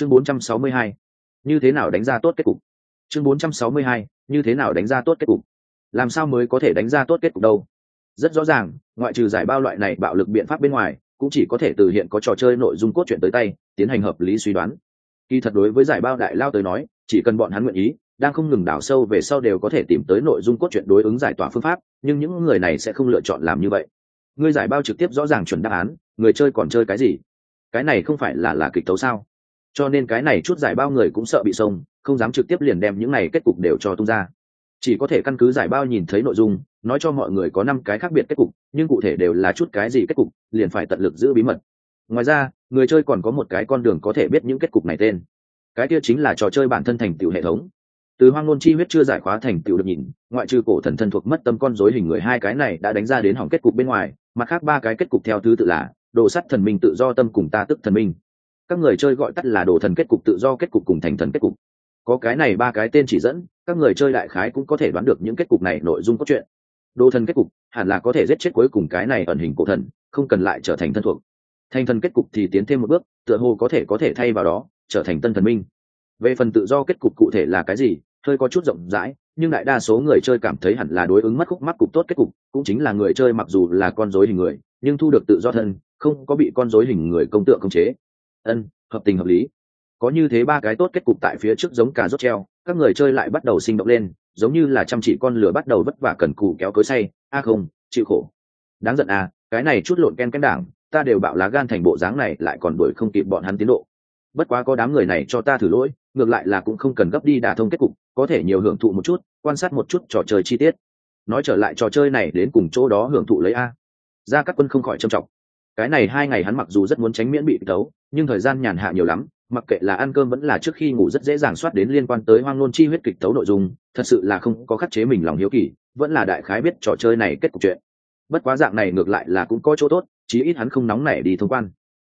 chương 462. như thế nào đánh ra tốt kết cục? Chương 462. như thế nào đánh ra tốt kết cục? Làm sao mới có thể đánh ra tốt kết cục đâu? Rất rõ ràng, ngoại trừ giải bao loại này bạo lực biện pháp bên ngoài, cũng chỉ có thể từ hiện có trò chơi nội dung cốt truyện tới tay, tiến hành hợp lý suy đoán. Kỳ thật đối với giải bao đại lao tới nói, chỉ cần bọn hắn nguyện ý, đang không ngừng đào sâu về sau đều có thể tìm tới nội dung cốt truyện đối ứng giải tỏa phương pháp, nhưng những người này sẽ không lựa chọn làm như vậy. Người giải bao trực tiếp rõ ràng chuẩn đáp án, người chơi còn chơi cái gì? Cái này không phải là là kịch tấu sao? Cho nên cái này chút giải bao người cũng sợ bị sông, không dám trực tiếp liền đem những này kết cục đều cho tung ra. Chỉ có thể căn cứ giải bao nhìn thấy nội dung, nói cho mọi người có năm cái khác biệt kết cục, nhưng cụ thể đều là chút cái gì kết cục, liền phải tận lực giữ bí mật. Ngoài ra, người chơi còn có một cái con đường có thể biết những kết cục này tên. Cái kia chính là trò chơi bản thân thành tựu hệ thống. Từ hoang ngôn chi huyết chưa giải khóa thành tựu được nhìn, ngoại trừ cổ thần thân thuộc mất tâm con dối hình người hai cái này đã đánh ra đến hỏng kết cục bên ngoài, mặt khác ba cái kết cục theo thứ tự là, đồ sắt thần minh tự do tâm cùng ta tức thần minh các người chơi gọi tắt là đồ thần kết cục tự do kết cục cùng thành thần kết cục. Có cái này ba cái tên chỉ dẫn, các người chơi đại khái cũng có thể đoán được những kết cục này nội dung cốt truyện. Đồ thần kết cục, hẳn là có thể giết chết cuối cùng cái này ẩn hình cổ thần, không cần lại trở thành thân thuộc. Thành thần kết cục thì tiến thêm một bước, tựa hồ có thể có thể thay vào đó, trở thành tân thần minh. Về phần tự do kết cục cụ thể là cái gì, hơi có chút rộng rãi, nhưng đại đa số người chơi cảm thấy hẳn là đối ứng mất khúc mắc cục tốt kết cục, cũng chính là người chơi mặc dù là con dối hình người, nhưng thu được tự do thân, không có bị con dối hình người công tượng công chế ân, hợp tình hợp lý. Có như thế ba cái tốt kết cục tại phía trước giống cả rốt treo, các người chơi lại bắt đầu sinh động lên, giống như là chăm chỉ con lửa bắt đầu vất vả cần cù kéo cối say. A không, chịu khổ. Đáng giận à cái này chút lộn ken ken đảng, ta đều bạo lá gan thành bộ dáng này lại còn đuổi không kịp bọn hắn tiến độ. Bất quá có đám người này cho ta thử lỗi, ngược lại là cũng không cần gấp đi đả thông kết cục, có thể nhiều hưởng thụ một chút, quan sát một chút trò chơi chi tiết. Nói trở lại trò chơi này đến cùng chỗ đó hưởng thụ lấy a. Ra các quân không khỏi trầm trọng. Cái này hai ngày hắn mặc dù rất muốn tránh miễn bị tấu nhưng thời gian nhàn hạ nhiều lắm, mặc kệ là ăn cơm vẫn là trước khi ngủ rất dễ dàng soát đến liên quan tới hoang nôn chi huyết kịch tấu nội dung, thật sự là không có khắc chế mình lòng hiếu kỳ, vẫn là đại khái biết trò chơi này kết cục chuyện. Bất quá dạng này ngược lại là cũng có chỗ tốt, chí ít hắn không nóng nảy đi thông quan.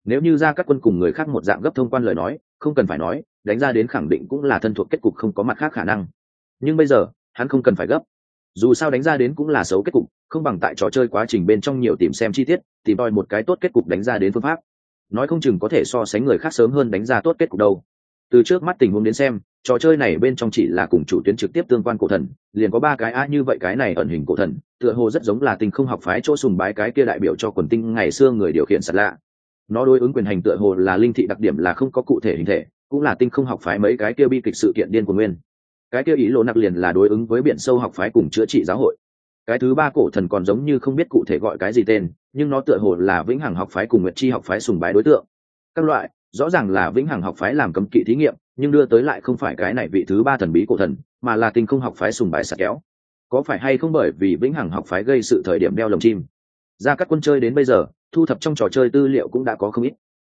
Nếu như ra các quân cùng người khác một dạng gấp thông quan lời nói, không cần phải nói, đánh ra đến khẳng định cũng là thân thuộc kết cục không có mặt khác khả năng. Nhưng bây giờ, hắn không cần phải gấp. Dù sao đánh ra đến cũng là xấu kết cục, không bằng tại trò chơi quá trình bên trong nhiều tìm xem chi tiết, tìm đòi một cái tốt kết cục đánh ra đến phương pháp nói không chừng có thể so sánh người khác sớm hơn đánh ra tốt kết cục đâu. Từ trước mắt tình huống đến xem, trò chơi này bên trong chỉ là cùng chủ tuyến trực tiếp tương quan cổ thần, liền có ba cái a như vậy cái này ẩn hình cổ thần, tựa hồ rất giống là tình không học phái chỗ sùng bái cái kia đại biểu cho quần tinh ngày xưa người điều khiển sạt lạ. Nó đối ứng quyền hành tựa hồ là linh thị đặc điểm là không có cụ thể hình thể, cũng là tinh không học phái mấy cái kia bi kịch sự kiện điên của nguyên. Cái kia ý lộ nặc liền là đối ứng với biển sâu học phái cùng chữa trị giáo hội. Cái thứ ba cổ thần còn giống như không biết cụ thể gọi cái gì tên nhưng nó tựa hồ là vĩnh hằng học phái cùng nguyệt chi học phái sùng bái đối tượng. Các loại, rõ ràng là vĩnh hằng học phái làm cấm kỵ thí nghiệm, nhưng đưa tới lại không phải cái này vị thứ ba thần bí cổ thần, mà là tình không học phái sùng bái sạt kéo. Có phải hay không bởi vì vĩnh hằng học phái gây sự thời điểm đeo lồng chim? Ra các quân chơi đến bây giờ, thu thập trong trò chơi tư liệu cũng đã có không ít.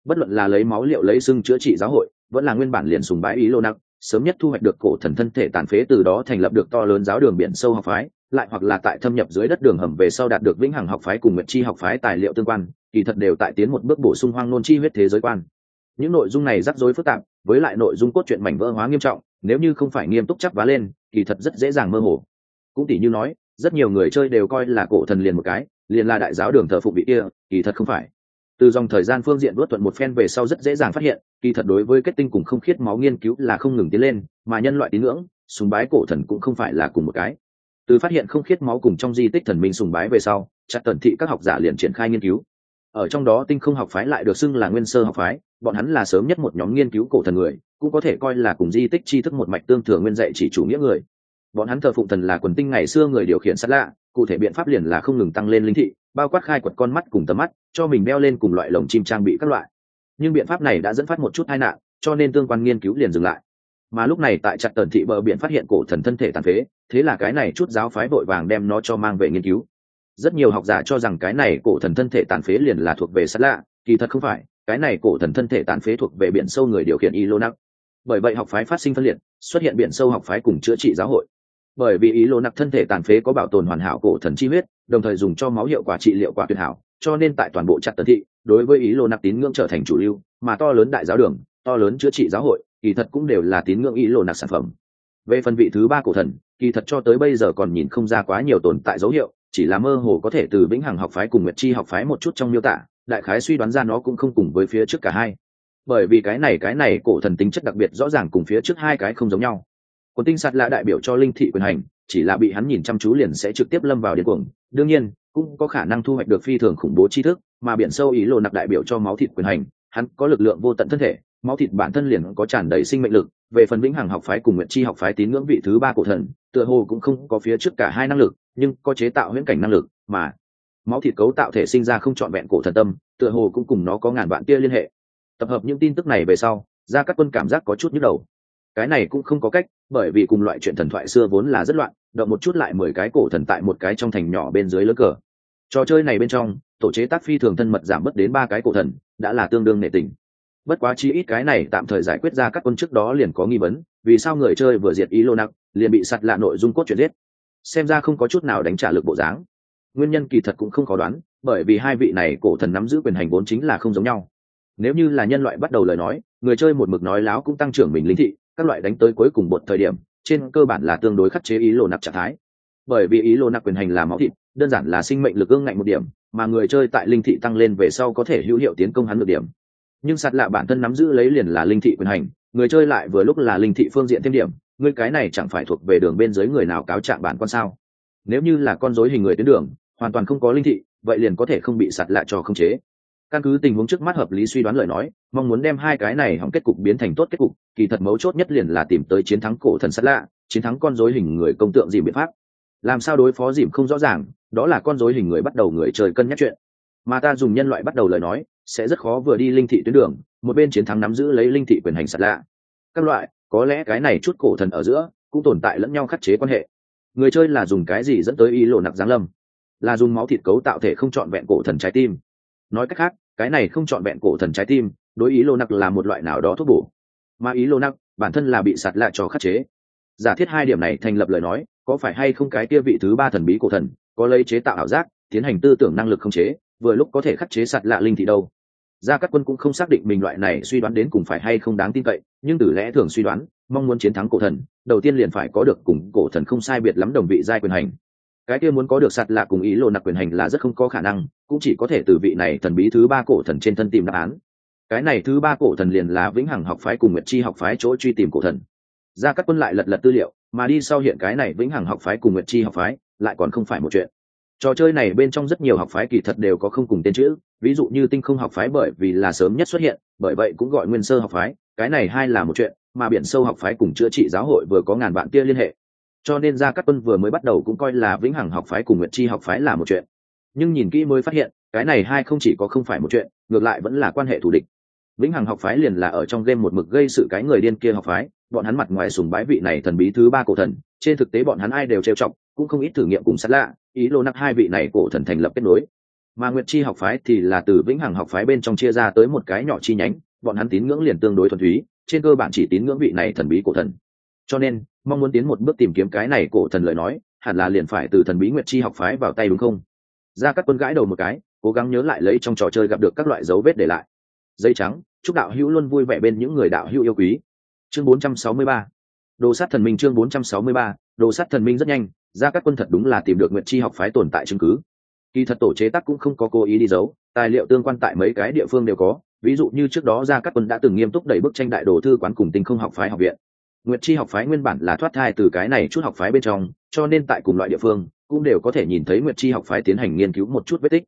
Bất luận là lấy máu liệu lấy xưng chữa trị giáo hội, vẫn là nguyên bản liền sùng bái ý lô nặng, sớm nhất thu hoạch được cổ thần thân thể tàn phế từ đó thành lập được to lớn giáo đường biển sâu học phái lại hoặc là tại thâm nhập dưới đất đường hầm về sau đạt được vĩnh hằng học phái cùng nguyệt chi học phái tài liệu tương quan, kỳ thật đều tại tiến một bước bổ sung hoang nôn chi huyết thế giới quan. Những nội dung này rắc rối phức tạp, với lại nội dung cốt truyện mảnh vỡ hóa nghiêm trọng, nếu như không phải nghiêm túc chắc vá lên, kỳ thật rất dễ dàng mơ hồ. Cũng tỷ như nói, rất nhiều người chơi đều coi là cổ thần liền một cái, liền là đại giáo đường thờ phụng vị kia, kỳ thật không phải. Từ dòng thời gian phương diện vớt thuận một phen về sau rất dễ dàng phát hiện, kỳ thật đối với kết tinh cùng không khiết máu nghiên cứu là không ngừng tiến lên, mà nhân loại tín ngưỡng, sùng bái cổ thần cũng không phải là cùng một cái từ phát hiện không khiết máu cùng trong di tích thần minh sùng bái về sau, chặt tần thị các học giả liền triển khai nghiên cứu. Ở trong đó tinh không học phái lại được xưng là nguyên sơ học phái, bọn hắn là sớm nhất một nhóm nghiên cứu cổ thần người, cũng có thể coi là cùng di tích tri thức một mạch tương thừa nguyên dạy chỉ chủ nghĩa người. Bọn hắn thờ phụng thần là quần tinh ngày xưa người điều khiển sát lạ, cụ thể biện pháp liền là không ngừng tăng lên linh thị, bao quát khai quật con mắt cùng tầm mắt, cho mình đeo lên cùng loại lồng chim trang bị các loại. Nhưng biện pháp này đã dẫn phát một chút tai nạn, cho nên tương quan nghiên cứu liền dừng lại mà lúc này tại chặt tần thị bờ biển phát hiện cổ thần thân thể tàn phế, thế là cái này chút giáo phái vội vàng đem nó cho mang về nghiên cứu. Rất nhiều học giả cho rằng cái này cổ thần thân thể tàn phế liền là thuộc về sắt lạ, kỳ thật không phải, cái này cổ thần thân thể tàn phế thuộc về biển sâu người điều khiển y lô nặc bởi vậy học phái phát sinh phân liệt, xuất hiện biển sâu học phái cùng chữa trị giáo hội. Bởi vì ý lô nặc thân thể tàn phế có bảo tồn hoàn hảo cổ thần chi huyết, đồng thời dùng cho máu hiệu quả trị liệu quả tuyệt hảo, cho nên tại toàn bộ chặt tần thị, đối với ý lô nặc tín ngưỡng trở thành chủ lưu, mà to lớn đại giáo đường, to lớn chữa trị giáo hội kỳ thật cũng đều là tín ngưỡng ý lộ nạc sản phẩm. Về phần vị thứ ba cổ thần, kỳ thật cho tới bây giờ còn nhìn không ra quá nhiều tồn tại dấu hiệu, chỉ là mơ hồ có thể từ vĩnh hằng học phái cùng nguyệt chi học phái một chút trong miêu tả, đại khái suy đoán ra nó cũng không cùng với phía trước cả hai. Bởi vì cái này cái này cổ thần tính chất đặc biệt rõ ràng cùng phía trước hai cái không giống nhau. Quần tinh sạt là đại biểu cho linh thị quyền hành, chỉ là bị hắn nhìn chăm chú liền sẽ trực tiếp lâm vào điên cuồng. Đương nhiên, cũng có khả năng thu hoạch được phi thường khủng bố tri thức, mà biển sâu ý lộ nặc đại biểu cho máu thịt quyền hành, hắn có lực lượng vô tận thân thể máu thịt bản thân liền có tràn đầy sinh mệnh lực, về phần vĩnh hằng học phái cùng nguyện chi học phái tín ngưỡng vị thứ ba cổ thần, tựa hồ cũng không có phía trước cả hai năng lực, nhưng có chế tạo huyễn cảnh năng lực, mà máu thịt cấu tạo thể sinh ra không trọn vẹn cổ thần tâm, tựa hồ cũng cùng nó có ngàn vạn tia liên hệ. Tập hợp những tin tức này về sau ra các quân cảm giác có chút nhức đầu. Cái này cũng không có cách, bởi vì cùng loại chuyện thần thoại xưa vốn là rất loạn, động một chút lại mười cái cổ thần tại một cái trong thành nhỏ bên dưới lỡ cờ. Trò chơi này bên trong, tổ chế tác phi thường thân mật giảm mất đến ba cái cổ thần, đã là tương đương nệ tình bất quá chi ít cái này tạm thời giải quyết ra các quân trước đó liền có nghi vấn, vì sao người chơi vừa diệt ý lô nặc liền bị sặt lạ nội dung cốt truyện giết? Xem ra không có chút nào đánh trả lực bộ dáng. Nguyên nhân kỳ thật cũng không khó đoán, bởi vì hai vị này cổ thần nắm giữ quyền hành vốn chính là không giống nhau. Nếu như là nhân loại bắt đầu lời nói, người chơi một mực nói láo cũng tăng trưởng mình linh thị, các loại đánh tới cuối cùng một thời điểm, trên cơ bản là tương đối khắc chế ý lô nặc trạng thái. Bởi vì ý lô nặc quyền hành là máu thịt, đơn giản là sinh mệnh lực ương ngạnh một điểm, mà người chơi tại linh thị tăng lên về sau có thể hữu hiệu tiến công hắn được điểm nhưng sạt lạ bản thân nắm giữ lấy liền là linh thị quyền hành, người chơi lại vừa lúc là linh thị phương diện thêm điểm người cái này chẳng phải thuộc về đường bên dưới người nào cáo trạng bản quan sao? Nếu như là con dối hình người tuyến đường, hoàn toàn không có linh thị, vậy liền có thể không bị sạt lạ cho không chế. Căn cứ tình huống trước mắt hợp lý suy đoán lời nói, mong muốn đem hai cái này hỏng kết cục biến thành tốt kết cục, kỳ thật mấu chốt nhất liền là tìm tới chiến thắng cổ thần sắt lạ, chiến thắng con dối hình người công tượng dìm biện pháp. Làm sao đối phó dìm không rõ ràng, đó là con dối hình người bắt đầu người trời cân nhắc chuyện. Mà ta dùng nhân loại bắt đầu lời nói sẽ rất khó vừa đi linh thị tuyến đường, một bên chiến thắng nắm giữ lấy linh thị quyền hành sạt lạ. Các loại, có lẽ cái này chút cổ thần ở giữa, cũng tồn tại lẫn nhau khắc chế quan hệ. Người chơi là dùng cái gì dẫn tới ý lộ nặc giáng lâm? Là dùng máu thịt cấu tạo thể không trọn vẹn cổ thần trái tim. Nói cách khác, cái này không trọn vẹn cổ thần trái tim, đối ý lô nặc là một loại nào đó thuốc bổ. Mà ý lô nặc, bản thân là bị sạt lạ cho khắc chế. Giả thiết hai điểm này thành lập lời nói, có phải hay không cái kia vị thứ ba thần bí cổ thần, có lấy chế tạo ảo giác, tiến hành tư tưởng năng lực không chế, vừa lúc có thể khắc chế sạt lạ linh thị đâu? Gia các quân cũng không xác định mình loại này suy đoán đến cùng phải hay không đáng tin cậy, nhưng từ lẽ thường suy đoán, mong muốn chiến thắng cổ thần, đầu tiên liền phải có được cùng cổ thần không sai biệt lắm đồng vị giai quyền hành. Cái kia muốn có được sạt lạ cùng ý lộ nặc quyền hành là rất không có khả năng, cũng chỉ có thể từ vị này thần bí thứ ba cổ thần trên thân tìm đáp án. Cái này thứ ba cổ thần liền là vĩnh hằng học phái cùng nguyệt chi học phái chỗ truy tìm cổ thần. Gia các quân lại lật lật tư liệu, mà đi sau hiện cái này vĩnh hằng học phái cùng nguyệt chi học phái, lại còn không phải một chuyện trò chơi này bên trong rất nhiều học phái kỳ thật đều có không cùng tên chữ, ví dụ như tinh không học phái bởi vì là sớm nhất xuất hiện, bởi vậy cũng gọi nguyên sơ học phái, cái này hai là một chuyện, mà biển sâu học phái cùng chữa trị giáo hội vừa có ngàn vạn tia liên hệ. Cho nên ra các quân vừa mới bắt đầu cũng coi là vĩnh hằng học phái cùng nguyện chi học phái là một chuyện. Nhưng nhìn kỹ mới phát hiện, cái này hai không chỉ có không phải một chuyện, ngược lại vẫn là quan hệ thù địch. Vĩnh hằng học phái liền là ở trong game một mực gây sự cái người điên kia học phái, bọn hắn mặt ngoài sùng bái vị này thần bí thứ ba cổ thần, trên thực tế bọn hắn ai đều trêu chọc, cũng không ít thử nghiệm cùng sát lạ ý lô nặc hai vị này cổ thần thành lập kết nối. Mà nguyệt chi học phái thì là từ vĩnh hằng học phái bên trong chia ra tới một cái nhỏ chi nhánh, bọn hắn tín ngưỡng liền tương đối thuần túy, trên cơ bản chỉ tín ngưỡng vị này thần bí cổ thần. Cho nên, mong muốn tiến một bước tìm kiếm cái này cổ thần lời nói, hẳn là liền phải từ thần bí nguyệt chi học phái vào tay đúng không? Ra các quân gãi đầu một cái, cố gắng nhớ lại lấy trong trò chơi gặp được các loại dấu vết để lại. Dây trắng, chúc đạo hữu luôn vui vẻ bên những người đạo hữu yêu quý. Chương 463 đồ sát thần minh chương 463 đồ sát thần minh rất nhanh ra các quân thật đúng là tìm được nguyệt chi học phái tồn tại chứng cứ. Kỳ thật tổ chế tác cũng không có cố ý đi giấu, tài liệu tương quan tại mấy cái địa phương đều có, ví dụ như trước đó ra các quân đã từng nghiêm túc đẩy bức tranh đại đồ thư quán cùng tinh không học phái học viện. Nguyệt chi học phái nguyên bản là thoát thai từ cái này chút học phái bên trong, cho nên tại cùng loại địa phương, cũng đều có thể nhìn thấy nguyệt chi học phái tiến hành nghiên cứu một chút vết tích.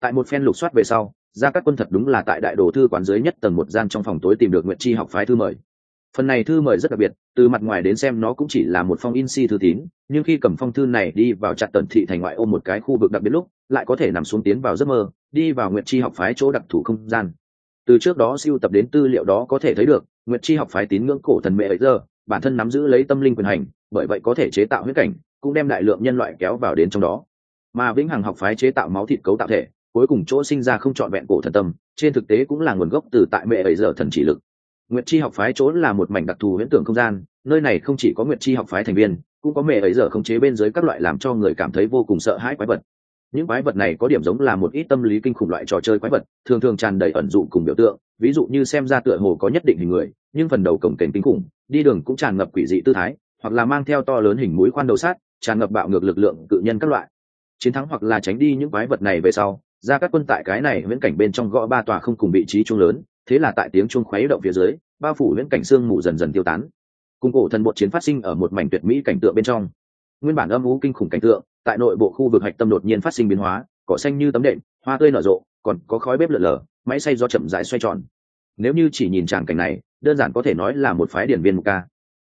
Tại một phen lục soát về sau ra các quân thật đúng là tại đại đồ thư quán dưới nhất tầng một gian trong phòng tối tìm được nguyệt chi học phái thư mời phần này thư mời rất đặc biệt, từ mặt ngoài đến xem nó cũng chỉ là một phong in si thư tín, nhưng khi cầm phong thư này đi vào chặt tần thị thành ngoại ôm một cái khu vực đặc biệt lúc, lại có thể nằm xuống tiến vào giấc mơ, đi vào nguyệt tri học phái chỗ đặc thù không gian. Từ trước đó siêu tập đến tư liệu đó có thể thấy được, nguyệt tri học phái tín ngưỡng cổ thần mẹ ấy giờ, bản thân nắm giữ lấy tâm linh quyền hành, bởi vậy có thể chế tạo huyết cảnh, cũng đem đại lượng nhân loại kéo vào đến trong đó. Mà vĩnh hằng học phái chế tạo máu thịt cấu tạo thể, cuối cùng chỗ sinh ra không trọn vẹn cổ thần tâm, trên thực tế cũng là nguồn gốc từ tại mẹ ấy giờ thần chỉ lực nguyệt chi học phái chỗ là một mảnh đặc thù huyễn tưởng không gian, nơi này không chỉ có nguyệt chi học phái thành viên, cũng có mẹ ấy giờ khống chế bên dưới các loại làm cho người cảm thấy vô cùng sợ hãi quái vật. Những quái vật này có điểm giống là một ít tâm lý kinh khủng loại trò chơi quái vật, thường thường tràn đầy ẩn dụ cùng biểu tượng, ví dụ như xem ra tựa hồ có nhất định hình người, nhưng phần đầu cổng kềnh kinh khủng, đi đường cũng tràn ngập quỷ dị tư thái, hoặc là mang theo to lớn hình mũi khoan đầu sát, tràn ngập bạo ngược lực lượng cự nhân các loại. Chiến thắng hoặc là tránh đi những quái vật này về sau, ra các quân tại cái này viễn cảnh bên trong gõ ba tòa không cùng vị trí chung lớn thế là tại tiếng chuông khuấy động phía dưới, bao phủ huyễn cảnh xương mù dần dần tiêu tán. Cùng cổ thần bột chiến phát sinh ở một mảnh tuyệt mỹ cảnh tượng bên trong. Nguyên bản âm u kinh khủng cảnh tượng, tại nội bộ khu vực hạch tâm đột nhiên phát sinh biến hóa, cỏ xanh như tấm đệm, hoa tươi nở rộ, còn có khói bếp lợn lờ máy xay do chậm rãi xoay tròn. Nếu như chỉ nhìn tràng cảnh này, đơn giản có thể nói là một phái điển viên một ca.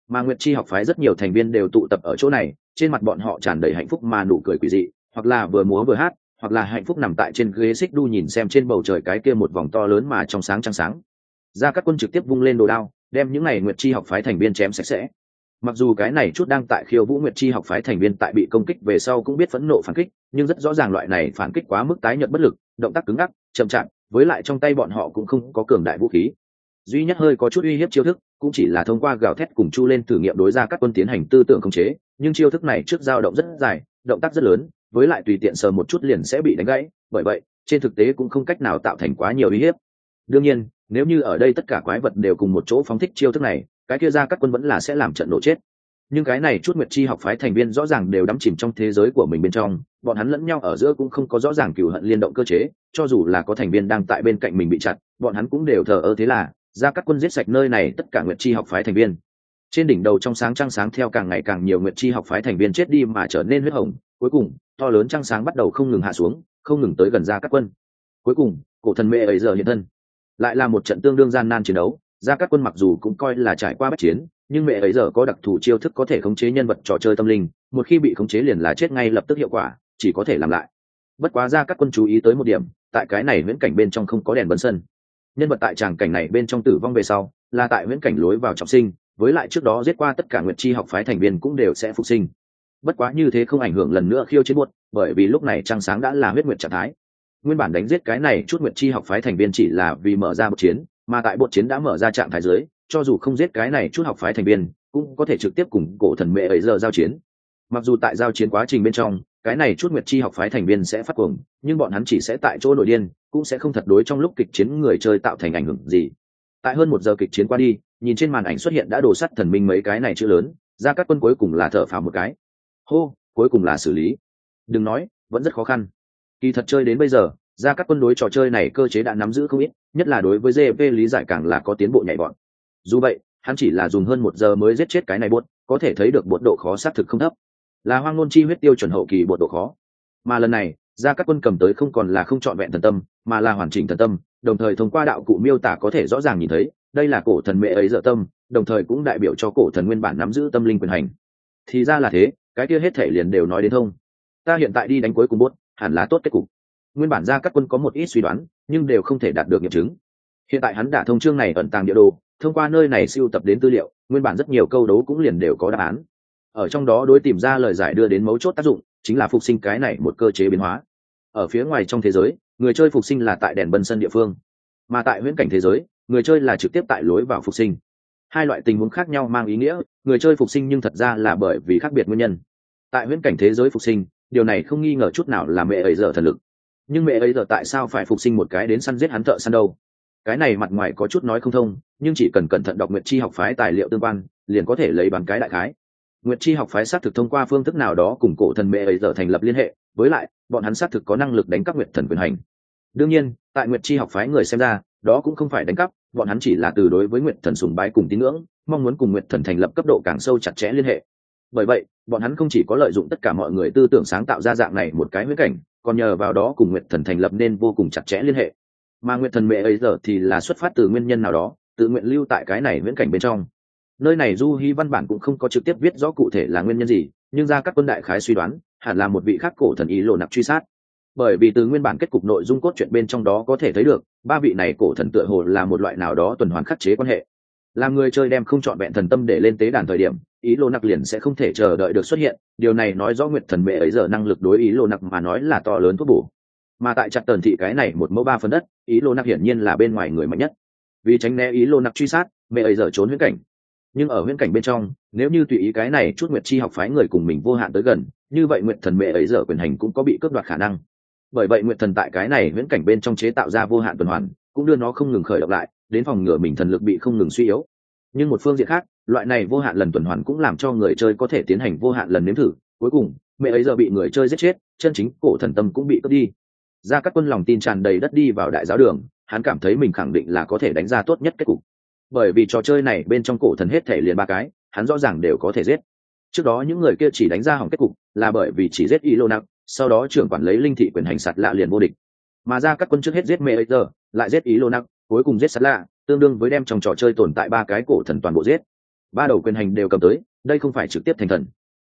Mà nguyệt chi học phái rất nhiều thành viên đều tụ tập ở chỗ này, trên mặt bọn họ tràn đầy hạnh phúc mà nụ cười quỷ dị, hoặc là vừa múa vừa hát hoặc là hạnh phúc nằm tại trên ghế xích đu nhìn xem trên bầu trời cái kia một vòng to lớn mà trong sáng trăng sáng. Ra các quân trực tiếp vung lên đồ đao, đem những ngày nguyệt chi học phái thành viên chém sạch sẽ. Mặc dù cái này chút đang tại khiêu vũ nguyệt chi học phái thành viên tại bị công kích về sau cũng biết phẫn nộ phản kích, nhưng rất rõ ràng loại này phản kích quá mức tái nhợt bất lực, động tác cứng ngắc, chậm chạp, với lại trong tay bọn họ cũng không có cường đại vũ khí. Duy nhất hơi có chút uy hiếp chiêu thức, cũng chỉ là thông qua gào thét cùng chu lên thử nghiệm đối ra các quân tiến hành tư tưởng khống chế, nhưng chiêu thức này trước dao động rất dài, động tác rất lớn với lại tùy tiện sờ một chút liền sẽ bị đánh gãy, bởi vậy, trên thực tế cũng không cách nào tạo thành quá nhiều uy hiếp. Đương nhiên, nếu như ở đây tất cả quái vật đều cùng một chỗ phóng thích chiêu thức này, cái kia ra các quân vẫn là sẽ làm trận nổ chết. Nhưng cái này chút nguyệt chi học phái thành viên rõ ràng đều đắm chìm trong thế giới của mình bên trong, bọn hắn lẫn nhau ở giữa cũng không có rõ ràng cựu hận liên động cơ chế, cho dù là có thành viên đang tại bên cạnh mình bị chặt, bọn hắn cũng đều thờ ơ thế là, ra các quân giết sạch nơi này tất cả nguyệt chi học phái thành viên trên đỉnh đầu trong sáng trăng sáng theo càng ngày càng nhiều nguyệt chi học phái thành viên chết đi mà trở nên huyết hồng. Cuối cùng, to lớn trăng sáng bắt đầu không ngừng hạ xuống, không ngừng tới gần ra các quân. Cuối cùng, cổ thần mẹ ấy giờ hiện thân. Lại là một trận tương đương gian nan chiến đấu. Ra các quân mặc dù cũng coi là trải qua bất chiến, nhưng mẹ ấy giờ có đặc thù chiêu thức có thể khống chế nhân vật trò chơi tâm linh. Một khi bị khống chế liền là chết ngay lập tức hiệu quả, chỉ có thể làm lại. Bất quá ra các quân chú ý tới một điểm, tại cái này viễn cảnh bên trong không có đèn bấn sân. Nhân vật tại tràng cảnh này bên trong tử vong về sau, là tại viễn cảnh lối vào trọng sinh với lại trước đó giết qua tất cả nguyệt chi học phái thành viên cũng đều sẽ phục sinh. Bất quá như thế không ảnh hưởng lần nữa khiêu chiến muộn bởi vì lúc này trăng sáng đã là huyết nguyệt trạng thái. Nguyên bản đánh giết cái này chút nguyệt chi học phái thành viên chỉ là vì mở ra một chiến, mà tại bột chiến đã mở ra trạng thái dưới, cho dù không giết cái này chút học phái thành viên, cũng có thể trực tiếp cùng cổ thần mẹ ấy giờ giao chiến. Mặc dù tại giao chiến quá trình bên trong, cái này chút nguyệt chi học phái thành viên sẽ phát cuồng, nhưng bọn hắn chỉ sẽ tại chỗ nội điên, cũng sẽ không thật đối trong lúc kịch chiến người chơi tạo thành ảnh hưởng gì. Tại hơn một giờ kịch chiến qua đi nhìn trên màn ảnh xuất hiện đã đổ sắt thần minh mấy cái này chữ lớn, ra các quân cuối cùng là thở phào một cái. Hô, cuối cùng là xử lý. Đừng nói, vẫn rất khó khăn. Kỳ thật chơi đến bây giờ, ra các quân đối trò chơi này cơ chế đã nắm giữ không ít, nhất là đối với gp lý giải càng là có tiến bộ nhạy bọn. Dù vậy, hắn chỉ là dùng hơn một giờ mới giết chết cái này bột, có thể thấy được bột độ khó xác thực không thấp. Là hoang ngôn chi huyết tiêu chuẩn hậu kỳ bột độ khó. Mà lần này, ra các quân cầm tới không còn là không trọn vẹn thần tâm, mà là hoàn chỉnh thần tâm, đồng thời thông qua đạo cụ miêu tả có thể rõ ràng nhìn thấy đây là cổ thần mẹ ấy dở tâm, đồng thời cũng đại biểu cho cổ thần nguyên bản nắm giữ tâm linh quyền hành. Thì ra là thế, cái kia hết thể liền đều nói đến thông. Ta hiện tại đi đánh cuối cùng bốt hẳn là tốt kết cục. Nguyên bản ra các quân có một ít suy đoán, nhưng đều không thể đạt được nghiệm chứng. Hiện tại hắn đã thông chương này ẩn tàng địa đồ, thông qua nơi này siêu tập đến tư liệu, nguyên bản rất nhiều câu đấu cũng liền đều có đáp án. Ở trong đó đối tìm ra lời giải đưa đến mấu chốt tác dụng, chính là phục sinh cái này một cơ chế biến hóa. Ở phía ngoài trong thế giới, người chơi phục sinh là tại đèn bân sân địa phương, mà tại huyễn cảnh thế giới người chơi là trực tiếp tại lối vào phục sinh. Hai loại tình huống khác nhau mang ý nghĩa, người chơi phục sinh nhưng thật ra là bởi vì khác biệt nguyên nhân. Tại huyễn cảnh thế giới phục sinh, điều này không nghi ngờ chút nào là mẹ ấy giờ thần lực. Nhưng mẹ ấy giờ tại sao phải phục sinh một cái đến săn giết hắn thợ săn đâu? Cái này mặt ngoài có chút nói không thông, nhưng chỉ cần cẩn thận đọc nguyệt chi học phái tài liệu tương quan, liền có thể lấy bằng cái đại khái. Nguyệt chi học phái xác thực thông qua phương thức nào đó cùng cổ thần mẹ ấy giờ thành lập liên hệ, với lại, bọn hắn xác thực có năng lực đánh các nguyệt thần quyền hành. Đương nhiên, tại nguyệt chi học phái người xem ra đó cũng không phải đánh cắp, bọn hắn chỉ là từ đối với nguyệt thần sùng bái cùng tín ngưỡng, mong muốn cùng nguyệt thần thành lập cấp độ càng sâu chặt chẽ liên hệ. Bởi vậy, bọn hắn không chỉ có lợi dụng tất cả mọi người tư tưởng sáng tạo ra dạng này một cái huyết cảnh, còn nhờ vào đó cùng nguyệt thần thành lập nên vô cùng chặt chẽ liên hệ. Mà nguyệt thần mẹ ấy giờ thì là xuất phát từ nguyên nhân nào đó, tự nguyện lưu tại cái này viễn cảnh bên trong. Nơi này du hy văn bản cũng không có trực tiếp viết rõ cụ thể là nguyên nhân gì, nhưng ra các quân đại khái suy đoán, hẳn là một vị khắc cổ thần ý lộ nặc truy sát bởi vì từ nguyên bản kết cục nội dung cốt truyện bên trong đó có thể thấy được, ba vị này cổ thần tựa hồ là một loại nào đó tuần hoàn khắc chế quan hệ. Làm người chơi đem không chọn vẹn thần tâm để lên tế đàn thời điểm, ý lô nặc liền sẽ không thể chờ đợi được xuất hiện, điều này nói rõ nguyệt thần mẹ ấy giờ năng lực đối ý lô nặc mà nói là to lớn thuốc bổ. Mà tại chặt tần thị cái này một mẫu ba phần đất, ý lô nặc hiển nhiên là bên ngoài người mạnh nhất. Vì tránh né ý lô nặc truy sát mẹ ấy giờ trốn huyễn cảnh. Nhưng ở huyễn cảnh bên trong, nếu như tùy ý cái này chút nguyệt chi học phái người cùng mình vô hạn tới gần, như vậy nguyệt thần mẹ ấy giờ quyền hành cũng có bị cướp đoạt khả năng bởi vậy nguyện thần tại cái này viễn cảnh bên trong chế tạo ra vô hạn tuần hoàn, cũng đưa nó không ngừng khởi động lại, đến phòng ngừa mình thần lực bị không ngừng suy yếu. Nhưng một phương diện khác, loại này vô hạn lần tuần hoàn cũng làm cho người chơi có thể tiến hành vô hạn lần nếm thử. Cuối cùng, mẹ ấy giờ bị người chơi giết chết, chân chính cổ thần tâm cũng bị cướp đi. Ra các quân lòng tin tràn đầy đất đi vào đại giáo đường, hắn cảm thấy mình khẳng định là có thể đánh ra tốt nhất kết cục. Bởi vì trò chơi này bên trong cổ thần hết thể liền ba cái, hắn rõ ràng đều có thể giết. Trước đó những người kia chỉ đánh ra hỏng kết cục, là bởi vì chỉ giết y lô nặng sau đó trưởng quản lấy linh thị quyền hành sạt lạ liền vô địch. Mà ra các quân trước hết giết mê ấy giờ, lại giết ý lô nặng, cuối cùng giết sạt lạ, tương đương với đem trong trò chơi tồn tại ba cái cổ thần toàn bộ giết. Ba đầu quyền hành đều cầm tới, đây không phải trực tiếp thành thần.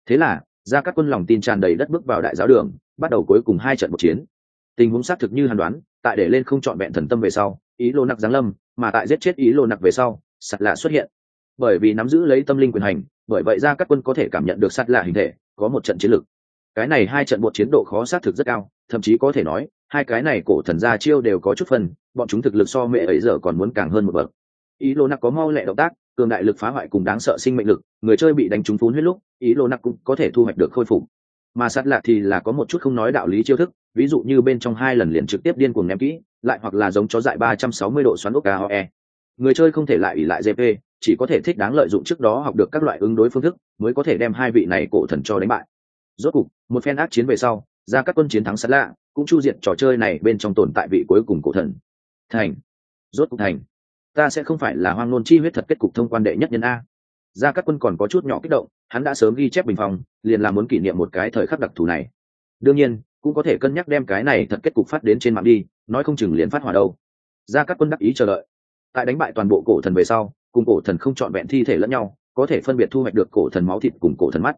Thế là, ra các quân lòng tin tràn đầy đất bước vào đại giáo đường, bắt đầu cuối cùng hai trận một chiến. Tình huống xác thực như hàn đoán, tại để lên không chọn vẹn thần tâm về sau, ý lô nặc giáng lâm, mà tại giết chết ý lô nặc về sau, sạt lạ xuất hiện. Bởi vì nắm giữ lấy tâm linh quyền hành, bởi vậy ra các quân có thể cảm nhận được sạt lạ hình thể, có một trận chiến lược cái này hai trận một chiến độ khó xác thực rất cao, thậm chí có thể nói, hai cái này cổ thần gia chiêu đều có chút phần bọn chúng thực lực so mẹ ấy giờ còn muốn càng hơn một bậc. Ý lô nặc có mau lẹ động tác, cường đại lực phá hoại cùng đáng sợ sinh mệnh lực, người chơi bị đánh trúng phún huyết lúc, ý lô nặc cũng có thể thu hoạch được khôi phục. Mà sát lạ thì là có một chút không nói đạo lý chiêu thức, ví dụ như bên trong hai lần liền trực tiếp điên cuồng ném kỹ, lại hoặc là giống chó dại ba trăm sáu mươi độ xoắn ốc kaoe người chơi không thể lại ỉ lại gp chỉ có thể thích đáng lợi dụng trước đó học được các loại ứng đối phương thức, mới có thể đem hai vị này cổ thần cho đánh bại rốt cục, một phen ác chiến về sau, ra các quân chiến thắng sát lạ, cũng chu diệt trò chơi này bên trong tồn tại vị cuối cùng cổ thần. Thành. Rốt cục thành. Ta sẽ không phải là hoang nôn chi huyết thật kết cục thông quan đệ nhất nhân a. Ra các quân còn có chút nhỏ kích động, hắn đã sớm ghi chép bình phòng liền là muốn kỷ niệm một cái thời khắc đặc thù này. Đương nhiên, cũng có thể cân nhắc đem cái này thật kết cục phát đến trên mạng đi, nói không chừng liền phát hỏa đâu. Ra các quân đắc ý chờ đợi. Tại đánh bại toàn bộ cổ thần về sau, cùng cổ thần không chọn vẹn thi thể lẫn nhau, có thể phân biệt thu hoạch được cổ thần máu thịt cùng cổ thần mắt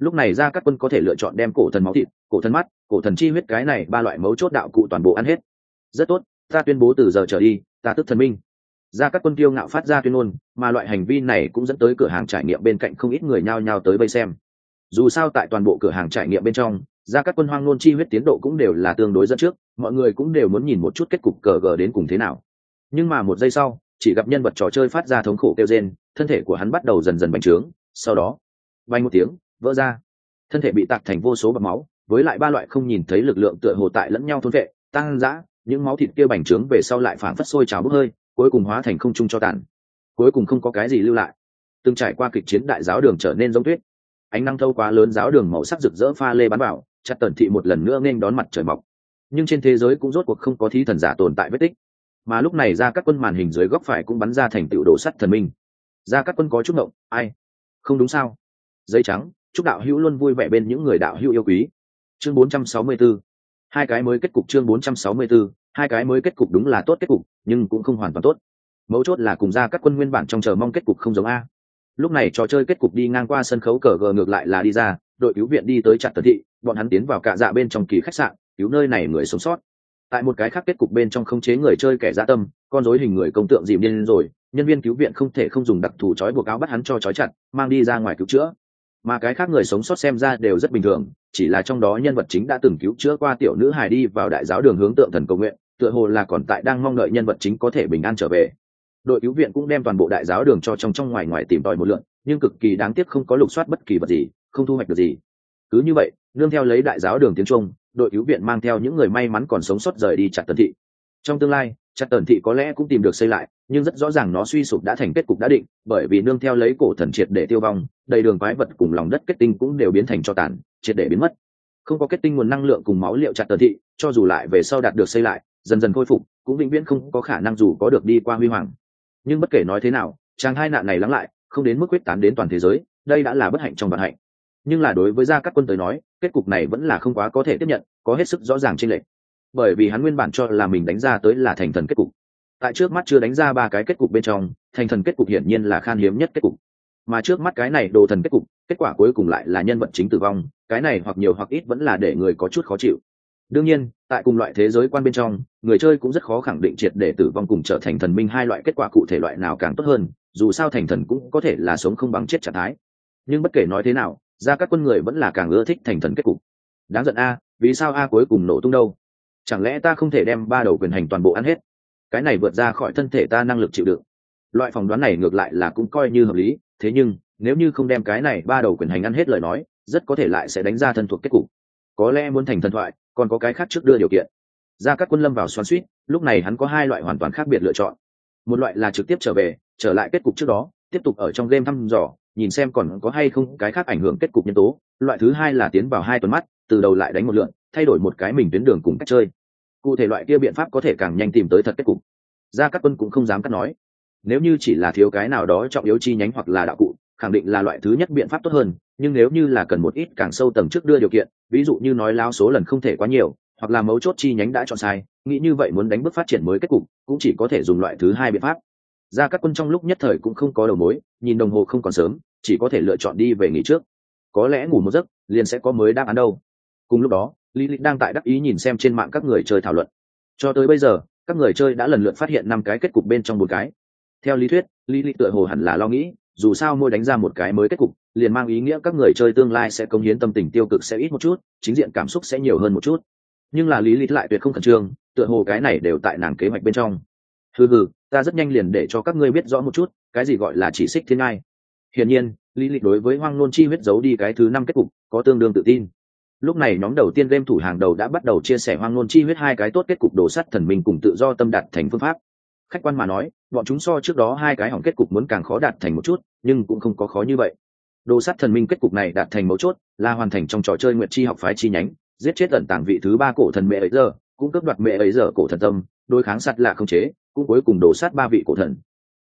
lúc này ra các quân có thể lựa chọn đem cổ thần máu thịt, cổ thần mắt, cổ thần chi huyết cái này ba loại mấu chốt đạo cụ toàn bộ ăn hết. Rất tốt, ta tuyên bố từ giờ trở đi, ta tức thần minh. Ra các quân tiêu ngạo phát ra tuyên ngôn, mà loại hành vi này cũng dẫn tới cửa hàng trải nghiệm bên cạnh không ít người nhao nhao tới bây xem. Dù sao tại toàn bộ cửa hàng trải nghiệm bên trong, ra các quân hoang nôn chi huyết tiến độ cũng đều là tương đối dẫn trước, mọi người cũng đều muốn nhìn một chút kết cục cờ gờ đến cùng thế nào. Nhưng mà một giây sau, chỉ gặp nhân vật trò chơi phát ra thống khổ kêu rên, thân thể của hắn bắt đầu dần dần bành trướng, sau đó vay một tiếng vỡ ra. Thân thể bị tạc thành vô số bọc máu, với lại ba loại không nhìn thấy lực lượng tựa hồ tại lẫn nhau thôn vệ tăng dã những máu thịt kia bành trướng về sau lại phản phất sôi trào bốc hơi, cuối cùng hóa thành không trung cho tàn. Cuối cùng không có cái gì lưu lại. Từng trải qua kịch chiến đại giáo đường trở nên giống tuyết. Ánh năng thâu quá lớn giáo đường màu sắc rực rỡ pha lê bắn vào, chặt tần thị một lần nữa nên đón mặt trời mọc. Nhưng trên thế giới cũng rốt cuộc không có thí thần giả tồn tại vết tích. Mà lúc này ra các quân màn hình dưới góc phải cũng bắn ra thành tựu đồ sắt thần minh. Ra các quân có chút động ai? Không đúng sao? Dây trắng chúc đạo hữu luôn vui vẻ bên những người đạo hữu yêu quý. Chương 464 hai cái mới kết cục chương 464 hai cái mới kết cục đúng là tốt kết cục, nhưng cũng không hoàn toàn tốt. Mấu chốt là cùng ra các quân nguyên bản trong chờ mong kết cục không giống a. Lúc này trò chơi kết cục đi ngang qua sân khấu cờ gờ ngược lại là đi ra, đội cứu viện đi tới chặt tần thị, bọn hắn tiến vào cạ dạ bên trong kỳ khách sạn, cứu nơi này người sống sót. Tại một cái khác kết cục bên trong không chế người chơi kẻ gia tâm, con rối hình người công tượng dìm điên rồi, nhân viên cứu viện không thể không dùng đặc thù trói buộc áo bắt hắn cho trói chặt, mang đi ra ngoài cứu chữa mà cái khác người sống sót xem ra đều rất bình thường, chỉ là trong đó nhân vật chính đã từng cứu chữa qua tiểu nữ hài đi vào đại giáo đường hướng tượng thần cầu nguyện, tựa hồ là còn tại đang mong đợi nhân vật chính có thể bình an trở về. Đội cứu viện cũng đem toàn bộ đại giáo đường cho trong trong ngoài ngoài tìm tòi một lượn, nhưng cực kỳ đáng tiếc không có lục soát bất kỳ vật gì, không thu hoạch được gì. Cứ như vậy, nương theo lấy đại giáo đường tiếng trung, đội cứu viện mang theo những người may mắn còn sống sót rời đi chặt tần thị. Trong tương lai chặt tần thị có lẽ cũng tìm được xây lại, nhưng rất rõ ràng nó suy sụp đã thành kết cục đã định, bởi vì nương theo lấy cổ thần triệt để tiêu vong, đầy đường quái vật cùng lòng đất kết tinh cũng đều biến thành cho tàn, triệt để biến mất. Không có kết tinh nguồn năng lượng cùng máu liệu chặt tần thị, cho dù lại về sau đạt được xây lại, dần dần khôi phục, cũng vĩnh viễn không có khả năng dù có được đi qua huy hoàng. Nhưng bất kể nói thế nào, chàng hai nạn này lắng lại, không đến mức quyết tán đến toàn thế giới, đây đã là bất hạnh trong vận hạnh. Nhưng là đối với gia các quân tới nói, kết cục này vẫn là không quá có thể tiếp nhận, có hết sức rõ ràng trên lệch bởi vì hắn nguyên bản cho là mình đánh ra tới là thành thần kết cục. Tại trước mắt chưa đánh ra ba cái kết cục bên trong, thành thần kết cục hiển nhiên là khan hiếm nhất kết cục. Mà trước mắt cái này đồ thần kết cục, kết quả cuối cùng lại là nhân vật chính tử vong, cái này hoặc nhiều hoặc ít vẫn là để người có chút khó chịu. Đương nhiên, tại cùng loại thế giới quan bên trong, người chơi cũng rất khó khẳng định triệt để tử vong cùng trở thành thần minh hai loại kết quả cụ thể loại nào càng tốt hơn, dù sao thành thần cũng có thể là sống không bằng chết trạng thái. Nhưng bất kể nói thế nào, ra các quân người vẫn là càng ưa thích thành thần kết cục. Đáng giận a, vì sao a cuối cùng nổ tung đâu? Chẳng lẽ ta không thể đem ba đầu quyền hành toàn bộ ăn hết? Cái này vượt ra khỏi thân thể ta năng lực chịu đựng. Loại phỏng đoán này ngược lại là cũng coi như hợp lý, thế nhưng, nếu như không đem cái này ba đầu quyền hành ăn hết lời nói, rất có thể lại sẽ đánh ra thân thuộc kết cục. Có lẽ muốn thành thần thoại, còn có cái khác trước đưa điều kiện. Ra các quân lâm vào xoắn suýt lúc này hắn có hai loại hoàn toàn khác biệt lựa chọn. Một loại là trực tiếp trở về, trở lại kết cục trước đó, tiếp tục ở trong game thăm dò, nhìn xem còn có hay không cái khác ảnh hưởng kết cục nhân tố. Loại thứ hai là tiến vào hai tuần mắt từ đầu lại đánh một lượn, thay đổi một cái mình tuyến đường cùng cách chơi. Cụ thể loại kia biện pháp có thể càng nhanh tìm tới thật kết cục. Gia các quân cũng không dám cắt nói. Nếu như chỉ là thiếu cái nào đó trọng yếu chi nhánh hoặc là đạo cụ, khẳng định là loại thứ nhất biện pháp tốt hơn, nhưng nếu như là cần một ít càng sâu tầng trước đưa điều kiện, ví dụ như nói lao số lần không thể quá nhiều, hoặc là mấu chốt chi nhánh đã chọn sai, nghĩ như vậy muốn đánh bước phát triển mới kết cục, cũng chỉ có thể dùng loại thứ hai biện pháp. Ra các quân trong lúc nhất thời cũng không có đầu mối, nhìn đồng hồ không còn sớm, chỉ có thể lựa chọn đi về nghỉ trước. Có lẽ ngủ một giấc, liền sẽ có mới đáp án đâu cùng lúc đó, lý lịch đang tại đắc ý nhìn xem trên mạng các người chơi thảo luận. Cho tới bây giờ, các người chơi đã lần lượt phát hiện năm cái kết cục bên trong một cái. Theo lý thuyết, lý lịch tựa hồ hẳn là lo nghĩ, dù sao mỗi đánh ra một cái mới kết cục, liền mang ý nghĩa các người chơi tương lai sẽ công hiến tâm tình tiêu cực sẽ ít một chút, chính diện cảm xúc sẽ nhiều hơn một chút. Nhưng là lý lịch lại tuyệt không khẩn trương, tựa hồ cái này đều tại nàng kế hoạch bên trong. Hừ hừ, ta rất nhanh liền để cho các ngươi biết rõ một chút, cái gì gọi là chỉ xích thiên ngai. Hiển nhiên, lý lịch đối với hoang nôn chi huyết giấu đi cái thứ năm kết cục có tương đương tự tin lúc này nhóm đầu tiên game thủ hàng đầu đã bắt đầu chia sẻ hoang ngôn chi huyết hai cái tốt kết cục đồ sắt thần minh cùng tự do tâm đạt thành phương pháp. Khách quan mà nói, bọn chúng so trước đó hai cái hỏng kết cục muốn càng khó đạt thành một chút, nhưng cũng không có khó như vậy. Đồ sắt thần minh kết cục này đạt thành mấu chốt, là hoàn thành trong trò chơi nguyện chi học phái chi nhánh, giết chết ẩn tàng vị thứ ba cổ thần mẹ ấy giờ, cũng cướp đoạt mẹ ấy giờ cổ thần tâm, đối kháng sắt là không chế, cũng cuối cùng đổ sát ba vị cổ thần.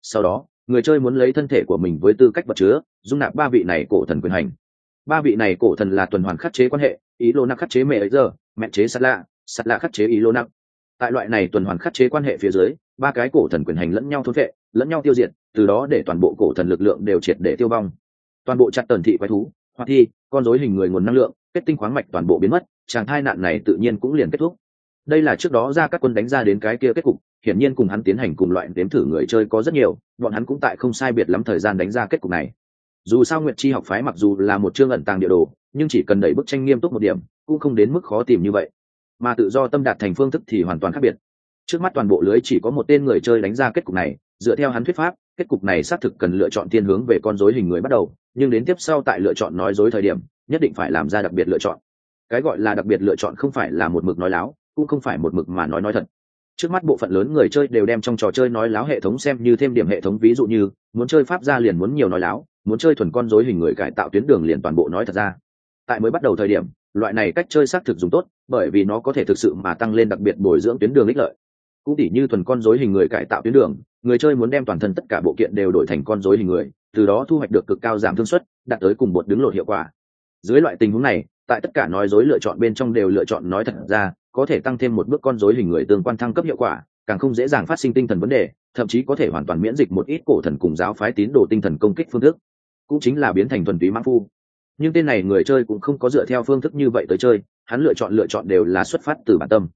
Sau đó, người chơi muốn lấy thân thể của mình với tư cách vật chứa, dung nạp ba vị này cổ thần quyền hành ba vị này cổ thần là tuần hoàn khắc chế quan hệ, ý lô nặc khắc chế mẹ ấy giờ, mẹ chế sắt lạ sắt lạ khắc chế ý lô nặc. Tại loại này tuần hoàn khắc chế quan hệ phía dưới, ba cái cổ thần quyền hành lẫn nhau thôn vệ lẫn nhau tiêu diệt, từ đó để toàn bộ cổ thần lực lượng đều triệt để tiêu vong. Toàn bộ chặt tần thị quái thú hoặc thi, con dối hình người nguồn năng lượng, kết tinh khoáng mạch toàn bộ biến mất, chàng hai nạn này tự nhiên cũng liền kết thúc. Đây là trước đó ra các quân đánh ra đến cái kia kết cục, hiển nhiên cùng hắn tiến hành cùng loại đếm thử người chơi có rất nhiều, bọn hắn cũng tại không sai biệt lắm thời gian đánh ra kết cục này dù sao nguyệt chi học phái mặc dù là một chương ẩn tàng địa đồ, nhưng chỉ cần đẩy bức tranh nghiêm túc một điểm, cũng không đến mức khó tìm như vậy. Mà tự do tâm đạt thành phương thức thì hoàn toàn khác biệt. Trước mắt toàn bộ lưới chỉ có một tên người chơi đánh ra kết cục này, dựa theo hắn thuyết pháp, kết cục này xác thực cần lựa chọn thiên hướng về con dối hình người bắt đầu, nhưng đến tiếp sau tại lựa chọn nói dối thời điểm, nhất định phải làm ra đặc biệt lựa chọn. Cái gọi là đặc biệt lựa chọn không phải là một mực nói láo, cũng không phải một mực mà nói nói thật trước mắt bộ phận lớn người chơi đều đem trong trò chơi nói láo hệ thống xem như thêm điểm hệ thống, ví dụ như, muốn chơi pháp ra liền muốn nhiều nói láo, muốn chơi thuần con dối hình người cải tạo tuyến đường liền toàn bộ nói thật ra. Tại mới bắt đầu thời điểm, loại này cách chơi xác thực dùng tốt, bởi vì nó có thể thực sự mà tăng lên đặc biệt bồi dưỡng tuyến đường ích lợi. Cũng tỉ như thuần con dối hình người cải tạo tuyến đường, người chơi muốn đem toàn thân tất cả bộ kiện đều đổi thành con dối hình người, từ đó thu hoạch được cực cao giảm thương suất, đạt tới cùng bột đứng lột hiệu quả. Dưới loại tình huống này tại tất cả nói dối lựa chọn bên trong đều lựa chọn nói thật ra, có thể tăng thêm một bước con dối hình người tương quan thăng cấp hiệu quả, càng không dễ dàng phát sinh tinh thần vấn đề, thậm chí có thể hoàn toàn miễn dịch một ít cổ thần cùng giáo phái tín đồ tinh thần công kích phương thức. Cũng chính là biến thành thuần túy mã phu. Nhưng tên này người chơi cũng không có dựa theo phương thức như vậy tới chơi, hắn lựa chọn lựa chọn đều là xuất phát từ bản tâm.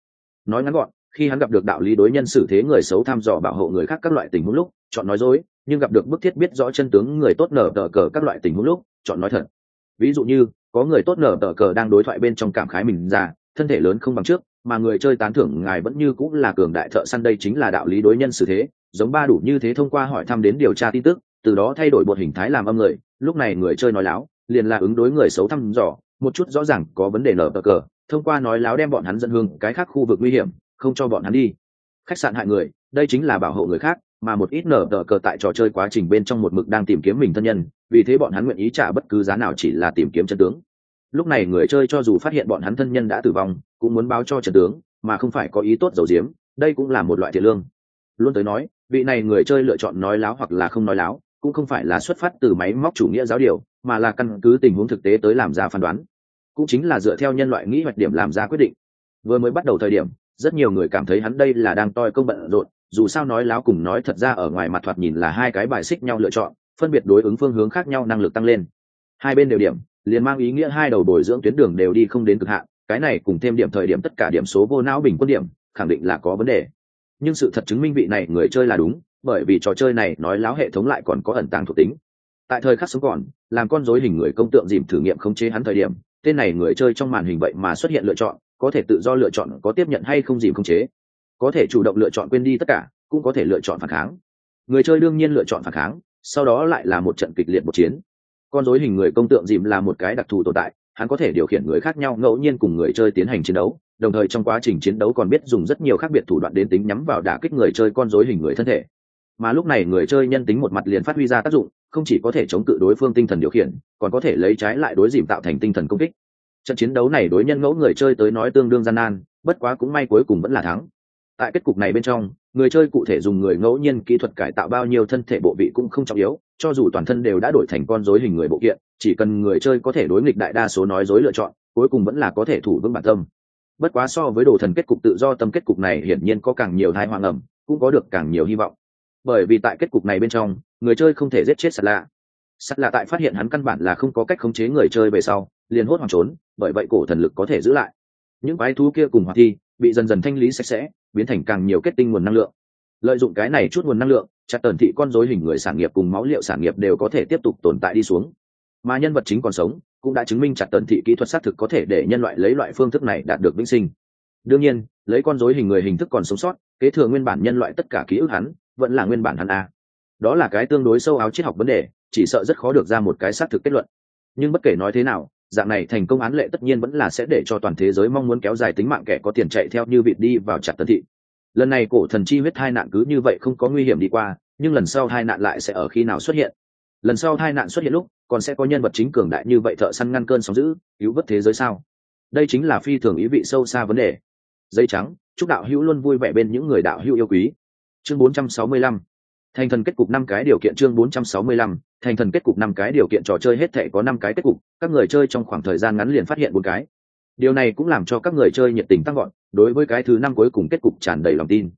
Nói ngắn gọn, khi hắn gặp được đạo lý đối nhân xử thế người xấu thăm dò bảo hộ người khác các loại tình huống lúc, chọn nói dối, nhưng gặp được bức thiết biết rõ chân tướng người tốt nở tờ cờ các loại tình huống lúc, chọn nói thật ví dụ như, có người tốt nở tờ cờ đang đối thoại bên trong cảm khái mình già thân thể lớn không bằng trước, mà người chơi tán thưởng ngài vẫn như cũng là cường đại thợ săn đây chính là đạo lý đối nhân xử thế, giống ba đủ như thế thông qua hỏi thăm đến điều tra tin tức, từ đó thay đổi một hình thái làm âm người, lúc này người chơi nói láo, liền là ứng đối người xấu thăm dò, một chút rõ ràng có vấn đề nở tờ cờ, thông qua nói láo đem bọn hắn dẫn hương cái khác khu vực nguy hiểm, không cho bọn hắn đi. Khách sạn hại người, đây chính là bảo hộ người khác mà một ít nở tờ cờ tại trò chơi quá trình bên trong một mực đang tìm kiếm mình thân nhân, vì thế bọn hắn nguyện ý trả bất cứ giá nào chỉ là tìm kiếm chân tướng. Lúc này người chơi cho dù phát hiện bọn hắn thân nhân đã tử vong, cũng muốn báo cho trần tướng, mà không phải có ý tốt dầu diếm đây cũng là một loại thiện lương. Luôn tới nói, vị này người chơi lựa chọn nói láo hoặc là không nói láo, cũng không phải là xuất phát từ máy móc chủ nghĩa giáo điều, mà là căn cứ tình huống thực tế tới làm ra phán đoán. Cũng chính là dựa theo nhân loại nghĩ hoạch điểm làm ra quyết định. Vừa mới bắt đầu thời điểm, rất nhiều người cảm thấy hắn đây là đang toi công bận rộn dù sao nói láo cùng nói thật ra ở ngoài mặt thoạt nhìn là hai cái bài xích nhau lựa chọn, phân biệt đối ứng phương hướng khác nhau năng lực tăng lên. Hai bên đều điểm, liền mang ý nghĩa hai đầu bồi dưỡng tuyến đường đều đi không đến cực hạn, cái này cùng thêm điểm thời điểm tất cả điểm số vô não bình quân điểm, khẳng định là có vấn đề. Nhưng sự thật chứng minh vị này người chơi là đúng, bởi vì trò chơi này nói láo hệ thống lại còn có ẩn tàng thuộc tính. Tại thời khắc sống còn, làm con dối hình người công tượng dìm thử nghiệm khống chế hắn thời điểm, tên này người chơi trong màn hình vậy mà xuất hiện lựa chọn, có thể tự do lựa chọn có tiếp nhận hay không dìm khống chế có thể chủ động lựa chọn quên đi tất cả, cũng có thể lựa chọn phản kháng. Người chơi đương nhiên lựa chọn phản kháng, sau đó lại là một trận kịch liệt một chiến. Con dối hình người công tượng dìm là một cái đặc thù tồn tại, hắn có thể điều khiển người khác nhau ngẫu nhiên cùng người chơi tiến hành chiến đấu, đồng thời trong quá trình chiến đấu còn biết dùng rất nhiều khác biệt thủ đoạn đến tính nhắm vào đả kích người chơi con dối hình người thân thể. Mà lúc này người chơi nhân tính một mặt liền phát huy ra tác dụng, không chỉ có thể chống cự đối phương tinh thần điều khiển, còn có thể lấy trái lại đối dìm tạo thành tinh thần công kích. Trận chiến đấu này đối nhân ngẫu người chơi tới nói tương đương gian nan, bất quá cũng may cuối cùng vẫn là thắng tại kết cục này bên trong, người chơi cụ thể dùng người ngẫu nhiên kỹ thuật cải tạo bao nhiêu thân thể bộ vị cũng không trọng yếu, cho dù toàn thân đều đã đổi thành con rối hình người bộ kiện, chỉ cần người chơi có thể đối nghịch đại đa số nói dối lựa chọn, cuối cùng vẫn là có thể thủ vững bản tâm. Bất quá so với đồ thần kết cục tự do, tâm kết cục này hiển nhiên có càng nhiều thai hoàng ẩm cũng có được càng nhiều hy vọng. Bởi vì tại kết cục này bên trong, người chơi không thể giết chết sạt lạ. Sắt lạ tại phát hiện hắn căn bản là không có cách khống chế người chơi về sau, liền hốt hoảng trốn, bởi vậy cổ thần lực có thể giữ lại. Những quái thú kia cùng hoạt thi, bị dần dần thanh lý sạch sẽ biến thành càng nhiều kết tinh nguồn năng lượng. Lợi dụng cái này chút nguồn năng lượng chặt tần thị con dối hình người sản nghiệp cùng máu liệu sản nghiệp đều có thể tiếp tục tồn tại đi xuống. Mà nhân vật chính còn sống, cũng đã chứng minh chặt tần thị kỹ thuật xác thực có thể để nhân loại lấy loại phương thức này đạt được vĩnh sinh. Đương nhiên, lấy con dối hình người hình thức còn sống sót, kế thừa nguyên bản nhân loại tất cả ký ức hắn, vẫn là nguyên bản hắn a. Đó là cái tương đối sâu áo triết học vấn đề, chỉ sợ rất khó được ra một cái xác thực kết luận. Nhưng bất kể nói thế nào dạng này thành công án lệ tất nhiên vẫn là sẽ để cho toàn thế giới mong muốn kéo dài tính mạng kẻ có tiền chạy theo như vịt đi vào chặt tần thị. Lần này cổ thần chi huyết hai nạn cứ như vậy không có nguy hiểm đi qua, nhưng lần sau hai nạn lại sẽ ở khi nào xuất hiện? Lần sau hai nạn xuất hiện lúc, còn sẽ có nhân vật chính cường đại như vậy thợ săn ngăn cơn sóng giữ cứu vớt thế giới sao? Đây chính là phi thường ý vị sâu xa vấn đề. Dây trắng, chúc đạo hữu luôn vui vẻ bên những người đạo hữu yêu quý. Chương 465 thành thần kết cục năm cái điều kiện chương 465 thành thần kết cục năm cái điều kiện trò chơi hết thể có năm cái kết cục, các người chơi trong khoảng thời gian ngắn liền phát hiện bốn cái. Điều này cũng làm cho các người chơi nhiệt tình tăng gọn đối với cái thứ năm cuối cùng kết cục tràn đầy lòng tin.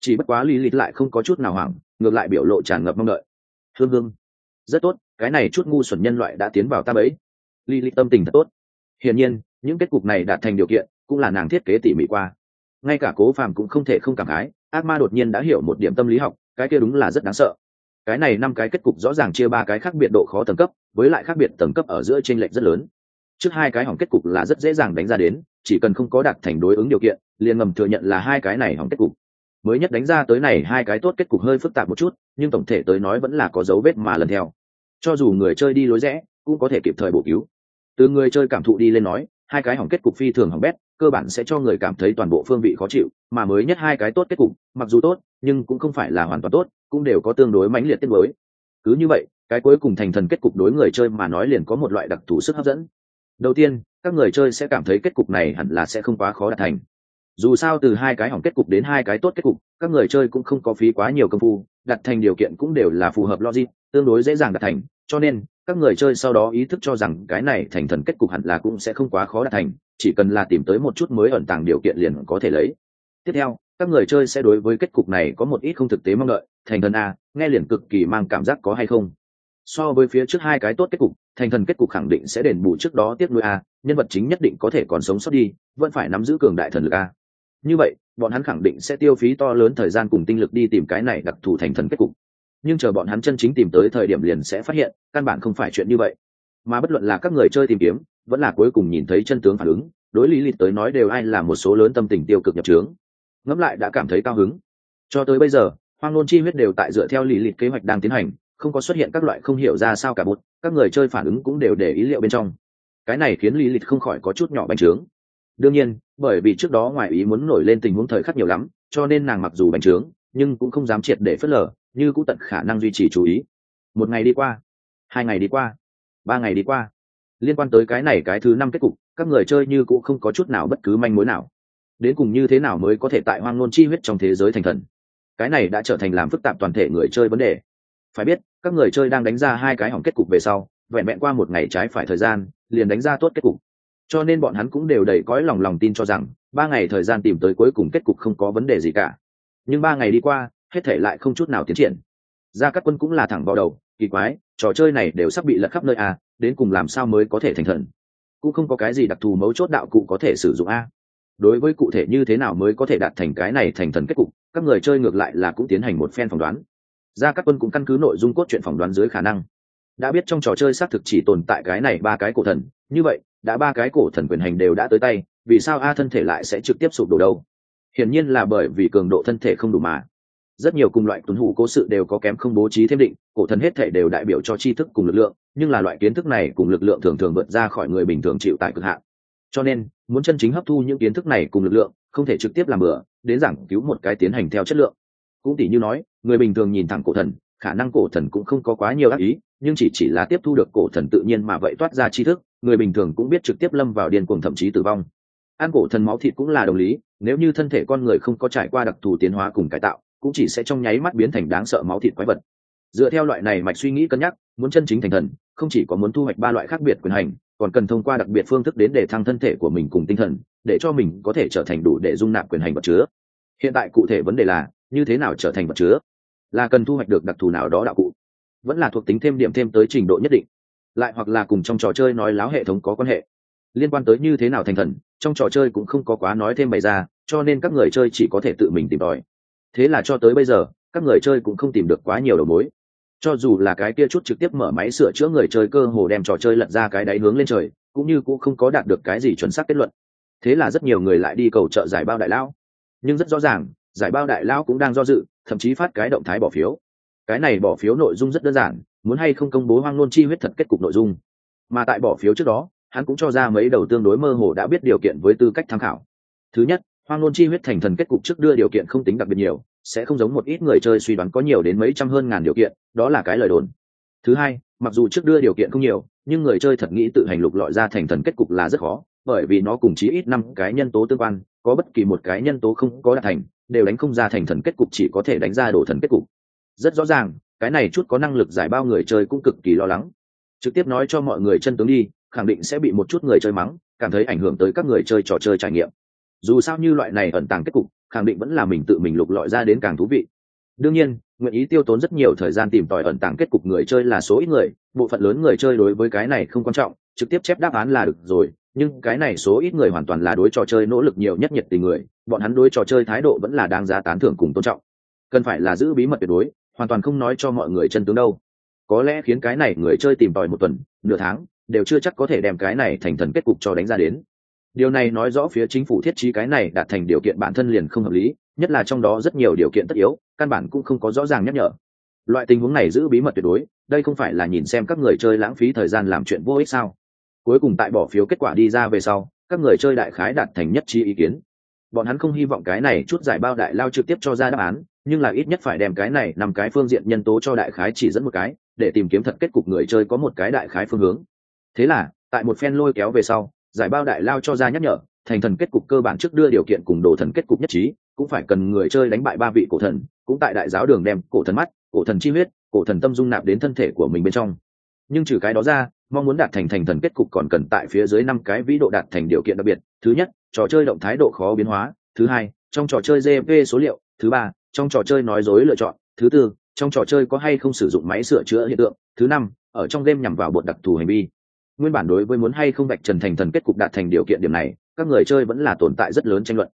Chỉ bất quá lý lịch lại không có chút nào hoảng, ngược lại biểu lộ tràn ngập mong đợi. Hương hương. Rất tốt, cái này chút ngu xuẩn nhân loại đã tiến vào tam ấy lý lịch tâm tình thật tốt. Hiển nhiên, những kết cục này đạt thành điều kiện, cũng là nàng thiết kế tỉ mỉ qua. Ngay cả cố phàm cũng không thể không cảm khái, ác ma đột nhiên đã hiểu một điểm tâm lý học, cái kia đúng là rất đáng sợ cái này năm cái kết cục rõ ràng chia ba cái khác biệt độ khó tầng cấp, với lại khác biệt tầng cấp ở giữa t r ê n lệch rất lớn. Trước hai cái hỏng kết cục là rất dễ dàng đánh ra đến, chỉ cần không có đạt thành đối ứng điều kiện, liền ngầm thừa nhận là hai cái này hỏng kết cục. Mới nhất đánh ra tới này hai cái tốt kết cục hơi phức tạp một chút, nhưng tổng thể tới nói vẫn là có dấu vết mà lần theo. Cho dù người chơi đi lối rẽ, cũng có thể kịp thời bổ cứu. Từ người chơi cảm thụ đi lên nói, hai cái hỏng kết cục phi thường hỏng bét, cơ bản sẽ cho người cảm thấy toàn bộ phương vị khó chịu, mà mới nhất hai cái tốt kết cục, mặc dù tốt nhưng cũng không phải là hoàn toàn tốt, cũng đều có tương đối mãnh liệt tiết mới. Cứ như vậy, cái cuối cùng thành thần kết cục đối người chơi mà nói liền có một loại đặc thù sức hấp dẫn. Đầu tiên, các người chơi sẽ cảm thấy kết cục này hẳn là sẽ không quá khó đạt thành. Dù sao từ hai cái hỏng kết cục đến hai cái tốt kết cục, các người chơi cũng không có phí quá nhiều công phu đặt thành điều kiện cũng đều là phù hợp logic, tương đối dễ dàng đạt thành. Cho nên, các người chơi sau đó ý thức cho rằng cái này thành thần kết cục hẳn là cũng sẽ không quá khó đạt thành, chỉ cần là tìm tới một chút mới ẩn tàng điều kiện liền có thể lấy tiếp theo, các người chơi sẽ đối với kết cục này có một ít không thực tế mong đợi. Thành thần a, nghe liền cực kỳ mang cảm giác có hay không? So với phía trước hai cái tốt kết cục, thành thần kết cục khẳng định sẽ đền bù trước đó tiếp nuôi a, nhân vật chính nhất định có thể còn sống sót đi, vẫn phải nắm giữ cường đại thần lực a. Như vậy, bọn hắn khẳng định sẽ tiêu phí to lớn thời gian cùng tinh lực đi tìm cái này đặc thù thành thần kết cục. Nhưng chờ bọn hắn chân chính tìm tới thời điểm liền sẽ phát hiện, căn bản không phải chuyện như vậy. Mà bất luận là các người chơi tìm kiếm, vẫn là cuối cùng nhìn thấy chân tướng phản ứng, đối lý lịch tới nói đều ai là một số lớn tâm tình tiêu cực nhập trướng ngẫm lại đã cảm thấy cao hứng. Cho tới bây giờ, hoang nôn chi huyết đều tại dựa theo lý lịch kế hoạch đang tiến hành, không có xuất hiện các loại không hiểu ra sao cả bút các người chơi phản ứng cũng đều để ý liệu bên trong. Cái này khiến lý lịch không khỏi có chút nhỏ bành trướng. Đương nhiên, bởi vì trước đó ngoài ý muốn nổi lên tình huống thời khắc nhiều lắm, cho nên nàng mặc dù bành trướng, nhưng cũng không dám triệt để phớt lờ, như cũng tận khả năng duy trì chú ý. Một ngày đi qua, hai ngày đi qua, ba ngày đi qua, liên quan tới cái này cái thứ năm kết cục, các người chơi như cũng không có chút nào bất cứ manh mối nào đến cùng như thế nào mới có thể tại hoang ngôn chi huyết trong thế giới thành thần? Cái này đã trở thành làm phức tạp toàn thể người chơi vấn đề. Phải biết, các người chơi đang đánh ra hai cái hỏng kết cục về sau, vẹn vẹn qua một ngày trái phải thời gian, liền đánh ra tốt kết cục. Cho nên bọn hắn cũng đều đầy cõi lòng lòng tin cho rằng, ba ngày thời gian tìm tới cuối cùng kết cục không có vấn đề gì cả. Nhưng ba ngày đi qua, hết thể lại không chút nào tiến triển. Ra các quân cũng là thẳng vào đầu, kỳ quái, trò chơi này đều sắp bị lật khắp nơi a đến cùng làm sao mới có thể thành thần? Cũng không có cái gì đặc thù mấu chốt đạo cụ có thể sử dụng a đối với cụ thể như thế nào mới có thể đạt thành cái này thành thần kết cục, các người chơi ngược lại là cũng tiến hành một phen phỏng đoán. Ra các quân cũng căn cứ nội dung cốt truyện phỏng đoán dưới khả năng. Đã biết trong trò chơi xác thực chỉ tồn tại cái này ba cái cổ thần, như vậy, đã ba cái cổ thần quyền hành đều đã tới tay, vì sao a thân thể lại sẽ trực tiếp sụp đổ đâu? Hiển nhiên là bởi vì cường độ thân thể không đủ mà. Rất nhiều cùng loại tuấn hủ cố sự đều có kém không bố trí thêm định, cổ thần hết thể đều đại biểu cho tri thức cùng lực lượng, nhưng là loại kiến thức này cùng lực lượng thường thường vượt ra khỏi người bình thường chịu tại cực hạn. Cho nên muốn chân chính hấp thu những kiến thức này cùng lực lượng, không thể trực tiếp làm bừa, đến giảng cứu một cái tiến hành theo chất lượng. Cũng tỷ như nói, người bình thường nhìn thẳng cổ thần, khả năng cổ thần cũng không có quá nhiều ác ý, nhưng chỉ chỉ là tiếp thu được cổ thần tự nhiên mà vậy toát ra tri thức, người bình thường cũng biết trực tiếp lâm vào điên cuồng thậm chí tử vong. Ăn cổ thần máu thịt cũng là đồng lý, nếu như thân thể con người không có trải qua đặc thù tiến hóa cùng cải tạo, cũng chỉ sẽ trong nháy mắt biến thành đáng sợ máu thịt quái vật. Dựa theo loại này mạch suy nghĩ cân nhắc, muốn chân chính thành thần, không chỉ có muốn thu hoạch ba loại khác biệt quyền hành còn cần thông qua đặc biệt phương thức đến để thăng thân thể của mình cùng tinh thần, để cho mình có thể trở thành đủ để dung nạp quyền hành vật chứa. Hiện tại cụ thể vấn đề là, như thế nào trở thành vật chứa? Là cần thu hoạch được đặc thù nào đó đạo cụ? Vẫn là thuộc tính thêm điểm thêm tới trình độ nhất định? Lại hoặc là cùng trong trò chơi nói láo hệ thống có quan hệ? Liên quan tới như thế nào thành thần, trong trò chơi cũng không có quá nói thêm bày ra, cho nên các người chơi chỉ có thể tự mình tìm tòi. Thế là cho tới bây giờ, các người chơi cũng không tìm được quá nhiều đầu mối cho dù là cái kia chút trực tiếp mở máy sửa chữa người chơi cơ hồ đem trò chơi lật ra cái đáy hướng lên trời, cũng như cũng không có đạt được cái gì chuẩn xác kết luận. Thế là rất nhiều người lại đi cầu trợ giải bao đại lão. Nhưng rất rõ ràng, giải bao đại lão cũng đang do dự, thậm chí phát cái động thái bỏ phiếu. Cái này bỏ phiếu nội dung rất đơn giản, muốn hay không công bố hoang nôn chi huyết thật kết cục nội dung. Mà tại bỏ phiếu trước đó, hắn cũng cho ra mấy đầu tương đối mơ hồ đã biết điều kiện với tư cách tham khảo. Thứ nhất, hoang nôn chi huyết thành thần kết cục trước đưa điều kiện không tính đặc biệt nhiều sẽ không giống một ít người chơi suy đoán có nhiều đến mấy trăm hơn ngàn điều kiện, đó là cái lời đồn. Thứ hai, mặc dù trước đưa điều kiện không nhiều, nhưng người chơi thật nghĩ tự hành lục lọi ra thành thần kết cục là rất khó, bởi vì nó cùng chí ít năm cái nhân tố tương quan, có bất kỳ một cái nhân tố không có đạt thành, đều đánh không ra thành thần kết cục chỉ có thể đánh ra đổ thần kết cục. Rất rõ ràng, cái này chút có năng lực giải bao người chơi cũng cực kỳ lo lắng. Trực tiếp nói cho mọi người chân tướng đi, khẳng định sẽ bị một chút người chơi mắng, cảm thấy ảnh hưởng tới các người chơi trò chơi trải nghiệm. Dù sao như loại này ẩn tàng kết cục khẳng định vẫn là mình tự mình lục lọi ra đến càng thú vị. Đương nhiên, nguyện ý tiêu tốn rất nhiều thời gian tìm tòi ẩn tàng kết cục người chơi là số ít người, bộ phận lớn người chơi đối với cái này không quan trọng, trực tiếp chép đáp án là được rồi, nhưng cái này số ít người hoàn toàn là đối trò chơi nỗ lực nhiều nhất nhiệt tình người, bọn hắn đối trò chơi thái độ vẫn là đáng giá tán thưởng cùng tôn trọng. Cần phải là giữ bí mật tuyệt đối, hoàn toàn không nói cho mọi người chân tướng đâu. Có lẽ khiến cái này người chơi tìm tòi một tuần, nửa tháng, đều chưa chắc có thể đem cái này thành thần kết cục cho đánh ra đến điều này nói rõ phía chính phủ thiết trí cái này đạt thành điều kiện bản thân liền không hợp lý, nhất là trong đó rất nhiều điều kiện tất yếu, căn bản cũng không có rõ ràng nhắc nhở. Loại tình huống này giữ bí mật tuyệt đối, đây không phải là nhìn xem các người chơi lãng phí thời gian làm chuyện vô ích sao? Cuối cùng tại bỏ phiếu kết quả đi ra về sau, các người chơi đại khái đạt thành nhất trí ý kiến. Bọn hắn không hy vọng cái này chút giải bao đại lao trực tiếp cho ra đáp án, nhưng là ít nhất phải đem cái này nằm cái phương diện nhân tố cho đại khái chỉ dẫn một cái, để tìm kiếm thật kết cục người chơi có một cái đại khái phương hướng. Thế là, tại một phen lôi kéo về sau giải bao đại lao cho ra nhắc nhở, thành thần kết cục cơ bản trước đưa điều kiện cùng đồ thần kết cục nhất trí, cũng phải cần người chơi đánh bại ba vị cổ thần, cũng tại đại giáo đường đem cổ thần mắt, cổ thần chi huyết, cổ thần tâm dung nạp đến thân thể của mình bên trong. Nhưng trừ cái đó ra, mong muốn đạt thành thành thần kết cục còn cần tại phía dưới năm cái vĩ độ đạt thành điều kiện đặc biệt, thứ nhất, trò chơi động thái độ khó biến hóa, thứ hai, trong trò chơi gp số liệu, thứ ba, trong trò chơi nói dối lựa chọn, thứ tư, trong trò chơi có hay không sử dụng máy sửa chữa hiện tượng, thứ năm, ở trong game nhằm vào bột đặc thù hành vi nguyên bản đối với muốn hay không vạch trần thành thần kết cục đạt thành điều kiện điểm này, các người chơi vẫn là tồn tại rất lớn tranh luận.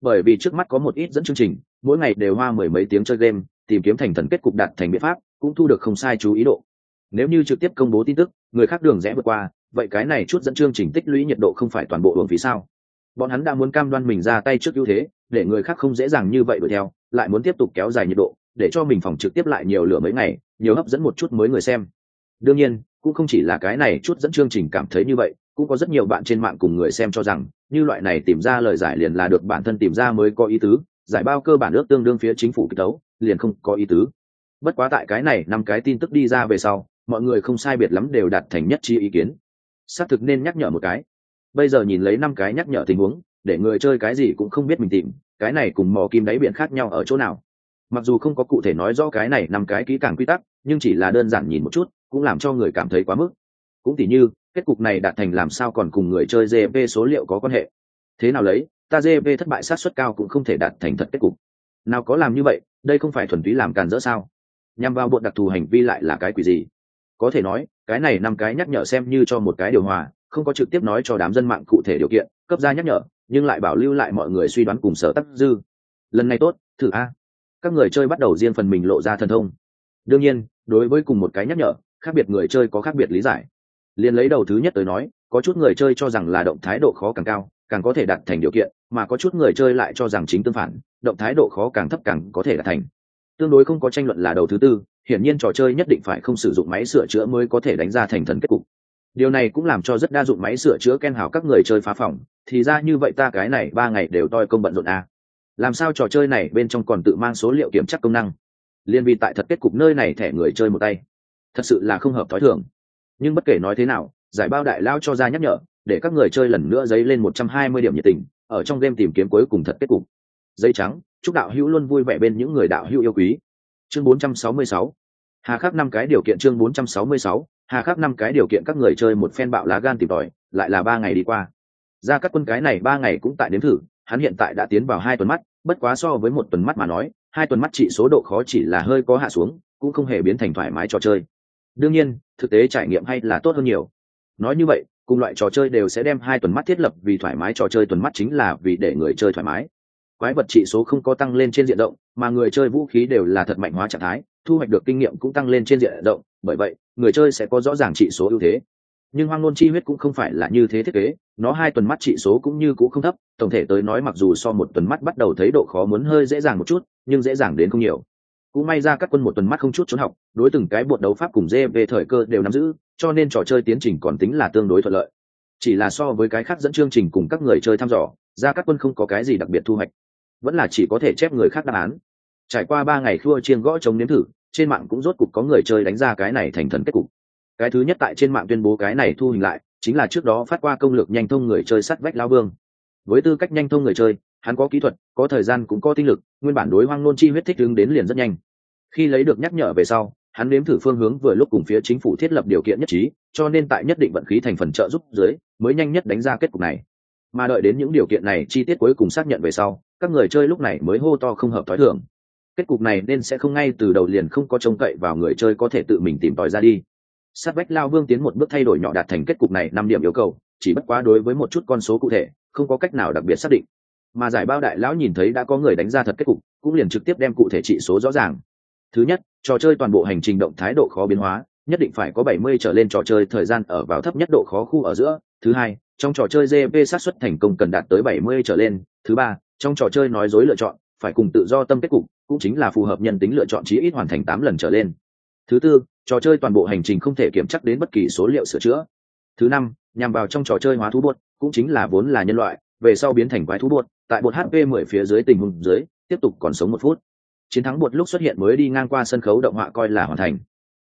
Bởi vì trước mắt có một ít dẫn chương trình, mỗi ngày đều hoa mười mấy tiếng chơi game, tìm kiếm thành thần kết cục đạt thành biện pháp, cũng thu được không sai chú ý độ. Nếu như trực tiếp công bố tin tức, người khác đường rẽ vượt qua, vậy cái này chút dẫn chương trình tích lũy nhiệt độ không phải toàn bộ đường phí sao? Bọn hắn đã muốn cam đoan mình ra tay trước ưu thế, để người khác không dễ dàng như vậy đuổi theo, lại muốn tiếp tục kéo dài nhiệt độ, để cho mình phòng trực tiếp lại nhiều lửa mấy ngày, nhiều hấp dẫn một chút mới người xem. Đương nhiên cũng không chỉ là cái này chút dẫn chương trình cảm thấy như vậy, cũng có rất nhiều bạn trên mạng cùng người xem cho rằng, như loại này tìm ra lời giải liền là được bản thân tìm ra mới có ý tứ, giải bao cơ bản ước tương đương phía chính phủ kích tấu liền không có ý tứ. Bất quá tại cái này năm cái tin tức đi ra về sau, mọi người không sai biệt lắm đều đạt thành nhất chi ý kiến. Xác thực nên nhắc nhở một cái. Bây giờ nhìn lấy năm cái nhắc nhở tình huống, để người chơi cái gì cũng không biết mình tìm, cái này cùng mò kim đáy biển khác nhau ở chỗ nào. Mặc dù không có cụ thể nói rõ cái này năm cái kỹ càng quy tắc, nhưng chỉ là đơn giản nhìn một chút cũng làm cho người cảm thấy quá mức. Cũng tỉ như, kết cục này đạt thành làm sao còn cùng người chơi gp số liệu có quan hệ. Thế nào lấy, ta gp thất bại sát suất cao cũng không thể đạt thành thật kết cục. Nào có làm như vậy, đây không phải thuần túy làm càn dỡ sao? Nhằm vào bộ đặc thù hành vi lại là cái quỷ gì? Có thể nói, cái này năm cái nhắc nhở xem như cho một cái điều hòa, không có trực tiếp nói cho đám dân mạng cụ thể điều kiện, cấp ra nhắc nhở, nhưng lại bảo lưu lại mọi người suy đoán cùng sở tắc dư. Lần này tốt, thử a. Các người chơi bắt đầu riêng phần mình lộ ra thần thông. Đương nhiên, đối với cùng một cái nhắc nhở khác biệt người chơi có khác biệt lý giải. Liền lấy đầu thứ nhất tới nói, có chút người chơi cho rằng là động thái độ khó càng cao, càng có thể đạt thành điều kiện, mà có chút người chơi lại cho rằng chính tương phản, động thái độ khó càng thấp càng có thể đạt thành. Tương đối không có tranh luận là đầu thứ tư, hiển nhiên trò chơi nhất định phải không sử dụng máy sửa chữa mới có thể đánh ra thành thần kết cục. Điều này cũng làm cho rất đa dụng máy sửa chữa ken hào các người chơi phá phòng, thì ra như vậy ta cái này ba ngày đều toi công bận rộn a à. làm sao trò chơi này bên trong còn tự mang số liệu kiểm tra công năng? Liên vi tại thật kết cục nơi này thẻ người chơi một tay thật sự là không hợp thói thường. Nhưng bất kể nói thế nào, giải bao đại lao cho ra nhắc nhở, để các người chơi lần nữa dấy lên một trăm hai mươi điểm nhiệt tình, ở trong game tìm kiếm cuối cùng thật kết cục. Dây trắng, chúc đạo hữu luôn vui vẻ bên những người đạo hữu yêu quý. Chương 466 hà khắc năm cái điều kiện chương 466 hà khắc năm cái điều kiện các người chơi một phen bạo lá gan tìm tòi, lại là ba ngày đi qua. Ra các quân cái này ba ngày cũng tại nếm thử, hắn hiện tại đã tiến vào hai tuần mắt, bất quá so với một tuần mắt mà nói, hai tuần mắt trị số độ khó chỉ là hơi có hạ xuống, cũng không hề biến thành thoải mái trò chơi đương nhiên, thực tế trải nghiệm hay là tốt hơn nhiều. Nói như vậy, cùng loại trò chơi đều sẽ đem hai tuần mắt thiết lập vì thoải mái, trò chơi tuần mắt chính là vì để người chơi thoải mái. Quái vật trị số không có tăng lên trên diện rộng, mà người chơi vũ khí đều là thật mạnh hóa trạng thái, thu hoạch được kinh nghiệm cũng tăng lên trên diện rộng, bởi vậy, người chơi sẽ có rõ ràng trị số ưu thế. Nhưng hoang nôn chi huyết cũng không phải là như thế thiết kế, nó hai tuần mắt trị số cũng như cũng không thấp, tổng thể tới nói mặc dù so một tuần mắt bắt đầu thấy độ khó muốn hơi dễ dàng một chút, nhưng dễ dàng đến không nhiều cũng may ra các quân một tuần mắt không chút trốn học, đối từng cái bột đấu pháp cùng dê về thời cơ đều nắm giữ, cho nên trò chơi tiến trình còn tính là tương đối thuận lợi. Chỉ là so với cái khác dẫn chương trình cùng các người chơi thăm dò, ra các quân không có cái gì đặc biệt thu hoạch. Vẫn là chỉ có thể chép người khác đáp án. Trải qua ba ngày khua chiên gõ chống nếm thử, trên mạng cũng rốt cục có người chơi đánh ra cái này thành thần kết cục. Cái thứ nhất tại trên mạng tuyên bố cái này thu hình lại, chính là trước đó phát qua công lược nhanh thông người chơi sắt vách lao vương. Với tư cách nhanh thông người chơi hắn có kỹ thuật, có thời gian cũng có tinh lực, nguyên bản đối hoang nôn chi huyết thích ứng đến liền rất nhanh. Khi lấy được nhắc nhở về sau, hắn nếm thử phương hướng vừa lúc cùng phía chính phủ thiết lập điều kiện nhất trí, cho nên tại nhất định vận khí thành phần trợ giúp dưới, mới nhanh nhất đánh ra kết cục này. Mà đợi đến những điều kiện này chi tiết cuối cùng xác nhận về sau, các người chơi lúc này mới hô to không hợp thói thường. Kết cục này nên sẽ không ngay từ đầu liền không có trông cậy vào người chơi có thể tự mình tìm tòi ra đi. Sát vách lao vương tiến một bước thay đổi nhỏ đạt thành kết cục này năm điểm yêu cầu, chỉ bất quá đối với một chút con số cụ thể, không có cách nào đặc biệt xác định mà giải bao đại lão nhìn thấy đã có người đánh ra thật kết cục, cũng liền trực tiếp đem cụ thể trị số rõ ràng. Thứ nhất, trò chơi toàn bộ hành trình động thái độ khó biến hóa, nhất định phải có 70 trở lên trò chơi thời gian ở vào thấp nhất độ khó khu ở giữa. Thứ hai, trong trò chơi gp sát xuất thành công cần đạt tới 70 trở lên. Thứ ba, trong trò chơi nói dối lựa chọn, phải cùng tự do tâm kết cục, cũng chính là phù hợp nhân tính lựa chọn chí ít hoàn thành tám lần trở lên. Thứ tư, trò chơi toàn bộ hành trình không thể kiểm chắc đến bất kỳ số liệu sửa chữa. Thứ năm, nhằm vào trong trò chơi hóa thú bột, cũng chính là vốn là nhân loại về sau biến thành quái thú bột, tại bột hp 10 phía dưới tình huống dưới, tiếp tục còn sống một phút. Chiến thắng bột lúc xuất hiện mới đi ngang qua sân khấu động họa coi là hoàn thành.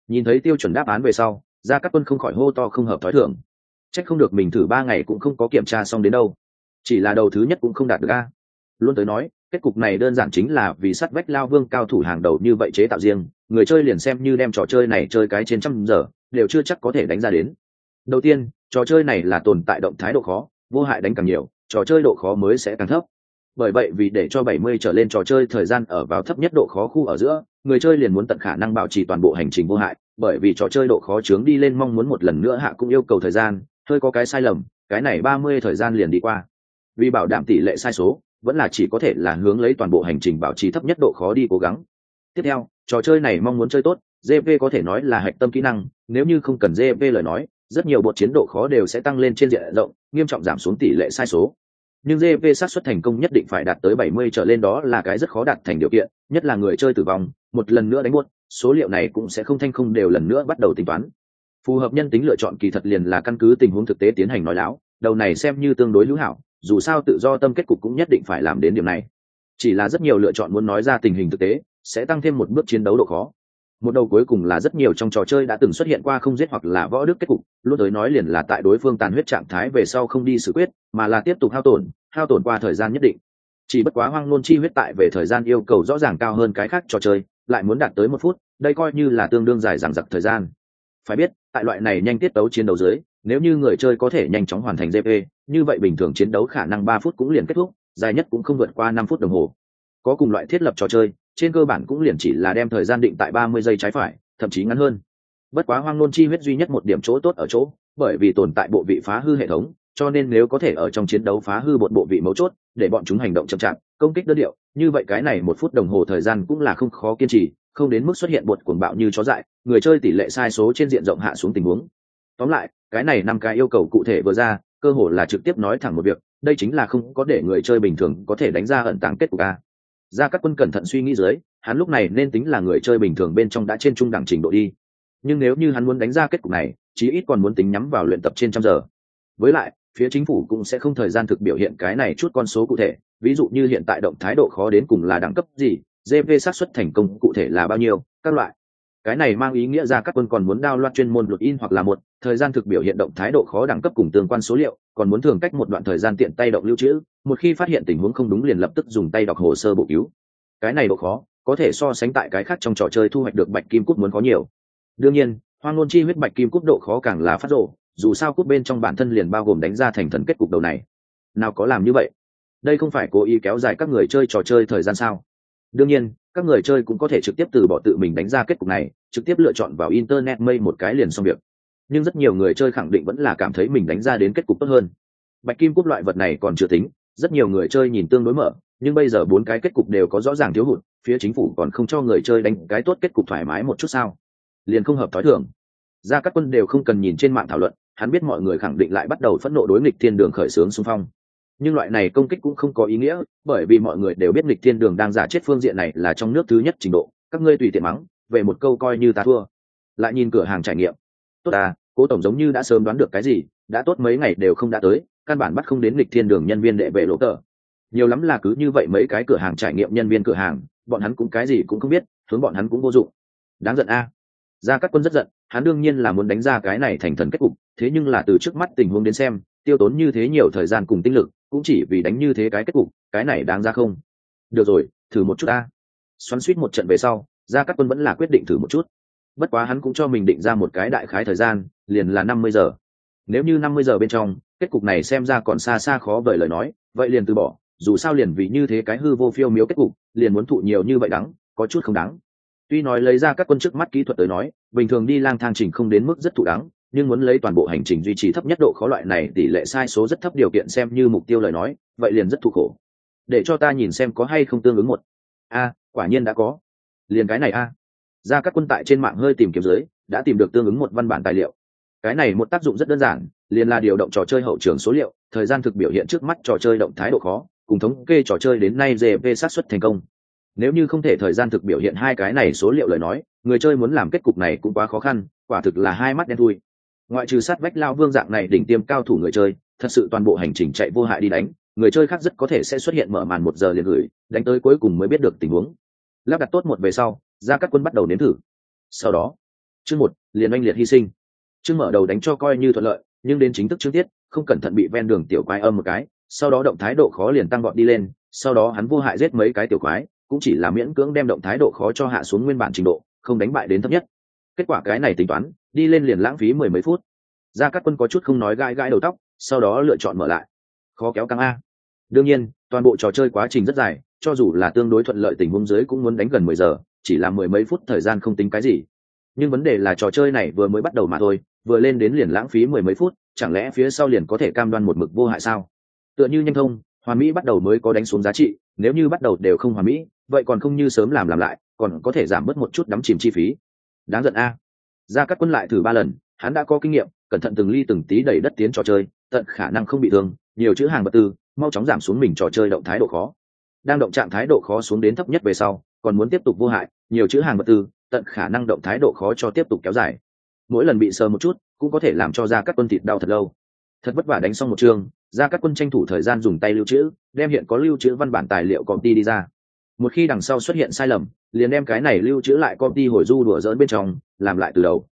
Nhìn thấy tiêu chuẩn đáp án về sau ra các quân không khỏi hô to không hợp thói thường. Trách không được mình thử ba ngày cũng không có kiểm tra xong đến đâu. Chỉ là đầu thứ nhất cũng không đạt được a. Luôn tới nói, kết cục này đơn giản chính là vì sắt vách lao vương cao thủ hàng đầu như vậy chế tạo riêng, người chơi liền xem như đem trò chơi này chơi cái trên trăm giờ, đều chưa chắc có thể đánh ra đến. Đầu tiên, trò chơi này là tồn tại động thái độ khó, vô hại đánh càng nhiều trò chơi độ khó mới sẽ càng thấp. Bởi vậy vì để cho 70 trở lên trò chơi thời gian ở vào thấp nhất độ khó khu ở giữa, người chơi liền muốn tận khả năng bảo trì toàn bộ hành trình vô hại. Bởi vì trò chơi độ khó chướng đi lên mong muốn một lần nữa hạ cũng yêu cầu thời gian, hơi có cái sai lầm, cái này 30 thời gian liền đi qua. Vì bảo đảm tỷ lệ sai số, vẫn là chỉ có thể là hướng lấy toàn bộ hành trình bảo trì thấp nhất độ khó đi cố gắng. Tiếp theo, trò chơi này mong muốn chơi tốt gp có thể nói là hạch tâm kỹ năng, nếu như không cần gp lời nói rất nhiều bột chiến độ khó đều sẽ tăng lên trên diện rộng, nghiêm trọng giảm xuống tỷ lệ sai số. Nhưng gp xác suất thành công nhất định phải đạt tới 70 trở lên đó là cái rất khó đạt thành điều kiện, nhất là người chơi tử vong, một lần nữa đánh buốt, số liệu này cũng sẽ không thanh không đều lần nữa bắt đầu tính toán. Phù hợp nhân tính lựa chọn kỳ thật liền là căn cứ tình huống thực tế tiến hành nói láo, đầu này xem như tương đối hữu hảo, dù sao tự do tâm kết cục cũng nhất định phải làm đến điểm này. Chỉ là rất nhiều lựa chọn muốn nói ra tình hình thực tế, sẽ tăng thêm một bước chiến đấu độ khó một đầu cuối cùng là rất nhiều trong trò chơi đã từng xuất hiện qua không giết hoặc là võ đức kết cục, luôn tới nói liền là tại đối phương tàn huyết trạng thái về sau không đi xử quyết, mà là tiếp tục hao tổn hao tổn qua thời gian nhất định. Chỉ bất quá hoang nôn chi huyết tại về thời gian yêu cầu rõ ràng cao hơn cái khác trò chơi, lại muốn đạt tới một phút, đây coi như là tương đương dài dằng dặc thời gian. Phải biết, tại loại này nhanh tiết tấu chiến đấu dưới, nếu như người chơi có thể nhanh chóng hoàn thành gp như vậy bình thường chiến đấu khả năng ba phút cũng liền kết thúc, dài nhất cũng không vượt qua năm phút đồng hồ. Có cùng loại thiết lập trò chơi trên cơ bản cũng liền chỉ là đem thời gian định tại ba mươi giây trái phải, thậm chí ngắn hơn. Bất quá hoang nôn chi huyết duy nhất một điểm chỗ tốt ở chỗ, bởi vì tồn tại bộ vị phá hư hệ thống, cho nên nếu có thể ở trong chiến đấu phá hư một bộ vị mấu chốt, để bọn chúng hành động chậm chạp, công kích đơn điệu, như vậy cái này một phút đồng hồ thời gian cũng là không khó kiên trì, không đến mức xuất hiện bột cuồng bạo như chó dại, người chơi tỷ lệ sai số trên diện rộng hạ xuống tình huống. Tóm lại, cái này năm cái yêu cầu cụ thể vừa ra, cơ hồ là trực tiếp nói thẳng một việc, đây chính là không có để người chơi bình thường có thể đánh ra ẩn tàng kết cục a ra các quân cẩn thận suy nghĩ dưới, hắn lúc này nên tính là người chơi bình thường bên trong đã trên trung đẳng trình độ đi. Nhưng nếu như hắn muốn đánh ra kết cục này, chí ít còn muốn tính nhắm vào luyện tập trên trăm giờ. Với lại, phía chính phủ cũng sẽ không thời gian thực biểu hiện cái này chút con số cụ thể, ví dụ như hiện tại động thái độ khó đến cùng là đẳng cấp gì gv xác suất thành công cụ thể là bao nhiêu, các loại. Cái này mang ý nghĩa ra các quân còn muốn đao loạt chuyên môn luật in hoặc là một, thời gian thực biểu hiện động thái độ khó đẳng cấp cùng tương quan số liệu, còn muốn thường cách một đoạn thời gian tiện tay động lưu trữ một khi phát hiện tình huống không đúng liền lập tức dùng tay đọc hồ sơ bộ cứu. Cái này độ khó, có thể so sánh tại cái khác trong trò chơi thu hoạch được bạch kim cút muốn có nhiều. Đương nhiên, hoang ngôn chi huyết bạch kim cút độ khó càng là phát rộ, dù sao cút bên trong bản thân liền bao gồm đánh ra thành thần kết cục đầu này. Nào có làm như vậy? Đây không phải cố ý kéo dài các người chơi trò chơi thời gian sao? Đương nhiên, các người chơi cũng có thể trực tiếp từ bỏ tự mình đánh ra kết cục này, trực tiếp lựa chọn vào internet mây một cái liền xong việc. Nhưng rất nhiều người chơi khẳng định vẫn là cảm thấy mình đánh ra đến kết cục tốt hơn. Bạch kim cúc loại vật này còn chưa tính rất nhiều người chơi nhìn tương đối mở, nhưng bây giờ bốn cái kết cục đều có rõ ràng thiếu hụt, phía chính phủ còn không cho người chơi đánh cái tốt kết cục thoải mái một chút sao? Liền không hợp thói thường. Ra các quân đều không cần nhìn trên mạng thảo luận, hắn biết mọi người khẳng định lại bắt đầu phẫn nộ đối nghịch thiên đường khởi xướng xung phong. Nhưng loại này công kích cũng không có ý nghĩa, bởi vì mọi người đều biết nghịch thiên đường đang giả chết phương diện này là trong nước thứ nhất trình độ, các ngươi tùy tiện mắng, về một câu coi như ta thua. Lại nhìn cửa hàng trải nghiệm. Tốt à cố tổng giống như đã sớm đoán được cái gì, đã tốt mấy ngày đều không đã tới căn bản bắt không đến lịch thiên đường nhân viên đệ vệ lỗ tờ. Nhiều lắm là cứ như vậy mấy cái cửa hàng trải nghiệm nhân viên cửa hàng, bọn hắn cũng cái gì cũng không biết, hướng bọn hắn cũng vô dụng. Đáng giận a. À. gia các quân rất giận, hắn đương nhiên là muốn đánh ra cái này thành thần kết cục, thế nhưng là từ trước mắt tình huống đến xem, tiêu tốn như thế nhiều thời gian cùng tinh lực, cũng chỉ vì đánh như thế cái kết cục, cái này đáng ra không. Được rồi, thử một chút a. Xoắn suýt một trận về sau, gia các quân vẫn là quyết định thử một chút. Bất quá hắn cũng cho mình định ra một cái đại khái thời gian, liền là năm mươi giờ. Nếu như năm mươi giờ bên trong kết cục này xem ra còn xa xa khó vời lời nói, vậy liền từ bỏ, dù sao liền vì như thế cái hư vô phiêu miếu kết cục, liền muốn thụ nhiều như vậy đắng, có chút không đáng. Tuy nói lấy ra các quân chức mắt kỹ thuật tới nói, bình thường đi lang thang trình không đến mức rất thụ đáng nhưng muốn lấy toàn bộ hành trình duy trì thấp nhất độ khó loại này, tỷ lệ sai số rất thấp điều kiện xem như mục tiêu lời nói, vậy liền rất thụ khổ. Để cho ta nhìn xem có hay không tương ứng một. A, quả nhiên đã có. Liền cái này a. Ra các quân tại trên mạng hơi tìm kiếm dưới, đã tìm được tương ứng một văn bản tài liệu. Cái này một tác dụng rất đơn giản liền là điều động trò chơi hậu trường số liệu, thời gian thực biểu hiện trước mắt trò chơi động thái độ khó, cùng thống kê trò chơi đến nay gp sát xuất thành công. Nếu như không thể thời gian thực biểu hiện hai cái này số liệu lời nói, người chơi muốn làm kết cục này cũng quá khó khăn, quả thực là hai mắt đen thui. Ngoại trừ sát vách lao vương dạng này đỉnh tiêm cao thủ người chơi, thật sự toàn bộ hành trình chạy vô hại đi đánh, người chơi khác rất có thể sẽ xuất hiện mở màn một giờ liền gửi, đánh tới cuối cùng mới biết được tình huống. Lắp đặt tốt một về sau, ra các quân bắt đầu nếm thử. Sau đó, chương một, liền oanh liệt hy sinh. Chương mở đầu đánh cho coi như thuận lợi nhưng đến chính thức trước tiết, không cẩn thận bị ven đường tiểu quái âm một cái, sau đó động thái độ khó liền tăng gọn đi lên, sau đó hắn vô hại giết mấy cái tiểu quái, cũng chỉ là miễn cưỡng đem động thái độ khó cho hạ xuống nguyên bản trình độ, không đánh bại đến thấp nhất. Kết quả cái này tính toán, đi lên liền lãng phí mười mấy phút. Ra các quân có chút không nói gai gai đầu tóc, sau đó lựa chọn mở lại. Khó kéo căng a. Đương nhiên, toàn bộ trò chơi quá trình rất dài, cho dù là tương đối thuận lợi tình huống dưới cũng muốn đánh gần mười giờ, chỉ là mười mấy phút thời gian không tính cái gì. Nhưng vấn đề là trò chơi này vừa mới bắt đầu mà thôi vừa lên đến liền lãng phí mười mấy phút, chẳng lẽ phía sau liền có thể cam đoan một mực vô hại sao? Tựa như nhanh thông, hoàn mỹ bắt đầu mới có đánh xuống giá trị, nếu như bắt đầu đều không hoàn mỹ, vậy còn không như sớm làm làm lại, còn có thể giảm bớt một chút đắm chìm chi phí. Đáng giận a. Ra các quân lại thử ba lần, hắn đã có kinh nghiệm, cẩn thận từng ly từng tí đẩy đất tiến trò chơi, tận khả năng không bị thương, nhiều chữ hàng vật tư, mau chóng giảm xuống mình trò chơi động thái độ khó. Đang động trạng thái độ khó xuống đến thấp nhất về sau, còn muốn tiếp tục vô hại, nhiều chữ hàng vật tư, tận khả năng động thái độ khó cho tiếp tục kéo dài mỗi lần bị sờ một chút, cũng có thể làm cho ra các quân thịt đau thật lâu. Thật vất vả đánh xong một chương ra các quân tranh thủ thời gian dùng tay lưu trữ, đem hiện có lưu trữ văn bản tài liệu công ty đi ra. Một khi đằng sau xuất hiện sai lầm, liền đem cái này lưu trữ lại công ty hồi du đùa dỡn bên trong, làm lại từ đầu.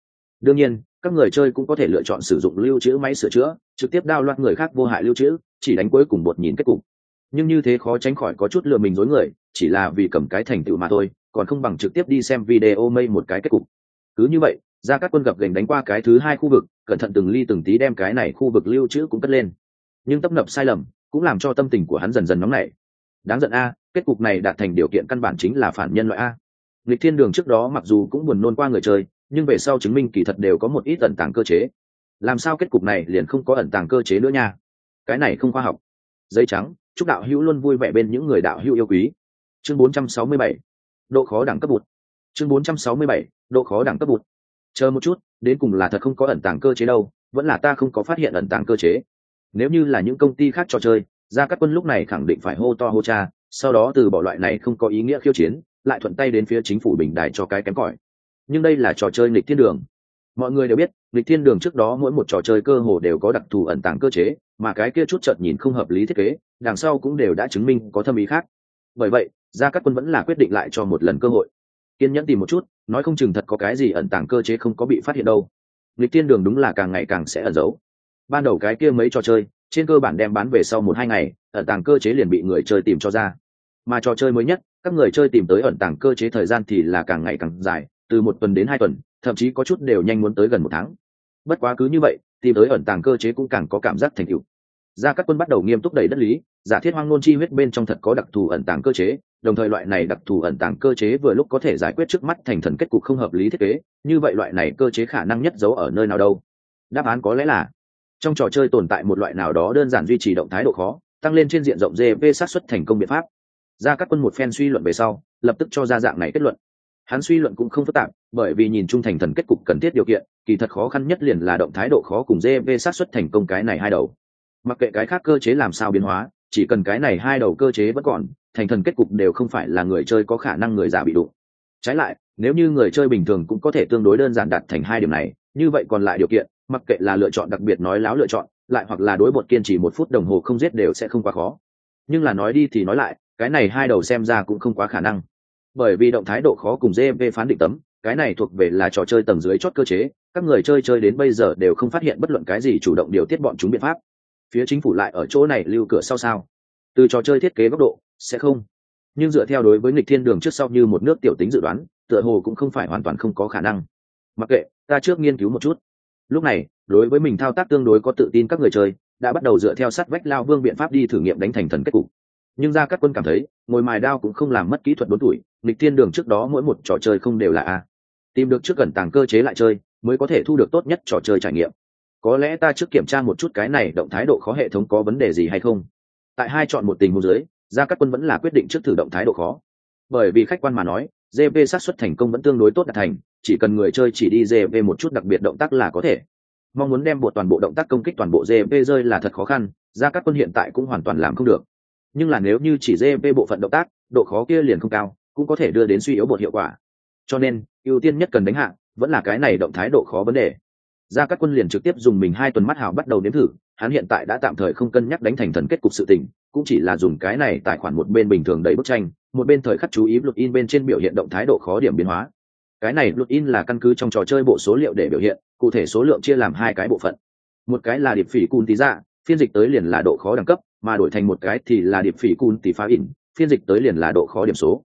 Đương nhiên, các người chơi cũng có thể lựa chọn sử dụng lưu trữ máy sửa chữa, trực tiếp đao loạt người khác vô hại lưu trữ, chỉ đánh cuối cùng bột nhìn kết cục. Nhưng như thế khó tránh khỏi có chút lừa mình dối người, chỉ là vì cầm cái thành tựu mà thôi, còn không bằng trực tiếp đi xem video mây một cái kết cục. Cứ như vậy ra các quân gặp gành đánh qua cái thứ hai khu vực, cẩn thận từng ly từng tí đem cái này khu vực lưu trữ cũng cất lên. Nhưng tấp nập sai lầm, cũng làm cho tâm tình của hắn dần dần nóng nảy. Đáng giận a, kết cục này đạt thành điều kiện căn bản chính là phản nhân loại a. Lịch thiên đường trước đó mặc dù cũng buồn nôn qua người chơi, nhưng về sau chứng minh kỳ thật đều có một ít ẩn tàng cơ chế. Làm sao kết cục này liền không có ẩn tàng cơ chế nữa nha? Cái này không khoa học. Giấy trắng, chúc đạo hữu luôn vui vẻ bên những người đạo hữu yêu quý. Chương 467. độ khó đẳng cấp bụt chương 467. độ khó đẳng cấp bụt chờ một chút, đến cùng là thật không có ẩn tàng cơ chế đâu, vẫn là ta không có phát hiện ẩn tàng cơ chế. Nếu như là những công ty khác trò chơi ra các quân lúc này khẳng định phải hô to hô cha, sau đó từ bỏ loại này không có ý nghĩa khiêu chiến, lại thuận tay đến phía chính phủ bình đài cho cái kém cỏi. Nhưng đây là trò chơi nghịch thiên đường. Mọi người đều biết, nghịch thiên đường trước đó mỗi một trò chơi cơ hồ đều có đặc thù ẩn tàng cơ chế, mà cái kia chút chợt nhìn không hợp lý thiết kế, đằng sau cũng đều đã chứng minh có thâm ý khác. Bởi vậy, gia các quân vẫn là quyết định lại cho một lần cơ hội. Kiên nhẫn tìm một chút nói không chừng thật có cái gì ẩn tàng cơ chế không có bị phát hiện đâu. Lịch tiên đường đúng là càng ngày càng sẽ ẩn giấu. Ban đầu cái kia mấy trò chơi, trên cơ bản đem bán về sau một hai ngày, ẩn tàng cơ chế liền bị người chơi tìm cho ra. Mà trò chơi mới nhất, các người chơi tìm tới ẩn tàng cơ chế thời gian thì là càng ngày càng dài, từ một tuần đến hai tuần, thậm chí có chút đều nhanh muốn tới gần một tháng. Bất quá cứ như vậy, tìm tới ẩn tàng cơ chế cũng càng có cảm giác thành tựu gia các quân bắt đầu nghiêm túc đẩy đất lý, giả thiết hoang nôn chi huyết bên trong thật có đặc thù ẩn tàng cơ chế, đồng thời loại này đặc thù ẩn tàng cơ chế vừa lúc có thể giải quyết trước mắt thành thần kết cục không hợp lý thiết kế, như vậy loại này cơ chế khả năng nhất giấu ở nơi nào đâu? Đáp án có lẽ là, trong trò chơi tồn tại một loại nào đó đơn giản duy trì động thái độ khó, tăng lên trên diện rộng gp sát xuất thành công biện pháp. Ra các quân một phen suy luận về sau, lập tức cho ra dạng này kết luận. Hắn suy luận cũng không phức tạp, bởi vì nhìn chung thành thần kết cục cần thiết điều kiện, kỳ thật khó khăn nhất liền là động thái độ khó cùng gp sát xuất thành công cái này hai đầu mặc kệ cái khác cơ chế làm sao biến hóa, chỉ cần cái này hai đầu cơ chế vẫn còn, thành thần kết cục đều không phải là người chơi có khả năng người giả bị đụng. Trái lại, nếu như người chơi bình thường cũng có thể tương đối đơn giản đặt thành hai điểm này, như vậy còn lại điều kiện, mặc kệ là lựa chọn đặc biệt nói láo lựa chọn, lại hoặc là đối bột kiên trì một phút đồng hồ không giết đều sẽ không quá khó. Nhưng là nói đi thì nói lại, cái này hai đầu xem ra cũng không quá khả năng. Bởi vì động thái độ khó cùng gmp phán định tấm, cái này thuộc về là trò chơi tầng dưới chót cơ chế, các người chơi chơi đến bây giờ đều không phát hiện bất luận cái gì chủ động điều tiết bọn chúng biện pháp phía chính phủ lại ở chỗ này lưu cửa sau sao? Từ trò chơi thiết kế góc độ, sẽ không. Nhưng dựa theo đối với nghịch thiên đường trước sau như một nước tiểu tính dự đoán, tựa hồ cũng không phải hoàn toàn không có khả năng. Mặc kệ, ta trước nghiên cứu một chút. Lúc này, đối với mình thao tác tương đối có tự tin các người chơi, đã bắt đầu dựa theo sát vách lao vương biện pháp đi thử nghiệm đánh thành thần kết cục. Nhưng ra các quân cảm thấy, ngồi mài đao cũng không làm mất kỹ thuật bốn tuổi, nghịch thiên đường trước đó mỗi một trò chơi không đều là a. Tìm được trước gần tàng cơ chế lại chơi, mới có thể thu được tốt nhất trò chơi trải nghiệm có lẽ ta trước kiểm tra một chút cái này động thái độ khó hệ thống có vấn đề gì hay không? Tại hai chọn một tình huống dưới ra các quân vẫn là quyết định trước thử động thái độ khó. Bởi vì khách quan mà nói gp xác suất thành công vẫn tương đối tốt đạt thành, chỉ cần người chơi chỉ đi gp một chút đặc biệt động tác là có thể. Mong muốn đem bộ toàn bộ động tác công kích toàn bộ gp rơi là thật khó khăn ra các quân hiện tại cũng hoàn toàn làm không được. Nhưng là nếu như chỉ gp bộ phận động tác, độ khó kia liền không cao, cũng có thể đưa đến suy yếu bột hiệu quả. Cho nên, ưu tiên nhất cần đánh hạ, vẫn là cái này động thái độ khó vấn đề ra các quân liền trực tiếp dùng mình hai tuần mắt hào bắt đầu nếm thử, hắn hiện tại đã tạm thời không cân nhắc đánh thành thần kết cục sự tình, cũng chỉ là dùng cái này tài khoản một bên bình thường đầy bức tranh, một bên thời khắc chú ý luật in bên trên biểu hiện động thái độ khó điểm biến hóa. Cái này luật in là căn cứ trong trò chơi bộ số liệu để biểu hiện, cụ thể số lượng chia làm hai cái bộ phận. Một cái là điệp phỉ cun tí ra dạ, phiên dịch tới liền là độ khó đẳng cấp, mà đổi thành một cái thì là điệp phỉ cun tí phá ỉn, phiên dịch tới liền là độ khó điểm số.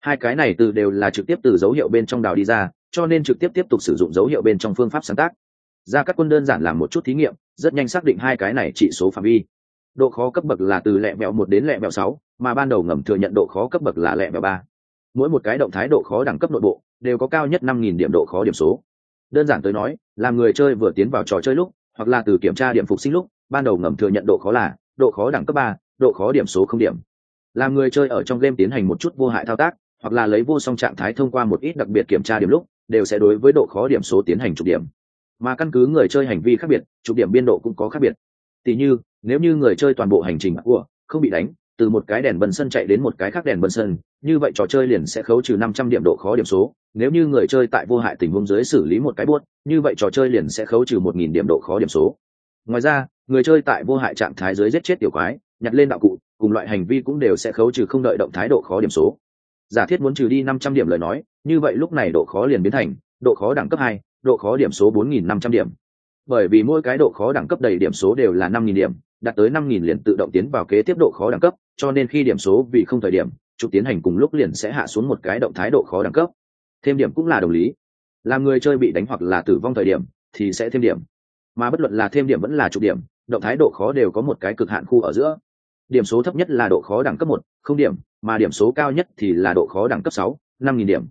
Hai cái này từ đều là trực tiếp từ dấu hiệu bên trong đào đi ra, cho nên trực tiếp tiếp tục sử dụng dấu hiệu bên trong phương pháp sáng tác ra các quân đơn giản làm một chút thí nghiệm, rất nhanh xác định hai cái này trị số phạm vi. Độ khó cấp bậc là từ lẹ mẹo một đến lẹ mẹo sáu, mà ban đầu ngầm thừa nhận độ khó cấp bậc là lẹ mẹo ba. Mỗi một cái động thái độ khó đẳng cấp nội bộ đều có cao nhất năm nghìn điểm độ khó điểm số. Đơn giản tới nói, làm người chơi vừa tiến vào trò chơi lúc, hoặc là từ kiểm tra điểm phục sinh lúc, ban đầu ngầm thừa nhận độ khó là độ khó đẳng cấp ba, độ khó điểm số không điểm. Làm người chơi ở trong game tiến hành một chút vô hại thao tác, hoặc là lấy vô song trạng thái thông qua một ít đặc biệt kiểm tra điểm lúc, đều sẽ đối với độ khó điểm số tiến hành trục điểm mà căn cứ người chơi hành vi khác biệt, trục điểm biên độ cũng có khác biệt. Tỉ như, nếu như người chơi toàn bộ hành trình của không bị đánh, từ một cái đèn bần sân chạy đến một cái khác đèn bần sân, như vậy trò chơi liền sẽ khấu trừ năm trăm điểm độ khó điểm số. Nếu như người chơi tại vô hại tình huống dưới xử lý một cái buốt, như vậy trò chơi liền sẽ khấu trừ một nghìn điểm độ khó điểm số. Ngoài ra, người chơi tại vô hại trạng thái dưới giết chết tiểu quái, nhặt lên đạo cụ, cùng loại hành vi cũng đều sẽ khấu trừ không đợi động thái độ khó điểm số. Giả thiết muốn trừ đi năm trăm điểm lời nói, như vậy lúc này độ khó liền biến thành độ khó đẳng cấp hai độ khó điểm số bốn nghìn năm trăm điểm. Bởi vì mỗi cái độ khó đẳng cấp đầy điểm số đều là năm nghìn điểm, đạt tới năm nghìn liền tự động tiến vào kế tiếp độ khó đẳng cấp, cho nên khi điểm số vì không thời điểm trục tiến hành cùng lúc liền sẽ hạ xuống một cái động thái độ khó đẳng cấp. Thêm điểm cũng là đồng lý. Làm người chơi bị đánh hoặc là tử vong thời điểm, thì sẽ thêm điểm. Mà bất luận là thêm điểm vẫn là trục điểm, động thái độ khó đều có một cái cực hạn khu ở giữa. Điểm số thấp nhất là độ khó đẳng cấp một, không điểm, mà điểm số cao nhất thì là độ khó đẳng cấp sáu, năm nghìn điểm.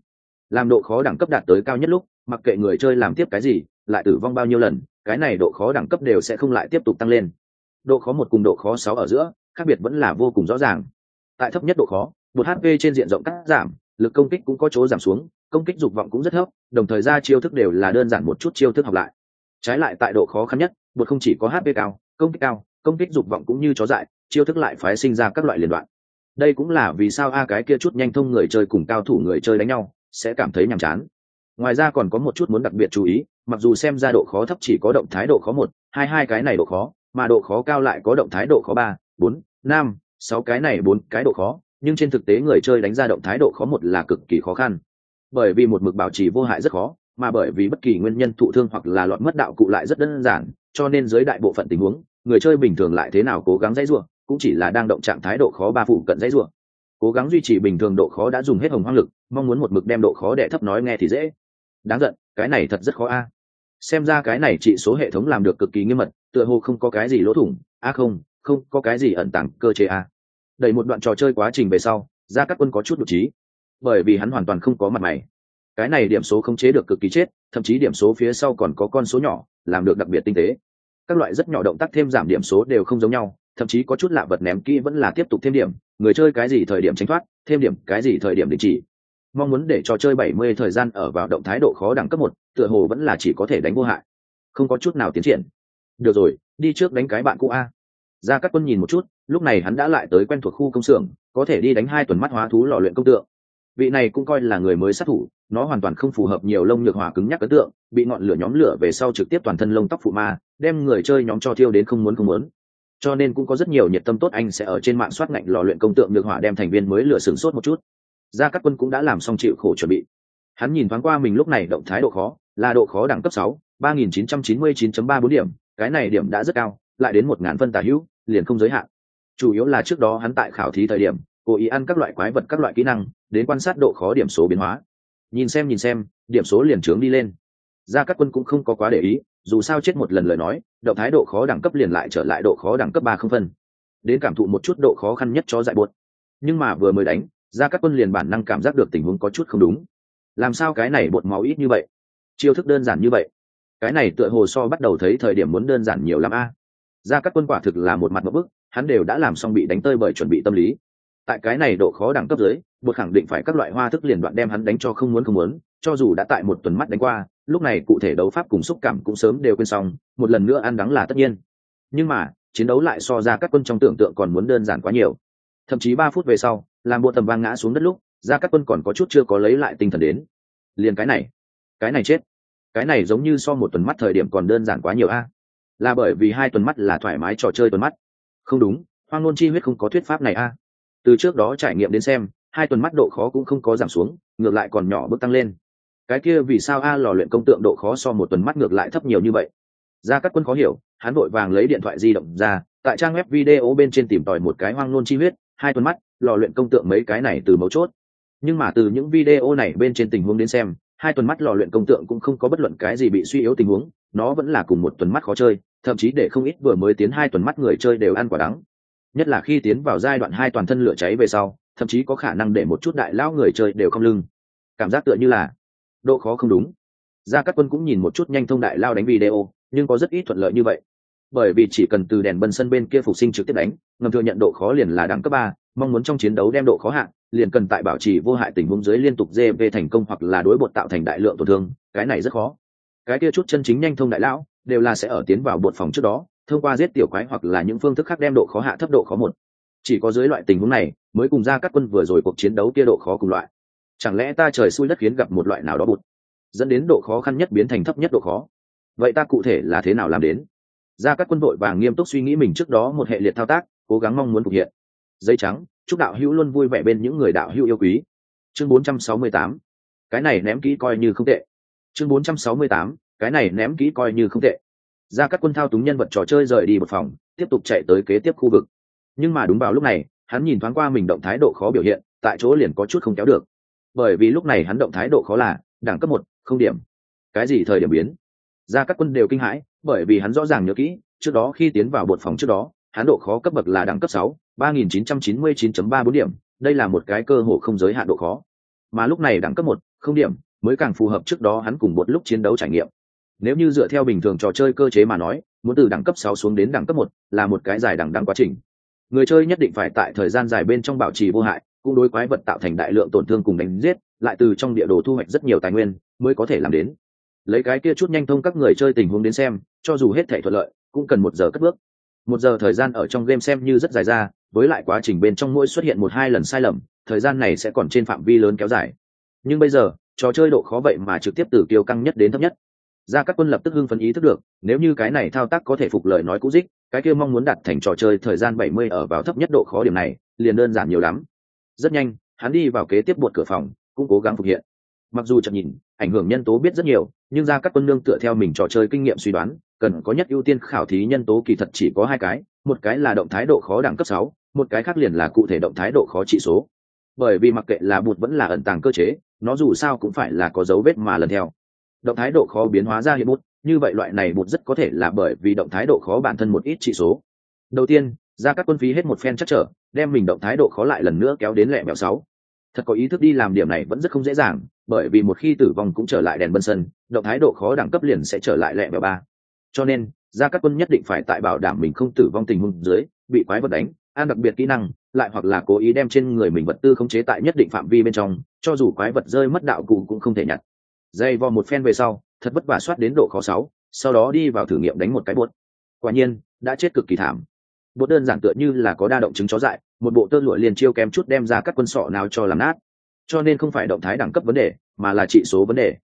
Làm độ khó đẳng cấp đạt tới cao nhất lúc mặc kệ người chơi làm tiếp cái gì, lại tử vong bao nhiêu lần, cái này độ khó đẳng cấp đều sẽ không lại tiếp tục tăng lên. Độ khó một cùng độ khó sáu ở giữa, khác biệt vẫn là vô cùng rõ ràng. Tại thấp nhất độ khó, một hp trên diện rộng cắt giảm, lực công kích cũng có chỗ giảm xuống, công kích dục vọng cũng rất thấp, đồng thời ra chiêu thức đều là đơn giản một chút chiêu thức học lại. Trái lại tại độ khó khăn nhất bột không chỉ có hp cao, công kích cao, công kích dục vọng cũng như chó dại, chiêu thức lại phái sinh ra các loại liên đoạn. Đây cũng là vì sao a cái kia chút nhanh thông người chơi cùng cao thủ người chơi đánh nhau, sẽ cảm thấy nhàm chán ngoài ra còn có một chút muốn đặc biệt chú ý, mặc dù xem ra độ khó thấp chỉ có động thái độ khó một, hai hai cái này độ khó, mà độ khó cao lại có động thái độ khó ba, bốn, năm, sáu cái này bốn cái độ khó, nhưng trên thực tế người chơi đánh ra động thái độ khó một là cực kỳ khó khăn. Bởi vì một mực bảo trì vô hại rất khó, mà bởi vì bất kỳ nguyên nhân thụ thương hoặc là loạn mất đạo cụ lại rất đơn giản, cho nên dưới đại bộ phận tình huống, người chơi bình thường lại thế nào cố gắng dãy ruộng cũng chỉ là đang động trạng thái độ khó ba phụ cận dãy ruộng cố gắng duy trì bình thường độ khó đã dùng hết hồng hoang lực, mong muốn một mực đem độ khó đệ thấp nói nghe thì dễ đáng giận, cái này thật rất khó a. À. Xem ra cái này trị số hệ thống làm được cực kỳ nghiêm mật, tựa hồ không có cái gì lỗ thủng. A không không có cái gì ẩn tàng cơ chế a. Đẩy một đoạn trò chơi quá trình về sau ra các quân có chút đột trí bởi vì hắn hoàn toàn không có mặt mày. Cái này điểm số không chế được cực kỳ chết, thậm chí điểm số phía sau còn có con số nhỏ, làm được đặc biệt tinh tế. Các loại rất nhỏ động tác thêm giảm điểm số đều không giống nhau, thậm chí có chút lạ vật ném kỹ vẫn là tiếp tục thêm điểm. Người chơi cái gì thời điểm tránh thoát, thêm điểm cái gì thời điểm đình chỉ mong muốn để trò chơi 70 thời gian ở vào động thái độ khó đẳng cấp một, tựa hồ vẫn là chỉ có thể đánh vô hại. Không có chút nào tiến triển. Được rồi, đi trước đánh cái bạn cũ a. Ra các quân nhìn một chút, lúc này hắn đã lại tới quen thuộc khu công xưởng, có thể đi đánh hai tuần mắt hóa thú lò luyện công tượng. Vị này cũng coi là người mới sát thủ, nó hoàn toàn không phù hợp nhiều lông nhược hỏa cứng nhắc ấn tượng, bị ngọn lửa nhóm lửa về sau trực tiếp toàn thân lông tóc phụ ma, đem người chơi nhóm cho thiêu đến không muốn không muốn. Cho nên cũng có rất nhiều nhiệt tâm tốt anh sẽ ở trên mạng soát ngạnh lò luyện công tượng nhược hỏa đem thành viên mới lửa sửng sốt một chút gia Cát quân cũng đã làm xong chịu khổ chuẩn bị. Hắn nhìn thoáng qua mình lúc này động thái độ khó, là độ khó đẳng cấp sáu, ba nghìn chín trăm chín mươi chín ba bốn điểm, cái này điểm đã rất cao, lại đến một ngàn phân tả hữu, liền không giới hạn. Chủ yếu là trước đó hắn tại khảo thí thời điểm, cố ý ăn các loại quái vật các loại kỹ năng, đến quan sát độ khó điểm số biến hóa. Nhìn xem nhìn xem, điểm số liền trướng đi lên. Gia Cát quân cũng không có quá để ý, dù sao chết một lần lời nói, động thái độ khó đẳng cấp liền lại trở lại độ khó đẳng cấp ba không phân. Đến cảm thụ một chút độ khó khăn nhất cho dại buốt nhưng mà vừa mới đánh ra các quân liền bản năng cảm giác được tình huống có chút không đúng. Làm sao cái này bột máu ít như vậy? Chiêu thức đơn giản như vậy. Cái này tựa hồ so bắt đầu thấy thời điểm muốn đơn giản nhiều lắm a. Ra các quân quả thực là một mặt một bức, hắn đều đã làm xong bị đánh tơi bởi chuẩn bị tâm lý. Tại cái này độ khó đẳng cấp dưới, bột khẳng định phải các loại hoa thức liền đoạn đem hắn đánh cho không muốn không muốn, cho dù đã tại một tuần mắt đánh qua, lúc này cụ thể đấu pháp cùng xúc cảm cũng sớm đều quên xong, một lần nữa ăn đắng là tất nhiên. Nhưng mà, chiến đấu lại so ra các quân trong tưởng tượng còn muốn đơn giản quá nhiều. Thậm chí ba phút về sau làm bộ tầm vang ngã xuống đất lúc, ra các quân còn có chút chưa có lấy lại tinh thần đến. Liền cái này cái này chết. Cái này giống như so một tuần mắt thời điểm còn đơn giản quá nhiều a. Là bởi vì hai tuần mắt là thoải mái trò chơi tuần mắt. Không đúng, hoang ngôn chi huyết không có thuyết pháp này a. Từ trước đó trải nghiệm đến xem, hai tuần mắt độ khó cũng không có giảm xuống, ngược lại còn nhỏ bước tăng lên. Cái kia vì sao a lò luyện công tượng độ khó so một tuần mắt ngược lại thấp nhiều như vậy? Ra các quân khó hiểu, hắn vội vàng lấy điện thoại di động ra, tại trang web video bên trên tìm tòi một cái hoang nôn chi huyết hai tuần mắt, lò luyện công tượng mấy cái này từ mấu chốt. Nhưng mà từ những video này bên trên tình huống đến xem, hai tuần mắt lò luyện công tượng cũng không có bất luận cái gì bị suy yếu tình huống, nó vẫn là cùng một tuần mắt khó chơi, thậm chí để không ít vừa mới tiến hai tuần mắt người chơi đều ăn quả đắng. Nhất là khi tiến vào giai đoạn hai toàn thân lửa cháy về sau, thậm chí có khả năng để một chút đại lão người chơi đều không lưng. Cảm giác tựa như là độ khó không đúng. Gia cát quân cũng nhìn một chút nhanh thông đại lao đánh video, nhưng có rất ít thuận lợi như vậy. Bởi vì chỉ cần từ đèn bân sân bên kia phục sinh trực tiếp đánh ngầm thừa nhận độ khó liền là đẳng cấp ba, mong muốn trong chiến đấu đem độ khó hạn liền cần tại bảo trì vô hại tình huống dưới liên tục gv thành công hoặc là đối bột tạo thành đại lượng tổn thương, cái này rất khó. Cái kia chút chân chính nhanh thông đại lão, đều là sẽ ở tiến vào bột phòng trước đó, thông qua giết tiểu quái hoặc là những phương thức khác đem độ khó hạ thấp độ khó một. Chỉ có dưới loại tình huống này, mới cùng ra các quân vừa rồi cuộc chiến đấu kia độ khó cùng loại. Chẳng lẽ ta trời xui đất khiến gặp một loại nào đó bụt, dẫn đến độ khó khăn nhất biến thành thấp nhất độ khó? Vậy ta cụ thể là thế nào làm đến? Ra các quân đội vàng nghiêm túc suy nghĩ mình trước đó một hệ liệt thao tác cố gắng mong muốn thực hiện. Dây trắng, chúc đạo hữu luôn vui vẻ bên những người đạo hữu yêu quý. Chương 468. cái này ném kỹ coi như không tệ. Chương 468. cái này ném kỹ coi như không tệ. Ra các quân thao túng nhân vật trò chơi rời đi một phòng, tiếp tục chạy tới kế tiếp khu vực. Nhưng mà đúng vào lúc này, hắn nhìn thoáng qua mình động thái độ khó biểu hiện, tại chỗ liền có chút không kéo được. Bởi vì lúc này hắn động thái độ khó là, đẳng cấp một, không điểm. Cái gì thời điểm biến? Ra các quân đều kinh hãi, bởi vì hắn rõ ràng nhớ kỹ, trước đó khi tiến vào bột phòng trước đó hán độ khó cấp bậc là đẳng cấp sáu, ba nghìn chín trăm chín mươi chín ba bốn điểm, đây là một cái cơ hội không giới hạn độ khó. Mà lúc này đẳng cấp một, không điểm, mới càng phù hợp trước đó hắn cùng một lúc chiến đấu trải nghiệm. Nếu như dựa theo bình thường trò chơi cơ chế mà nói, muốn từ đẳng cấp sáu xuống đến đẳng cấp một là một cái dài đẳng đẳng quá trình. Người chơi nhất định phải tại thời gian dài bên trong bảo trì vô hại, cũng đối quái vật tạo thành đại lượng tổn thương cùng đánh giết, lại từ trong địa đồ thu hoạch rất nhiều tài nguyên, mới có thể làm đến. Lấy cái kia chút nhanh thông các người chơi tình huống đến xem, cho dù hết thể thuận lợi, cũng cần một giờ cất bước một giờ thời gian ở trong game xem như rất dài ra, với lại quá trình bên trong mỗi xuất hiện một hai lần sai lầm, thời gian này sẽ còn trên phạm vi lớn kéo dài. Nhưng bây giờ, trò chơi độ khó vậy mà trực tiếp từ kiêu căng nhất đến thấp nhất. Ra các quân lập tức hưng phấn ý thức được, nếu như cái này thao tác có thể phục lời nói cũ dích, cái kia mong muốn đặt thành trò chơi thời gian bảy mươi ở vào thấp nhất độ khó điểm này, liền đơn giản nhiều lắm. Rất nhanh, hắn đi vào kế tiếp buột cửa phòng, cũng cố gắng phục hiện. Mặc dù chậm nhìn, ảnh hưởng nhân tố biết rất nhiều, nhưng ra các quân nương tựa theo mình trò chơi kinh nghiệm suy đoán cần có nhất ưu tiên khảo thí nhân tố kỳ thật chỉ có hai cái, một cái là động thái độ khó đẳng cấp sáu, một cái khác liền là cụ thể động thái độ khó trị số. Bởi vì mặc kệ là bụt vẫn là ẩn tàng cơ chế, nó dù sao cũng phải là có dấu vết mà lần theo. Động thái độ khó biến hóa ra hiện bút, như vậy loại này bụt rất có thể là bởi vì động thái độ khó bản thân một ít trị số. Đầu tiên, ra các quân phí hết một phen chắc trở, đem mình động thái độ khó lại lần nữa kéo đến lẹ mẹo sáu. Thật có ý thức đi làm điểm này vẫn rất không dễ dàng, bởi vì một khi tử vong cũng trở lại đèn bân sân, động thái độ khó đẳng cấp liền sẽ trở lại lẹ mẹo ba cho nên ra các quân nhất định phải tại bảo đảm mình không tử vong tình huống dưới, bị quái vật đánh, an đặc biệt kỹ năng, lại hoặc là cố ý đem trên người mình vật tư khống chế tại nhất định phạm vi bên trong, cho dù quái vật rơi mất đạo cụ cũng không thể nhặt. Dây vò một phen về sau, thật vất vả soát đến độ khó sáu, sau đó đi vào thử nghiệm đánh một cái buốt quả nhiên, đã chết cực kỳ thảm. Bột đơn giản tựa như là có đa động chứng chó dại, một bộ tơ lụa liền chiêu kém chút đem ra các quân sọ nào cho làm nát. Cho nên không phải động thái đẳng cấp vấn đề, mà là trị số vấn đề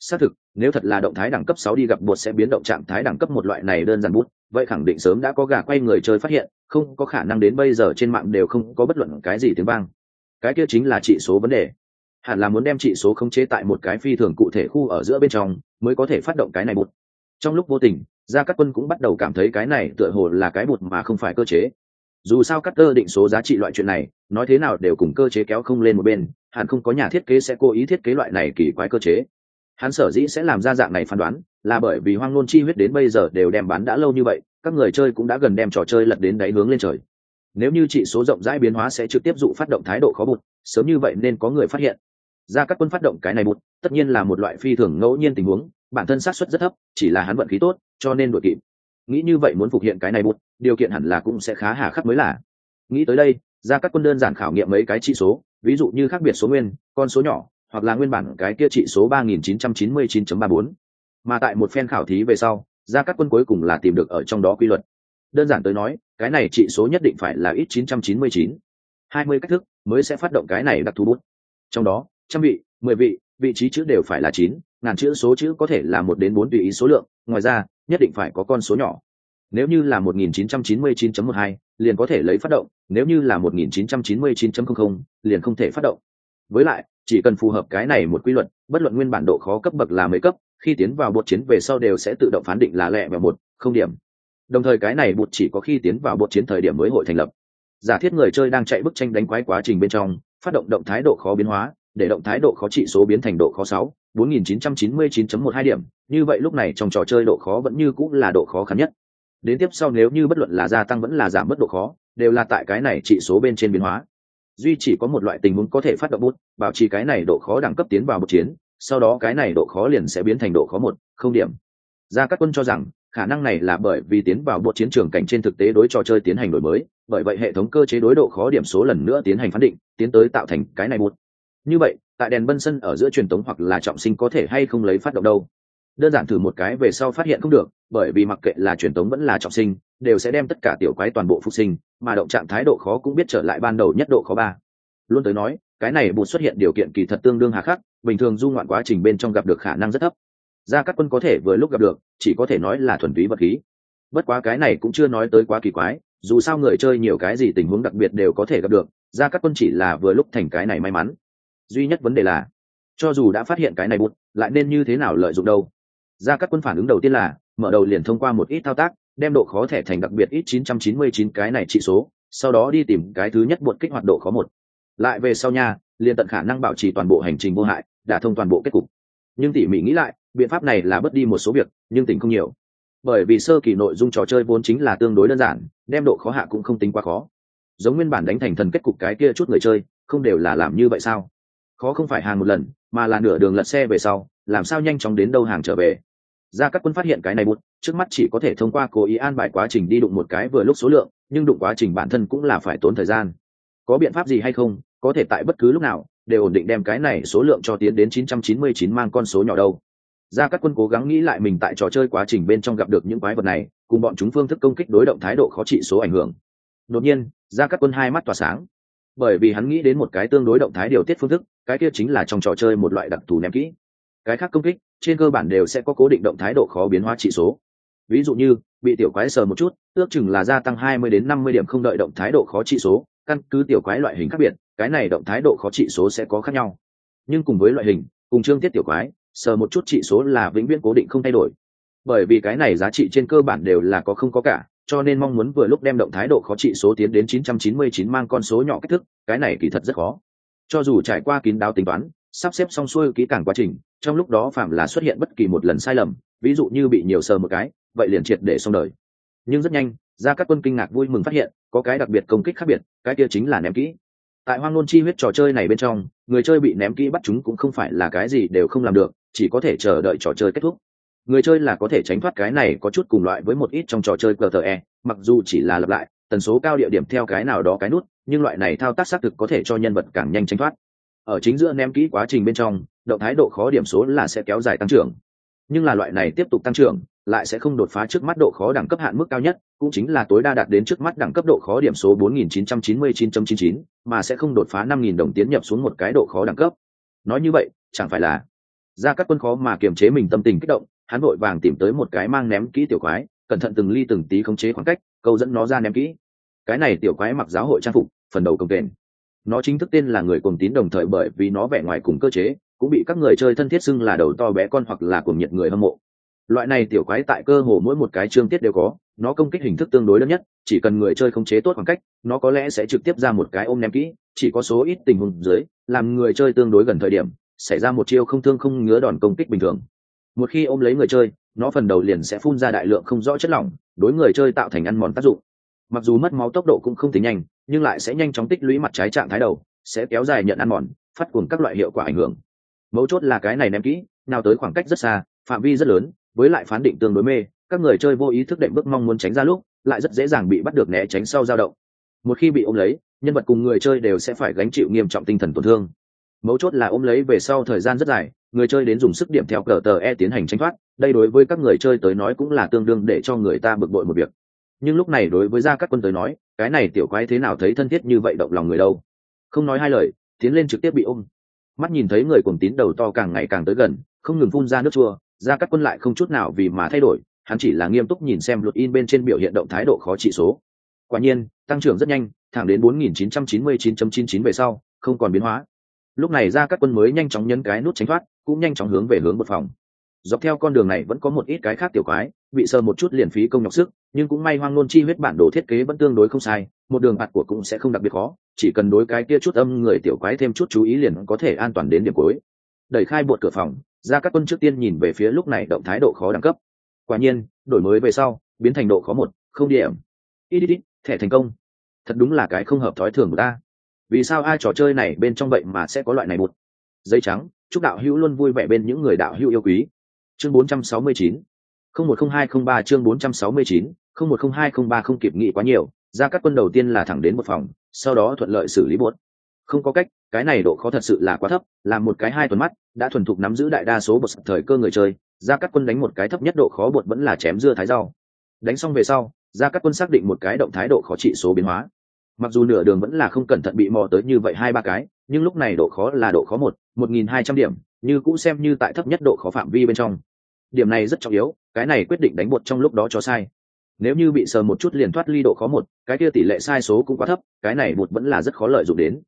xác thực, nếu thật là động thái đẳng cấp sáu đi gặp bột sẽ biến động trạng thái đẳng cấp một loại này đơn giản bút, vậy khẳng định sớm đã có gà quay người chơi phát hiện, không có khả năng đến bây giờ trên mạng đều không có bất luận cái gì tiếng vang. Cái kia chính là trị số vấn đề. Hẳn là muốn đem trị số khống chế tại một cái phi thường cụ thể khu ở giữa bên trong, mới có thể phát động cái này bút. Trong lúc vô tình, gia cát quân cũng bắt đầu cảm thấy cái này tựa hồ là cái bột mà không phải cơ chế. Dù sao cắt cơ định số giá trị loại chuyện này, nói thế nào đều cùng cơ chế kéo không lên một bên, hẳn không có nhà thiết kế sẽ cố ý thiết kế loại này kỳ quái cơ chế hắn sở dĩ sẽ làm ra dạng này phán đoán là bởi vì hoang nôn chi huyết đến bây giờ đều đem bán đã lâu như vậy, các người chơi cũng đã gần đem trò chơi lật đến đáy hướng lên trời. Nếu như trị số rộng rãi biến hóa sẽ trực tiếp dụ phát động thái độ khó bụt, sớm như vậy nên có người phát hiện. Ra các quân phát động cái này bụt, tất nhiên là một loại phi thường ngẫu nhiên tình huống, bản thân xác suất rất thấp, chỉ là hắn vận khí tốt, cho nên đội kịp. Nghĩ như vậy muốn phục hiện cái này bụt, điều kiện hẳn là cũng sẽ khá hà khắc mới là. Nghĩ tới đây ra các quân đơn giản khảo nghiệm mấy cái trị số, ví dụ như khác biệt số nguyên, con số nhỏ hoặc là nguyên bản cái kia trị số 3999.34. mà tại một phen khảo thí về sau ra các quân cuối cùng là tìm được ở trong đó quy luật đơn giản tới nói cái này trị số nhất định phải là ít 999. 20 cách thức mới sẽ phát động cái này đặc thù bút trong đó trăm vị mười vị vị trí chữ đều phải là chín ngàn chữ số chữ có thể là một đến bốn tùy ý số lượng ngoài ra nhất định phải có con số nhỏ nếu như là 1999.12, liền có thể lấy phát động nếu như là 1999.00, liền không thể phát động với lại chỉ cần phù hợp cái này một quy luật bất luận nguyên bản độ khó cấp bậc là mấy cấp khi tiến vào bột chiến về sau đều sẽ tự động phán định là lẹ và một không điểm đồng thời cái này bột chỉ có khi tiến vào bột chiến thời điểm mới hội thành lập giả thiết người chơi đang chạy bức tranh đánh quái quá trình bên trong phát động động thái độ khó biến hóa để động thái độ khó trị số biến thành độ khó 6, 4999.12 điểm, như vậy lúc này trong trò chơi độ khó vẫn như cũng là độ khó khăn nhất. Đến tiếp sau nếu như bất luận là gia tăng vẫn là giảm mất độ khó, đều là tại cái này trị số bên trên biến hóa. Duy chỉ có một loại tình huống có thể phát động bút, bảo trì cái này độ khó đẳng cấp tiến vào một chiến, sau đó cái này độ khó liền sẽ biến thành độ khó một, không điểm. Ra các quân cho rằng, khả năng này là bởi vì tiến vào bộ chiến trường cảnh trên thực tế đối trò chơi tiến hành đổi mới, bởi vậy hệ thống cơ chế đối độ khó điểm số lần nữa tiến hành phán định, tiến tới tạo thành cái này một, như vậy tại đèn bân sân ở giữa truyền tống hoặc là trọng sinh có thể hay không lấy phát động đâu? Đơn giản thử một cái về sau phát hiện không được bởi vì mặc kệ là truyền tống vẫn là trọng sinh đều sẽ đem tất cả tiểu quái toàn bộ phục sinh mà động trạng thái độ khó cũng biết trở lại ban đầu nhất độ khó ba. Luôn tới nói, cái này bụt xuất hiện điều kiện kỳ thật tương đương hà khắc, bình thường du ngoạn quá trình bên trong gặp được khả năng rất thấp. Ra các quân có thể vừa lúc gặp được, chỉ có thể nói là thuần túy vật khí. Bất quá cái này cũng chưa nói tới quá kỳ quái, dù sao người chơi nhiều cái gì tình huống đặc biệt đều có thể gặp được ra các quân chỉ là vừa lúc thành cái này may mắn. Duy nhất vấn đề là, cho dù đã phát hiện cái này bụt lại nên như thế nào lợi dụng đâu? Ra các quân phản ứng đầu tiên là, mở đầu liền thông qua một ít thao tác đem độ khó thẻ thành đặc biệt ít 999 cái này trị số, sau đó đi tìm cái thứ nhất buộc kích hoạt độ khó một. Lại về sau nha, liền tận khả năng bảo trì toàn bộ hành trình vô hại đã thông toàn bộ kết cục. Nhưng tỉ mỉ nghĩ lại, biện pháp này là bớt đi một số việc, nhưng tỉnh không nhiều. Bởi vì sơ kỳ nội dung trò chơi vốn chính là tương đối đơn giản, đem độ khó hạ cũng không tính quá khó. Giống nguyên bản đánh thành thần kết cục cái kia chút người chơi, không đều là làm như vậy sao? Khó không phải hàng một lần, mà là nửa đường lật xe về sau, làm sao nhanh chóng đến đâu hàng trở về? Ra các quân phát hiện cái này bút, trước mắt chỉ có thể thông qua cố ý an bài quá trình đi đụng một cái vừa lúc số lượng, nhưng đụng quá trình bản thân cũng là phải tốn thời gian. Có biện pháp gì hay không, có thể tại bất cứ lúc nào, đều ổn định đem cái này số lượng cho tiến đến 999 mang con số nhỏ đâu. Ra các quân cố gắng nghĩ lại mình tại trò chơi quá trình bên trong gặp được những quái vật này, cùng bọn chúng phương thức công kích đối động thái độ khó trị số ảnh hưởng. Đột nhiên, ra các quân hai mắt tỏa sáng. Bởi vì hắn nghĩ đến một cái tương đối động thái điều tiết phương thức, cái kia chính là trong trò chơi một loại đặc thù ném kỹ. Cái khác công kích trên cơ bản đều sẽ có cố định động thái độ khó biến hóa trị số. Ví dụ như, bị tiểu quái sờ một chút, ước chừng là gia tăng 20 đến 50 điểm không đợi động thái độ khó trị số, căn cứ tiểu quái loại hình khác biệt, cái này động thái độ khó trị số sẽ có khác nhau. Nhưng cùng với loại hình, cùng chương tiết tiểu quái, sờ một chút trị số là vĩnh viễn cố định không thay đổi. Bởi vì cái này giá trị trên cơ bản đều là có không có cả, cho nên mong muốn vừa lúc đem động thái độ khó trị số tiến đến 999 mang con số nhỏ cách thức, cái này kỳ thật rất khó. Cho dù trải qua kín đáo tính toán sắp xếp xong xuôi kỹ càng quá trình trong lúc đó phạm là xuất hiện bất kỳ một lần sai lầm ví dụ như bị nhiều sờ một cái vậy liền triệt để xong đời. Nhưng rất nhanh ra các quân kinh ngạc vui mừng phát hiện có cái đặc biệt công kích khác biệt cái kia chính là ném kỹ. Tại hoang nôn chi huyết trò chơi này bên trong người chơi bị ném kỹ bắt chúng cũng không phải là cái gì đều không làm được chỉ có thể chờ đợi trò chơi kết thúc. Người chơi là có thể tránh thoát cái này có chút cùng loại với một ít trong trò chơi QTE, mặc dù chỉ là lặp lại tần số cao địa điểm theo cái nào đó cái nút nhưng loại này thao tác xác thực có thể cho nhân vật càng nhanh tránh thoát ở chính giữa ném kỹ quá trình bên trong động thái độ khó điểm số là sẽ kéo dài tăng trưởng. Nhưng là loại này tiếp tục tăng trưởng lại sẽ không đột phá trước mắt độ khó đẳng cấp hạn mức cao nhất cũng chính là tối đa đạt đến trước mắt đẳng cấp độ khó điểm số 4999.99, mà sẽ không đột phá 5.000 đồng tiến nhập xuống một cái độ khó đẳng cấp. Nói như vậy chẳng phải là ra các quân khó mà kiềm chế mình tâm tình kích động hắn vội vàng tìm tới một cái mang ném kỹ tiểu quái cẩn thận từng ly từng tí khống chế khoảng cách câu dẫn nó ra ném kỹ. Cái này tiểu quái mặc giáo hội trang phục phần đầu công kềnh nó chính thức tên là người cùng tín đồng thời bởi vì nó vẻ ngoài cùng cơ chế, cũng bị các người chơi thân thiết xưng là đầu to bé con hoặc là cùng nhiệt người hâm mộ. Loại này tiểu quái tại cơ hồ mỗi một cái chương tiết đều có, nó công kích hình thức tương đối lớn nhất, chỉ cần người chơi không chế tốt khoảng cách, nó có lẽ sẽ trực tiếp ra một cái ôm ném kỹ, chỉ có số ít tình huống dưới, làm người chơi tương đối gần thời điểm, xảy ra một chiêu không thương không ngứa đòn công kích bình thường. Một khi ôm lấy người chơi, nó phần đầu liền sẽ phun ra đại lượng không rõ chất lỏng, đối người chơi tạo thành ăn mòn tác dụng mặc dù mất máu tốc độ cũng không tính nhanh, nhưng lại sẽ nhanh chóng tích lũy mặt trái trạng thái đầu, sẽ kéo dài nhận ăn mòn, phát cuồng các loại hiệu quả ảnh hưởng. Mấu chốt là cái này ném kỹ, nào tới khoảng cách rất xa, phạm vi rất lớn, với lại phán định tương đối mê, các người chơi vô ý thức đệm bước mong muốn tránh ra lúc, lại rất dễ dàng bị bắt được né tránh sau dao động. Một khi bị ôm lấy, nhân vật cùng người chơi đều sẽ phải gánh chịu nghiêm trọng tinh thần tổn thương. Mấu chốt là ôm lấy về sau thời gian rất dài, người chơi đến dùng sức điểm theo cờ tờ e tiến hành tranh thoát, đây đối với các người chơi tới nói cũng là tương đương để cho người ta bực bội một việc nhưng lúc này đối với gia các quân tới nói, cái này tiểu quái thế nào thấy thân thiết như vậy động lòng người đâu. Không nói hai lời, tiến lên trực tiếp bị ôm. Mắt nhìn thấy người cùng tín đầu to càng ngày càng tới gần, không ngừng phun ra nước chua, gia các quân lại không chút nào vì mà thay đổi, hắn chỉ là nghiêm túc nhìn xem luật in bên trên biểu hiện động thái độ khó trị số. Quả nhiên, tăng trưởng rất nhanh, thẳng đến 4999.99 về sau, không còn biến hóa. Lúc này ra các quân mới nhanh chóng nhấn cái nút tránh thoát, cũng nhanh chóng hướng về hướng một phòng. Dọc theo con đường này vẫn có một ít cái khác tiểu quái, bị sờ một chút liền phí công nhọc sức nhưng cũng may hoang nôn chi huyết bản đồ thiết kế vẫn tương đối không sai, một đường bạt của cũng sẽ không đặc biệt khó, chỉ cần đối cái kia chút âm người tiểu quái thêm chút chú ý liền có thể an toàn đến điểm cuối. Đẩy khai bột cửa phòng, ra các quân trước tiên nhìn về phía lúc này động thái độ khó đẳng cấp. Quả nhiên, đổi mới về sau, biến thành độ khó một, không điểm. Ít ít ít thẻ thành công. Thật đúng là cái không hợp thói thường của ta. Vì sao ai trò chơi này bên trong vậy mà sẽ có loại này bột? Dây trắng, chúc đạo hữu luôn vui vẻ bên những người đạo hữu yêu quý. Chương 469 010203 chương 469 010203 không kịp nghĩ quá nhiều, ra các quân đầu tiên là thẳng đến một phòng, sau đó thuận lợi xử lý bột không có cách, cái này độ khó thật sự là quá thấp, là một cái hai tuần mắt, đã thuần thục nắm giữ đại đa số bột thời cơ người chơi, ra các quân đánh một cái thấp nhất độ khó bột vẫn là chém dưa thái rau. Đánh xong về sau, ra các quân xác định một cái động thái độ khó trị số biến hóa. Mặc dù nửa đường vẫn là không cẩn thận bị mò tới như vậy hai ba cái, nhưng lúc này độ khó là độ khó một một nghìn hai trăm điểm, như cũng xem như tại thấp nhất độ khó phạm vi bên trong điểm này rất trọng yếu, cái này quyết định đánh bột trong lúc đó cho sai. Nếu như bị sờ một chút liền thoát ly độ khó một, cái kia tỷ lệ sai số cũng quá thấp, cái này bột vẫn là rất khó lợi dụng đến.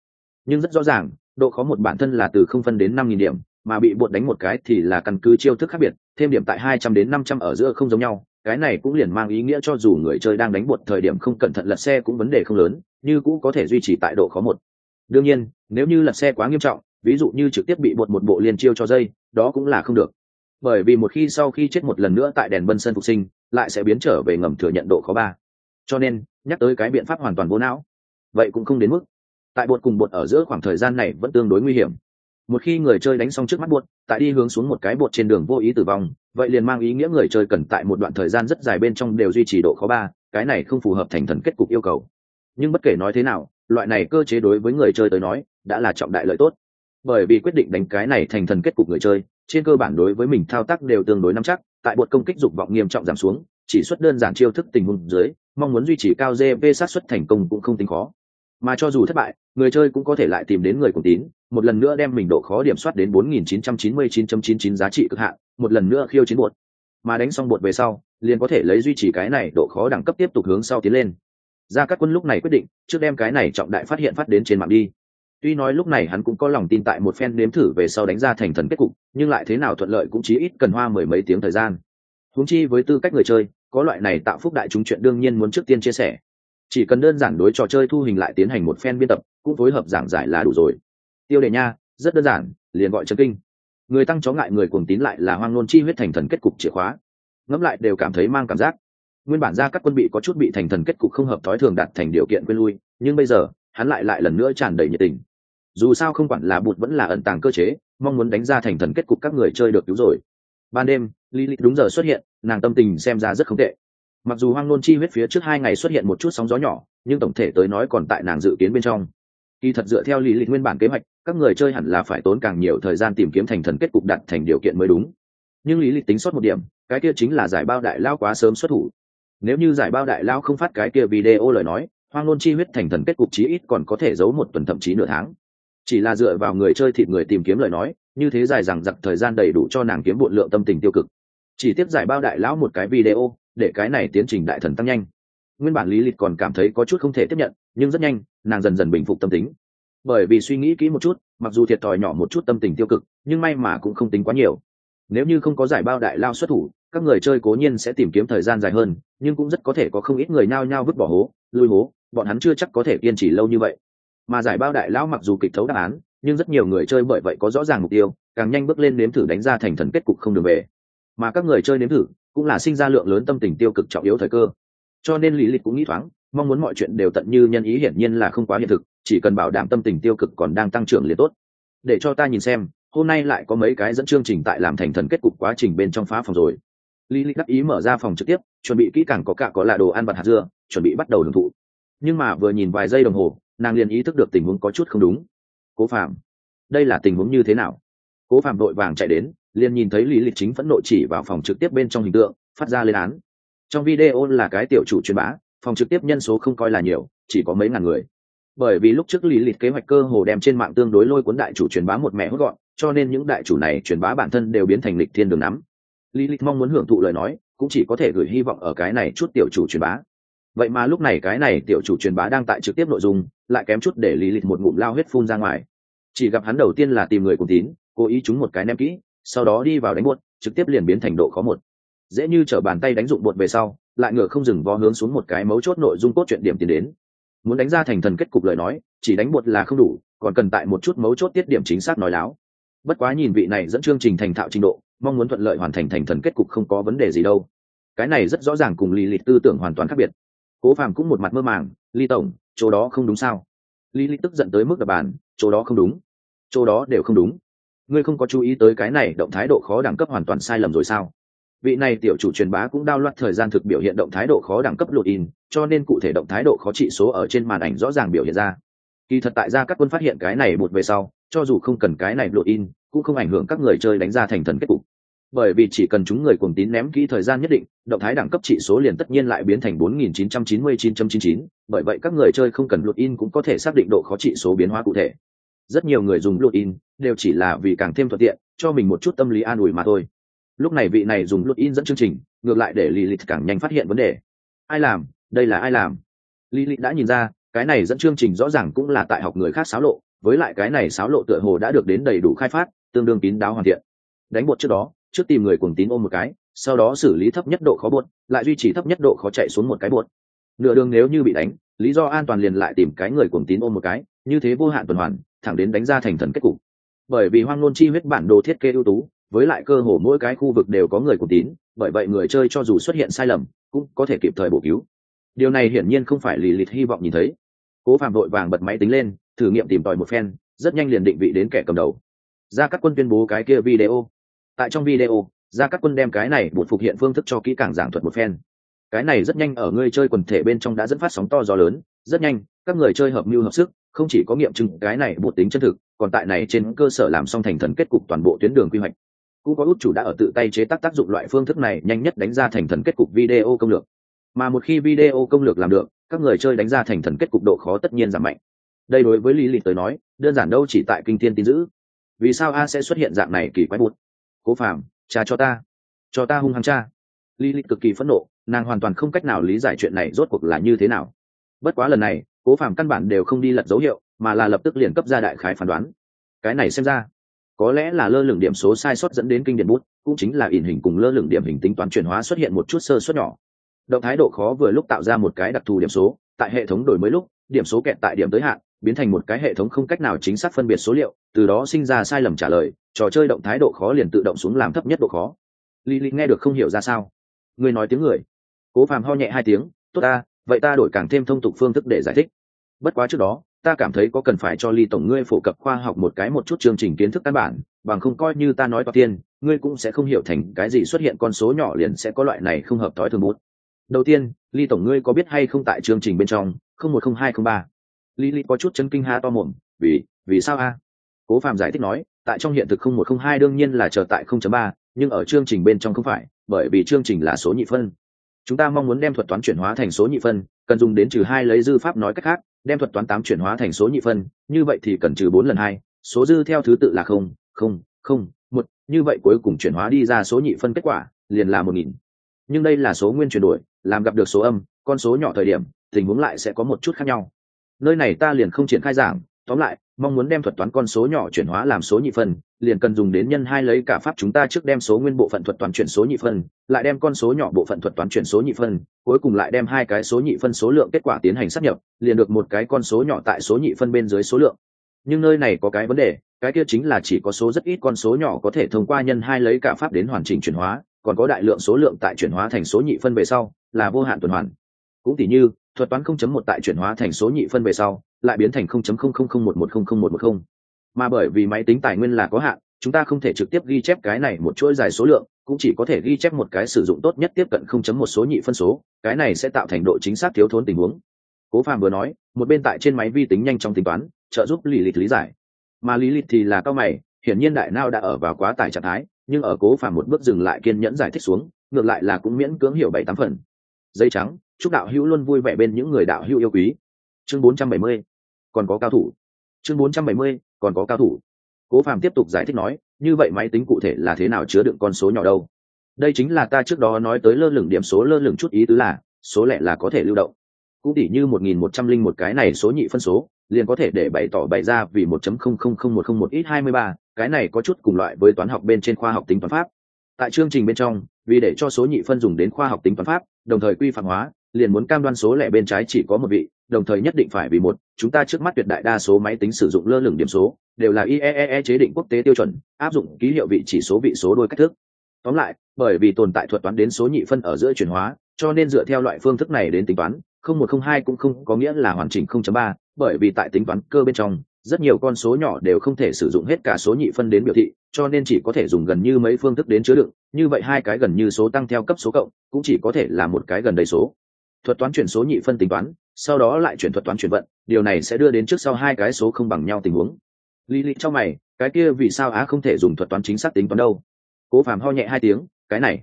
Nhưng rất rõ ràng, độ khó một bản thân là từ không phân đến năm nghìn điểm, mà bị bột đánh một cái thì là căn cứ chiêu thức khác biệt, thêm điểm tại hai trăm đến năm trăm ở giữa không giống nhau, cái này cũng liền mang ý nghĩa cho dù người chơi đang đánh bột thời điểm không cẩn thận lật xe cũng vấn đề không lớn, như cũ có thể duy trì tại độ khó một. Đương nhiên, nếu như lật xe quá nghiêm trọng, ví dụ như trực tiếp bị bột một bộ liền chiêu cho dây, đó cũng là không được bởi vì một khi sau khi chết một lần nữa tại đèn vân sân phục sinh, lại sẽ biến trở về ngầm thừa nhận độ khó ba. Cho nên, nhắc tới cái biện pháp hoàn toàn vô não, vậy cũng không đến mức. Tại bột cùng bột ở giữa khoảng thời gian này vẫn tương đối nguy hiểm. Một khi người chơi đánh xong trước mắt bột, tại đi hướng xuống một cái bột trên đường vô ý tử vong, vậy liền mang ý nghĩa người chơi cần tại một đoạn thời gian rất dài bên trong đều duy trì độ khó ba, cái này không phù hợp thành thần kết cục yêu cầu. Nhưng bất kể nói thế nào, loại này cơ chế đối với người chơi tới nói, đã là trọng đại lợi tốt. Bởi vì quyết định đánh cái này thành thần kết cục người chơi trên cơ bản đối với mình thao tác đều tương đối nắm chắc, tại bột công kích dục vọng nghiêm trọng giảm xuống, chỉ xuất đơn giản chiêu thức tình huống dưới, mong muốn duy trì cao gp sát xuất thành công cũng không tính khó. Mà cho dù thất bại, người chơi cũng có thể lại tìm đến người cùng tín, một lần nữa đem mình độ khó điểm soát đến 4999.99 giá trị cực hạn, một lần nữa khiêu chiến bột. Mà đánh xong bột về sau, liền có thể lấy duy trì cái này độ khó đẳng cấp tiếp tục hướng sau tiến lên. Ra các quân lúc này quyết định, trước đem cái này trọng đại phát hiện phát đến trên mạng đi tuy nói lúc này hắn cũng có lòng tin tại một phen nếm thử về sau đánh ra thành thần kết cục, nhưng lại thế nào thuận lợi cũng chí ít cần hoa mười mấy tiếng thời gian. Huống chi với tư cách người chơi, có loại này tạo phúc đại chúng chuyện đương nhiên muốn trước tiên chia sẻ. Chỉ cần đơn giản đối trò chơi thu hình lại tiến hành một phen biên tập, cũng phối hợp giảng giải là đủ rồi. Tiêu đề nha, rất đơn giản, liền gọi chân kinh. Người tăng chó ngại người cuồng tín lại là hoang nôn chi huyết thành thần kết cục chìa khóa. Ngẫm lại đều cảm thấy mang cảm giác. Nguyên bản ra các quân bị có chút bị thành thần kết cục không hợp thói thường đặt thành điều kiện quên lui, nhưng bây giờ, hắn lại lại lần nữa tràn đầy nhiệt tình dù sao không quản là bụt vẫn là ẩn tàng cơ chế, mong muốn đánh ra thành thần kết cục các người chơi được cứu rồi. Ban đêm Lý lilith đúng giờ xuất hiện, nàng tâm tình xem ra rất không tệ. Mặc dù hoang nôn chi huyết phía trước hai ngày xuất hiện một chút sóng gió nhỏ, nhưng tổng thể tới nói còn tại nàng dự kiến bên trong. Kỳ thật dựa theo lý lịch nguyên bản kế hoạch, các người chơi hẳn là phải tốn càng nhiều thời gian tìm kiếm thành thần kết cục đặt thành điều kiện mới đúng. Nhưng lý lịch tính sót một điểm, cái kia chính là giải bao đại lao quá sớm xuất thủ. Nếu như giải bao đại lao không phát cái kia video lời nói, hoang nôn chi huyết thành thần kết cục chí ít còn có thể giấu một tuần thậm chí nửa tháng chỉ là dựa vào người chơi thịt người tìm kiếm lời nói, như thế dài rằng giặc thời gian đầy đủ cho nàng kiếm bộn lượng tâm tình tiêu cực. Chỉ tiếp giải bao đại lão một cái video, để cái này tiến trình đại thần tăng nhanh. Nguyên bản lý lịch còn cảm thấy có chút không thể tiếp nhận, nhưng rất nhanh, nàng dần dần bình phục tâm tính. Bởi vì suy nghĩ kỹ một chút, mặc dù thiệt thòi nhỏ một chút tâm tình tiêu cực, nhưng may mà cũng không tính quá nhiều. Nếu như không có giải bao đại lao xuất thủ, các người chơi cố nhiên sẽ tìm kiếm thời gian dài hơn, nhưng cũng rất có thể có không ít người nao nhao vứt bỏ hố, lui hố, bọn hắn chưa chắc có thể kiên trì lâu như vậy mà giải bao đại lao mặc dù kịch thấu đáp án, nhưng rất nhiều người chơi bởi vậy có rõ ràng mục tiêu, càng nhanh bước lên nếm thử đánh ra thành thần kết cục không đường về. Mà các người chơi nếm thử, cũng là sinh ra lượng lớn tâm tình tiêu cực trọng yếu thời cơ. Cho nên lý lịch cũng nghĩ thoáng, mong muốn mọi chuyện đều tận như nhân ý hiển nhiên là không quá hiện thực, chỉ cần bảo đảm tâm tình tiêu cực còn đang tăng trưởng liền tốt. Để cho ta nhìn xem, hôm nay lại có mấy cái dẫn chương trình tại làm thành thần kết cục quá trình bên trong phá phòng rồi. Lý lịch đắc ý mở ra phòng trực tiếp, chuẩn bị kỹ càng có cả có là đồ ăn vặt hạt dưa, chuẩn bị bắt đầu hưởng thụ. Nhưng mà vừa nhìn vài giây đồng hồ nàng liền ý thức được tình huống có chút không đúng. Cố phạm đây là tình huống như thế nào? Cố phạm đội vàng chạy đến, liền nhìn thấy lý lịch chính phẫn nộ chỉ vào phòng trực tiếp bên trong hình tượng, phát ra lên án. Trong video là cái tiểu chủ truyền bá, phòng trực tiếp nhân số không coi là nhiều, chỉ có mấy ngàn người. Bởi vì lúc trước lý lịch kế hoạch cơ hồ đem trên mạng tương đối lôi cuốn đại chủ truyền bá một mẹ hốt gọn, cho nên những đại chủ này truyền bá bản thân đều biến thành lịch thiên đường nắm. Lý lịch mong muốn hưởng thụ lời nói, cũng chỉ có thể gửi hy vọng ở cái này chút tiểu chủ truyền bá vậy mà lúc này cái này tiểu chủ truyền bá đang tại trực tiếp nội dung, lại kém chút để lý lịch một ngụm lao huyết phun ra ngoài. Chỉ gặp hắn đầu tiên là tìm người cùng tín, cố ý trúng một cái ném kỹ, sau đó đi vào đánh buốt trực tiếp liền biến thành độ khó một. Dễ như t bàn tay đánh dụng bột về sau, lại ngựa không dừng vó hướng xuống một cái mấu chốt nội dung cốt truyện điểm tiến đến. Muốn đánh ra thành thần kết cục lời nói, chỉ đánh bột là không đủ, còn cần tại một chút mấu chốt tiết điểm chính xác nói láo. Bất quá nhìn vị này dẫn chương trình thành thạo trình độ, mong muốn thuận lợi hoàn thành thành thần kết cục không có vấn đề gì đâu. Cái này rất rõ ràng cùng lì lịch tư tưởng hoàn toàn khác biệt cố phàm cũng một mặt mơ màng, ly tổng, chỗ đó không đúng sao? Lý Lý tức giận tới mức đập bàn, chỗ đó không đúng. Chỗ đó đều không đúng. Ngươi không có chú ý tới cái này động thái độ khó đẳng cấp hoàn toàn sai lầm rồi sao? Vị này tiểu chủ truyền bá cũng đao loạt thời gian thực biểu hiện động thái độ khó đẳng cấp lột in, cho nên cụ thể động thái độ khó trị số ở trên màn ảnh rõ ràng biểu hiện ra. Kỳ thật tại ra các quân phát hiện cái này một về sau, cho dù không cần cái này lột in, cũng không ảnh hưởng các người chơi đánh ra thành thần kết cục bởi vì chỉ cần chúng người cùng tín ném kỹ thời gian nhất định động thái đẳng cấp trị số liền tất nhiên lại biến thành 4999.99, bởi vậy các người chơi không cần lụt in cũng có thể xác định độ khó trị số biến hóa cụ thể. Rất nhiều người dùng lụt in đều chỉ là vì càng thêm thuận tiện cho mình một chút tâm lý an ủi mà thôi. Lúc này vị này dùng lụt in dẫn chương trình ngược lại để lilith càng nhanh phát hiện vấn đề. Ai làm? Đây là ai làm? Lilith đã nhìn ra cái này dẫn chương trình rõ ràng cũng là tại học người khác xáo lộ với lại cái này xáo lộ tựa hồ đã được đến đầy đủ khai phát tương đương kín đáo hoàn thiện. Đánh bột trước đó trước tìm người cuồng tín ôm một cái, sau đó xử lý thấp nhất độ khó buột, lại duy trì thấp nhất độ khó chạy xuống một cái buột. Nửa đường nếu như bị đánh, lý do an toàn liền lại tìm cái người cuồng tín ôm một cái, như thế vô hạn tuần hoàn, thẳng đến đánh ra thành thần kết cục. Bởi vì hoang nôn chi huyết bản đồ thiết kế ưu tú, với lại cơ hồ mỗi cái khu vực đều có người cuồng tín, bởi vậy người chơi cho dù xuất hiện sai lầm, cũng có thể kịp thời bổ cứu. Điều này hiển nhiên không phải lì lịt hy vọng nhìn thấy. Cố phạm đội vàng bật máy tính lên, thử nghiệm tìm tòi một phen, rất nhanh liền định vị đến kẻ cầm đầu. Ra các quân tuyên bố cái kia video tại trong video ra các quân đem cái này bột phục hiện phương thức cho kỹ càng giảng thuật một phen. Cái này rất nhanh ở người chơi quần thể bên trong đã dẫn phát sóng to gió lớn. Rất nhanh, các người chơi hợp mưu hợp sức, không chỉ có nghiệm chứng cái này bột tính chân thực, còn tại này trên cơ sở làm xong thành thần kết cục toàn bộ tuyến đường quy hoạch. Cũng có út chủ đã ở tự tay chế tác tác dụng loại phương thức này nhanh nhất đánh ra thành thần kết cục video công lược. Mà một khi video công lược làm được, các người chơi đánh ra thành thần kết cục độ khó tất nhiên giảm mạnh. Đây đối với lý lịch tới nói, đơn giản đâu chỉ tại kinh thiên tin giữ. Vì sao a sẽ xuất hiện dạng này kỳ quái bụt cố phạm cha cho ta. Cho ta hung hăng cha. Lý lịch cực kỳ phẫn nộ, nàng hoàn toàn không cách nào lý giải chuyện này rốt cuộc là như thế nào. Bất quá lần này, cố phạm căn bản đều không đi lật dấu hiệu, mà là lập tức liền cấp ra đại khái phán đoán. Cái này xem ra, có lẽ là lơ lửng điểm số sai sót dẫn đến kinh điển bút, cũng chính là ỉn hình cùng lơ lửng điểm hình tính toán chuyển hóa xuất hiện một chút sơ suất nhỏ. Động thái độ khó vừa lúc tạo ra một cái đặc thù điểm số, tại hệ thống đổi mới lúc, điểm số kẹt tại điểm tới hạn biến thành một cái hệ thống không cách nào chính xác phân biệt số liệu, từ đó sinh ra sai lầm trả lời, trò chơi động thái độ khó liền tự động xuống làm thấp nhất độ khó. Lý lý nghe được không hiểu ra sao. Người nói tiếng người. Cố phàm ho nhẹ hai tiếng, tốt ta, vậy ta đổi càng thêm thông tục phương thức để giải thích. Bất quá trước đó, ta cảm thấy có cần phải cho ly tổng ngươi phổ cập khoa học một cái một chút chương trình kiến thức căn bản, bằng không coi như ta nói to tiên, ngươi cũng sẽ không hiểu thành cái gì xuất hiện con số nhỏ liền sẽ có loại này không hợp thói thường bút. Đầu tiên, ly tổng ngươi có biết hay không tại chương trình bên trong, không một không hai không ba lý lý có chút chân kinh ha to mồm, vì vì sao a? Cố phạm giải thích nói, tại trong hiện thực không một không hai đương nhiên là chờ tại không chấm ba, nhưng ở chương trình bên trong không phải, bởi vì chương trình là số nhị phân. Chúng ta mong muốn đem thuật toán chuyển hóa thành số nhị phân, cần dùng đến trừ hai lấy dư pháp nói cách khác, đem thuật toán tám chuyển hóa thành số nhị phân, như vậy thì cần trừ bốn lần hai, số dư theo thứ tự là không không không, một, như vậy cuối cùng chuyển hóa đi ra số nhị phân kết quả, liền là một nghìn. Nhưng đây là số nguyên chuyển đổi, làm gặp được số âm, con số nhỏ thời điểm, tình huống lại sẽ có một chút khác nhau nơi này ta liền không triển khai giảng, tóm lại, mong muốn đem thuật toán con số nhỏ chuyển hóa làm số nhị phân liền cần dùng đến nhân hai lấy cả pháp chúng ta trước đem số nguyên bộ phận thuật toán chuyển số nhị phân lại đem con số nhỏ bộ phận thuật toán chuyển số nhị phân cuối cùng lại đem hai cái số nhị phân số lượng kết quả tiến hành sắp nhập, liền được một cái con số nhỏ tại số nhị phân bên dưới số lượng. Nhưng nơi này có cái vấn đề, cái kia chính là chỉ có số rất ít con số nhỏ có thể thông qua nhân hai lấy cả pháp đến hoàn chỉnh chuyển hóa, còn có đại lượng số lượng tại chuyển hóa thành số nhị phân về sau, là vô hạn tuần hoàn. Cũng tỉ như thuật toán 0.1 tại chuyển hóa thành số nhị phân về sau, lại biến thành 0.0001110110 mà bởi vì máy tính tài nguyên là có hạn, chúng ta không thể trực tiếp ghi chép cái này một chuỗi dài số lượng, cũng chỉ có thể ghi chép một cái sử dụng tốt nhất tiếp cận 0.1 số nhị phân số, cái này sẽ tạo thành độ chính xác thiếu thốn tình huống. Cố phàm vừa nói, một bên tại trên máy vi tính nhanh trong tính toán, trợ giúp lý lịch lý giải. Mà lý lịch thì là cao mày, hiển nhiên đại nao đã ở vào quá tải trạng thái, nhưng ở cố phàm một bước dừng lại kiên nhẫn giải thích xuống, ngược lại là cũng miễn cưỡng hiểu bảy tám phần. Dây trắng chúc đạo hữu luôn vui vẻ bên những người đạo hữu yêu quý. Chương 470 còn có cao thủ. Chương 470 còn có cao thủ. Cố phàm tiếp tục giải thích nói, như vậy máy tính cụ thể là thế nào chứa đựng con số nhỏ đâu? Đây chính là ta trước đó nói tới lơ lửng điểm số lơ lửng chút ý tứ là, số lẻ là có thể lưu động. Cũng tỉ như một nghìn một trăm linh một cái này số nhị phân số, liền có thể để bày tỏ bày ra vì một chấm không không không một không một ít hai mươi ba, cái này có chút cùng loại với toán học bên trên khoa học tính toán pháp. Tại chương trình bên trong, vì để cho số nhị phân dùng đến khoa học tính toán pháp, đồng thời quy phạm hóa liền muốn cam đoan số lẻ bên trái chỉ có một vị, đồng thời nhất định phải vì một, chúng ta trước mắt tuyệt đại đa số máy tính sử dụng lơ lửng điểm số, đều là IEEE chế định quốc tế tiêu chuẩn, áp dụng ký hiệu vị chỉ số vị số đôi cách thức. Tóm lại, bởi vì tồn tại thuật toán đến số nhị phân ở giữa chuyển hóa, cho nên dựa theo loại phương thức này đến tính toán, không một không hai cũng không có nghĩa là hoàn chỉnh không chấm ba, bởi vì tại tính toán cơ bên trong, rất nhiều con số nhỏ đều không thể sử dụng hết cả số nhị phân đến biểu thị, cho nên chỉ có thể dùng gần như mấy phương thức đến chứa đựng, như vậy hai cái gần như số tăng theo cấp số cộng, cũng chỉ có thể là một cái gần đầy số thuật toán chuyển số nhị phân tính toán, sau đó lại chuyển thuật toán chuyển vận, điều này sẽ đưa đến trước sau hai cái số không bằng nhau tình huống. Lý lịch cho mày, cái kia vì sao á không thể dùng thuật toán chính xác tính toán đâu? Cố phàm ho nhẹ hai tiếng, cái này,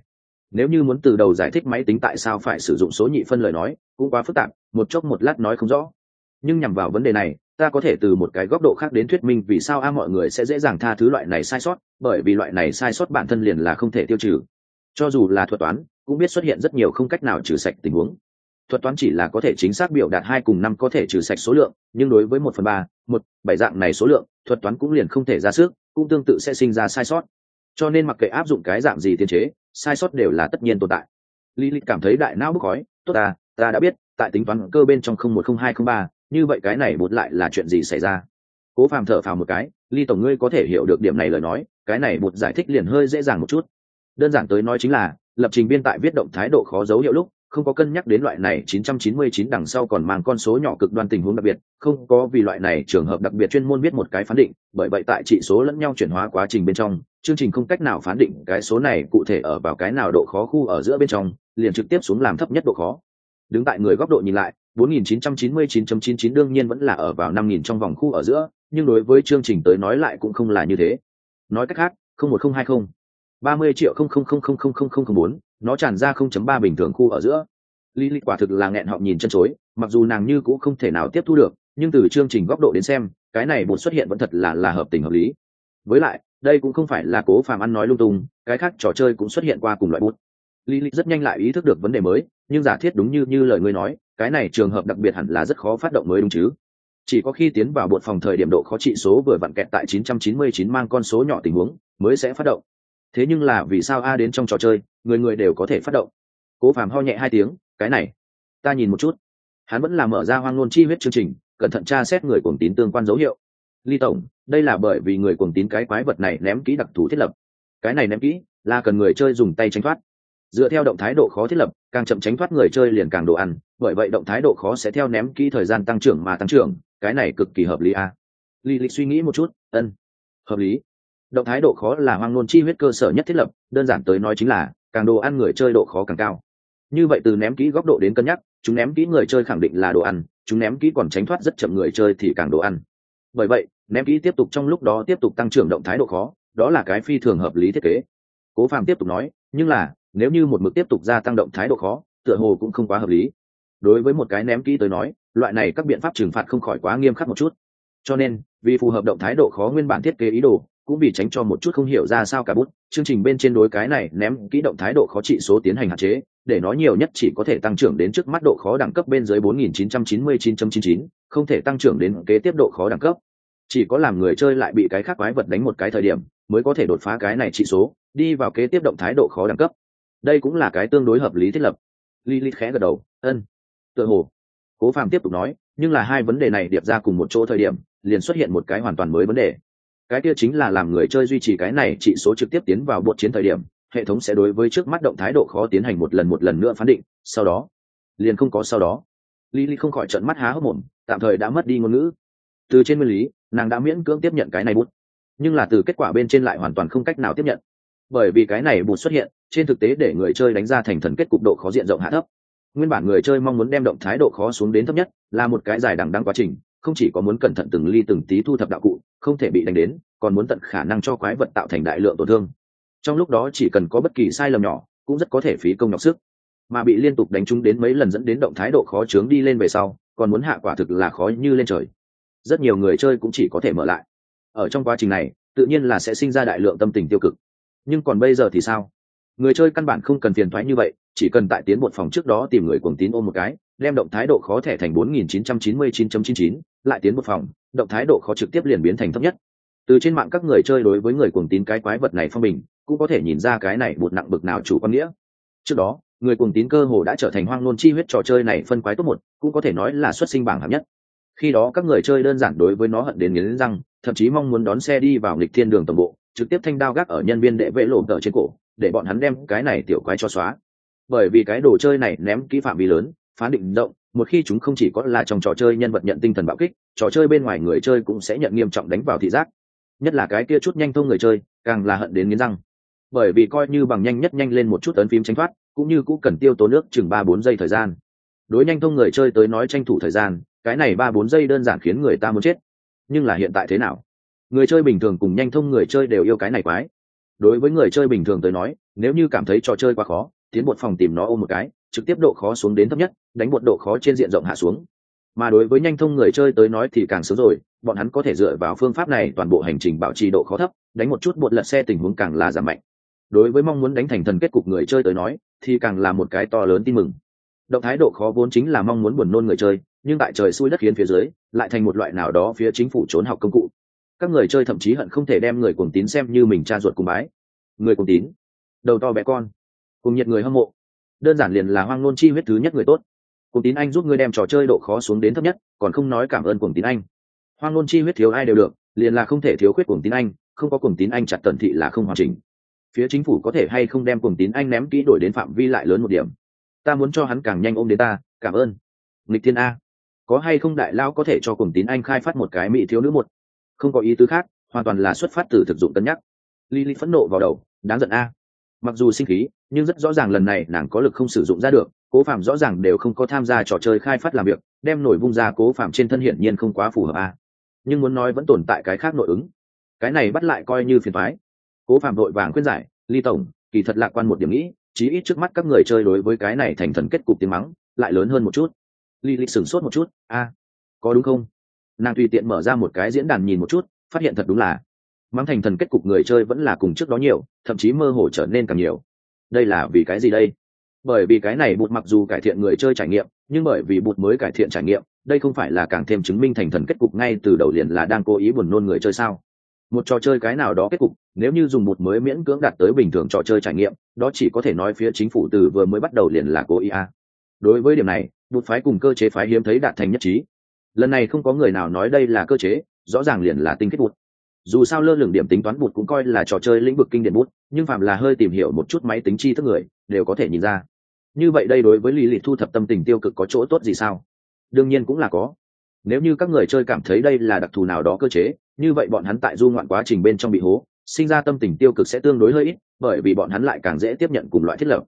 nếu như muốn từ đầu giải thích máy tính tại sao phải sử dụng số nhị phân lời nói, cũng quá phức tạp, một chốc một lát nói không rõ. Nhưng nhằm vào vấn đề này, ta có thể từ một cái góc độ khác đến thuyết minh vì sao a mọi người sẽ dễ dàng tha thứ loại này sai sót, bởi vì loại này sai sót bản thân liền là không thể tiêu trừ. Cho dù là thuật toán, cũng biết xuất hiện rất nhiều không cách nào trừ sạch tình huống thuật toán chỉ là có thể chính xác biểu đạt hai cùng năm có thể trừ sạch số lượng, nhưng đối với một phần ba, một, bảy dạng này số lượng, thuật toán cũng liền không thể ra sức, cũng tương tự sẽ sinh ra sai sót. Cho nên mặc kệ áp dụng cái dạng gì tiên chế, sai sót đều là tất nhiên tồn tại. Lý lịch cảm thấy đại não bốc khói, tốt ta ta đã biết, tại tính toán cơ bên trong không một không hai không ba, như vậy cái này bột lại là chuyện gì xảy ra? Cố phàm thở phào một cái, ly tổng ngươi có thể hiểu được điểm này lời nói, cái này bột giải thích liền hơi dễ dàng một chút. Đơn giản tới nói chính là, lập trình biên tại viết động thái độ khó dấu hiệu lúc không có cân nhắc đến loại này 999 đằng sau còn mang con số nhỏ cực đoan tình huống đặc biệt, không có vì loại này trường hợp đặc biệt chuyên môn biết một cái phán định, bởi vậy tại trị số lẫn nhau chuyển hóa quá trình bên trong, chương trình không cách nào phán định cái số này cụ thể ở vào cái nào độ khó khu ở giữa bên trong, liền trực tiếp xuống làm thấp nhất độ khó. Đứng tại người góc độ nhìn lại, 4999.99 đương nhiên vẫn là ở vào 5000 trong vòng khu ở giữa, nhưng đối với chương trình tới nói lại cũng không là như thế. Nói cách khác, 01020 30 triệu 00000004, nó tràn ra 0.3 bình thường khu ở giữa. Lý Lịch quả thực là nghẹn họng nhìn chân chối, mặc dù nàng như cũng không thể nào tiếp thu được, nhưng từ chương trình góc độ đến xem, cái này bột xuất hiện vẫn thật là là hợp tình hợp lý. Với lại, đây cũng không phải là cố phàm ăn nói lung tung, cái khác trò chơi cũng xuất hiện qua cùng loại bút. Lý Lịch rất nhanh lại ý thức được vấn đề mới, nhưng giả thiết đúng như như lời ngươi nói, cái này trường hợp đặc biệt hẳn là rất khó phát động mới đúng chứ chỉ có khi tiến vào bột phòng thời điểm độ khó trị số vừa vặn kẹt tại 999 mang con số nhỏ tình huống mới sẽ phát động thế nhưng là vì sao a đến trong trò chơi người người đều có thể phát động. Cố phàm ho nhẹ hai tiếng, cái này, ta nhìn một chút. Hắn vẫn là mở ra hoang ngôn chi huyết chương trình, cẩn thận tra xét người cuồng tín tương quan dấu hiệu. Ly tổng, đây là bởi vì người cuồng tín cái quái vật này ném kỹ đặc thù thiết lập. Cái này ném kỹ là cần người chơi dùng tay tránh thoát. Dựa theo động thái độ khó thiết lập, càng chậm tránh thoát người chơi liền càng đồ ăn, bởi vậy động thái độ khó sẽ theo ném kỹ thời gian tăng trưởng mà tăng trưởng, cái này cực kỳ hợp lý à. ly lịch suy nghĩ một chút, ân, hợp lý. Động thái độ khó là hoang nôn chi huyết cơ sở nhất thiết lập, đơn giản tới nói chính là càng đồ ăn người chơi độ khó càng cao. Như vậy từ ném kỹ góc độ đến cân nhắc, chúng ném kỹ người chơi khẳng định là đồ ăn, chúng ném kỹ còn tránh thoát rất chậm người chơi thì càng đồ ăn. Bởi vậy, ném kỹ tiếp tục trong lúc đó tiếp tục tăng trưởng động thái độ khó, đó là cái phi thường hợp lý thiết kế. Cố phàm tiếp tục nói, nhưng là, nếu như một mực tiếp tục gia tăng động thái độ khó, tựa hồ cũng không quá hợp lý. Đối với một cái ném kỹ tới nói, loại này các biện pháp trừng phạt không khỏi quá nghiêm khắc một chút. Cho nên, vì phù hợp động thái độ khó nguyên bản thiết kế ý đồ cũng vì tránh cho một chút không hiểu ra sao cả bút chương trình bên trên đối cái này ném kỹ động thái độ khó trị số tiến hành hạn chế để nói nhiều nhất chỉ có thể tăng trưởng đến trước mắt độ khó đẳng cấp bên dưới 4999.99, không thể tăng trưởng đến kế tiếp độ khó đẳng cấp. Chỉ có làm người chơi lại bị cái khác quái vật đánh một cái thời điểm mới có thể đột phá cái này trị số đi vào kế tiếp động thái độ khó đẳng cấp. Đây cũng là cái tương đối hợp lý thiết lập. Lilith khẽ gật đầu ân. Tựa hồ cố phàm tiếp tục nói nhưng là hai vấn đề này điệp ra cùng một chỗ thời điểm liền xuất hiện một cái hoàn toàn mới vấn đề cái kia chính là làm người chơi duy trì cái này chỉ số trực tiếp tiến vào bộ chiến thời điểm, hệ thống sẽ đối với trước mắt động thái độ khó tiến hành một lần một lần nữa phán định, sau đó, liền không có sau đó. Lily không khỏi trận mắt há hốc mồm, tạm thời đã mất đi ngôn ngữ. Từ trên nguyên lý, nàng đã miễn cưỡng tiếp nhận cái này bút. Nhưng là từ kết quả bên trên lại hoàn toàn không cách nào tiếp nhận. Bởi vì cái này bút xuất hiện, trên thực tế để người chơi đánh ra thành thần kết cục độ khó diện rộng hạ thấp. Nguyên bản người chơi mong muốn đem động thái độ khó xuống đến thấp nhất, là một cái dài đằng đăng quá trình, không chỉ có muốn cẩn thận từng ly từng tí thu thập đạo cụ không thể bị đánh đến còn muốn tận khả năng cho quái vật tạo thành đại lượng tổn thương. Trong lúc đó chỉ cần có bất kỳ sai lầm nhỏ cũng rất có thể phí công nhọc sức. Mà bị liên tục đánh trúng đến mấy lần dẫn đến động thái độ khó chướng đi lên về sau còn muốn hạ quả thực là khó như lên trời. Rất nhiều người chơi cũng chỉ có thể mở lại. Ở trong quá trình này tự nhiên là sẽ sinh ra đại lượng tâm tình tiêu cực. Nhưng còn bây giờ thì sao? Người chơi căn bản không cần phiền thoái như vậy chỉ cần tại tiến một phòng trước đó tìm người cuồng tín ôm một cái đem động thái độ khó thẻ thành 4999.99, lại tiến một phòng động thái độ khó trực tiếp liền biến thành thấp nhất. Từ trên mạng các người chơi đối với người cuồng tín cái quái vật này phong bình, cũng có thể nhìn ra cái này bột nặng bực nào chủ quan nghĩa. Trước đó, người cuồng tín cơ hồ đã trở thành hoang nôn chi huyết trò chơi này phân quái tốt một, cũng có thể nói là xuất sinh bảng hạng nhất. Khi đó các người chơi đơn giản đối với nó hận đến nghiến răng, thậm chí mong muốn đón xe đi vào lịch thiên đường tổng bộ, trực tiếp thanh đao gác ở nhân viên đệ vệ lộ tờ trên cổ, để bọn hắn đem cái này tiểu quái cho xóa. Bởi vì cái đồ chơi này ném kỹ phạm vi lớn, phán định rộng một khi chúng không chỉ có là trong trò chơi nhân vật nhận tinh thần bạo kích, trò chơi bên ngoài người chơi cũng sẽ nhận nghiêm trọng đánh vào thị giác. Nhất là cái kia chút nhanh thông người chơi, càng là hận đến nghiến răng. Bởi vì coi như bằng nhanh nhất nhanh lên một chút ấn phím tránh thoát, cũng như cũng cần tiêu tố nước chừng ba bốn giây thời gian. Đối nhanh thông người chơi tới nói tranh thủ thời gian, cái này ba bốn giây đơn giản khiến người ta muốn chết. Nhưng là hiện tại thế nào? Người chơi bình thường cùng nhanh thông người chơi đều yêu cái này quái. Đối với người chơi bình thường tới nói, nếu như cảm thấy trò chơi quá khó tiến một phòng tìm nó ôm một cái, trực tiếp độ khó xuống đến thấp nhất, đánh một độ khó trên diện rộng hạ xuống. Mà đối với nhanh thông người chơi tới nói thì càng sớm rồi, bọn hắn có thể dựa vào phương pháp này toàn bộ hành trình bảo trì độ khó thấp, đánh một chút bột lật xe tình huống càng là giảm mạnh. Đối với mong muốn đánh thành thần kết cục người chơi tới nói, thì càng là một cái to lớn tin mừng. Động thái độ khó vốn chính là mong muốn buồn nôn người chơi, nhưng tại trời xui đất khiến phía dưới, lại thành một loại nào đó phía chính phủ trốn học công cụ. Các người chơi thậm chí hận không thể đem người cuồng tín xem như mình cha ruột cùng bái. Người cuồng tín? Đầu to bé con cùng nhiệt người hâm mộ. Đơn giản liền là hoang nôn chi huyết thứ nhất người tốt. Cuồng tín anh giúp ngươi đem trò chơi độ khó xuống đến thấp nhất, còn không nói cảm ơn cuồng tín anh. Hoang nôn chi huyết thiếu ai đều được, liền là không thể thiếu khuyết cuồng tín anh, không có cuồng tín anh chặt tần thị là không hoàn chỉnh. Phía chính phủ có thể hay không đem cuồng tín anh ném kỹ đổi đến phạm vi lại lớn một điểm. Ta muốn cho hắn càng nhanh ôm đến ta, cảm ơn. Nghịch thiên a. Có hay không đại lão có thể cho cuồng tín anh khai phát một cái mỹ thiếu nữ một? Không có ý tứ khác, hoàn toàn là xuất phát từ thực dụng cân nhắc. Lily phẫn nộ vào đầu, đáng giận a mặc dù sinh khí, nhưng rất rõ ràng lần này nàng có lực không sử dụng ra được, cố phạm rõ ràng đều không có tham gia trò chơi khai phát làm việc, đem nổi vung ra cố phạm trên thân hiển nhiên không quá phù hợp a nhưng muốn nói vẫn tồn tại cái khác nội ứng. Cái này bắt lại coi như phiền thoái cố phạm đội vàng khuyên giải, ly tổng, kỳ thật lạc quan một điểm nghĩ, chí ít trước mắt các người chơi đối với cái này thành thần kết cục tiếng mắng, lại lớn hơn một chút. Ly lịch sửng sốt một chút, a, có đúng không? Nàng tùy tiện mở ra một cái diễn đàn nhìn một chút, phát hiện thật đúng là mắng thành thần kết cục người chơi vẫn là cùng trước đó nhiều, thậm chí mơ hồ trở nên càng nhiều. Đây là vì cái gì đây? Bởi vì cái này bụt mặc dù cải thiện người chơi trải nghiệm, nhưng bởi vì bụt mới cải thiện trải nghiệm, đây không phải là càng thêm chứng minh thành thần kết cục ngay từ đầu liền là đang cố ý buồn nôn người chơi sao? Một trò chơi cái nào đó kết cục, nếu như dùng bụt mới miễn cưỡng đạt tới bình thường trò chơi trải nghiệm, đó chỉ có thể nói phía chính phủ từ vừa mới bắt đầu liền là cố ý a. Đối với điểm này, bụt phái cùng cơ chế phái hiếm thấy đạt thành nhất trí. Lần này không có người nào nói đây là cơ chế, rõ ràng liền là tinh kết bụt dù sao lơ lửng điểm tính toán bụt cũng coi là trò chơi lĩnh vực kinh điển bút, nhưng phạm là hơi tìm hiểu một chút máy tính chi thức người, đều có thể nhìn ra. Như vậy đây đối với lý lịch thu thập tâm tình tiêu cực có chỗ tốt gì sao? Đương nhiên cũng là có. Nếu như các người chơi cảm thấy đây là đặc thù nào đó cơ chế, như vậy bọn hắn tại du ngoạn quá trình bên trong bị hố, sinh ra tâm tình tiêu cực sẽ tương đối hơi ít, bởi vì bọn hắn lại càng dễ tiếp nhận cùng loại thiết lập.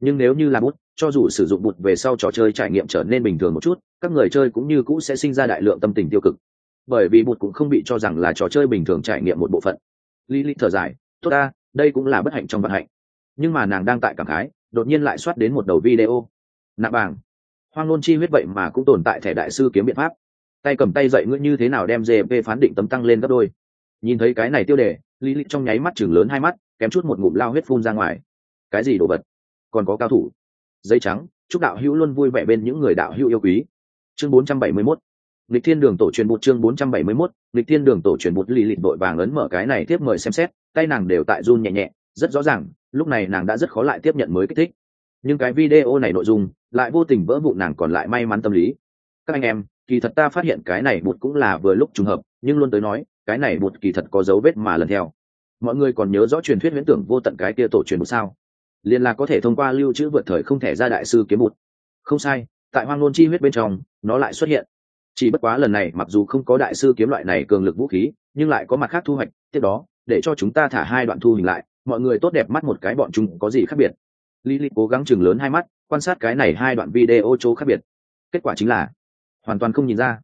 Nhưng nếu như là bút, cho dù sử dụng bụt về sau trò chơi trải nghiệm trở nên bình thường một chút, các người chơi cũng như cũ sẽ sinh ra đại lượng tâm tình tiêu cực bởi vì bụt cũng không bị cho rằng là trò chơi bình thường trải nghiệm một bộ phận. Lý lý thở dài, tốt ta, đây cũng là bất hạnh trong vận hạnh. Nhưng mà nàng đang tại cảm khái, đột nhiên lại soát đến một đầu video. Nạ bàng. Hoang nôn chi huyết vậy mà cũng tồn tại thẻ đại sư kiếm biện pháp. Tay cầm tay dậy ngươi như thế nào đem gp phán định tấm tăng lên gấp đôi. Nhìn thấy cái này tiêu đề lý lịch trong nháy mắt chừng lớn hai mắt, kém chút một ngụm lao huyết phun ra ngoài. Cái gì đồ vật? Còn có cao thủ. Dây trắng, chúc đạo hữu luôn vui vẻ bên những người đạo hữu yêu quý. Chương 471 lịch thiên đường tổ truyền bút chương 471 lịch thiên đường tổ truyền bút lý lịch đội vàng ấn mở cái này tiếp mời xem xét, tay nàng đều tại run nhẹ nhẹ, rất rõ ràng, lúc này nàng đã rất khó lại tiếp nhận mới kích thích. Nhưng cái video này nội dung lại vô tình vỡ vụ nàng còn lại may mắn tâm lý. Các anh em, kỳ thật ta phát hiện cái này bột cũng là vừa lúc trùng hợp, nhưng luôn tới nói, cái này bột kỳ thật có dấu vết mà lần theo. Mọi người còn nhớ rõ truyền thuyết huyễn tưởng vô tận cái kia tổ truyền bụt sao? Liền là có thể thông qua lưu trữ vượt thời không thể ra đại sư kiếm bột. không sai, tại hoang nôn chi huyết bên trong, nó lại xuất hiện chỉ bất quá lần này mặc dù không có đại sư kiếm loại này cường lực vũ khí, nhưng lại có mặt khác thu hoạch, tiếp đó, để cho chúng ta thả hai đoạn thu hình lại, mọi người tốt đẹp mắt một cái bọn chúng có gì khác biệt. Lý lịch cố gắng chừng lớn hai mắt, quan sát cái này hai đoạn video chỗ khác biệt. Kết quả chính là, hoàn toàn không nhìn ra.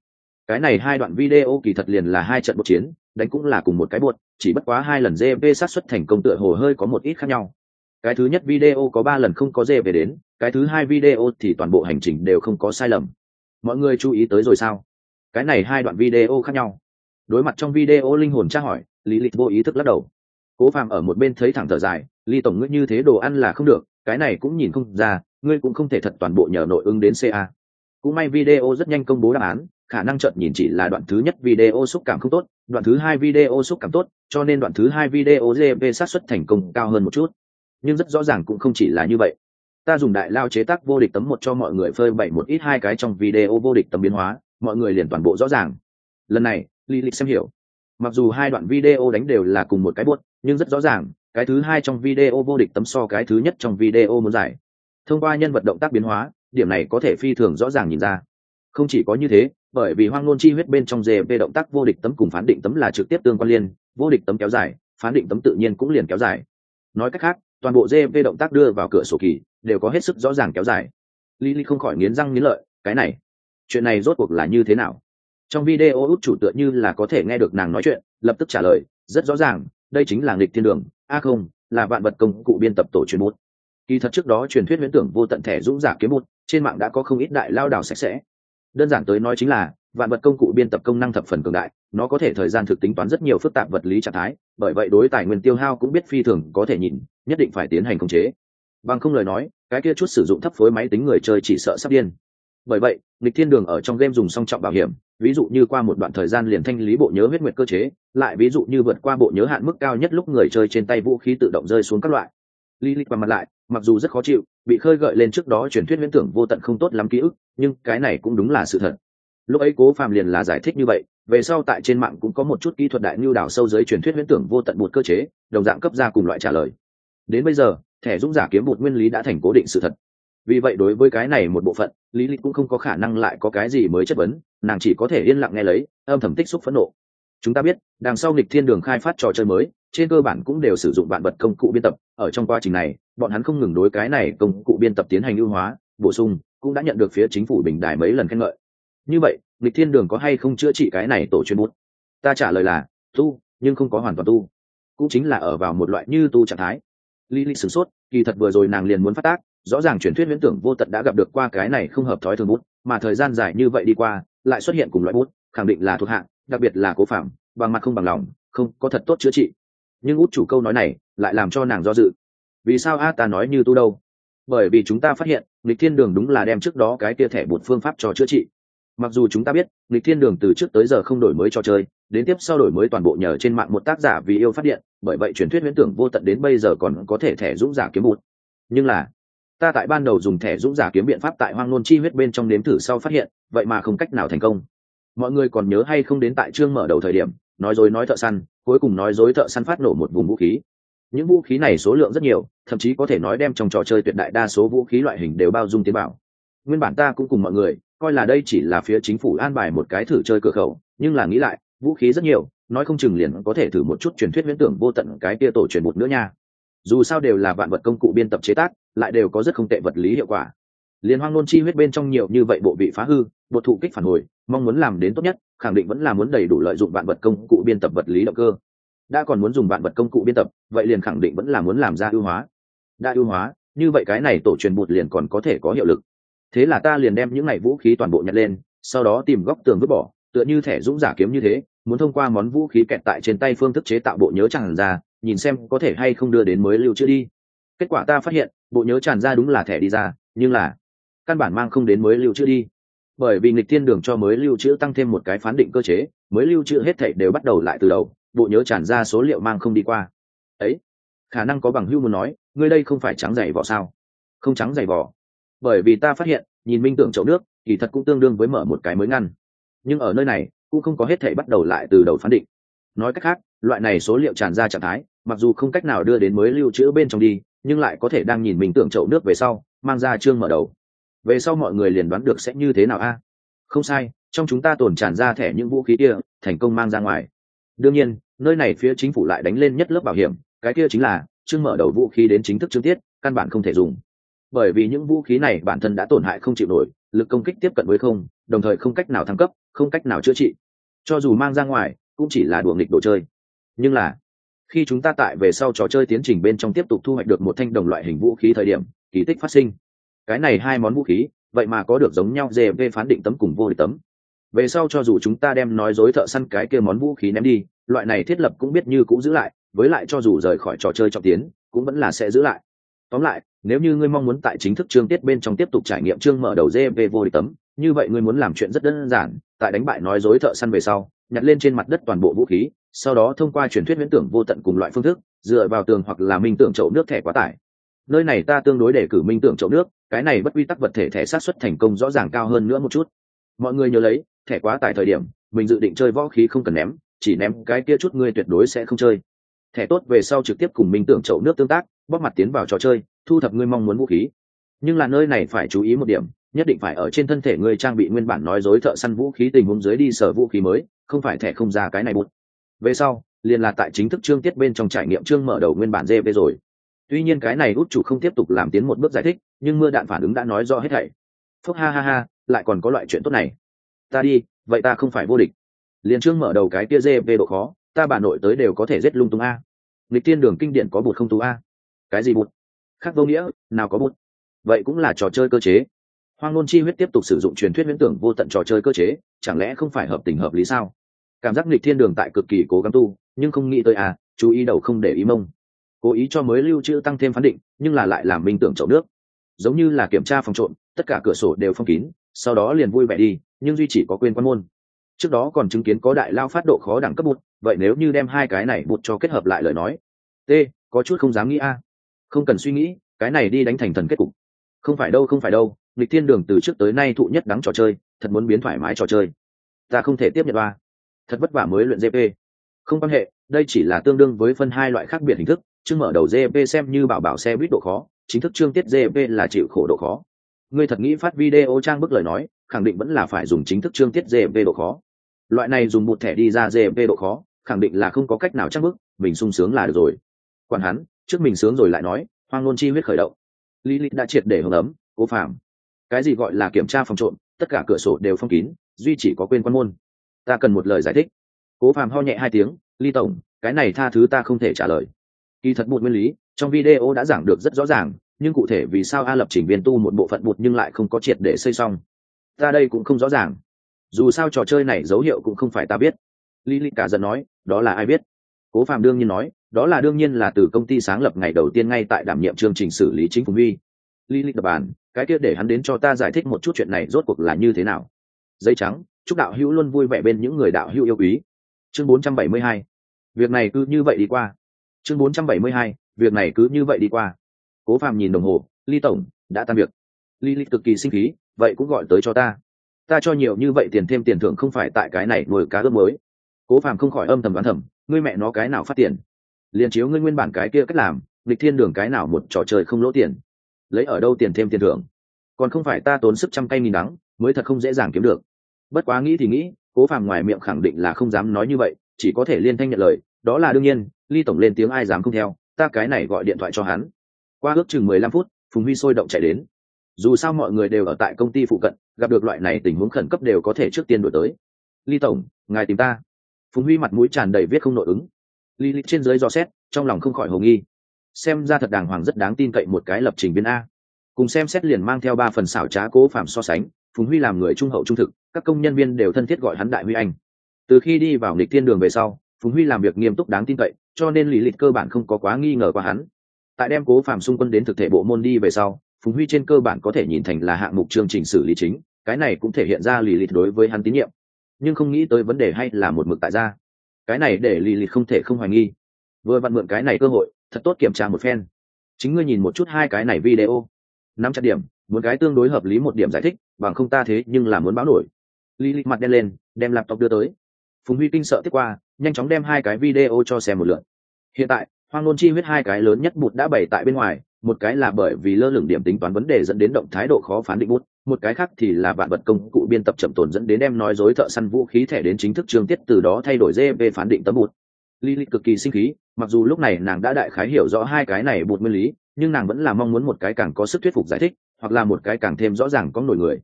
Cái này hai đoạn video kỳ thật liền là hai trận bột chiến, đánh cũng là cùng một cái bột, chỉ bất quá hai lần gv sát xuất thành công tựa hồ hơi có một ít khác nhau. Cái thứ nhất video có ba lần không có về đến, cái thứ hai video thì toàn bộ hành trình đều không có sai lầm mọi người chú ý tới rồi sao? Cái này hai đoạn video khác nhau. Đối mặt trong video, linh hồn tra hỏi, lý lịch vô ý thức lắc đầu. Cố phàm ở một bên thấy thẳng thở dài ly tổng ngươi như thế đồ ăn là không được, cái này cũng nhìn không ra, ngươi cũng không thể thật toàn bộ nhờ nội ứng đến ca cũng may video rất nhanh công bố đáp án, khả năng trận nhìn chỉ là đoạn thứ nhất video xúc cảm không tốt, đoạn thứ hai video xúc cảm tốt, cho nên đoạn thứ hai video gp sát xuất thành công cao hơn một chút. Nhưng rất rõ ràng cũng không chỉ là như vậy ta dùng đại lao chế tác vô địch tấm một cho mọi người phơi bày một ít hai cái trong video vô địch tấm biến hóa, mọi người liền toàn bộ rõ ràng. Lần này, Lý lịch xem hiểu. Mặc dù hai đoạn video đánh đều là cùng một cái buốt, nhưng rất rõ ràng, cái thứ hai trong video vô địch tấm so cái thứ nhất trong video muốn giải thông qua nhân vật động tác biến hóa, điểm này có thể phi thường rõ ràng nhìn ra. Không chỉ có như thế, bởi vì hoang nôn chi huyết bên trong gp động tác vô địch tấm cùng phán định tấm là trực tiếp tương quan liên, vô địch tấm kéo dài, phán định tấm tự nhiên cũng liền kéo dài. Nói cách khác, toàn bộ gp động tác đưa vào cửa sổ kỳ đều có hết sức rõ ràng kéo dài. Lily không khỏi nghiến răng nghiến lợi, cái này, chuyện này rốt cuộc là như thế nào? Trong video út chủ tựa như là có thể nghe được nàng nói chuyện, lập tức trả lời, rất rõ ràng, đây chính là nghịch thiên đường, a không, là vạn vật công cụ biên tập tổ truyền bút. Kỳ thật trước đó truyền thuyết viễn tưởng vô tận thẻ dũng giả kiếm bút, trên mạng đã có không ít đại lao đảo sạch sẽ. Đơn giản tới nói chính là, vạn vật công cụ biên tập công năng thập phần cường đại, nó có thể thời gian thực tính toán rất nhiều phức tạp vật lý trạng thái, bởi vậy đối tài nguyên tiêu hao cũng biết phi thường có thể nhìn, nhất định phải tiến hành khống chế bằng không lời nói, cái kia chút sử dụng thấp phối máy tính người chơi chỉ sợ sắp điên. Bởi vậy lịch thiên đường ở trong game dùng song trọng bảo hiểm, ví dụ như qua một đoạn thời gian liền thanh lý bộ nhớ huyết nguyệt cơ chế, lại ví dụ như vượt qua bộ nhớ hạn mức cao nhất lúc người chơi trên tay vũ khí tự động rơi xuống các loại. Li lịch và mặt lại, mặc dù rất khó chịu, bị khơi gợi lên trước đó truyền thuyết viễn tưởng vô tận không tốt lắm ký ức, nhưng cái này cũng đúng là sự thật. Lúc ấy cố phàm liền là giải thích như vậy, về sau tại trên mạng cũng có một chút kỹ thuật đại nhu đảo sâu dưới truyền thuyết viễn tưởng vô tận bột cơ chế, đồng dạng cấp ra cùng loại trả lời. Đến bây giờ thẻ dũng giả kiếm bột nguyên lý đã thành cố định sự thật. Vì vậy đối với cái này một bộ phận, lý lịch cũng không có khả năng lại có cái gì mới chất vấn, nàng chỉ có thể yên lặng nghe lấy, âm thầm tích xúc phẫn nộ. Chúng ta biết, đằng sau nghịch thiên đường khai phát trò chơi mới, trên cơ bản cũng đều sử dụng bạn vật công cụ biên tập. Ở trong quá trình này, bọn hắn không ngừng đối cái này công cụ biên tập tiến hành ưu hóa, bổ sung, cũng đã nhận được phía chính phủ bình đài mấy lần khen ngợi. Như vậy, nghịch thiên đường có hay không chữa trị cái này tổ chuyên bút? Ta trả lời là, tu, nhưng không có hoàn toàn tu. Cũng chính là ở vào một loại như tu trạng thái lý lịch sửng sốt, kỳ thật vừa rồi nàng liền muốn phát tác, rõ ràng truyền thuyết viễn tưởng vô tận đã gặp được qua cái này không hợp thói thường bút, mà thời gian dài như vậy đi qua, lại xuất hiện cùng loại bút, khẳng định là thuộc hạng đặc biệt là cố phạm, bằng mặt không bằng lòng, không có thật tốt chữa trị. Nhưng út chủ câu nói này lại làm cho nàng do dự. Vì sao a ta nói như tu đâu? Bởi vì chúng ta phát hiện lịch thiên đường đúng là đem trước đó cái kia thẻ bột phương pháp cho chữa trị. Mặc dù chúng ta biết lịch thiên đường từ trước tới giờ không đổi mới cho chơi đến tiếp sau đổi mới toàn bộ nhờ trên mạng một tác giả vì yêu phát điện, bởi vậy truyền thuyết huyễn tưởng vô tận đến bây giờ còn có thể thẻ dũng giả kiếm bụt. Nhưng là, ta tại ban đầu dùng thẻ dũng giả kiếm biện pháp tại hoang nôn chi huyết bên trong nếm thử sau phát hiện, vậy mà không cách nào thành công. Mọi người còn nhớ hay không đến tại chương mở đầu thời điểm, nói dối nói thợ săn, cuối cùng nói dối thợ săn phát nổ một vùng vũ khí. Những vũ khí này số lượng rất nhiều, thậm chí có thể nói đem trong trò chơi tuyệt đại đa số vũ khí loại hình đều bao dung tế bào nguyên bản ta cũng cùng mọi người, coi là đây chỉ là phía chính phủ an bài một cái thử chơi cửa khẩu, nhưng là nghĩ lại vũ khí rất nhiều, nói không chừng liền có thể thử một chút truyền thuyết viễn tưởng vô tận cái kia tổ truyền một nữa nha. Dù sao đều là vạn vật công cụ biên tập chế tác, lại đều có rất không tệ vật lý hiệu quả. Liên hoang nôn chi huyết bên trong nhiều như vậy bộ bị phá hư, bộ thụ kích phản hồi, mong muốn làm đến tốt nhất, khẳng định vẫn là muốn đầy đủ lợi dụng vạn vật công cụ biên tập vật lý động cơ. Đã còn muốn dùng vạn vật công cụ biên tập, vậy liền khẳng định vẫn là muốn làm ra ưu hóa. Đã ưu hóa, như vậy cái này tổ truyền bột liền còn có thể có hiệu lực. Thế là ta liền đem những ngày vũ khí toàn bộ nhặt lên, sau đó tìm góc tường vứt bỏ tựa như thẻ dũng giả kiếm như thế, muốn thông qua món vũ khí kẹt tại trên tay phương thức chế tạo bộ nhớ chẳng ra, nhìn xem có thể hay không đưa đến mới lưu trữ đi. Kết quả ta phát hiện, bộ nhớ tràn ra đúng là thẻ đi ra, nhưng là căn bản mang không đến mới lưu trữ đi. Bởi vì nghịch thiên đường cho mới lưu trữ tăng thêm một cái phán định cơ chế, mới lưu trữ hết thảy đều bắt đầu lại từ đầu, bộ nhớ tràn ra số liệu mang không đi qua. Ấy, khả năng có bằng hưu muốn nói, ngươi đây không phải trắng dày vỏ sao? Không trắng dày vỏ. Bởi vì ta phát hiện, nhìn minh tượng chậu nước, kỳ thật cũng tương đương với mở một cái mới ngăn nhưng ở nơi này cũng không có hết thể bắt đầu lại từ đầu phán định. Nói cách khác, loại này số liệu tràn ra trạng thái, mặc dù không cách nào đưa đến mới lưu trữ bên trong đi, nhưng lại có thể đang nhìn mình tưởng chậu nước về sau, mang ra chương mở đầu. Về sau mọi người liền đoán được sẽ như thế nào a? Không sai, trong chúng ta tồn tràn ra thẻ những vũ khí kia, thành công mang ra ngoài. Đương nhiên, nơi này phía chính phủ lại đánh lên nhất lớp bảo hiểm, cái kia chính là, chương mở đầu vũ khí đến chính thức chương tiết, căn bản không thể dùng. Bởi vì những vũ khí này bản thân đã tổn hại không chịu nổi lực công kích tiếp cận với không, đồng thời không cách nào thăng cấp, không cách nào chữa trị. Cho dù mang ra ngoài, cũng chỉ là đùa nghịch đồ chơi. Nhưng là, khi chúng ta tại về sau trò chơi tiến trình bên trong tiếp tục thu hoạch được một thanh đồng loại hình vũ khí thời điểm, kỳ tích phát sinh. Cái này hai món vũ khí, vậy mà có được giống nhau gv phán định tấm cùng vô địch tấm. Về sau cho dù chúng ta đem nói dối thợ săn cái kia món vũ khí ném đi, loại này thiết lập cũng biết như cũng giữ lại, với lại cho dù rời khỏi trò chơi trọng tiến, cũng vẫn là sẽ giữ lại. Tóm lại nếu như ngươi mong muốn tại chính thức chương tiết bên trong tiếp tục trải nghiệm chương mở đầu gv vô địch tấm, như vậy ngươi muốn làm chuyện rất đơn giản, tại đánh bại nói dối thợ săn về sau, nhặt lên trên mặt đất toàn bộ vũ khí, sau đó thông qua truyền thuyết viễn tưởng vô tận cùng loại phương thức, dựa vào tường hoặc là minh tưởng chậu nước thẻ quá tải. Nơi này ta tương đối để cử minh tưởng chậu nước, cái này bất quy tắc vật thể thẻ sát xuất thành công rõ ràng cao hơn nữa một chút. Mọi người nhớ lấy, thẻ quá tải thời điểm, mình dự định chơi võ khí không cần ném, chỉ ném cái kia chút ngươi tuyệt đối sẽ không chơi. Thẻ tốt về sau trực tiếp cùng minh tưởng chậu nước tương tác, bóp mặt tiến vào trò chơi thu thập ngươi mong muốn vũ khí. Nhưng là nơi này phải chú ý một điểm, nhất định phải ở trên thân thể ngươi trang bị nguyên bản nói dối thợ săn vũ khí tình huống dưới đi sở vũ khí mới, không phải thẻ không ra cái này bụt. Về sau, liền là tại chính thức chương tiết bên trong trải nghiệm chương mở đầu nguyên bản gv rồi. Tuy nhiên cái này út chủ không tiếp tục làm tiến một bước giải thích, nhưng mưa đạn phản ứng đã nói rõ hết thảy. Phúc ha ha ha, lại còn có loại chuyện tốt này. Ta đi, vậy ta không phải vô địch. Liền chương mở đầu cái kia gv độ khó, ta bà nội tới đều có thể giết lung tung a. Lịch tiên đường kinh điển có bụt không tú a. Cái gì bụt? Khác vô nghĩa, nào có bút. Vậy cũng là trò chơi cơ chế. Hoang ngôn chi huyết tiếp tục sử dụng truyền thuyết huyễn tưởng vô tận trò chơi cơ chế, chẳng lẽ không phải hợp tình hợp lý sao? Cảm giác nghịch thiên đường tại cực kỳ cố gắng tu, nhưng không nghĩ tới à chú ý đầu không để ý mông. Cố ý cho mới lưu trữ tăng thêm phán định, nhưng là lại làm minh tưởng chậu nước. Giống như là kiểm tra phòng trộm tất cả cửa sổ đều phong kín, sau đó liền vui vẻ đi, nhưng duy chỉ có quên quan môn. Trước đó còn chứng kiến có đại lao phát độ khó đẳng cấp bụt vậy nếu như đem hai cái này bụt cho kết hợp lại lời nói. T, có chút không dám nghĩ a không cần suy nghĩ, cái này đi đánh thành thần kết cục. Không phải đâu, không phải đâu, lịch thiên đường từ trước tới nay thụ nhất đắng trò chơi, thật muốn biến thoải mái trò chơi. Ta không thể tiếp nhận ba thật vất vả mới luyện gp không quan hệ, đây chỉ là tương đương với phân hai loại khác biệt hình thức chương mở đầu gp xem như bảo bảo xe buýt độ khó, chính thức chương tiết gp là chịu khổ độ khó. Ngươi thật nghĩ phát video trang bức lời nói, khẳng định vẫn là phải dùng chính thức chương tiết gp độ khó. Loại này dùng một thẻ đi ra gp độ khó, khẳng định là không có cách nào trang bức, mình sung sướng là được rồi. Còn hắn trước mình sướng rồi lại nói, hoang ngôn chi huyết khởi động. Lý lịch đã triệt để hưởng ấm, cố phạm cái gì gọi là kiểm tra phòng trộm, tất cả cửa sổ đều phong kín, duy chỉ có quên quan môn. Ta cần một lời giải thích. Cố phàm ho nhẹ hai tiếng, ly tổng, cái này tha thứ ta không thể trả lời. Kỳ thật một nguyên lý, trong video đã giảng được rất rõ ràng, nhưng cụ thể vì sao a lập trình viên tu một bộ phận bụt nhưng lại không có triệt để xây xong, ta đây cũng không rõ ràng. Dù sao trò chơi này dấu hiệu cũng không phải ta biết. Lý lịch cả giận nói, đó là ai biết? Cố phàm đương nhiên nói, đó là đương nhiên là từ công ty sáng lập ngày đầu tiên ngay tại đảm nhiệm chương trình xử lý chính phủ vi lý lịch tập bàn, cái kia để hắn đến cho ta giải thích một chút chuyện này rốt cuộc là như thế nào. Dây trắng, chúc đạo hữu luôn vui vẻ bên những người đạo hữu yêu quý. Chương 472. việc này cứ như vậy đi qua. Chương 472. việc này cứ như vậy đi qua. Cố phàm nhìn đồng hồ, ly tổng, đã tan việc. Ly ly cực kỳ sinh khí, vậy cũng gọi tới cho ta. Ta cho nhiều như vậy tiền thêm tiền thưởng không phải tại cái này nuôi cá ướp mới. Cố phàm không khỏi âm thầm đoán thầm ngươi mẹ nó cái nào phát tiền? Liền chiếu ngươi nguyên bản cái kia cách làm lịch thiên đường cái nào một trò chơi không lỗ tiền? Lấy ở đâu tiền thêm tiền thưởng? Còn không phải ta tốn sức trăm tay nghìn đắng, mới thật không dễ dàng kiếm được. Bất quá nghĩ thì nghĩ, cố phàm ngoài miệng khẳng định là không dám nói như vậy, chỉ có thể liên thanh nhận lời, đó là đương nhiên, ly tổng lên tiếng ai dám không theo, ta cái này gọi điện thoại cho hắn. Qua ước chừng mười lăm phút, phùng huy sôi động chạy đến. Dù sao mọi người đều ở tại công ty phụ cận, gặp được loại này tình huống khẩn cấp đều có thể trước tiên đổi tới. Ly tổng, ngài tìm ta phùng huy mặt mũi tràn đầy viết không nội ứng. Lý ly trên dưới do xét, trong lòng không khỏi hồ nghi. Xem ra thật đàng hoàng rất đáng tin cậy một cái lập trình viên a. Cùng xem xét liền mang theo ba phần xảo trá cố phạm so sánh, phùng huy làm người trung hậu trung thực, các công nhân viên đều thân thiết gọi hắn đại huy anh. Từ khi đi vào nghịch thiên đường về sau, phùng huy làm việc nghiêm túc đáng tin cậy, cho nên lý lịch cơ bản không có quá nghi ngờ qua hắn. Tại đem cố phạm xung quân đến thực thể bộ môn đi về sau, phùng huy trên cơ bản có thể nhìn thành là hạng mục chương trình xử lý chính, cái này cũng thể hiện ra lý lịch đối với hắn tín nhiệm nhưng không nghĩ tới vấn đề hay là một mực tại ra cái này để lý lịch không thể không hoài nghi. Vừa vặn mượn cái này cơ hội, thật tốt kiểm tra một phen. Chính ngươi nhìn một chút hai cái này video. Năm chặt điểm, muốn cái tương đối hợp lý một điểm giải thích, bằng không ta thế nhưng là muốn báo nổi. Lý lịch mặt đen lên, đem laptop đưa tới. Phùng huy kinh sợ tiếp qua, nhanh chóng đem hai cái video cho xem một lượt. Hiện tại, hoang nôn chi huyết hai cái lớn nhất bụt đã bày tại bên ngoài, một cái là bởi vì lơ lửng điểm tính toán vấn đề dẫn đến động thái độ khó phán định bút một cái khác thì là vạn vật công cụ biên tập chậm tồn dẫn đến em nói dối thợ săn vũ khí thẻ đến chính thức chương tiết từ đó thay đổi gp phán định tấm bụt Lily cực kỳ sinh khí, mặc dù lúc này nàng đã đại khái hiểu rõ hai cái này bụt nguyên lý, nhưng nàng vẫn là mong muốn một cái càng có sức thuyết phục giải thích, hoặc là một cái càng thêm rõ ràng có nổi người.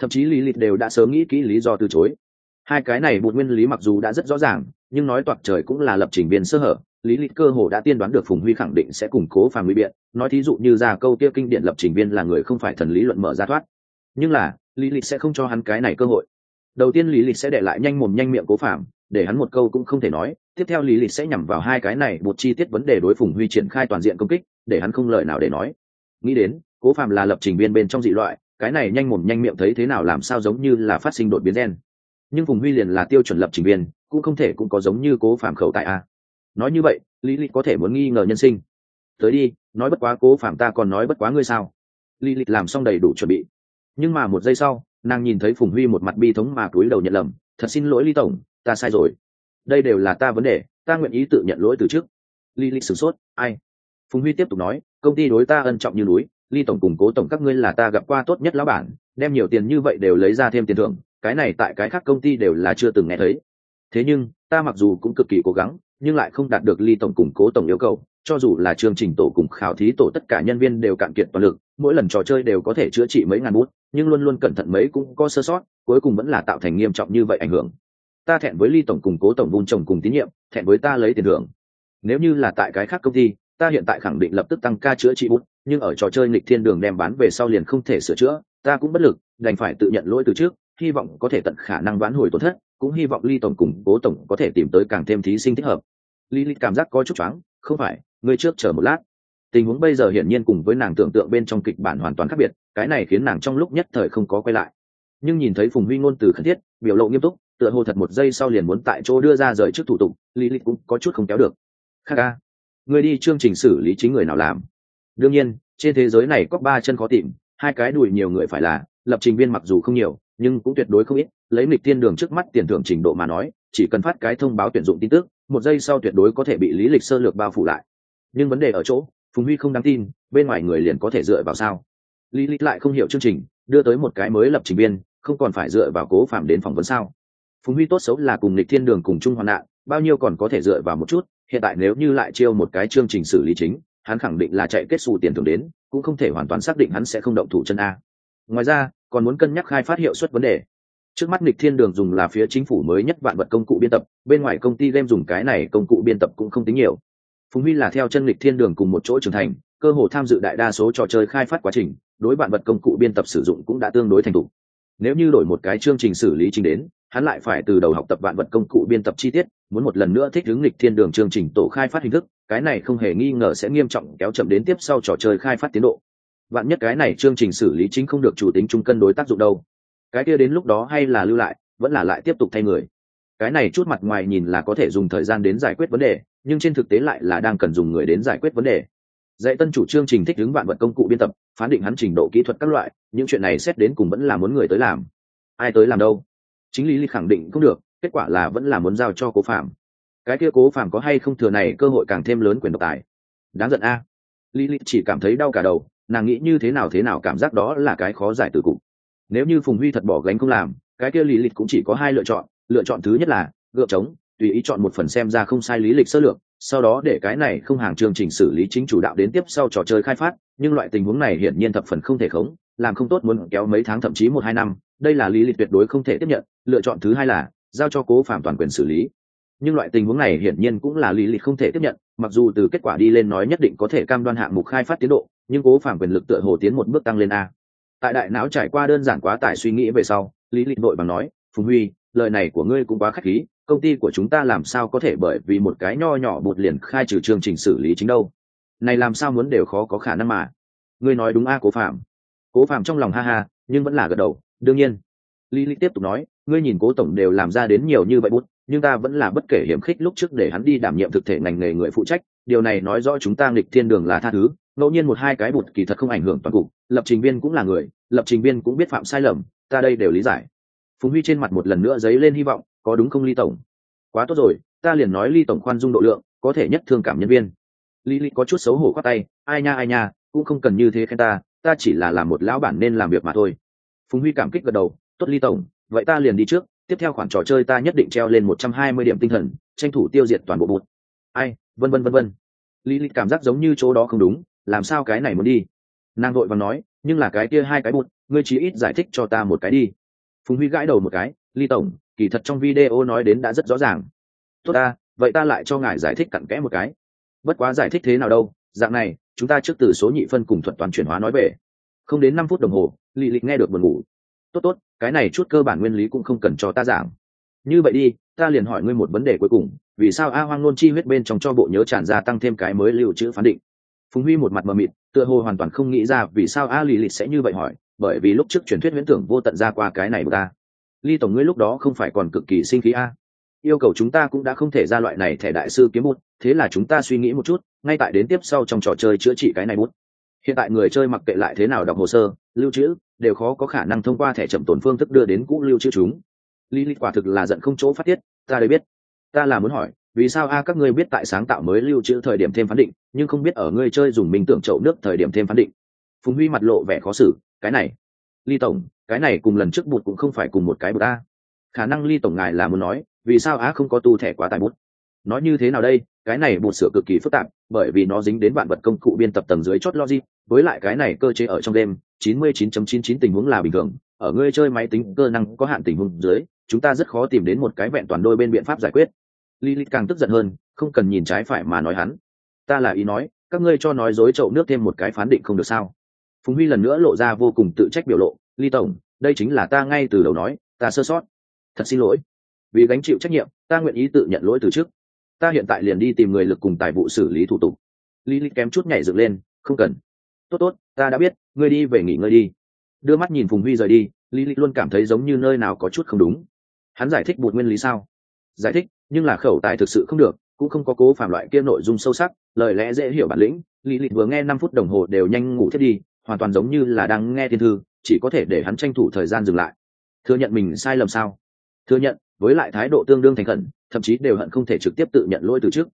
Thậm chí Lily đều đã sớm nghĩ kỹ lý do từ chối. Hai cái này bụt nguyên lý mặc dù đã rất rõ ràng, nhưng nói toạc trời cũng là lập trình viên sơ hở, lý lịch cơ hồ đã tiên đoán được phùng huy khẳng định sẽ củng cố phàm nguy biện nói thí dụ như ra câu kia kinh điển lập trình viên là người không phải thần lý luận mở ra thoát nhưng là, lý lịch sẽ không cho hắn cái này cơ hội. Đầu tiên lý lịch sẽ để lại nhanh mồm nhanh miệng cố phạm, để hắn một câu cũng không thể nói. Tiếp theo lý lịch sẽ nhằm vào hai cái này một chi tiết vấn đề đối phùng huy triển khai toàn diện công kích, để hắn không lời nào để nói. Nghĩ đến, cố phạm là lập trình viên bên trong dị loại, cái này nhanh mồm nhanh miệng thấy thế nào làm sao giống như là phát sinh đột biến gen. Nhưng phùng huy liền là tiêu chuẩn lập trình viên, cũng không thể cũng có giống như cố phạm khẩu tại a. Nói như vậy, lý lịch có thể muốn nghi ngờ nhân sinh. Tới đi, nói bất quá cố phạm ta còn nói bất quá ngươi sao? Lý lịch làm xong đầy đủ chuẩn bị nhưng mà một giây sau, nàng nhìn thấy phùng huy một mặt bi thống mà cúi đầu nhận lầm, thật xin lỗi ly tổng, ta sai rồi. Đây đều là ta vấn đề, ta nguyện ý tự nhận lỗi từ trước. Lý lịch sửng sốt, ai? Phùng huy tiếp tục nói, công ty đối ta ân trọng như núi ly tổng cùng cố tổng các ngươi là ta gặp qua tốt nhất lão bản, đem nhiều tiền như vậy đều lấy ra thêm tiền thưởng, cái này tại cái khác công ty đều là chưa từng nghe thấy. Thế nhưng, ta mặc dù cũng cực kỳ cố gắng, nhưng lại không đạt được ly tổng củng cố tổng yêu cầu cho dù là chương trình tổ cùng khảo thí tổ tất cả nhân viên đều cạn kiệt toàn lực, mỗi lần trò chơi đều có thể chữa trị mấy ngàn bút, nhưng luôn luôn cẩn thận mấy cũng có sơ sót, cuối cùng vẫn là tạo thành nghiêm trọng như vậy ảnh hưởng. Ta thẹn với ly tổng cùng cố tổng vun trồng cùng tín nhiệm, thẹn với ta lấy tiền thưởng. Nếu như là tại cái khác công ty, ta hiện tại khẳng định lập tức tăng ca chữa trị bút, nhưng ở trò chơi nghịch thiên đường đem bán về sau liền không thể sửa chữa, ta cũng bất lực, đành phải tự nhận lỗi từ trước, hy vọng có thể tận khả năng vãn hồi tổn thất, cũng hy vọng ly tổng cùng cố tổng có thể tìm tới càng thêm thí sinh thích hợp. Lý lịch cảm giác có chút choáng, không phải ngươi trước chờ một lát. Tình huống bây giờ hiển nhiên cùng với nàng tưởng tượng bên trong kịch bản hoàn toàn khác biệt, cái này khiến nàng trong lúc nhất thời không có quay lại. Nhưng nhìn thấy phùng huy ngôn từ khẩn thiết, biểu lộ nghiêm túc, tựa hồ thật một giây sau liền muốn tại chỗ đưa ra rời trước thủ tục lý lịch cũng có chút không kéo được. Khác ca người đi chương trình xử lý chính người nào làm? Đương nhiên, trên thế giới này có ba chân khó tìm, hai cái đùi nhiều người phải là, lập trình viên mặc dù không nhiều, nhưng cũng tuyệt đối không ít, lấy lịch tiên đường trước mắt tiền thưởng trình độ mà nói, chỉ cần phát cái thông báo tuyển dụng tin tức, một giây sau tuyệt đối có thể bị lý lịch sơ lược bao phủ lại nhưng vấn đề ở chỗ, phùng huy không đáng tin, bên ngoài người liền có thể dựa vào sao? Lý lịch lại không hiểu chương trình, đưa tới một cái mới lập trình viên, không còn phải dựa vào cố phạm đến phỏng vấn sao? Phùng huy tốt xấu là cùng lịch thiên đường cùng chung hoạn nạn, bao nhiêu còn có thể dựa vào một chút, hiện tại nếu như lại chiêu một cái chương trình xử lý chính, hắn khẳng định là chạy kết xù tiền thưởng đến, cũng không thể hoàn toàn xác định hắn sẽ không động thủ chân a. Ngoài ra, còn muốn cân nhắc khai phát hiệu suất vấn đề. Trước mắt lịch thiên đường dùng là phía chính phủ mới nhất vạn vật công cụ biên tập, bên ngoài công ty game dùng cái này công cụ biên tập cũng không tính nhiều phùng huy là theo chân lịch thiên đường cùng một chỗ trưởng thành, cơ hồ tham dự đại đa số trò chơi khai phát quá trình, đối bạn vật công cụ biên tập sử dụng cũng đã tương đối thành thục. Nếu như đổi một cái chương trình xử lý trình đến, hắn lại phải từ đầu học tập vạn vật công cụ biên tập chi tiết, muốn một lần nữa thích ứng lịch thiên đường chương trình tổ khai phát hình thức, cái này không hề nghi ngờ sẽ nghiêm trọng kéo chậm đến tiếp sau trò chơi khai phát tiến độ. Vạn nhất cái này chương trình xử lý chính không được chủ tính chung cân đối tác dụng đâu. Cái kia đến lúc đó hay là lưu lại, vẫn là lại tiếp tục thay người. Cái này chút mặt ngoài nhìn là có thể dùng thời gian đến giải quyết vấn đề nhưng trên thực tế lại là đang cần dùng người đến giải quyết vấn đề. Dạy tân chủ chương trình thích ứng vạn vật công cụ biên tập, phán định hắn trình độ kỹ thuật các loại, những chuyện này xét đến cùng vẫn là muốn người tới làm. Ai tới làm đâu? Chính lý lịch khẳng định không được, kết quả là vẫn là muốn giao cho cố phạm cái kia cố phạm có hay không thừa này cơ hội càng thêm lớn quyền độc tài? Đáng giận a. Lý lịch chỉ cảm thấy đau cả đầu, nàng nghĩ như thế nào thế nào cảm giác đó là cái khó giải từ cục. Nếu như phùng huy thật bỏ gánh không làm, cái kia lý lịch cũng chỉ có hai lựa chọn lựa chọn thứ nhất là gượng trống tùy ý chọn một phần xem ra không sai lý lịch sơ lược, sau đó để cái này không hàng chương trình xử lý chính chủ đạo đến tiếp sau trò chơi khai phát, nhưng loại tình huống này hiển nhiên thập phần không thể khống, làm không tốt muốn kéo mấy tháng thậm chí một hai năm, đây là lý lịch tuyệt đối không thể tiếp nhận, lựa chọn thứ hai là giao cho cố phạm toàn quyền xử lý. Nhưng loại tình huống này hiển nhiên cũng là lý lịch không thể tiếp nhận, mặc dù từ kết quả đi lên nói nhất định có thể cam đoan hạng mục khai phát tiến độ, nhưng cố phạm quyền lực tựa hồ tiến một bước tăng lên a. Tại đại não trải qua đơn giản quá tải suy nghĩ về sau, lý lịch nội bằng nói, phùng huy, lời này của ngươi cũng quá khách khí công ty của chúng ta làm sao có thể bởi vì một cái nho nhỏ bột liền khai trừ chương trình xử lý chính đâu? Này làm sao muốn đều khó có khả năng mà. Ngươi nói đúng a, cố phạm. Cố phạm trong lòng ha ha, nhưng vẫn là gật đầu, đương nhiên. Lý lý tiếp tục nói, ngươi nhìn cố tổng đều làm ra đến nhiều như vậy bút, nhưng ta vẫn là bất kể hiểm khích lúc trước để hắn đi đảm nhiệm thực thể ngành nghề người phụ trách, điều này nói rõ chúng ta nghịch thiên đường là tha thứ, ngẫu nhiên một hai cái bụt kỳ thật không ảnh hưởng toàn cục, lập trình viên cũng là người, lập trình viên cũng biết phạm sai lầm, ta đây đều lý giải. Phùng huy trên mặt một lần nữa dấy lên hy vọng có đúng không ly tổng? Quá tốt rồi, ta liền nói ly tổng khoan dung độ lượng, có thể nhất thương cảm nhân viên. Lý lý có chút xấu hổ khoát tay, ai nha ai nha, cũng không cần như thế khen ta ta chỉ là làm một lão bản nên làm việc mà thôi. Phùng huy cảm kích gật đầu, tốt ly tổng, vậy ta liền đi trước, tiếp theo khoản trò chơi ta nhất định treo lên một trăm hai mươi điểm tinh thần, tranh thủ tiêu diệt toàn bộ bụt. Ai, vân vân vân vân. Lý lý cảm giác giống như chỗ đó không đúng, làm sao cái này muốn đi? Nàng vội và nói, nhưng là cái kia hai cái bụt, ngươi chí ít giải thích cho ta một cái đi. Phùng huy gãi đầu một cái, ly tổng kỳ thật trong video nói đến đã rất rõ ràng. Tốt ta, vậy ta lại cho ngài giải thích cặn kẽ một cái. Bất quá giải thích thế nào đâu, dạng này, chúng ta trước từ số nhị phân cùng thuật toàn chuyển hóa nói về. Không đến năm phút đồng hồ, lị lịch nghe được buồn ngủ. Tốt tốt, cái này chút cơ bản nguyên lý cũng không cần cho ta giảng. Như vậy đi, ta liền hỏi ngươi một vấn đề cuối cùng, vì sao a hoang nôn chi huyết bên trong cho bộ nhớ tràn ra tăng thêm cái mới lưu trữ phán định? Phùng huy một mặt mờ mịt, tựa hồ hoàn toàn không nghĩ ra vì sao a lì lịch sẽ như vậy hỏi, bởi vì lúc trước truyền thuyết huyễn tưởng vô tận ra qua cái này của ta ly tổng ngươi lúc đó không phải còn cực kỳ sinh khí a? Yêu cầu chúng ta cũng đã không thể ra loại này thẻ đại sư kiếm bút, thế là chúng ta suy nghĩ một chút, ngay tại đến tiếp sau trong trò chơi chữa trị cái này bút. Hiện tại người chơi mặc kệ lại thế nào đọc hồ sơ, lưu trữ, đều khó có khả năng thông qua thẻ chậm tổn phương thức đưa đến cũ lưu trữ chúng. Lý lịch quả thực là giận không chỗ phát tiết, ta đây biết. Ta là muốn hỏi, vì sao a, các ngươi biết tại sáng tạo mới lưu trữ thời điểm thêm phán định, nhưng không biết ở ngươi chơi dùng mình tưởng chậu nước thời điểm thêm phán định? Phùng huy mặt lộ vẻ khó xử, cái này. Ly tổng cái này cùng lần trước bụt cũng không phải cùng một cái bụt a. Khả năng ly tổng ngài là muốn nói, vì sao á không có tu thẻ quá tài bút? Nói như thế nào đây? Cái này bụt sửa cực kỳ phức tạp, bởi vì nó dính đến vạn vật công cụ biên tập tầng dưới chót logic, với lại cái này cơ chế ở trong đêm 99.99 tình huống là bình thường. Ở ngươi chơi máy tính, cơ năng có hạn tình huống dưới, chúng ta rất khó tìm đến một cái vẹn toàn đôi bên biện pháp giải quyết. Lilith càng tức giận hơn, không cần nhìn trái phải mà nói hắn. Ta là ý nói, các ngươi cho nói dối chậu nước thêm một cái phán định không được sao? Phùng huy lần nữa lộ ra vô cùng tự trách biểu lộ ly tổng, đây chính là ta ngay từ đầu nói, ta sơ sót. Thật xin lỗi. Vì gánh chịu trách nhiệm, ta nguyện ý tự nhận lỗi từ trước. Ta hiện tại liền đi tìm người lực cùng tài vụ xử lý thủ tục. Lý lịch kém chút nhảy dựng lên, không cần. Tốt tốt, ta đã biết, ngươi đi về nghỉ ngơi đi. Đưa mắt nhìn phùng huy rời đi lý lịch luôn cảm thấy giống như nơi nào có chút không đúng. Hắn giải thích một nguyên lý sao? Giải thích, nhưng là khẩu tài thực sự không được, cũng không có cố phạm loại kia nội dung sâu sắc, lời lẽ dễ hiểu bản lĩnh. Lý lịch vừa nghe năm phút đồng hồ đều nhanh ngủ thiết đi, hoàn toàn giống như là đang nghe thiên thư chỉ có thể để hắn tranh thủ thời gian dừng lại. Thừa nhận mình sai lầm sao? Thừa nhận, với lại thái độ tương đương thành khẩn, thậm chí đều hận không thể trực tiếp tự nhận lỗi từ trước.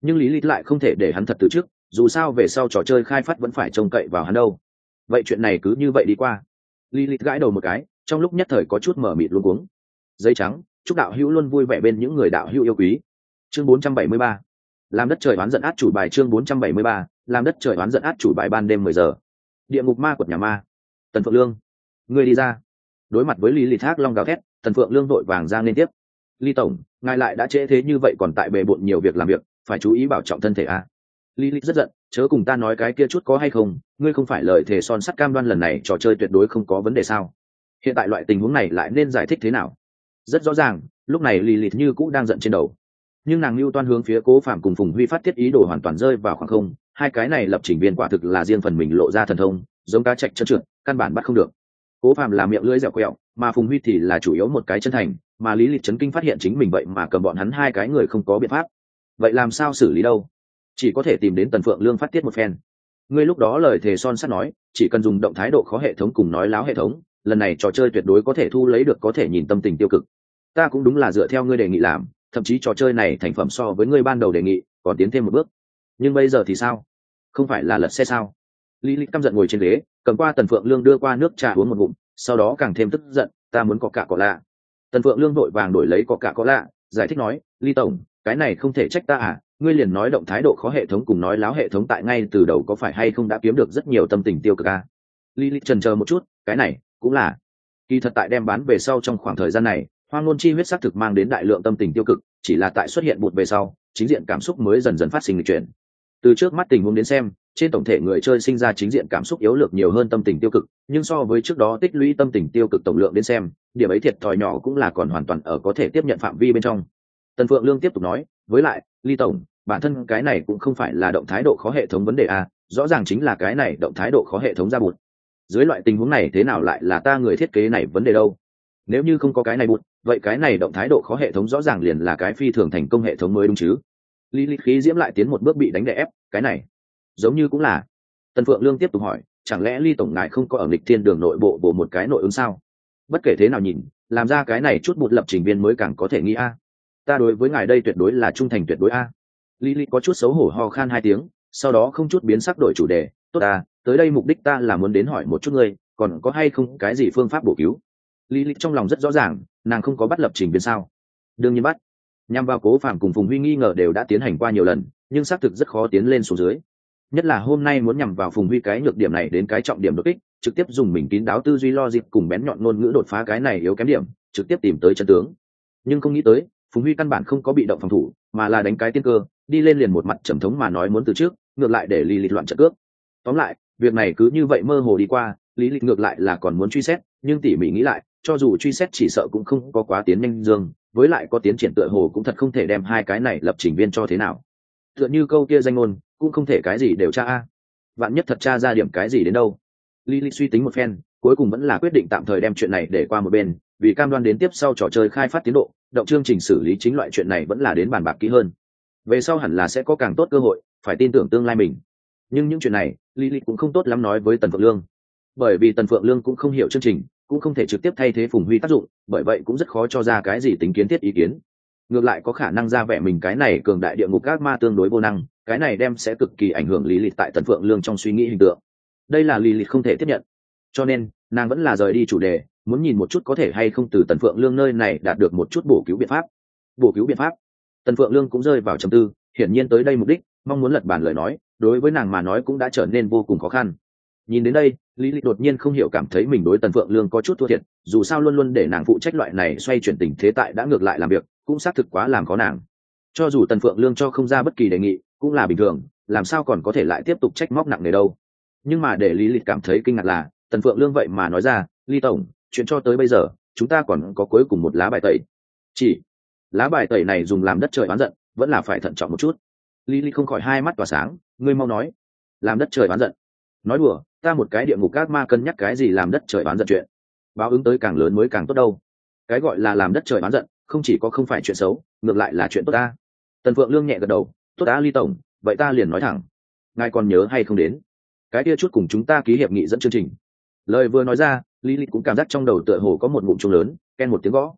Nhưng lý lịch lại không thể để hắn thật từ trước, dù sao về sau trò chơi khai phát vẫn phải trông cậy vào hắn đâu. Vậy chuyện này cứ như vậy đi qua. Lý lịch gãi đầu một cái, trong lúc nhất thời có chút mở mịt luôn cuống. Giấy trắng, chúc đạo hữu luôn vui vẻ bên những người đạo hữu yêu quý. Chương 473 làm đất trời oán giận át chủ bài chương 473 làm đất trời oán giận át chủ bài ban đêm mười giờ. Địa ngục ma quật nhà ma tần phượng lương người đi ra. Đối mặt với lý lịch thác long gào thét, tần phượng lương vội vàng ra liên tiếp. Ly tổng, ngài lại đã trễ thế như vậy còn tại bề bộn nhiều việc làm việc, phải chú ý bảo trọng thân thể a à. lý lịch rất giận, chớ cùng ta nói cái kia chút có hay không, ngươi không phải lời thề son sắt cam đoan lần này trò chơi tuyệt đối không có vấn đề sao? Hiện tại loại tình huống này lại nên giải thích thế nào? Rất rõ ràng, lúc này lì lịt như cũ đang giận trên đầu. Nhưng nàng lưu toan hướng phía cố phạm cùng phùng huy phát tiết ý đồ hoàn toàn rơi vào khoảng không, hai cái này lập trình viên quả thực là riêng phần mình lộ ra thần thông giống cá chạch trơn trượt, căn bản bắt không được. Cố phàm là miệng lưỡi dẻo quẹo, mà phùng huy thì là chủ yếu một cái chân thành, mà lý lịch trấn kinh phát hiện chính mình vậy mà cầm bọn hắn hai cái người không có biện pháp. Vậy làm sao xử lý đâu? Chỉ có thể tìm đến tần phượng lương phát tiết một phen. Ngươi lúc đó lời thề son sắt nói, chỉ cần dùng động thái độ khó hệ thống cùng nói láo hệ thống, lần này trò chơi tuyệt đối có thể thu lấy được có thể nhìn tâm tình tiêu cực. Ta cũng đúng là dựa theo ngươi đề nghị làm, thậm chí trò chơi này thành phẩm so với ngươi ban đầu đề nghị, còn tiến thêm một bước. Nhưng bây giờ thì sao? Không phải là lật xe sao? Lý lịch căm giận ngồi trên ghế, cầm qua tần phượng lương đưa qua nước trà uống một ngụm, sau đó càng thêm tức giận, ta muốn có cả có lạ tần phượng lương vội vàng đổi lấy có cả có lạ, giải thích nói ly tổng, cái này không thể trách ta à ngươi liền nói động thái độ khó hệ thống cùng nói láo hệ thống tại ngay từ đầu có phải hay không đã kiếm được rất nhiều tâm tình tiêu cực à? lý lịch trần chờ một chút, cái này cũng là, kỳ thật tại đem bán về sau trong khoảng thời gian này, hoang ngôn chi huyết xác thực mang đến đại lượng tâm tình tiêu cực, chỉ là tại xuất hiện bụt về sau, chính diện cảm xúc mới dần dần phát sinh lịch chuyển từ trước mắt tình huống đến xem, trên tổng thể người chơi sinh ra chính diện cảm xúc yếu lược nhiều hơn tâm tình tiêu cực, nhưng so với trước đó tích lũy tâm tình tiêu cực tổng lượng đến xem, điểm ấy thiệt thòi nhỏ cũng là còn hoàn toàn ở có thể tiếp nhận phạm vi bên trong. Tần phượng lương tiếp tục nói, với lại, ly tổng, bản thân cái này cũng không phải là động thái độ khó hệ thống vấn đề a rõ ràng chính là cái này động thái độ khó hệ thống ra bụt. Dưới loại tình huống này thế nào lại là ta người thiết kế này vấn đề đâu? Nếu như không có cái này bụt, vậy cái này động thái độ khó hệ thống rõ ràng liền là cái phi thường thành công hệ thống mới đúng chứ? Lý lý khí diễm lại tiến một bước bị đánh đè ép, cái này, giống như cũng là. Tần phượng lương tiếp tục hỏi, chẳng lẽ ly tổng ngài không có ở lịch thiên đường nội bộ bộ một cái nội ứng sao? Bất kể thế nào nhìn, làm ra cái này chút một lập trình viên mới càng có thể nghĩ a. Ta đối với ngài đây tuyệt đối là trung thành tuyệt đối a. Lý lý có chút xấu hổ ho khan hai tiếng, sau đó không chút biến sắc đổi chủ đề, tốt à tới đây mục đích ta là muốn đến hỏi một chút ngươi, còn có hay không cái gì phương pháp bổ cứu? Lý lịch trong lòng rất rõ ràng, nàng không có bắt lập trình viên sao? Đương nhiên bắt nhằm vào cố phạm cùng phùng huy nghi ngờ đều đã tiến hành qua nhiều lần, nhưng xác thực rất khó tiến lên xuống dưới. Nhất là hôm nay muốn nhằm vào phùng huy cái nhược điểm này đến cái trọng điểm đột kích, trực tiếp dùng mình kín đáo tư duy lo dịp cùng bén nhọn ngôn ngữ đột phá cái này yếu kém điểm, trực tiếp tìm tới chân tướng. Nhưng không nghĩ tới, phùng huy căn bản không có bị động phòng thủ, mà là đánh cái tiên cơ, đi lên liền một mặt trầm thống mà nói muốn từ trước, ngược lại để lì lịch loạn trận cướp. Tóm lại, việc này cứ như vậy mơ hồ đi qua, lý lịch ngược lại là còn muốn truy xét, nhưng tỉ mỉ nghĩ lại cho dù truy xét chỉ sợ cũng không có quá tiến nhanh dương, với lại có tiến triển tựa hồ cũng thật không thể đem hai cái này lập trình viên cho thế nào. Tựa như câu kia danh ngôn, cũng không thể cái gì đều tra a. Bạn nhất thật tra ra điểm cái gì đến đâu. Lý lịch suy tính một phen, cuối cùng vẫn là quyết định tạm thời đem chuyện này để qua một bên, vì cam đoan đến tiếp sau trò chơi khai phát tiến độ, động chương trình xử lý chính loại chuyện này vẫn là đến bàn bạc kỹ hơn. Về sau hẳn là sẽ có càng tốt cơ hội, phải tin tưởng tương lai mình. Nhưng những chuyện này lý lịch cũng không tốt lắm nói với tần phượng lương. Bởi vì tần phượng lương cũng không hiểu chương trình cũng không thể trực tiếp thay thế phùng huy tác dụng, bởi vậy cũng rất khó cho ra cái gì tính kiến thiết ý kiến. Ngược lại có khả năng ra vẻ mình cái này cường đại địa ngục các ma tương đối vô năng, cái này đem sẽ cực kỳ ảnh hưởng lý lịch tại tần phượng lương trong suy nghĩ hình tượng. Đây là lý lịch không thể tiếp nhận. Cho nên, nàng vẫn là rời đi chủ đề, muốn nhìn một chút có thể hay không từ tần phượng lương nơi này đạt được một chút bổ cứu biện pháp. Bổ cứu biện pháp? Tần phượng lương cũng rơi vào trầm tư, hiển nhiên tới đây mục đích, mong muốn lật bàn lời nói, đối với nàng mà nói cũng đã trở nên vô cùng khó khăn. Nhìn đến đây lý lịch đột nhiên không hiểu cảm thấy mình đối tần phượng lương có chút thua thiệt, dù sao luôn luôn để nàng phụ trách loại này xoay chuyển tình thế tại đã ngược lại làm việc, cũng xác thực quá làm khó nàng. Cho dù tần phượng lương cho không ra bất kỳ đề nghị, cũng là bình thường, làm sao còn có thể lại tiếp tục trách móc nặng nề đâu. Nhưng mà để lý lịch cảm thấy kinh ngạc là, tần phượng lương vậy mà nói ra ly tổng, chuyện cho tới bây giờ, chúng ta còn có cuối cùng một lá bài tẩy. Chỉ, lá bài tẩy này dùng làm đất trời oán giận, vẫn là phải thận trọng một chút. Lý lịch không khỏi hai mắt tỏa sáng, ngươi mau nói. Làm đất trời oán giận. Nói đùa ta một cái địa ngục các ma cân nhắc cái gì làm đất trời bán giận chuyện. Báo ứng tới càng lớn mới càng tốt đâu. Cái gọi là làm đất trời bán giận, không chỉ có không phải chuyện xấu, ngược lại là chuyện tốt ta. Tần phượng lương nhẹ gật đầu, tốt ta, ly tổng, vậy ta liền nói thẳng. Ngài còn nhớ hay không đến? Cái kia chút cùng chúng ta ký hiệp nghị dẫn chương trình. Lời vừa nói ra, lý lịch cũng cảm giác trong đầu tựa hồ có một bụng chung lớn, ken một tiếng gõ.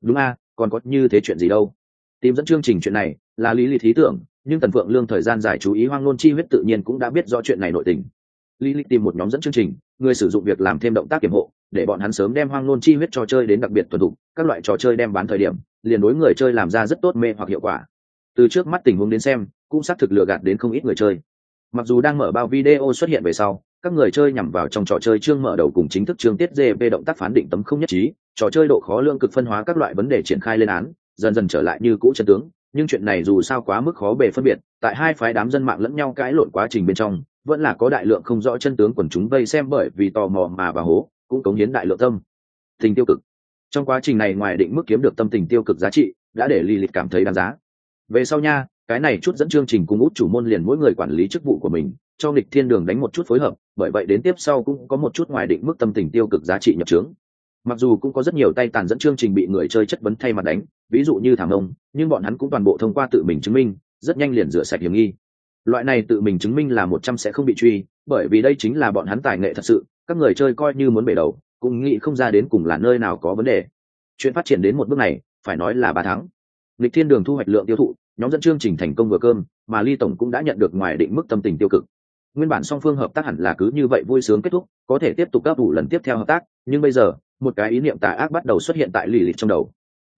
Đúng a, còn có như thế chuyện gì đâu? Tìm dẫn chương trình chuyện này là lý lịch ý tưởng, nhưng tần phượng lương thời gian dài chú ý hoang nôn chi huyết tự nhiên cũng đã biết rõ chuyện này nội tình lý lịch tìm một nhóm dẫn chương trình, người sử dụng việc làm thêm động tác kiểm hộ, để bọn hắn sớm đem hoang nôn chi huyết trò chơi đến đặc biệt thuần thục, các loại trò chơi đem bán thời điểm, liền đối người chơi làm ra rất tốt mê hoặc hiệu quả. Từ trước mắt tình huống đến xem, cũng xác thực lừa gạt đến không ít người chơi. Mặc dù đang mở bao video xuất hiện về sau, các người chơi nhằm vào trong trò chơi chương mở đầu cùng chính thức chương tiết gp động tác phán định tấm không nhất trí, trò chơi độ khó lương cực phân hóa các loại vấn đề triển khai lên án, dần dần trở lại như cũ chân tướng, nhưng chuyện này dù sao quá mức khó bề phân biệt, tại hai phái đám dân mạng lẫn nhau cãi lộn quá trình bên trong vẫn là có đại lượng không rõ chân tướng quần chúng vây xem bởi vì tò mò mà và hố, cũng cống hiến đại lượng tâm, tình tiêu cực. Trong quá trình này ngoài định mức kiếm được tâm tình tiêu cực giá trị, đã để lì lịch cảm thấy đáng giá. Về sau nha, cái này chút dẫn chương trình cùng út chủ môn liền mỗi người quản lý chức vụ của mình, cho nghịch thiên đường đánh một chút phối hợp, bởi vậy đến tiếp sau cũng có một chút ngoài định mức tâm tình tiêu cực giá trị nhập trướng. Mặc dù cũng có rất nhiều tay tàn dẫn chương trình bị người chơi chất vấn thay mặt đánh, ví dụ như thảm ông nhưng bọn hắn cũng toàn bộ thông qua tự mình chứng minh, rất nhanh liền rửa sạch hiểm nghi loại này tự mình chứng minh là một trăm sẽ không bị truy, bởi vì đây chính là bọn hắn tài nghệ thật sự, các người chơi coi như muốn bể đầu, cũng nghĩ không ra đến cùng là nơi nào có vấn đề. Chuyện phát triển đến một bước này, phải nói là ba tháng. Lịch thiên đường thu hoạch lượng tiêu thụ, nhóm dẫn chương trình thành công vừa cơm, mà ly tổng cũng đã nhận được ngoài định mức tâm tình tiêu cực. Nguyên bản song phương hợp tác hẳn là cứ như vậy vui sướng kết thúc, có thể tiếp tục các vụ lần tiếp theo hợp tác, nhưng bây giờ, một cái ý niệm tà ác bắt đầu xuất hiện tại lì lịch trong đầu.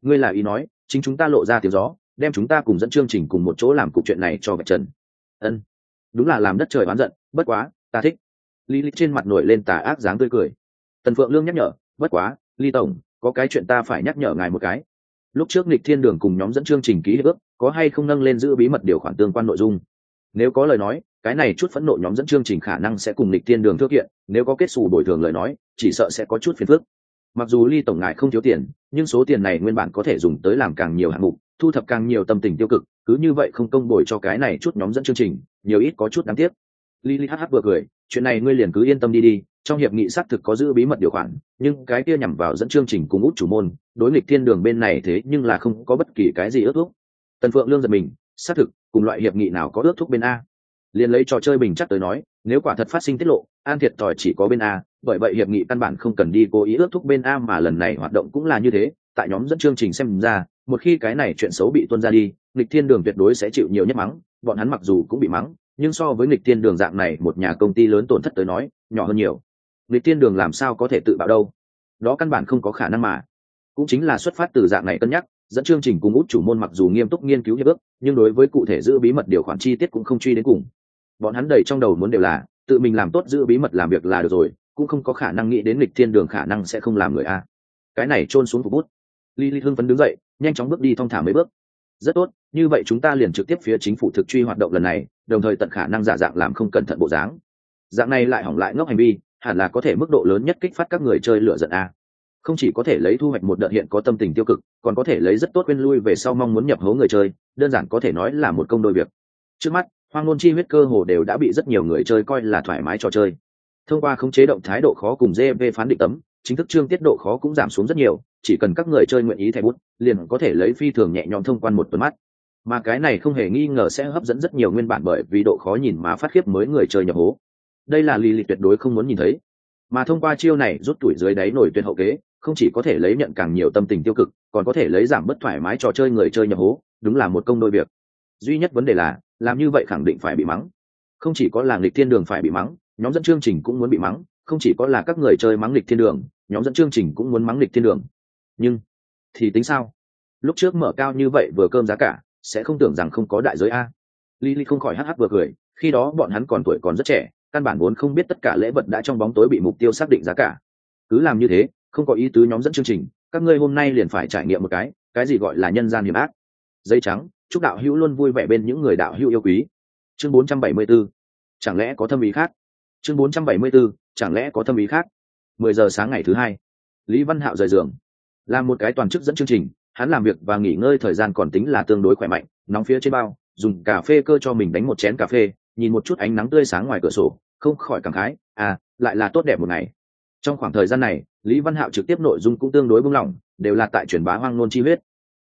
Ngươi là ý nói, chính chúng ta lộ ra tiếng gió, đem chúng ta cùng dẫn chương trình cùng một chỗ làm cục chuyện này cho vạch trần ân. Đúng là làm đất trời oán giận, bất quá, ta thích. Lý lịch trên mặt nổi lên tà ác dáng tươi cười. Tần phượng lương nhắc nhở, bất quá, ly tổng, có cái chuyện ta phải nhắc nhở ngài một cái. Lúc trước nịch thiên đường cùng nhóm dẫn chương trình ký hiệp ước, có hay không nâng lên giữ bí mật điều khoản tương quan nội dung? Nếu có lời nói, cái này chút phẫn nộ nhóm dẫn chương trình khả năng sẽ cùng nịch thiên đường thước kiện, nếu có kết xù bồi thường lời nói, chỉ sợ sẽ có chút phiền phức. Mặc dù ly tổng ngài không thiếu tiền, nhưng số tiền này nguyên bản có thể dùng tới làm càng nhiều hạng mục, thu thập càng nhiều tâm tình tiêu cực cứ như vậy không công bồi cho cái này chút nhóm dẫn chương trình nhiều ít có chút đáng tiếc Lily hh vừa cười, chuyện này ngươi liền cứ yên tâm đi đi, trong hiệp nghị xác thực có giữ bí mật điều khoản, nhưng cái kia nhằm vào dẫn chương trình cùng út chủ môn, đối nghịch thiên đường bên này thế nhưng là không có bất kỳ cái gì ước thúc. Tần Phượng Lương giật mình, xác thực, cùng loại hiệp nghị nào có ước thúc bên a? Liền lấy trò chơi bình chắc tới nói, nếu quả thật phát sinh tiết lộ, an thiệt thòi chỉ có bên a, bởi vậy hiệp nghị căn bản không cần đi cố ý ước thúc bên a mà lần này hoạt động cũng là như thế, tại nhóm dẫn chương trình xem ra, một khi cái này chuyện xấu bị tuôn ra đi, nghịch thiên đường tuyệt đối sẽ chịu nhiều nhất mắng, bọn hắn mặc dù cũng bị mắng, nhưng so với nghịch thiên đường dạng này một nhà công ty lớn tổn thất tới nói nhỏ hơn nhiều. Nghịch thiên đường làm sao có thể tự bạo đâu? Đó căn bản không có khả năng mà. Cũng chính là xuất phát từ dạng này cân nhắc dẫn chương trình cùng út chủ môn mặc dù nghiêm túc nghiên cứu hiệp ước nhưng đối với cụ thể giữ bí mật điều khoản chi tiết cũng không truy đến cùng. Bọn hắn đầy trong đầu muốn đều là tự mình làm tốt giữ bí mật làm việc là được rồi cũng không có khả năng nghĩ đến lịch thiên đường khả năng sẽ không làm người a. Cái này trôn xuống phục bút. Lý Lý Hưng phấn đứng dậy, nhanh chóng bước đi thong thả mấy bước. Rất tốt, như vậy chúng ta liền trực tiếp phía chính phủ thực truy hoạt động lần này, đồng thời tận khả năng giả dạng làm không cẩn thận bộ dáng. Dạng này lại hỏng lại ngốc hành vi hẳn là có thể mức độ lớn nhất kích phát các người chơi lửa giận a. Không chỉ có thể lấy thu hoạch một đợt hiện có tâm tình tiêu cực còn có thể lấy rất tốt quên lui về sau mong muốn nhập hố người chơi đơn giản có thể nói là một công đôi việc. Trước mắt hoang ngôn chi huyết cơ hồ đều đã bị rất nhiều người chơi coi là thoải mái trò chơi. Thông qua khống chế động thái độ khó cùng gv phán định tấm chính thức chương tiết độ khó cũng giảm xuống rất nhiều, chỉ cần các người chơi nguyện ý thẻ bút, liền có thể lấy phi thường nhẹ nhõm thông quan một tuần mắt. Mà cái này không hề nghi ngờ sẽ hấp dẫn rất nhiều nguyên bản bởi vì độ khó nhìn mà phát khiếp mới người chơi nhập hố. Đây là lì lì tuyệt đối không muốn nhìn thấy. Mà thông qua chiêu này rút tuổi dưới đáy nổi tuyệt hậu kế, không chỉ có thể lấy nhận càng nhiều tâm tình tiêu cực, còn có thể lấy giảm bất thoải mái trò chơi người chơi nhập hố, đúng là một công đôi việc. Duy nhất vấn đề là, làm như vậy khẳng định phải bị mắng. Không chỉ có là nghịch thiên đường phải bị mắng, nhóm dẫn chương trình cũng muốn bị mắng, không chỉ có là các người chơi mắng nghịch thiên đường nhóm dẫn chương trình cũng muốn mắng lịch thiên đường. Nhưng, thì tính sao? Lúc trước mở cao như vậy vừa cơm giá cả, sẽ không tưởng rằng không có đại giới a. Lily không khỏi hắc hắc vừa cười, khi đó bọn hắn còn tuổi còn rất trẻ, căn bản vốn không biết tất cả lễ vật đã trong bóng tối bị mục tiêu xác định giá cả. Cứ làm như thế, không có ý tứ nhóm dẫn chương trình, các ngươi hôm nay liền phải trải nghiệm một cái cái gì gọi là nhân gian hiểm ác. Dây trắng, chúc đạo hữu luôn vui vẻ bên những người đạo hữu yêu quý. Chương 474 chẳng lẽ có thâm ý khác? Chương 474 chẳng lẽ có thâm ý khác? 10 giờ sáng ngày thứ hai, lý văn hạo rời giường. Làm một cái toàn chức dẫn chương trình, hắn làm việc và nghỉ ngơi thời gian còn tính là tương đối khỏe mạnh, nóng phía trên bao, dùng cà phê cơ cho mình đánh một chén cà phê, nhìn một chút ánh nắng tươi sáng ngoài cửa sổ, không khỏi cảm khái à lại là tốt đẹp một ngày. Trong khoảng thời gian này, lý văn hạo trực tiếp nội dung cũng tương đối bung lỏng đều là tại truyền bá hoang nôn chi huyết.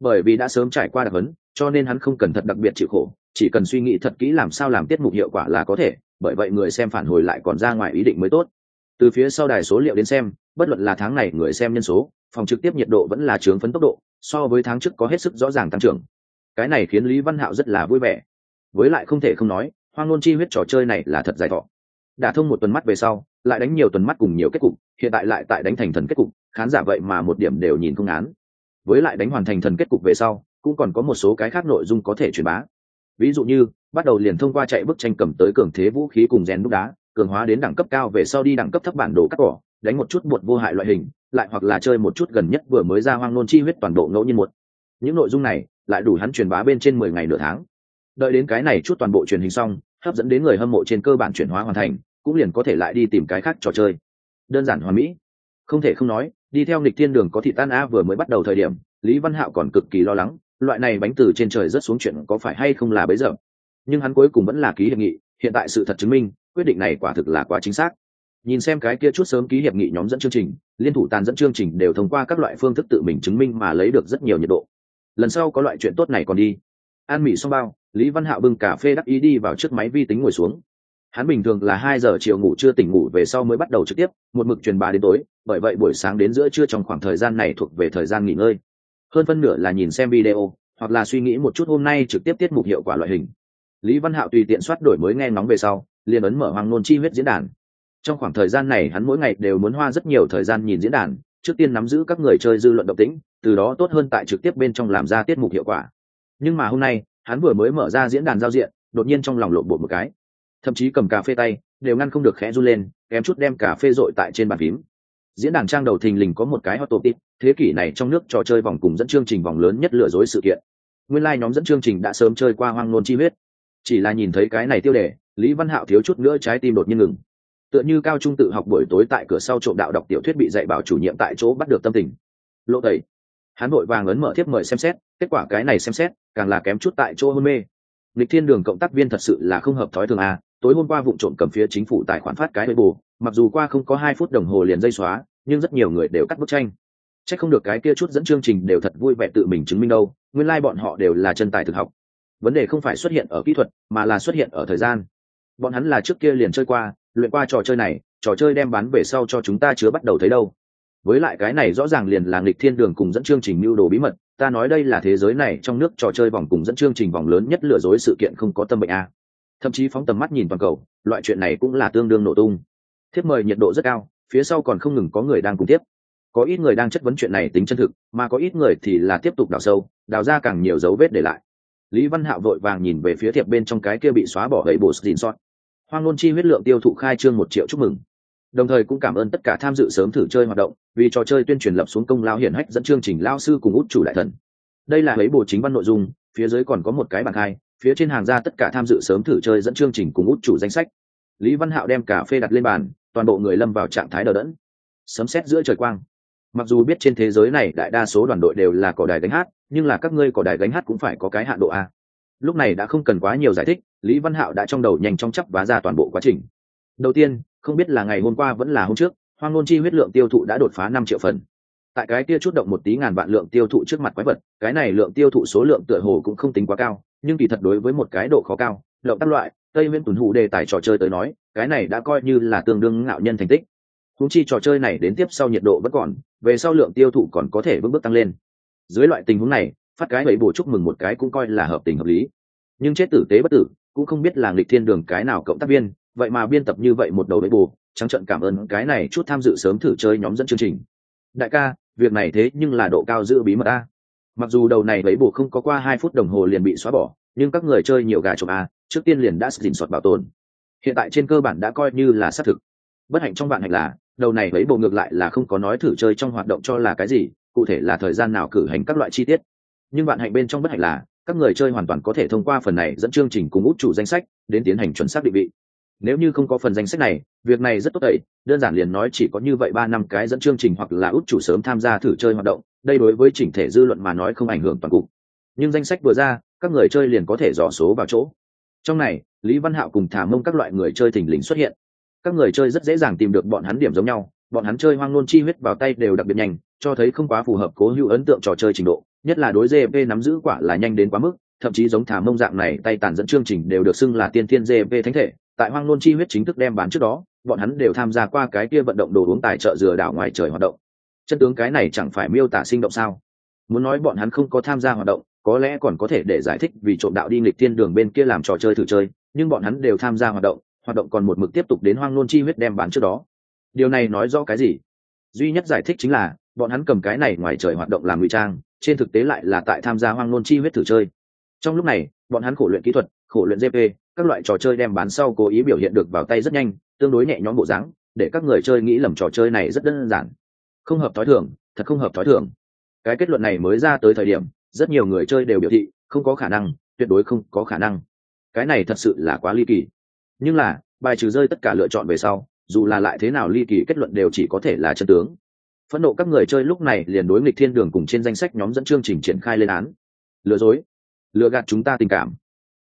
Bởi vì đã sớm trải qua đặc hấn cho nên hắn không cần thật đặc biệt chịu khổ, chỉ cần suy nghĩ thật kỹ làm sao làm tiết mục hiệu quả là có thể, bởi vậy người xem phản hồi lại còn ra ngoài ý định mới tốt từ phía sau đài số liệu đến xem, bất luận là tháng này người xem nhân số, phòng trực tiếp nhiệt độ vẫn là trướng phấn tốc độ, so với tháng trước có hết sức rõ ràng tăng trưởng. Cái này khiến lý văn hạo rất là vui vẻ. Với lại không thể không nói, hoang ngôn chi huyết trò chơi này là thật dài thọ. Đả thông một tuần mắt về sau, lại đánh nhiều tuần mắt cùng nhiều kết cục, hiện tại lại tại đánh thành thần kết cục, khán giả vậy mà một điểm đều nhìn không án với lại đánh hoàn thành thần kết cục về sau, cũng còn có một số cái khác nội dung có thể truyền bá. Ví dụ như, bắt đầu liền thông qua chạy bức tranh cầm tới cường thế vũ khí cùng rèn đúc đá cường hóa đến đẳng cấp cao về sau đi đẳng cấp thấp bản đồ cắt cỏ, đánh một chút bột vô hại loại hình, lại hoặc là chơi một chút gần nhất vừa mới ra hoang nôn chi huyết toàn bộ ngẫu nhiên một. Những nội dung này lại đủ hắn truyền bá bên trên mười ngày nửa tháng. Đợi đến cái này chút toàn bộ truyền hình xong, hấp dẫn đến người hâm mộ trên cơ bản chuyển hóa hoàn thành, cũng liền có thể lại đi tìm cái khác trò chơi. Đơn giản hoàn mỹ. Không thể không nói, đi theo nghịch thiên đường có thị tan a vừa mới bắt đầu thời điểm, lý văn hạo còn cực kỳ lo lắng, loại này bánh từ trên trời rất xuống chuyện có phải hay không là bấy giờ. Nhưng hắn cuối cùng vẫn là ký hiệp nghị, hiện tại sự thật chứng minh quyết định này quả thực là quá chính xác. Nhìn xem cái kia chút sớm ký hiệp nghị nhóm dẫn chương trình, liên thủ tàn dẫn chương trình đều thông qua các loại phương thức tự mình chứng minh mà lấy được rất nhiều nhiệt độ. Lần sau có loại chuyện tốt này còn đi. An mỹ xong bao, lý văn hạo bưng cà phê đắc ý đi vào trước máy vi tính ngồi xuống. Hắn bình thường là hai giờ chiều ngủ chưa tỉnh ngủ về sau mới bắt đầu trực tiếp, một mực truyền bá đến tối, bởi vậy buổi sáng đến giữa trưa trong khoảng thời gian này thuộc về thời gian nghỉ ngơi. Hơn phân nửa là nhìn xem video, hoặc là suy nghĩ một chút hôm nay trực tiếp tiết mục hiệu quả loại hình. Lý văn hạo tùy tiện soát đổi mới nghe ngóng về sau liền ấn mở hoàng nôn chi huyết diễn đàn. Trong khoảng thời gian này, hắn mỗi ngày đều muốn hoa rất nhiều thời gian nhìn diễn đàn, trước tiên nắm giữ các người chơi dư luận động tĩnh, từ đó tốt hơn tại trực tiếp bên trong làm ra tiết mục hiệu quả. Nhưng mà hôm nay, hắn vừa mới mở ra diễn đàn giao diện, đột nhiên trong lòng lộn bộ một cái. Thậm chí cầm cà phê tay, đều ngăn không được khẽ run lên, kém chút đem cà phê dội tại trên bàn phím. Diễn đàn trang đầu thình lình có một cái hot topic, thế kỷ này trong nước trò chơi vòng cùng dẫn chương trình vòng lớn nhất lừa dối sự kiện. Nguyên lai、like、nhóm dẫn chương trình đã sớm chơi qua hoang nôn chi huyết. Chỉ là nhìn thấy cái này tiêu đề lý văn hạo thiếu chút nữa trái tim đột nhiên ngừng. Tựa như cao trung tự học buổi tối tại cửa sau trộm đạo đọc tiểu thuyết bị dạy bảo chủ nhiệm tại chỗ bắt được tâm tình. Lộ tẩy. Hắn vội vàng ấn mở thiếp mời xem xét, kết quả cái này xem xét, càng là kém chút tại chỗ hôn mê. Lịch thiên đường cộng tác viên thật sự là không hợp thói thường à tối hôm qua vụ trộm cầm phía chính phủ tài khoản phát cái bê bù, mặc dù qua không có hai phút đồng hồ liền dây xóa, nhưng rất nhiều người đều cắt bức tranh. C h ắ c không được cái kia chút dẫn chương trình đều thật vui vẻ tự mình chứng minh đâu, nguyên lai、like、bọn họ đều là chân tài thực học. Vấn đề không phải xuất hiện ở kỹ thuật, mà là xuất hiện ở thời gian bọn hắn là trước kia liền chơi qua, luyện qua trò chơi này, trò chơi đem bán về sau cho chúng ta chứa bắt đầu thấy đâu. Với lại cái này rõ ràng liền là nghịch thiên đường cùng dẫn chương trình mưu đồ bí mật, ta nói đây là thế giới này trong nước trò chơi vòng cùng dẫn chương trình vòng lớn nhất lừa dối sự kiện không có tâm bệnh a. Thậm chí phóng tầm mắt nhìn toàn cầu, loại chuyện này cũng là tương đương nổ tung. Thiếp mời nhiệt độ rất cao, phía sau còn không ngừng có người đang cùng tiếp. Có ít người đang chất vấn chuyện này tính chân thực, mà có ít người thì là tiếp tục đào sâu, đào ra càng nhiều dấu vết để lại. Lý văn hạo vội vàng nhìn về phía thiệp bên trong cái kia bị xóa bỏ gậy bổ xin sót hoang nôn chi huyết lượng tiêu thụ khai trương một triệu chúc mừng. Đồng thời cũng cảm ơn tất cả tham dự sớm thử chơi hoạt động, vì trò chơi tuyên truyền lập xuống công lao hiển hách dẫn chương trình lao sư cùng út chủ đại thần. Đây là lấy bộ chính văn nội dung, phía dưới còn có một cái bảng hai, phía trên hàng ra tất cả tham dự sớm thử chơi dẫn chương trình cùng út chủ danh sách. Lý văn hạo đem cà phê đặt lên bàn, toàn bộ người lâm vào trạng thái đờ đẫn. Sấm xét giữa trời quang. Mặc dù biết trên thế giới này đại đa số đoàn đội đều là cỏ đài gánh hát, nhưng là các ngươi cỏ đài gánh hát cũng phải có cái hạn độ a lúc này đã không cần quá nhiều giải thích, lý văn hạo đã trong đầu nhanh chóng chấp vá ra toàn bộ quá trình. Đầu tiên, không biết là ngày hôm qua vẫn là hôm trước, hoang nôn chi huyết lượng tiêu thụ đã đột phá năm triệu phần. Tại cái kia chút động một tí ngàn vạn lượng tiêu thụ trước mặt quái vật, cái này lượng tiêu thụ số lượng tựa hồ cũng không tính quá cao, nhưng kỳ thật đối với một cái độ khó cao, lộng các loại, tây nguyên tuần Hụ đề tài trò chơi tới nói, cái này đã coi như là tương đương ngạo nhân thành tích. Húng chi trò chơi này đến tiếp sau nhiệt độ vẫn còn, về sau lượng tiêu thụ còn có thể vững bước tăng lên. Dưới loại tình huống này phát cái bậy bổ chúc mừng một cái cũng coi là hợp tình hợp lý. Nhưng chết tử tế bất tử, cũng không biết là nghịch thiên đường cái nào cộng tác viên, vậy mà biên tập như vậy một đầu bậy bù trắng trận cảm ơn cái này chút tham dự sớm thử chơi nhóm dẫn chương trình. Đại ca, việc này thế nhưng là độ cao giữ bí mật a. Mặc dù đầu này bậy bổ không có qua hai phút đồng hồ liền bị xóa bỏ, nhưng các người chơi nhiều gà trộm a, trước tiên liền đã dình soạt bảo tồn. Hiện tại trên cơ bản đã coi như là xác thực. Bất hạnh trong bạn hạnh là, đầu này bấy bổ ngược lại là không có nói thử chơi trong hoạt động cho là cái gì, cụ thể là thời gian nào cử hành các loại chi tiết nhưng bạn hạnh bên trong bất hạnh là, các người chơi hoàn toàn có thể thông qua phần này dẫn chương trình cùng út chủ danh sách, đến tiến hành chuẩn xác định vị. Nếu như không có phần danh sách này, việc này rất tốt tẩy, đơn giản liền nói chỉ có như vậy ba năm cái dẫn chương trình hoặc là út chủ sớm tham gia thử chơi hoạt động, đây đối với chỉnh thể dư luận mà nói không ảnh hưởng toàn cục. Nhưng danh sách vừa ra, các người chơi liền có thể dò số vào chỗ. Trong này, lý văn hạo cùng thả mông các loại người chơi thình lình xuất hiện. Các người chơi rất dễ dàng tìm được bọn hắn điểm giống nhau, bọn hắn chơi hoang nôn chi huyết vào tay đều đặc biệt nhanh, cho thấy không quá phù hợp cố hữu ấn tượng trò chơi trình độ nhất là đối gp nắm giữ quả là nhanh đến quá mức, thậm chí giống thả mông dạng này, tay tàn dẫn chương trình đều được xưng là tiên thiên gp thánh thể. Tại hoang nôn chi huyết chính thức đem bán trước đó, bọn hắn đều tham gia qua cái kia vận động đồ uống tài trợ dừa đảo ngoài trời hoạt động. Chân tướng cái này chẳng phải miêu tả sinh động sao? Muốn nói bọn hắn không có tham gia hoạt động, có lẽ còn có thể để giải thích vì trộm đạo đi nghịch thiên đường bên kia làm trò chơi thử chơi, nhưng bọn hắn đều tham gia hoạt động hoạt động còn một mực tiếp tục đến hoang nôn chi huyết đem bán trước đó. Điều này nói rõ cái gì? Duy nhất giải thích chính là bọn hắn cầm cái này ngoài trời hoạt động làm ngụy trang, trên thực tế lại là tại tham gia hoang nôn chi huyết thử chơi. Trong lúc này, bọn hắn khổ luyện kỹ thuật, khổ luyện gp các loại trò chơi đem bán sau cố ý biểu hiện được vào tay rất nhanh, tương đối nhẹ nhõm bộ dáng, để các người chơi nghĩ lầm trò chơi này rất đơn giản. Không hợp thói thường, thật không hợp thói thường. Cái kết luận này mới ra tới thời điểm, rất nhiều người chơi đều biểu thị, không có khả năng, tuyệt đối không có khả năng. Cái này thật sự là quá ly kỳ. Nhưng là, bài trừ rơi tất cả lựa chọn về sau, dù là lại thế nào ly kỳ kết luận đều chỉ có thể là chân tướng phẫn nộ các người chơi lúc này liền đối nghịch thiên đường cùng trên danh sách nhóm dẫn chương trình triển khai lên án. Lừa dối. Lừa gạt chúng ta tình cảm.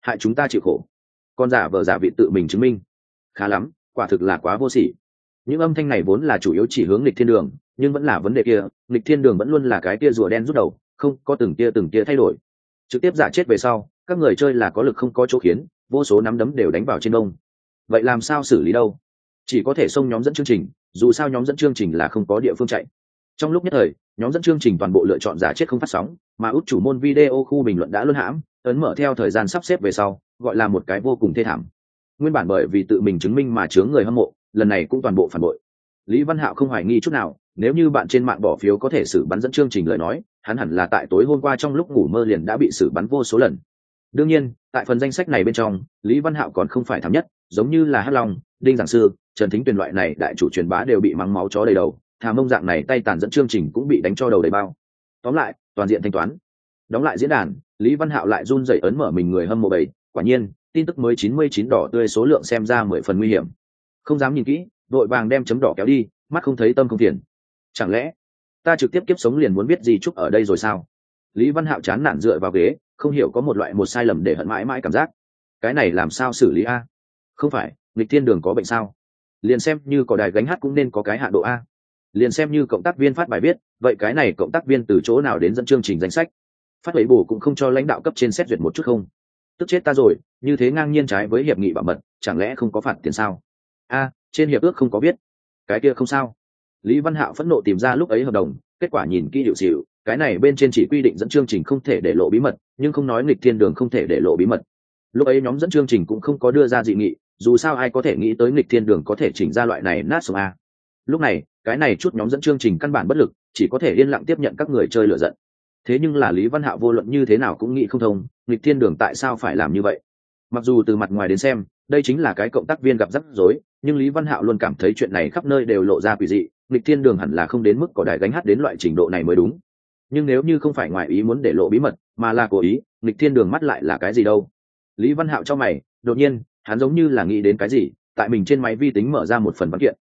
Hại chúng ta chịu khổ. Con giả vờ giả vị tự mình chứng minh. Khá lắm, quả thực là quá vô sỉ. Những âm thanh này vốn là chủ yếu chỉ hướng nghịch thiên đường, nhưng vẫn là vấn đề kia, nghịch thiên đường vẫn luôn là cái kia rùa đen rút đầu, không có từng kia từng kia thay đổi. Trực tiếp giả chết về sau, các người chơi là có lực không có chỗ khiến, vô số nắm đấm đều đánh vào trên đông vậy làm sao xử lý đâu? Chỉ có thể xông nhóm dẫn chương trình dù sao nhóm dẫn chương trình là không có địa phương chạy. Trong lúc nhất thời, nhóm dẫn chương trình toàn bộ lựa chọn giả chết không phát sóng, mà út chủ môn video khu bình luận đã luân hãm, ấn mở theo thời gian sắp xếp về sau, gọi là một cái vô cùng thê thảm. Nguyên bản bởi vì tự mình chứng minh mà chướng người hâm mộ, lần này cũng toàn bộ phản bội. Lý văn hạo không hoài nghi chút nào, nếu như bạn trên mạng bỏ phiếu có thể xử bắn dẫn chương trình lời nói, hắn hẳn là tại tối hôm qua trong lúc ngủ mơ liền đã bị xử bắn vô số lần. Đương nhiên, tại phần danh sách này bên trong, lý văn hạo còn không phải thảm nhất, giống như là hắc long, đinh giảng sư trần thính tuyền loại này đại chủ truyền bá đều bị mắng máu chó đầy đầu thà mông dạng này tay tàn dẫn chương trình cũng bị đánh cho đầu đầy bao. Tóm lại, toàn diện thanh toán. Đóng lại diễn đàn, lý văn hạo lại run rẩy ấn mở mình người hâm mộ bảy quả nhiên, tin tức mới chín mươi chín đỏ tươi số lượng xem ra mười phần nguy hiểm. Không dám nhìn kỹ, đội vàng đem chấm đỏ kéo đi, mắt không thấy tâm không tiền chẳng lẽ, ta trực tiếp kiếp sống liền muốn biết gì chúc ở đây rồi sao? Lý văn hạo chán nản dựa vào ghế, không hiểu có một loại một sai lầm để hận mãi mãi cảm giác. Cái này làm sao xử lý a? Không phải, nghịch thiên đường có bệnh sao? Liền xem như có đài gánh hát cũng nên có cái hạ độ a. Liền xem như cộng tác viên phát bài viết, vậy cái này cộng tác viên từ chỗ nào đến dẫn chương trình danh sách? Phát lấy bổ cũng không cho lãnh đạo cấp trên xét duyệt một chút không? Tức chết ta rồi, như thế ngang nhiên trái với hiệp nghị bảo mật, chẳng lẽ không có phạt tiền sao? A, trên hiệp ước không có biết cái kia không sao. Lý văn hạo phẫn nộ tìm ra lúc ấy hợp đồng, kết quả nhìn kỹ hiệu xịu cái này bên trên chỉ quy định dẫn chương trình không thể để lộ bí mật, nhưng không nói nghịch thiên đường không thể để lộ bí mật. Lúc ấy nhóm dẫn chương trình cũng không có đưa ra dị nghị dù sao ai có thể nghĩ tới nghịch thiên đường có thể chỉnh ra loại này nát sông a. Lúc này, cái này chút nhóm dẫn chương trình căn bản bất lực, chỉ có thể yên lặng tiếp nhận các người chơi lựa giận. Thế nhưng là lý văn hạo vô luận như thế nào cũng nghĩ không thông, nghịch thiên đường tại sao phải làm như vậy? Mặc dù từ mặt ngoài đến xem, đây chính là cái cộng tác viên gặp rắc rối, nhưng lý văn hạo luôn cảm thấy chuyện này khắp nơi đều lộ ra quỷ dị, nghịch thiên đường hẳn là không đến mức cỏ đài gánh hát đến loại trình độ này mới đúng. Nhưng nếu như không phải ngoài ý muốn để lộ bí mật, mà là cố ý, nghịch thiên đường mắt lại là cái gì đâu? Lý văn hạo cho mày, đột nhiên hắn giống như là nghĩ đến cái gì, tại mình trên máy vi tính mở ra một phần văn kiện.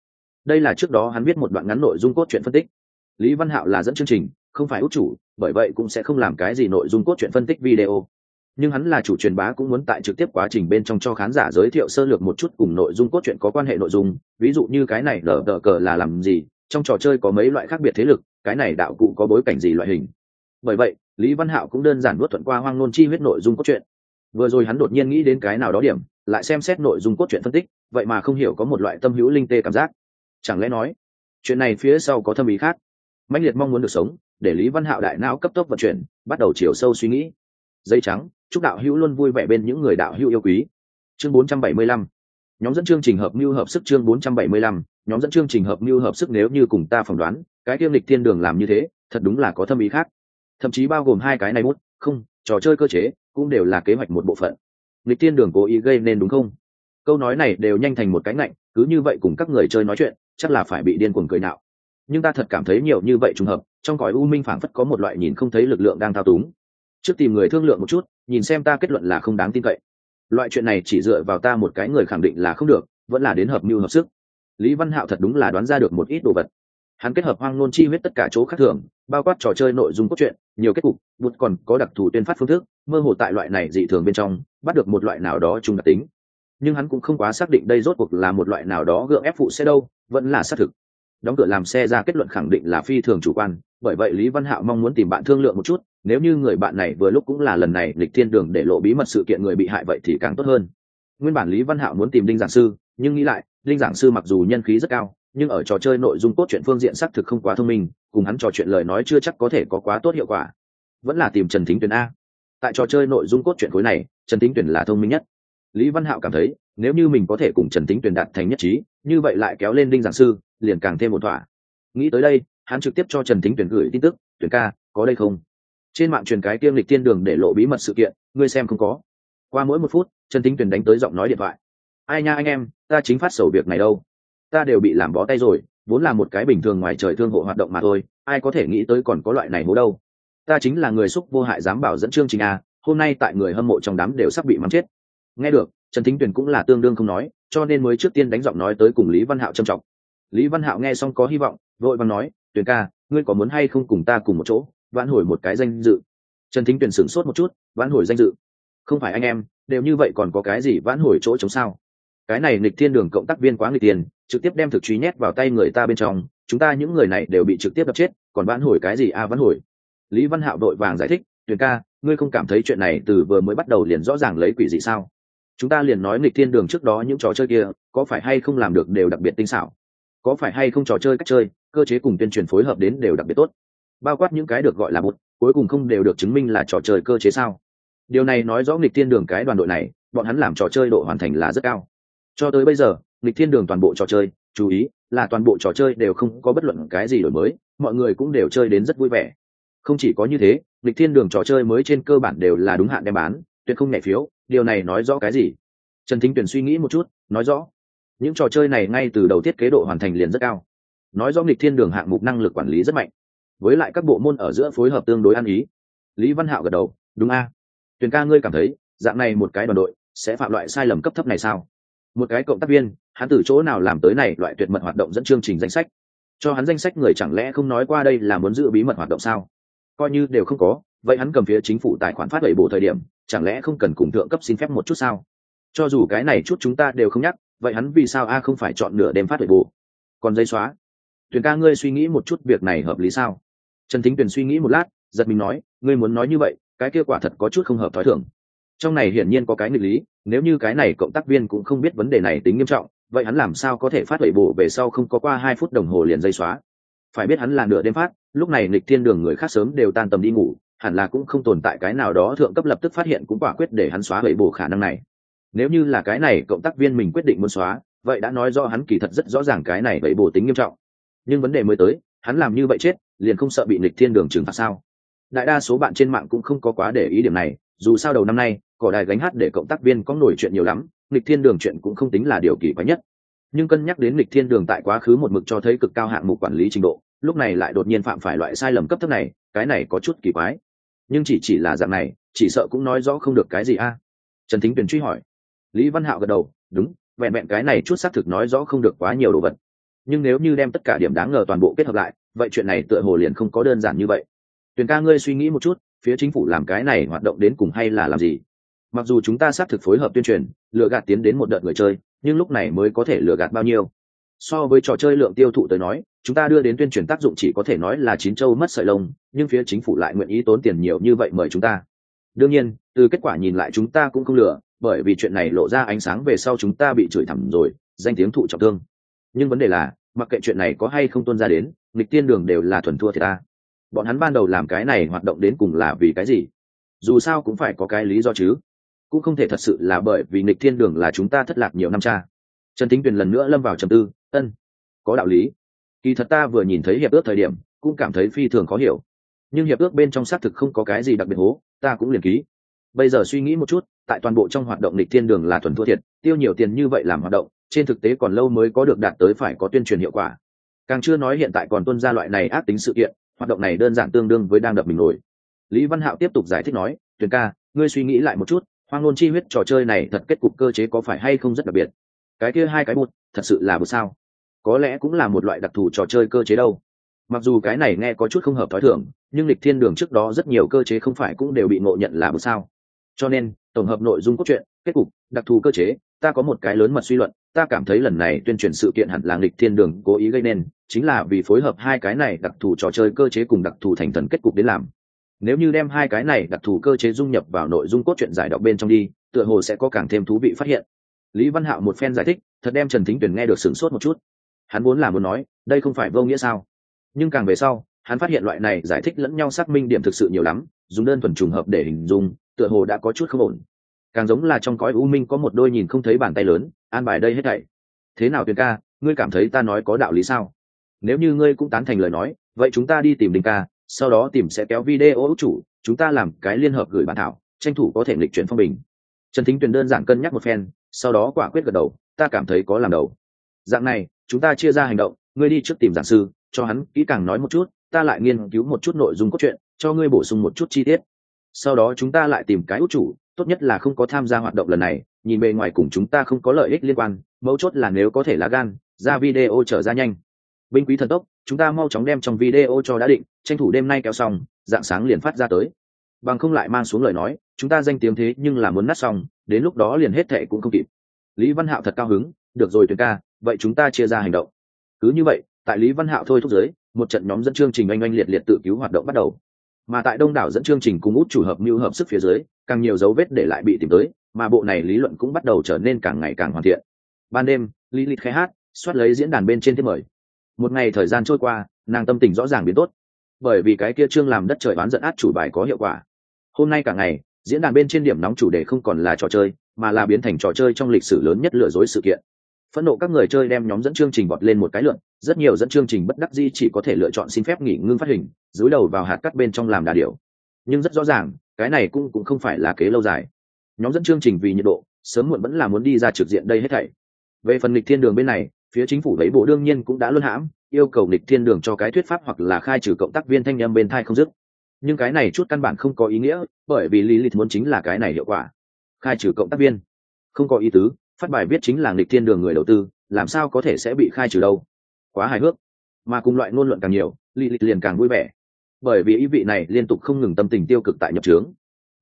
Đây là trước đó hắn viết một đoạn ngắn nội dung cốt truyện phân tích. Lý văn hạo là dẫn chương trình, không phải út chủ, bởi vậy cũng sẽ không làm cái gì nội dung cốt truyện phân tích video. Nhưng hắn là chủ truyền bá cũng muốn tại trực tiếp quá trình bên trong cho khán giả giới thiệu sơ lược một chút cùng nội dung cốt truyện có quan hệ nội dung. Ví dụ như cái này lờ đờ cờ là làm gì, trong trò chơi có mấy loại khác biệt thế lực, cái này đạo cụ có bối cảnh gì loại hình. Bởi vậy, lý văn hạo cũng đơn giản nuốt thuận qua hoang nôn chi huyết nội dung cốt truyện. Vừa rồi hắn đột nhiên nghĩ đến cái nào đó điểm lại xem xét nội dung cốt truyện phân tích, vậy mà không hiểu có một loại tâm hữu linh tê cảm giác. Chẳng lẽ nói, chuyện này phía sau có thâm ý khác? Mạnh liệt mong muốn được sống, để lý văn hạo đại não cấp tốc vận chuyển, bắt đầu chiều sâu suy nghĩ. Dây trắng, chúc đạo hữu luôn vui vẻ bên những người đạo hữu yêu quý. Chương 475 nhóm dẫn chương trình hợp mưu hợp sức chương 475 nhóm dẫn chương trình hợp mưu hợp sức nếu như cùng ta phỏng đoán, cái kiêm lịch thiên đường làm như thế, thật đúng là có thâm ý khác. Thậm chí bao gồm hai cái này bút, không, trò chơi cơ chế, cũng đều là kế hoạch một bộ phận nghịch thiên đường cố ý gây nên đúng không? Câu nói này đều nhanh thành một cái ngạnh, cứ như vậy cùng các người chơi nói chuyện, chắc là phải bị điên cuồng cười nạo. Nhưng ta thật cảm thấy nhiều như vậy trùng hợp, trong cõi u minh phảng phất có một loại nhìn không thấy lực lượng đang thao túng. Trước tìm người thương lượng một chút, nhìn xem ta kết luận là không đáng tin cậy. Loại chuyện này chỉ dựa vào ta một cái người khẳng định là không được, vẫn là đến hợp mưu hợp sức. Lý văn hạo thật đúng là đoán ra được một ít đồ vật hắn kết hợp hoang nôn chi huyết tất cả chỗ khác thường, bao quát trò chơi nội dung cốt truyện, nhiều kết cục bụt còn có đặc thù tuyên phát phương thức, mơ hồ tại loại này dị thường bên trong, bắt được một loại nào đó chung đặc tính. Nhưng hắn cũng không quá xác định đây rốt cuộc là một loại nào đó gượng ép phụ xe đâu, vẫn là xác thực. Đóng cửa làm xe ra kết luận khẳng định là phi thường chủ quan, bởi vậy lý văn hạo mong muốn tìm bạn thương lượng một chút, nếu như người bạn này vừa lúc cũng là lần này lịch thiên đường để lộ bí mật sự kiện người bị hại vậy thì càng tốt hơn. Nguyên bản lý văn hạo muốn tìm đinh giảng sư, nhưng nghĩ lại, đinh giảng sư mặc dù nhân khí rất cao nhưng ở trò chơi nội dung cốt truyện phương diện xác thực không quá thông minh, cùng hắn trò chuyện lời nói chưa chắc có thể có quá tốt hiệu quả. Vẫn là tìm trần thính tuyển a. Tại trò chơi nội dung cốt truyện khối này, trần thính tuyển là thông minh nhất. Lý văn hạo cảm thấy, nếu như mình có thể cùng trần thính tuyển đạt thành nhất trí, như vậy lại kéo lên đinh giảng sư, liền càng thêm một thỏa. Nghĩ tới đây, hắn trực tiếp cho trần thính tuyển gửi tin tức tuyển ca, có đây không? Trên mạng truyền cái tiêm lịch thiên đường để lộ bí mật sự kiện, ngươi xem không có. Qua mỗi một phút, trần thính tuyển đánh tới giọng nói điện thoại. Ai nha anh em, ta chính phát sầu việc này đâu ta đều bị làm bó tay rồi, vốn là một cái bình thường ngoài trời thương hộ hoạt động mà thôi, ai có thể nghĩ tới còn có loại này hố đâu. Ta chính là người xúc vô hại dám bảo dẫn chương trình a, hôm nay tại người hâm mộ trong đám đều sắp bị mắng chết. Nghe được, trần thính tuyền cũng là tương đương không nói, cho nên mới trước tiên đánh giọng nói tới cùng lý văn hạo trầm trọng. Lý văn hạo nghe xong có hy vọng, vội vàng nói, tuyền ca, ngươi có muốn hay không cùng ta cùng một chỗ, vãn hồi một cái danh dự? Trần thính tuyền sửng sốt một chút, vãn hồi danh dự? Không phải anh em, đều như vậy còn có cái gì vãn hồi chỗ chống sao? Cái này nịch thiên đường cộng tác viên quá nghịch tiền trực tiếp đem thực truy nhét vào tay người ta bên trong chúng ta những người này đều bị trực tiếp đập chết còn vãn hồi cái gì? A à, vãn hồi. Lý văn hạo vội vàng giải thích tuyền ca ngươi không cảm thấy chuyện này từ vừa mới bắt đầu liền rõ ràng lấy quỷ gì sao? Chúng ta liền nói nghịch thiên đường trước đó những trò chơi kia có phải hay không làm được đều đặc biệt tinh xảo? Có phải hay không trò chơi cách chơi cơ chế cùng tuyên truyền phối hợp đến đều đặc biệt tốt? Bao quát những cái được gọi là một cuối cùng không đều được chứng minh là trò chơi cơ chế sao? Điều này nói rõ nghịch thiên đường cái đoàn đội này bọn hắn làm trò chơi độ hoàn thành là rất cao. Cho tới bây giờ Lịch thiên đường toàn bộ trò chơi, chú ý là toàn bộ trò chơi đều không có bất luận cái gì đổi mới, mọi người cũng đều chơi đến rất vui vẻ. Không chỉ có như thế Lịch thiên đường trò chơi mới trên cơ bản đều là đúng hạn đem bán, tuyệt không nhẹ phiếu, điều này nói rõ cái gì? Trần thính tuyển suy nghĩ một chút, nói rõ, những trò chơi này ngay từ đầu thiết kế độ hoàn thành liền rất cao. Nói rõ Lịch thiên đường hạng mục năng lực quản lý rất mạnh, với lại các bộ môn ở giữa phối hợp tương đối ăn ý. Lý văn hạo gật đầu, đúng a. Tuyền ca ngươi cảm thấy, dạng này một cái đoàn đội sẽ phạm loại sai lầm cấp thấp này sao? Một cái cộng tác viên hắn từ chỗ nào làm tới này loại tuyệt mật hoạt động dẫn chương trình danh sách? Cho hắn danh sách người chẳng lẽ không nói qua đây là muốn giữ bí mật hoạt động sao? Coi như đều không có, vậy hắn cầm phía chính phủ tài khoản phát bảy bộ thời điểm, chẳng lẽ không cần cùng thượng cấp xin phép một chút sao? Cho dù cái này chút chúng ta đều không nhắc, vậy hắn vì sao a không phải chọn nửa đêm phát bảy bộ còn dây xóa. Tuyền ca ngươi suy nghĩ một chút việc này hợp lý sao? Trần thính tuyền suy nghĩ một lát, giật mình nói, ngươi muốn nói như vậy, cái kia quả thật có chút không hợp thói thường. Trong này hiển nhiên có cái nghịch lý, nếu như cái này cộng tác viên cũng không biết vấn đề này tính nghiêm trọng vậy hắn làm sao có thể phát huệ bộ về sau không có qua hai phút đồng hồ liền dây xóa? Phải biết hắn là nửa đêm phát, lúc này lịch thiên đường người khác sớm đều tan tầm đi ngủ, hẳn là cũng không tồn tại cái nào đó thượng cấp lập tức phát hiện cũng quả quyết để hắn xóa huệ bộ khả năng này. Nếu như là cái này cộng tác viên mình quyết định muốn xóa, vậy đã nói do hắn kỳ thật rất rõ ràng cái này vậy bộ tính nghiêm trọng. Nhưng vấn đề mới tới, hắn làm như vậy chết, liền không sợ bị lịch thiên đường trừng phạt sao? Đại đa số bạn trên mạng cũng không có quá để ý điểm này dù sao đầu năm nay, cỏ đài gánh hát để cộng tác viên có nổi chuyện nhiều lắm, nghịch thiên đường chuyện cũng không tính là điều kỳ quái nhất. Nhưng cân nhắc đến nghịch thiên đường tại quá khứ một mực cho thấy cực cao hạng mục quản lý trình độ, lúc này lại đột nhiên phạm phải loại sai lầm cấp thấp này, cái này có chút kỳ quái. Nhưng chỉ chỉ là dạng này, chỉ sợ cũng nói rõ không được cái gì a. Trần thính tuyền truy hỏi. Lý văn hạo gật đầu, đúng, vẹn vẹn cái này chút xác thực nói rõ không được quá nhiều đồ vật. Nhưng nếu như đem tất cả điểm đáng ngờ toàn bộ kết hợp lại, vậy chuyện này tựa hồ liền không có đơn giản như vậy. Tuyền ca ngươi suy nghĩ một chút phía chính phủ làm cái này hoạt động đến cùng hay là làm gì. Mặc dù chúng ta xác thực phối hợp tuyên truyền, lừa gạt tiến đến một đợt người chơi, nhưng lúc này mới có thể lừa gạt bao nhiêu. So với trò chơi lượng tiêu thụ tới nói, chúng ta đưa đến tuyên truyền tác dụng chỉ có thể nói là chín châu mất sợi lông, nhưng phía chính phủ lại nguyện ý tốn tiền nhiều như vậy mời chúng ta. Đương nhiên, từ kết quả nhìn lại chúng ta cũng không lừa, bởi vì chuyện này lộ ra ánh sáng về sau chúng ta bị chửi thẳng rồi, danh tiếng thụ trọng thương. Nhưng vấn đề là, mặc kệ chuyện này có hay không tuân ra đến, nghịch tiên đường đều là thuần thua thì ta bọn hắn ban đầu làm cái này hoạt động đến cùng là vì cái gì? Dù sao cũng phải có cái lý do chứ. Cũng không thể thật sự là bởi vì nịch thiên đường là chúng ta thất lạc nhiều năm cha. Trần thính tuyền lần nữa lâm vào trầm tư, ân, có đạo lý. Kỳ thật ta vừa nhìn thấy hiệp ước thời điểm, cũng cảm thấy phi thường khó hiểu. Nhưng hiệp ước bên trong xác thực không có cái gì đặc biệt hố, ta cũng liền ký. Bây giờ suy nghĩ một chút, tại toàn bộ trong hoạt động lịch thiên đường là thuần thua thiệt, tiêu nhiều tiền như vậy làm hoạt động, trên thực tế còn lâu mới có được đạt tới phải có tuyên truyền hiệu quả. Càng chưa nói hiện tại còn tuân ra loại này ác tính sự kiện hoạt động này đơn giản tương đương với đang đập mình nổi. Lý văn hạo tiếp tục giải thích nói, tuyền ca, ngươi suy nghĩ lại một chút, hoang ngôn chi huyết trò chơi này thật kết cục cơ chế có phải hay không rất đặc biệt? Cái kia hai cái một thật sự là một sao? Có lẽ cũng là một loại đặc thù trò chơi cơ chế đâu. Mặc dù cái này nghe có chút không hợp t h ó i thưởng nhưng lịch thiên đường trước đó rất nhiều cơ chế không phải cũng đều bị ngộ nhận là một sao. Cho nên, tổng hợp nội dung cốt truyện, kết cục, đặc thù cơ chế, ta có một cái lớn mật suy luận ta cảm thấy lần này tuyên truyền sự kiện hẳn là nghịch thiên đường cố ý gây nên, chính là vì phối hợp hai cái này đặc thù trò chơi cơ chế cùng đặc thù thành thần kết cục đến làm. Nếu như đem hai cái này đặc thù cơ chế dung nhập vào nội dung cốt truyện giải đọc bên trong đi, tựa hồ sẽ có càng thêm thú vị phát hiện. Lý văn hạo một phen giải thích, thật đem trần thính tuyển nghe được sửng sốt một chút. Hắn vốn là muốn nói, đây không phải vô nghĩa sao? Nhưng càng về sau, hắn phát hiện loại này giải thích lẫn nhau xác minh điểm thực sự nhiều lắm, dùng đơn thuần trùng hợp để hình dung, tựa hồ đã có chút không ổn càng giống là trong cõi u minh có một đôi nhìn không thấy bàn tay lớn, an bài đây hết thảy. Thế nào tuyền ca, ngươi cảm thấy ta nói có đạo lý sao? Nếu như ngươi cũng tán thành lời nói, vậy chúng ta đi tìm đình ca, sau đó tìm sẽ kéo video chủ, chúng ta làm cái liên hợp gửi bản thảo, tranh thủ có thể lịch chuyển phong bình. Trần thính tuyền đơn giản cân nhắc một phen, sau đó quả quyết gật đầu, ta cảm thấy có làm đầu. Dạng này, chúng ta chia ra hành động, ngươi đi trước tìm giảng sư, cho hắn kỹ càng nói một chút, ta lại nghiên cứu một chút nội dung cốt truyện, cho ngươi bổ sung một chút chi tiết. Sau đó chúng ta lại tìm cái út chủ tốt nhất là không có tham gia hoạt động lần này, nhìn bề ngoài cùng chúng ta không có lợi ích liên quan, mấu chốt là nếu có thể lá gan, ra video trở ra nhanh. Binh quý thần tốc, chúng ta mau chóng đem trong video cho đã định, tranh thủ đêm nay kéo xong, dạng sáng liền phát ra tới. Bằng không lại mang xuống lời nói, chúng ta danh tiếng thế nhưng là muốn nát xong, đến lúc đó liền hết thệ cũng không kịp. Lý văn hạo thật cao hứng, được rồi tuyển ca, vậy chúng ta chia ra hành động. Cứ như vậy, tại lý văn hạo thôi thúc giới, một trận nhóm dẫn chương trình oanh oanh liệt liệt tự cứu hoạt động bắt đầu. Mà tại đông đảo dẫn chương trình cùng út chủ hợp mưu hợp sức phía dưới càng nhiều dấu vết để lại bị tìm tới, mà bộ này lý luận cũng bắt đầu trở nên càng ngày càng hoàn thiện. Ban đêm lý lịch khai hát, soát lấy diễn đàn bên trên thiết mời. Một ngày thời gian trôi qua, nàng tâm tình rõ ràng biến tốt. Bởi vì cái kia trương làm đất trời bán dẫn át chủ bài có hiệu quả. Hôm nay cả ngày, diễn đàn bên trên điểm nóng chủ đề không còn là trò chơi, mà là biến thành trò chơi trong lịch sử lớn nhất lừa dối sự kiện. Phẫn nộ các người chơi đem nhóm dẫn chương trình bọt lên một cái lượn, rất nhiều dẫn chương trình bất đắc di chỉ có thể lựa chọn xin phép nghỉ ngưng phát hình dối đầu vào hạt cắt bên trong làm đà điều nhưng rất rõ ràng cái này cũng cũng không phải là kế lâu dài. Nhóm dẫn chương trình vì nhiệt độ, sớm muộn vẫn là muốn đi ra trực diện đây hết thảy. Về phần lịch thiên đường bên này, phía chính phủ lấy bộ đương nhiên cũng đã luân hãm, yêu cầu lịch thiên đường cho cái thuyết pháp hoặc là khai trừ cộng tác viên thanh em bên thai không dứt. Nhưng cái này chút căn bản không có ý nghĩa, bởi vì lý lịch muốn chính là cái này hiệu quả. Khai trừ cộng tác viên. Không có ý tứ, phát bài viết chính là lịch thiên đường người đầu tư, làm sao có thể sẽ bị khai trừ đâu? Quá hài hước. Mà cùng loại ngôn luận càng nhiều, lý lịch liền càng vui vẻ bởi vì ý vị này liên tục không ngừng tâm tình tiêu cực tại nhập trướng.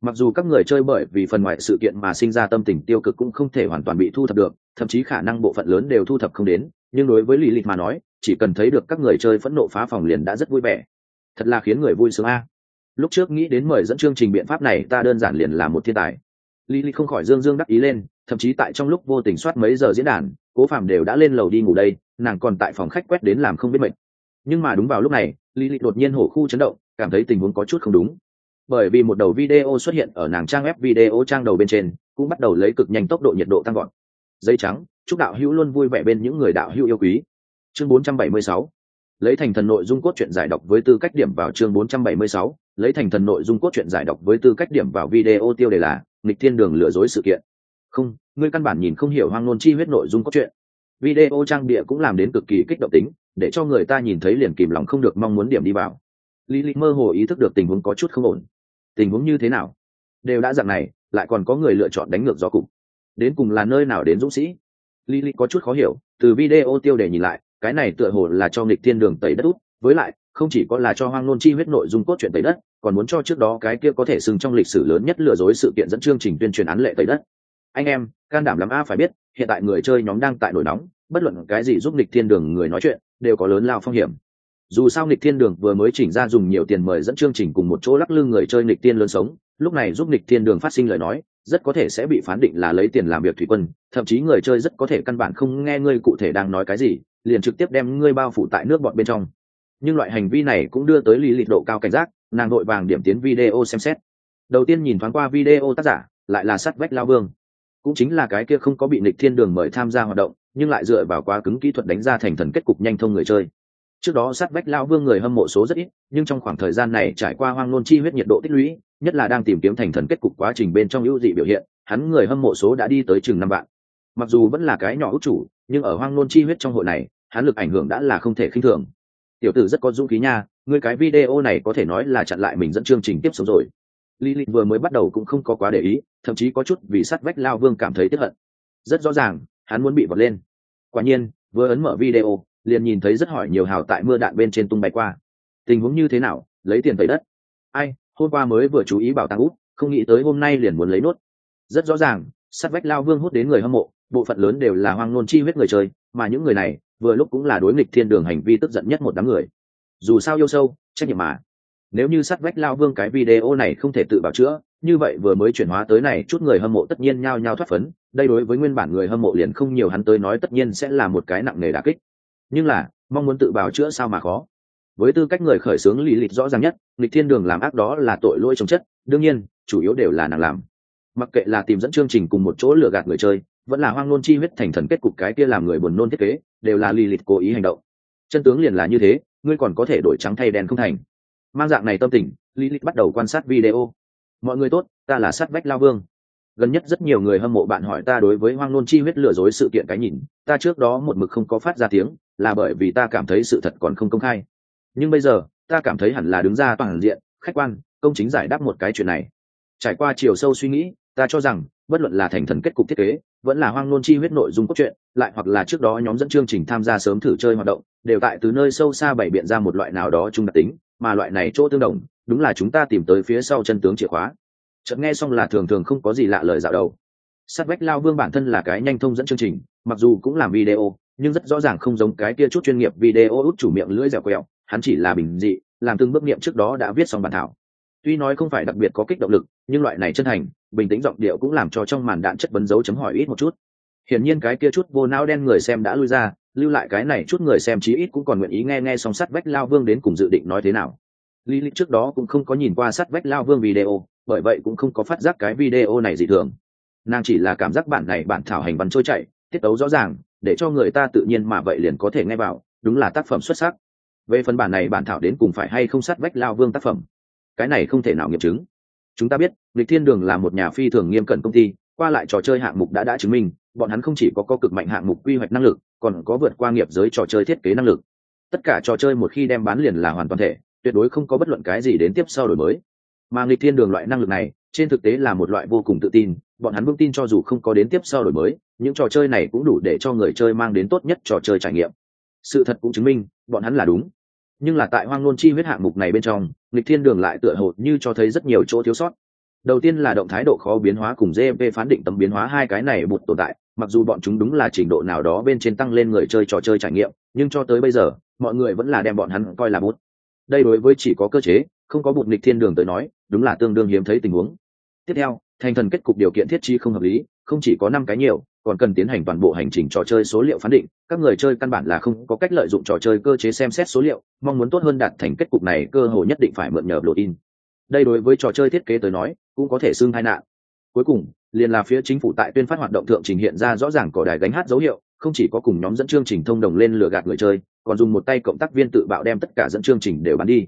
Mặc dù các người chơi bởi vì phần ngoại sự kiện mà sinh ra tâm tình tiêu cực cũng không thể hoàn toàn bị thu thập được, thậm chí khả năng bộ phận lớn đều thu thập không đến, nhưng đối với lý lịch mà nói, chỉ cần thấy được các người chơi phẫn nộ phá phòng liền đã rất vui vẻ. Thật là khiến người vui sướng a. Lúc trước nghĩ đến mời dẫn chương trình biện pháp này, ta đơn giản liền là một thiên tài. Lý lịch không khỏi dương dương đắc ý lên, thậm chí tại trong lúc vô tình soát mấy giờ diễn đàn, cố phạm đều đã lên lầu đi ngủ đây, nàng còn tại phòng khách quét đến làm không biết mệt. Nhưng mà đúng vào lúc này lý lịch đột nhiên hổ khu chấn động, cảm thấy tình huống có chút không đúng. Bởi vì một đầu video xuất hiện ở nàng trang web video trang đầu bên trên, cũng bắt đầu lấy cực nhanh tốc độ nhiệt độ tăng gọn dây trắng, chúc đạo hữu luôn vui vẻ bên những người đạo hữu yêu quý. Chương 476 lấy thành thần nội dung cốt truyện giải đọc với tư cách điểm vào chương 476 lấy thành thần nội dung cốt truyện giải đọc với tư cách điểm vào video tiêu đề là nghịch thiên đường lừa dối sự kiện. Không, ngươi căn bản nhìn không hiểu hoang nôn chi huyết nội dung cốt truyện. Video trang địa cũng làm đến cực kỳ kích động tính để cho người ta nhìn thấy liền kìm lòng không được mong muốn điểm đi vào. Lý lịch mơ hồ ý thức được tình huống có chút không ổn. Tình huống như thế nào? Đều đã dạng này, lại còn có người lựa chọn đánh ngược gió cục. Đến cùng là nơi nào đến dũng sĩ? Lý lịch có chút khó hiểu, từ video tiêu đề nhìn lại, cái này tựa hồ là cho nghịch thiên đường tẩy đất út với lại, không chỉ có là cho hoang nôn chi huyết nội dung cốt truyện tẩy đất, còn muốn cho trước đó cái kia có thể sừng trong lịch sử lớn nhất lừa dối sự kiện dẫn chương trình tuyên truyền án lệ tẩy đất. Anh em, can đảm lắm a phải biết, hiện tại người chơi nhóm đang tại nổi nóng bất luận cái gì giúp nghịch thiên đường người nói chuyện, đều có lớn lao phong hiểm. Dù sao nghịch thiên đường vừa mới chỉnh ra dùng nhiều tiền mời dẫn chương trình cùng một chỗ lắc lư người chơi nghịch tiên lớn sống, lúc này giúp nghịch thiên đường phát sinh lời nói, rất có thể sẽ bị phán định là lấy tiền làm việc thủy quân, thậm chí người chơi rất có thể căn bản không nghe ngươi cụ thể đang nói cái gì, liền trực tiếp đem ngươi bao phủ tại nước bọn bên trong. Nhưng loại hành vi này cũng đưa tới lý lịch độ cao cảnh giác, nàng đội vàng điểm tiến video xem xét. Đầu tiên nhìn thoáng qua video tác giả, lại là sắt vách lao vương. Cũng chính là cái kia không có bị nịch thiên đường mời tham gia hoạt động nhưng lại dựa vào quá cứng kỹ thuật đánh ra thành thần kết cục nhanh thông người chơi. Trước đó sát vách lao vương người hâm mộ số rất ít, nhưng trong khoảng thời gian này trải qua hoang nôn chi huyết nhiệt độ tích lũy, nhất là đang tìm kiếm thành thần kết cục quá trình bên trong ưu dị biểu hiện, hắn người hâm mộ số đã đi tới chừng năm vạn. Mặc dù vẫn là cái nhỏ út chủ, nhưng ở hoang nôn chi huyết trong hội này, hắn lực ảnh hưởng đã là không thể khinh thường. Tiểu tử rất có dũng khí nha người cái video này có thể nói là chặn lại mình dẫn chương trình tiếp sống rồi. Lý lịch vừa mới bắt đầu cũng không có quá để ý, thậm chí có chút vì sát vách lao vương cảm thấy tiếp hận. Rất rõ ràng, hắn muốn bị vọt lên quả nhiên, vừa ấn mở video, liền nhìn thấy rất hỏi nhiều hào tại mưa đạn bên trên tung bay qua. Tình huống như thế nào? Lấy tiền tẩy đất. Ai, hôm qua mới vừa chú ý bảo tàng út, không nghĩ tới hôm nay liền muốn lấy nốt. Rất rõ ràng sát vách lao vương hút đến người hâm mộ, bộ phận lớn đều là hoang nôn chi huyết người chơi, mà những người này, vừa lúc cũng là đối nghịch thiên đường hành vi tức giận nhất một đám người. Dù sao yêu sâu, trách nhiệm mà. Nếu như sát vách lao vương cái video này không thể tự bảo chữa như vậy vừa mới chuyển hóa tới này, chút người hâm mộ tất nhiên nhao nhao thoát phấn. Đây đối với nguyên bản người hâm mộ liền không nhiều hắn tới nói tất nhiên sẽ là một cái nặng nề đà kích. Nhưng là, mong muốn tự bào chữa sao mà khó. Với tư cách người khởi xướng lý lịch rõ ràng nhất lịch thiên đường làm ác đó là tội lỗi chống chất. Đương nhiên, chủ yếu đều là nàng làm. Mặc kệ là tìm dẫn chương trình cùng một chỗ lừa gạt người chơi, vẫn là hoang nôn chi huyết thành thần kết cục cái kia làm người buồn nôn thiết kế, đều là lì lịch cố ý hành động. Chân tướng liền là như thế, ngươi còn có thể đổi trắng thay đen không thành. Mang dạng này tâm tình, lý lịch bắt đầu quan sát video mọi người tốt, ta là sát vách lao vương. Gần nhất rất nhiều người hâm mộ bạn hỏi ta đối với hoang nôn chi huyết lừa dối sự kiện cái nhìn, ta trước đó một mực không có phát ra tiếng, là bởi vì ta cảm thấy sự thật còn không công khai. Nhưng bây giờ, ta cảm thấy hẳn là đứng ra toàn diện, khách quan, công chính giải đáp một cái chuyện này. Trải qua chiều sâu suy nghĩ, ta cho rằng, bất luận là thành thần kết cục thiết kế, vẫn là hoang nôn chi huyết nội dung cốt truyện, lại hoặc là trước đó nhóm dẫn chương trình tham gia sớm thử chơi hoạt động, đều tại từ nơi sâu xa bày biện ra một loại nào đó chung đặc tính mà loại này chỗ tương đồng, đúng là chúng ta tìm tới phía sau chân tướng chìa khóa. Chợt nghe xong là thường thường không có gì lạ lời dạo đầu. Sát vách lao vương bản thân là cái nhanh thông dẫn chương trình, mặc dù cũng làm video, nhưng rất rõ ràng không giống cái kia chút chuyên nghiệp video út chủ miệng lưỡi dẻo quẹo, hắn chỉ là bình dị, làm từng bước niệm trước đó đã viết xong bản thảo. Tuy nói không phải đặc biệt có kích động lực, nhưng loại này chân thành, bình tĩnh giọng điệu cũng làm cho trong màn đạn chất vấn dấu chấm hỏi ít một chút. Hiển nhiên cái kia chút vô não đen người xem đã lui ra lưu lại cái này chút người xem chí ít cũng còn nguyện ý nghe nghe song sắt vách lao vương đến cùng dự định nói thế nào. Lý lịch trước đó cũng không có nhìn qua sắt vách lao vương video, bởi vậy cũng không có phát giác cái video này dị thường. Nàng chỉ là cảm giác bản này bản thảo hành văn trôi chảy, tiết tấu rõ ràng, để cho người ta tự nhiên mà vậy liền có thể nghe vào, đúng là tác phẩm xuất sắc. Về phần bản này bản thảo đến cùng phải hay không sát vách lao vương tác phẩm, cái này không thể nào nghiệm chứng. Chúng ta biết, lịch thiên đường là một nhà phi thường nghiêm cẩn công ty, qua lại trò chơi hạng mục đã đã chứng minh, bọn hắn không chỉ có có cực mạnh hạng mục quy hoạch năng lực còn có vượt qua nghiệp giới trò chơi thiết kế năng lực. Tất cả trò chơi một khi đem bán liền là hoàn toàn thể, tuyệt đối không có bất luận cái gì đến tiếp sau đổi mới. Mà nghịch thiên đường loại năng lực này, trên thực tế là một loại vô cùng tự tin, bọn hắn vững tin cho dù không có đến tiếp sau đổi mới, những trò chơi này cũng đủ để cho người chơi mang đến tốt nhất trò chơi trải nghiệm. Sự thật cũng chứng minh, bọn hắn là đúng. Nhưng là tại hoang nôn chi huyết hạng mục này bên trong, nghịch thiên đường lại tựa hồ như cho thấy rất nhiều chỗ thiếu sót. Đầu tiên là động thái độ khó biến hóa cùng gp phán định tấm biến hóa hai cái này bụt tồn tại mặc dù bọn chúng đúng là trình độ nào đó bên trên tăng lên người chơi trò chơi trải nghiệm, nhưng cho tới bây giờ, mọi người vẫn là đem bọn hắn coi là bút. Đây đối với chỉ có cơ chế, không có bụt nghịch thiên đường tới nói, đúng là tương đương hiếm thấy tình huống. Tiếp theo, thành thần kết cục điều kiện thiết chi không hợp lý, không chỉ có năm cái nhiều, còn cần tiến hành toàn bộ hành trình trò chơi số liệu phán định, các người chơi căn bản là không có cách lợi dụng trò chơi cơ chế xem xét số liệu, mong muốn tốt hơn đạt thành kết cục này, cơ hội nhất định phải mượn nhờ in đây đối với trò chơi thiết kế tới nói, cũng có thể xưng hai nạn. Cuối cùng liền là phía chính phủ tại tuyên phát hoạt động thượng trình hiện ra rõ ràng cỏ đài gánh hát dấu hiệu, không chỉ có cùng nhóm dẫn chương trình thông đồng lên lừa gạt người chơi, còn dùng một tay cộng tác viên tự bạo đem tất cả dẫn chương trình đều bán đi.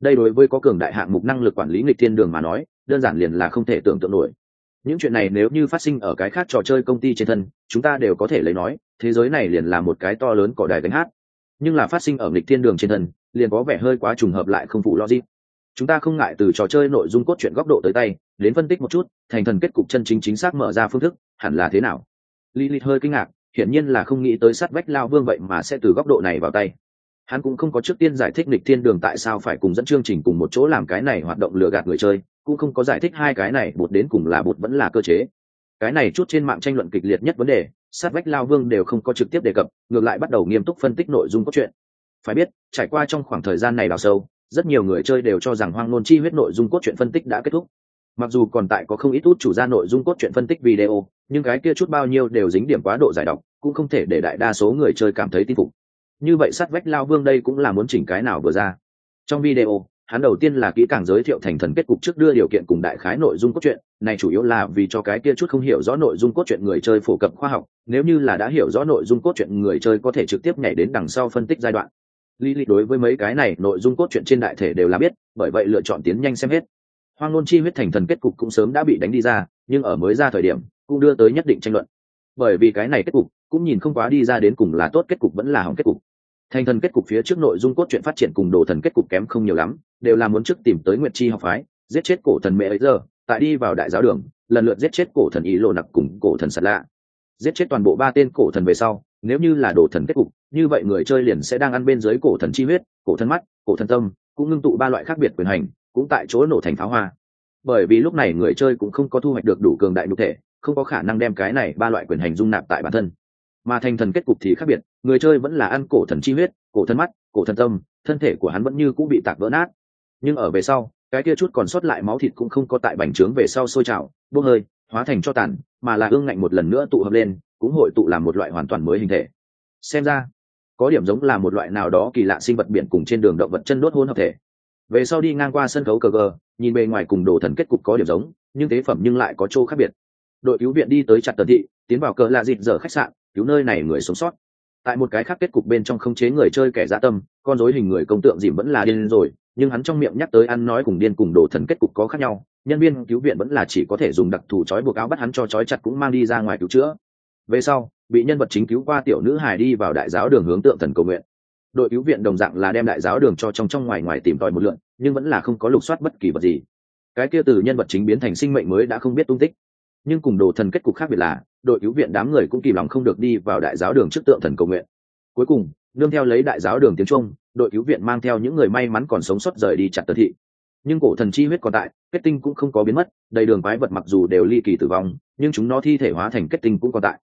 Đây đối với có cường đại hạng mục năng lực quản lý nghịch thiên đường mà nói, đơn giản liền là không thể tưởng tượng nổi. Những chuyện này nếu như phát sinh ở cái khác trò chơi công ty trên thân, chúng ta đều có thể lấy nói, thế giới này liền là một cái to lớn cỏ đài gánh hát. Nhưng là phát sinh ở nghịch thiên đường trên thân, liền có vẻ hơi quá trùng hợp lại không phụ logic. Chúng ta không ngại từ trò chơi nội dung cốt truyện góc độ tới tay đến phân tích một chút, thành thần kết cục chân chính chính xác mở ra phương thức, hẳn là thế nào? Lý lịch hơi kinh ngạc, hiển nhiên là không nghĩ tới sát vách lao vương vậy mà sẽ từ góc độ này vào tay. Hắn cũng không có trước tiên giải thích lịch thiên đường tại sao phải cùng dẫn chương trình cùng một chỗ làm cái này hoạt động lừa gạt người chơi, cũng không có giải thích hai cái này bột đến cùng là bột vẫn là cơ chế. Cái này chút trên mạng tranh luận kịch liệt nhất vấn đề, sát vách lao vương đều không có trực tiếp đề cập, ngược lại bắt đầu nghiêm túc phân tích nội dung cốt truyện. Phải biết, trải qua trong khoảng thời gian này đào sâu, rất nhiều người chơi đều cho rằng hoang nôn chi huyết nội dung cốt truyện phân tích đã kết thúc mặc dù còn tại có không ít út chủ ra nội dung cốt truyện phân tích video, nhưng cái kia chút bao nhiêu đều dính điểm quá độ giải độc, cũng không thể để đại đa số người chơi cảm thấy tin phục. Như vậy sát vách lao vương đây cũng là muốn chỉnh cái nào vừa ra. Trong video, hắn đầu tiên là kỹ càng giới thiệu thành thần kết cục trước đưa điều kiện cùng đại khái nội dung cốt truyện, này chủ yếu là vì cho cái kia chút không hiểu rõ nội dung cốt truyện người chơi phổ cập khoa học, nếu như là đã hiểu rõ nội dung cốt truyện người chơi có thể trực tiếp nhảy đến đằng sau phân tích giai đoạn. Lý lịch đối với mấy cái này nội dung cốt truyện trên đại thể đều là biết, bởi vậy lựa chọn tiến nhanh xem hết hoang Nôn chi huyết thành thần kết cục cũng sớm đã bị đánh đi ra, nhưng ở mới ra thời điểm, cũng đưa tới nhất định tranh luận. Bởi vì cái này kết cục, cũng nhìn không quá đi ra đến cùng là tốt kết cục vẫn là hỏng kết cục. Thành thần kết cục phía trước nội dung cốt truyện phát triển cùng đồ thần kết cục kém không nhiều lắm, đều là muốn trước tìm tới nguyệt chi học phái, giết chết cổ thần mẹ ấy giờ, tại đi vào đại giáo đường, lần lượt giết chết cổ thần ý lộ nặc cùng cổ thần sạt lạ. Giết chết toàn bộ ba tên cổ thần về sau, nếu như là đồ thần kết cục, như vậy người chơi liền sẽ đang ăn bên dưới cổ thần chi huyết, cổ thần mắt, cổ thần tâm, cũng ngưng tụ ba loại khác biệt quyền hành cũng tại chỗ nổ thành pháo hoa. Bởi vì lúc này người chơi cũng không có thu hoạch được đủ cường đại nhục thể, không có khả năng đem cái này ba loại quyền hành dung nạp tại bản thân. Mà thành thần kết cục thì khác biệt, người chơi vẫn là ăn cổ thần chi huyết, cổ thần mắt, cổ thần tâm, thân thể của hắn vẫn như cũng bị tạc vỡ nát. Nhưng ở về sau, cái kia chút còn sót lại máu thịt cũng không có tại bành trướng về sau sôi trào, bốc hơi, hóa thành cho tàn, mà là ương ngạnh một lần nữa tụ hợp lên, cũng hội tụ làm một loại hoàn toàn mới hình thể. Xem ra, có điểm giống là một loại nào đó kỳ lạ sinh vật biển cùng trên đường động vật chân đốt hôn hợp thể về sau đi ngang qua sân khấu cờ gờ, nhìn bề ngoài cùng đồ thần kết cục có điểm giống, nhưng tế phẩm nhưng lại có chỗ khác biệt. Đội cứu viện đi tới chặt tờ thị, tiến vào cờ lạ dịp giờ khách sạn, cứu nơi này người sống sót. Tại một cái khác kết cục bên trong không chế người chơi kẻ dã tâm, con dối hình người công tượng dìm vẫn là điên rồi, nhưng hắn trong miệng nhắc tới ăn nói cùng điên cùng đồ thần kết cục có khác nhau. Nhân viên cứu viện vẫn là chỉ có thể dùng đặc thù trói buộc áo bắt hắn cho trói chặt cũng mang đi ra ngoài cứu chữa. Về sau, bị nhân vật chính cứu qua tiểu nữ hài đi vào đại giáo đường hướng tượng thần cầu nguyện đội cứu viện đồng dạng là đem đại giáo đường cho trong trong ngoài ngoài tìm tòi một lượn, nhưng vẫn là không có lục soát bất kỳ vật gì. Cái kia từ nhân vật chính biến thành sinh mệnh mới đã không biết tung tích. Nhưng cùng đồ thần kết cục khác biệt là, đội cứu viện đám người cũng kìm lòng không được đi vào đại giáo đường trước tượng thần cầu nguyện. Cuối cùng, nương theo lấy đại giáo đường tiếng trung đội cứu viện mang theo những người may mắn còn sống sót rời đi chặt tờ thị. Nhưng cổ thần chi huyết còn tại, kết tinh cũng không có biến mất, đầy đường quái vật mặc dù đều ly kỳ tử vong, nhưng chúng nó thi thể hóa thành kết tinh cũng còn tại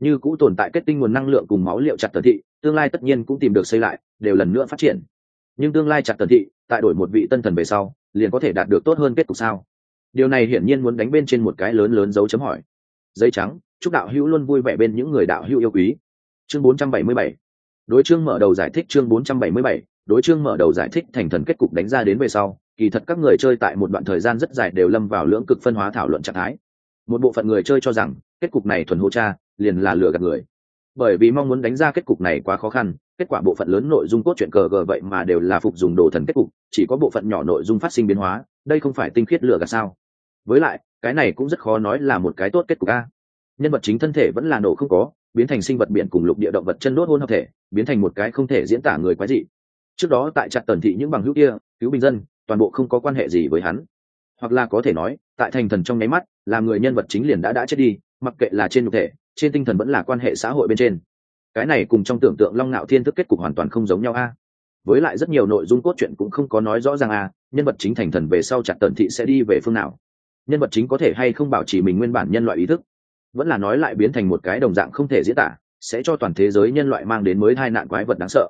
như cũ tồn tại kết tinh nguồn năng lượng cùng máu liệu chặt tần thị, tương lai tất nhiên cũng tìm được xây lại, đều lần nữa phát triển. Nhưng tương lai chặt tần thị, tại đổi một vị tân thần về sau, liền có thể đạt được tốt hơn kết cục sao? Điều này hiển nhiên muốn đánh bên trên một cái lớn lớn dấu chấm hỏi. Dây trắng, chúc đạo hữu luôn vui vẻ bên những người đạo hữu yêu quý. Chương 477 đối chương mở đầu giải thích chương 477 đối chương mở đầu giải thích thành thần kết cục đánh ra đến về sau, kỳ thật các người chơi tại một đoạn thời gian rất dài đều lâm vào lưỡng cực phân hóa thảo luận trạng thái. Một bộ phận người chơi cho rằng, kết cục này thuần hô cha liền là lừa gạt người. Bởi vì mong muốn đánh ra kết cục này quá khó khăn, kết quả bộ phận lớn nội dung cốt truyện cờ gờ vậy mà đều là phục dùng đồ thần kết cục, chỉ có bộ phận nhỏ nội dung phát sinh biến hóa, đây không phải tinh khiết lừa gạt sao? Với lại, cái này cũng rất khó nói là một cái tốt kết cục a. Nhân vật chính thân thể vẫn là nổ không có, biến thành sinh vật biển cùng lục địa động vật chân đốt hôn hợp thể, biến thành một cái không thể diễn tả người quái dị. Trước đó tại chặt tần thị những bằng hữu kia, cứu bình dân, toàn bộ không có quan hệ gì với hắn. Hoặc là có thể nói, tại thành thần trong nháy mắt, là người nhân vật chính liền đã đã chết đi, mặc kệ là trên nhục thể trên tinh thần vẫn là quan hệ xã hội bên trên. Cái này cùng trong tưởng tượng long ngạo thiên thức kết cục hoàn toàn không giống nhau a. Với lại rất nhiều nội dung cốt truyện cũng không có nói rõ ràng a, nhân vật chính thành thần về sau chặt tần thị sẽ đi về phương nào. Nhân vật chính có thể hay không bảo trì mình nguyên bản nhân loại ý thức, vẫn là nói lại biến thành một cái đồng dạng không thể diễn tả, sẽ cho toàn thế giới nhân loại mang đến mới hai nạn quái vật đáng sợ.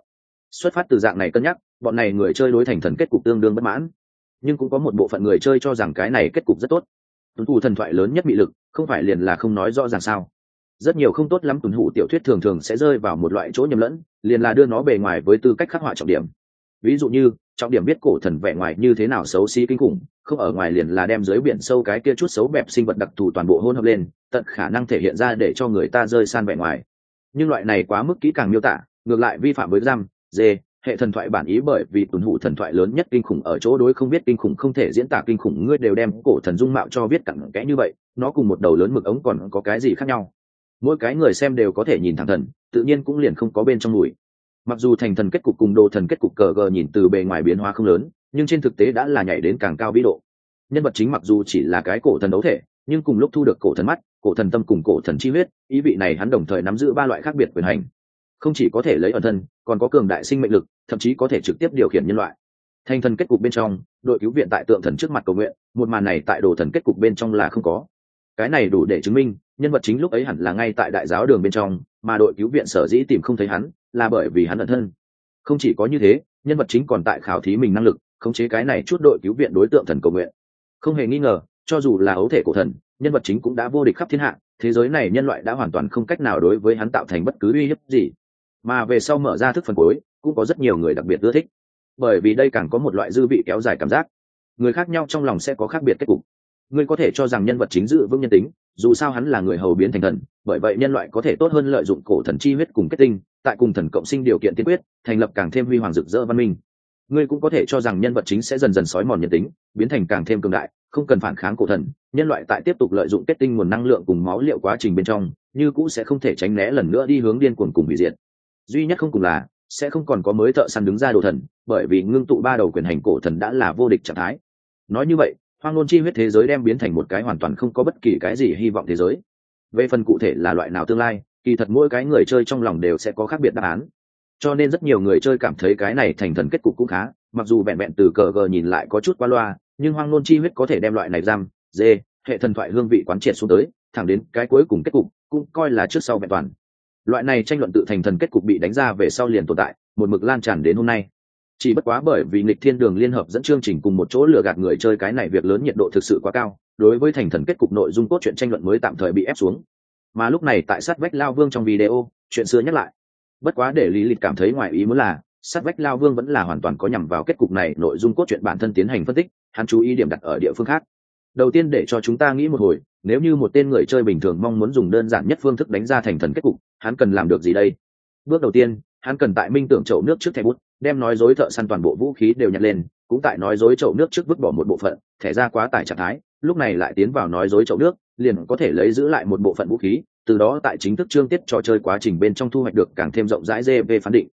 Xuất phát từ dạng này cân nhắc, bọn này người chơi đối thành thần kết cục tương đương bất mãn. Nhưng cũng có một bộ phận người chơi cho rằng cái này kết cục rất tốt. Tuấn thủ thần thoại lớn nhất bị lực, không phải liền là không nói rõ ràng sao rất nhiều không tốt lắm tuần hủ tiểu thuyết thường thường sẽ rơi vào một loại chỗ nhầm lẫn, liền là đưa nó bề ngoài với tư cách khắc họa trọng điểm. Ví dụ như, trọng điểm biết cổ thần vẻ ngoài như thế nào xấu xí kinh khủng, không ở ngoài liền là đem dưới biển sâu cái kia chút xấu bẹp sinh vật đặc thù toàn bộ hôn hợp lên, tận khả năng thể hiện ra để cho người ta rơi san vẻ ngoài. Nhưng loại này quá mức kỹ càng miêu tả, ngược lại vi phạm với giam dê, hệ thần thoại bản ý bởi vì tuần hủ thần thoại lớn nhất kinh khủng ở chỗ đối không biết kinh khủng không thể diễn tả kinh khủng, ngươi đều đem cổ thần dung mạo cho biết cặn kẽ như vậy, nó cùng một đầu lớn mực ống còn có cái gì khác nhau? Mỗi cái người xem đều có thể nhìn thẳng thần, tự nhiên cũng liền không có bên trong mùi. Mặc dù thành thần kết cục cùng đồ thần kết cục cờ gờ nhìn từ bề ngoài biến hóa không lớn, nhưng trên thực tế đã là nhảy đến càng cao vĩ độ. Nhân vật chính mặc dù chỉ là cái cổ thần đấu thể, nhưng cùng lúc thu được cổ thần mắt, cổ thần tâm cùng cổ thần chi huyết, ý vị này hắn đồng thời nắm giữ ba loại khác biệt quyền hành. Không chỉ có thể lấy ẩn thân, còn có cường đại sinh mệnh lực, thậm chí có thể trực tiếp điều khiển nhân loại. Thành thần kết cục bên trong, đội cứu viện tại tượng thần trước mặt cầu nguyện, một màn này tại đồ thần kết cục bên trong là không có. Cái này đủ để chứng minh nhân vật chính lúc ấy hẳn là ngay tại đại giáo đường bên trong, mà đội cứu viện sở dĩ tìm không thấy hắn là bởi vì hắn ẩn thân. Không chỉ có như thế, nhân vật chính còn tại khảo thí mình năng lực, khống chế cái này chút đội cứu viện đối tượng thần cầu nguyện. Không hề nghi ngờ, cho dù là ấu thể cổ thần, nhân vật chính cũng đã vô địch khắp thiên hạ, thế giới này nhân loại đã hoàn toàn không cách nào đối với hắn tạo thành bất cứ uy hiếp gì. Mà về sau mở ra thức phần cuối, cũng có rất nhiều người đặc biệt ưa thích. Bởi vì đây càng có một loại dư vị kéo dài cảm giác. Người khác nhau trong lòng sẽ có khác biệt kết cục ngươi có thể cho rằng nhân vật chính dự vững nhân tính, dù sao hắn là người hầu biến thành thần, bởi vậy nhân loại có thể tốt hơn lợi dụng cổ thần chi huyết cùng kết tinh, tại cùng thần cộng sinh điều kiện tiên quyết, thành lập càng thêm huy hoàng rực rỡ văn minh. Ngươi cũng có thể cho rằng nhân vật chính sẽ dần dần sói mòn nhân tính, biến thành càng thêm cường đại, không cần phản kháng cổ thần, nhân loại tại tiếp tục lợi dụng kết tinh nguồn năng lượng cùng máu liệu quá trình bên trong, như cũ sẽ không thể tránh né lần nữa đi hướng điên cuồng cùng hủy diệt. Duy nhất không cùng là, sẽ không còn có mới thợ săn đứng ra đồ thần, bởi vì ngưng tụ ba đầu quyền hành cổ thần đã là vô địch trạng thái. Nói như vậy hoang nôn chi huyết thế giới đem biến thành một cái hoàn toàn không có bất kỳ cái gì hy vọng thế giới. Về phần cụ thể là loại nào tương lai, kỳ thật mỗi cái người chơi trong lòng đều sẽ có khác biệt đáp án. Cho nên rất nhiều người chơi cảm thấy cái này thành thần kết cục cũng khá, mặc dù vẹn vẹn từ cờ gờ nhìn lại có chút qua loa, nhưng hoang nôn chi huyết có thể đem loại này giam, dê, hệ thần thoại hương vị quán triệt xuống tới, thẳng đến cái cuối cùng kết cục, cũng coi là trước sau vẹn toàn. Loại này tranh luận tự thành thần kết cục bị đánh ra về sau liền tồn tại, một mực lan tràn đến hôm nay chỉ bất quá bởi vì nghịch thiên đường liên hợp dẫn chương trình cùng một chỗ lừa gạt người chơi cái này việc lớn nhiệt độ thực sự quá cao, đối với thành thần kết cục nội dung cốt truyện tranh luận mới tạm thời bị ép xuống. Mà lúc này tại sát vách lao vương trong video, chuyện xưa nhắc lại. Bất quá để lý lịch cảm thấy ngoài ý muốn là, sát vách lao vương vẫn là hoàn toàn có nhằm vào kết cục này, nội dung cốt truyện bản thân tiến hành phân tích, hắn chú ý điểm đặt ở địa phương khác. Đầu tiên để cho chúng ta nghĩ một hồi, nếu như một tên người chơi bình thường mong muốn dùng đơn giản nhất phương thức đánh ra thành thần kết cục, hắn cần làm được gì đây? Bước đầu tiên hắn cần tại minh tưởng chậu nước trước thẻ bút đem nói dối thợ săn toàn bộ vũ khí đều nhặt lên cũng tại nói dối chậu nước trước vứt bỏ một bộ phận thẻ ra quá tải trạng thái lúc này lại tiến vào nói dối chậu nước liền có thể lấy giữ lại một bộ phận vũ khí từ đó tại chính thức chương tiết trò chơi quá trình bên trong thu hoạch được càng thêm rộng rãi về phán định.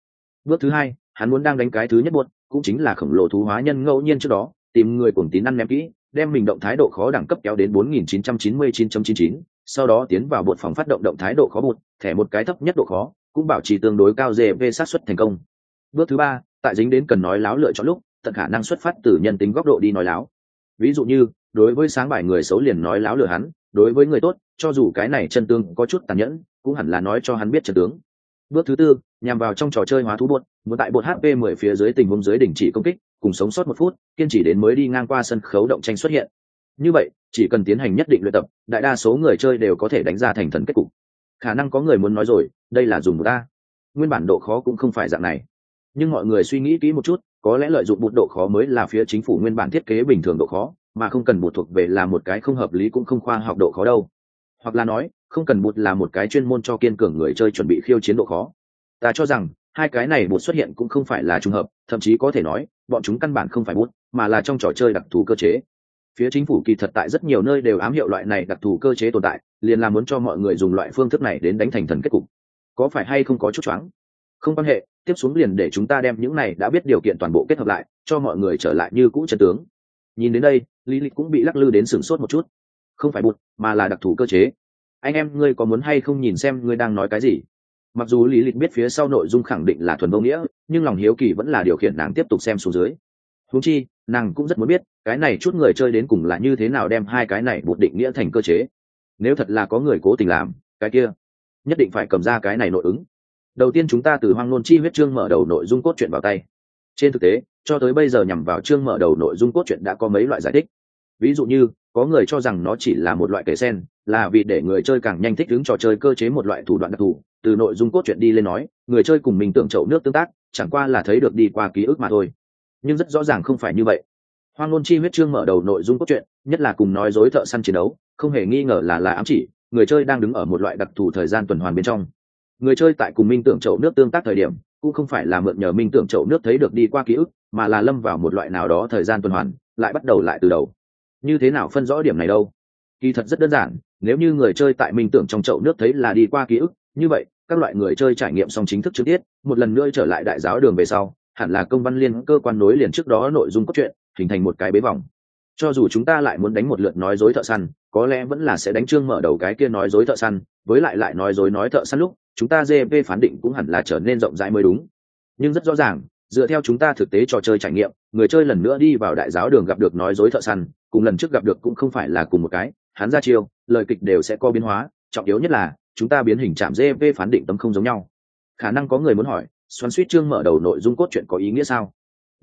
Bước thứ hai hắn muốn đang đánh cái thứ nhất buốt cũng chính là khổng lồ thú hóa nhân ngẫu nhiên trước đó tìm người cuồng tín ăn ném kỹ đem mình động thái độ khó đẳng cấp kéo đến 4999.99, sau đó tiến vào bột phòng phát động động thái độ khó bột, thẻ một cái thấp nhất độ khó, cũng bảo trì tương đối cao về sát xuất thành công. Bước thứ ba, tại dính đến cần nói láo lựa chọn lúc, tận khả năng xuất phát từ nhân tính góc độ đi nói láo. Ví dụ như, đối với sáng bài người xấu liền nói láo lừa hắn, đối với người tốt, cho dù cái này chân tướng có chút tàn nhẫn, cũng hẳn là nói cho hắn biết chân tướng. Bước thứ tư, nhằm vào trong trò chơi hóa thú bột, muốn tại bột hp 10 phía dưới tình huống dưới đỉnh chỉ công kích, cùng sống sót một phút, kiên trì đến mới đi ngang qua sân khấu động tranh xuất hiện. Như vậy, chỉ cần tiến hành nhất định luyện tập, đại đa số người chơi đều có thể đánh ra thành thần kết cục khả năng có người muốn nói rồi, đây là dùng một ta nguyên bản độ khó cũng không phải dạng này. Nhưng mọi người suy nghĩ kỹ một chút, có lẽ lợi dụng một độ khó mới là phía chính phủ nguyên bản thiết kế bình thường độ khó, mà không cần bụt thuộc về là một cái không hợp lý cũng không khoa học độ khó đâu. Hoặc là nói, không cần bụt là một cái chuyên môn cho kiên cường người chơi chuẩn bị khiêu chiến độ khó. Ta cho rằng, hai cái này bụt xuất hiện cũng không phải là trùng hợp, thậm chí có thể nói, bọn chúng căn bản không phải bút mà là trong trò chơi đặc thù cơ chế phía chính phủ kỳ thật tại rất nhiều nơi đều ám hiệu loại này đặc thù cơ chế tồn tại, liền là muốn cho mọi người dùng loại phương thức này đến đánh thành thần kết cục. Có phải hay không có chút choáng? Không quan hệ, tiếp xuống liền để chúng ta đem những này đã biết điều kiện toàn bộ kết hợp lại, cho mọi người trở lại như cũ chân tướng. Nhìn đến đây, lý lịch cũng bị lắc lư đến sửng sốt một chút. Không phải bụt mà là đặc thù cơ chế. Anh em, ngươi có muốn hay không nhìn xem ngươi đang nói cái gì? Mặc dù lý lịch biết phía sau nội dung khẳng định là thuần vô nghĩa, nhưng lòng hiếu kỳ vẫn là điều khiển nàng tiếp tục xem xuống dưới. Húng chi, nàng cũng rất muốn biết cái này chút người chơi đến cùng là như thế nào đem hai cái này buộc định nghĩa thành cơ chế? Nếu thật là có người cố tình làm, cái kia nhất định phải cầm ra cái này nội ứng. Đầu tiên chúng ta từ hoang nôn chi huyết chương mở đầu nội dung cốt truyện vào tay. Trên thực tế, cho tới bây giờ nhằm vào chương mở đầu nội dung cốt truyện đã có mấy loại giải thích. Ví dụ như, có người cho rằng nó chỉ là một loại kể sen, là vì để người chơi càng nhanh thích ứng trò chơi cơ chế một loại thủ đoạn đặc thù. Từ nội dung cốt truyện đi lên nói, người chơi cùng mình tưởng chậu nước tương tác, chẳng qua là thấy được đi qua ký ức mà thôi. Nhưng rất rõ ràng không phải như vậy hoang ngôn chi huyết chương mở đầu nội dung cốt truyện, nhất là cùng nói dối thợ săn chiến đấu, không hề nghi ngờ là là ám chỉ, người chơi đang đứng ở một loại đặc thù thời gian tuần hoàn bên trong. Người chơi tại cùng minh tưởng chậu nước tương tác thời điểm, cũng không phải là mượn nhờ minh tưởng chậu nước thấy được đi qua ký ức, mà là lâm vào một loại nào đó thời gian tuần hoàn, lại bắt đầu lại từ đầu. Như thế nào phân rõ điểm này đâu? Kỳ thật rất đơn giản, nếu như người chơi tại minh tưởng trong chậu nước thấy là đi qua ký ức, như vậy, các loại người chơi trải nghiệm xong chính thức trực tiếp, một lần nữa trở lại đại giáo đường về sau, hẳn là công văn liên cơ quan nối liền trước đó nội dung cốt truyện hình thành một cái bế vòng. Cho dù chúng ta lại muốn đánh một lượt nói dối thợ săn, có lẽ vẫn là sẽ đánh trương mở đầu cái kia nói dối thợ săn, với lại lại nói dối nói thợ săn lúc, chúng ta gp phán định cũng hẳn là trở nên rộng rãi mới đúng. Nhưng rất rõ ràng, dựa theo chúng ta thực tế trò chơi trải nghiệm, người chơi lần nữa đi vào đại giáo đường gặp được nói dối thợ săn, cùng lần trước gặp được cũng không phải là cùng một cái, hắn ra chiêu, lời kịch đều sẽ có biến hóa, trọng yếu nhất là, chúng ta biến hình chạm gp phán định tấm không giống nhau. Khả năng có người muốn hỏi, xoắn suýt chương mở đầu nội dung cốt truyện có ý nghĩa sao?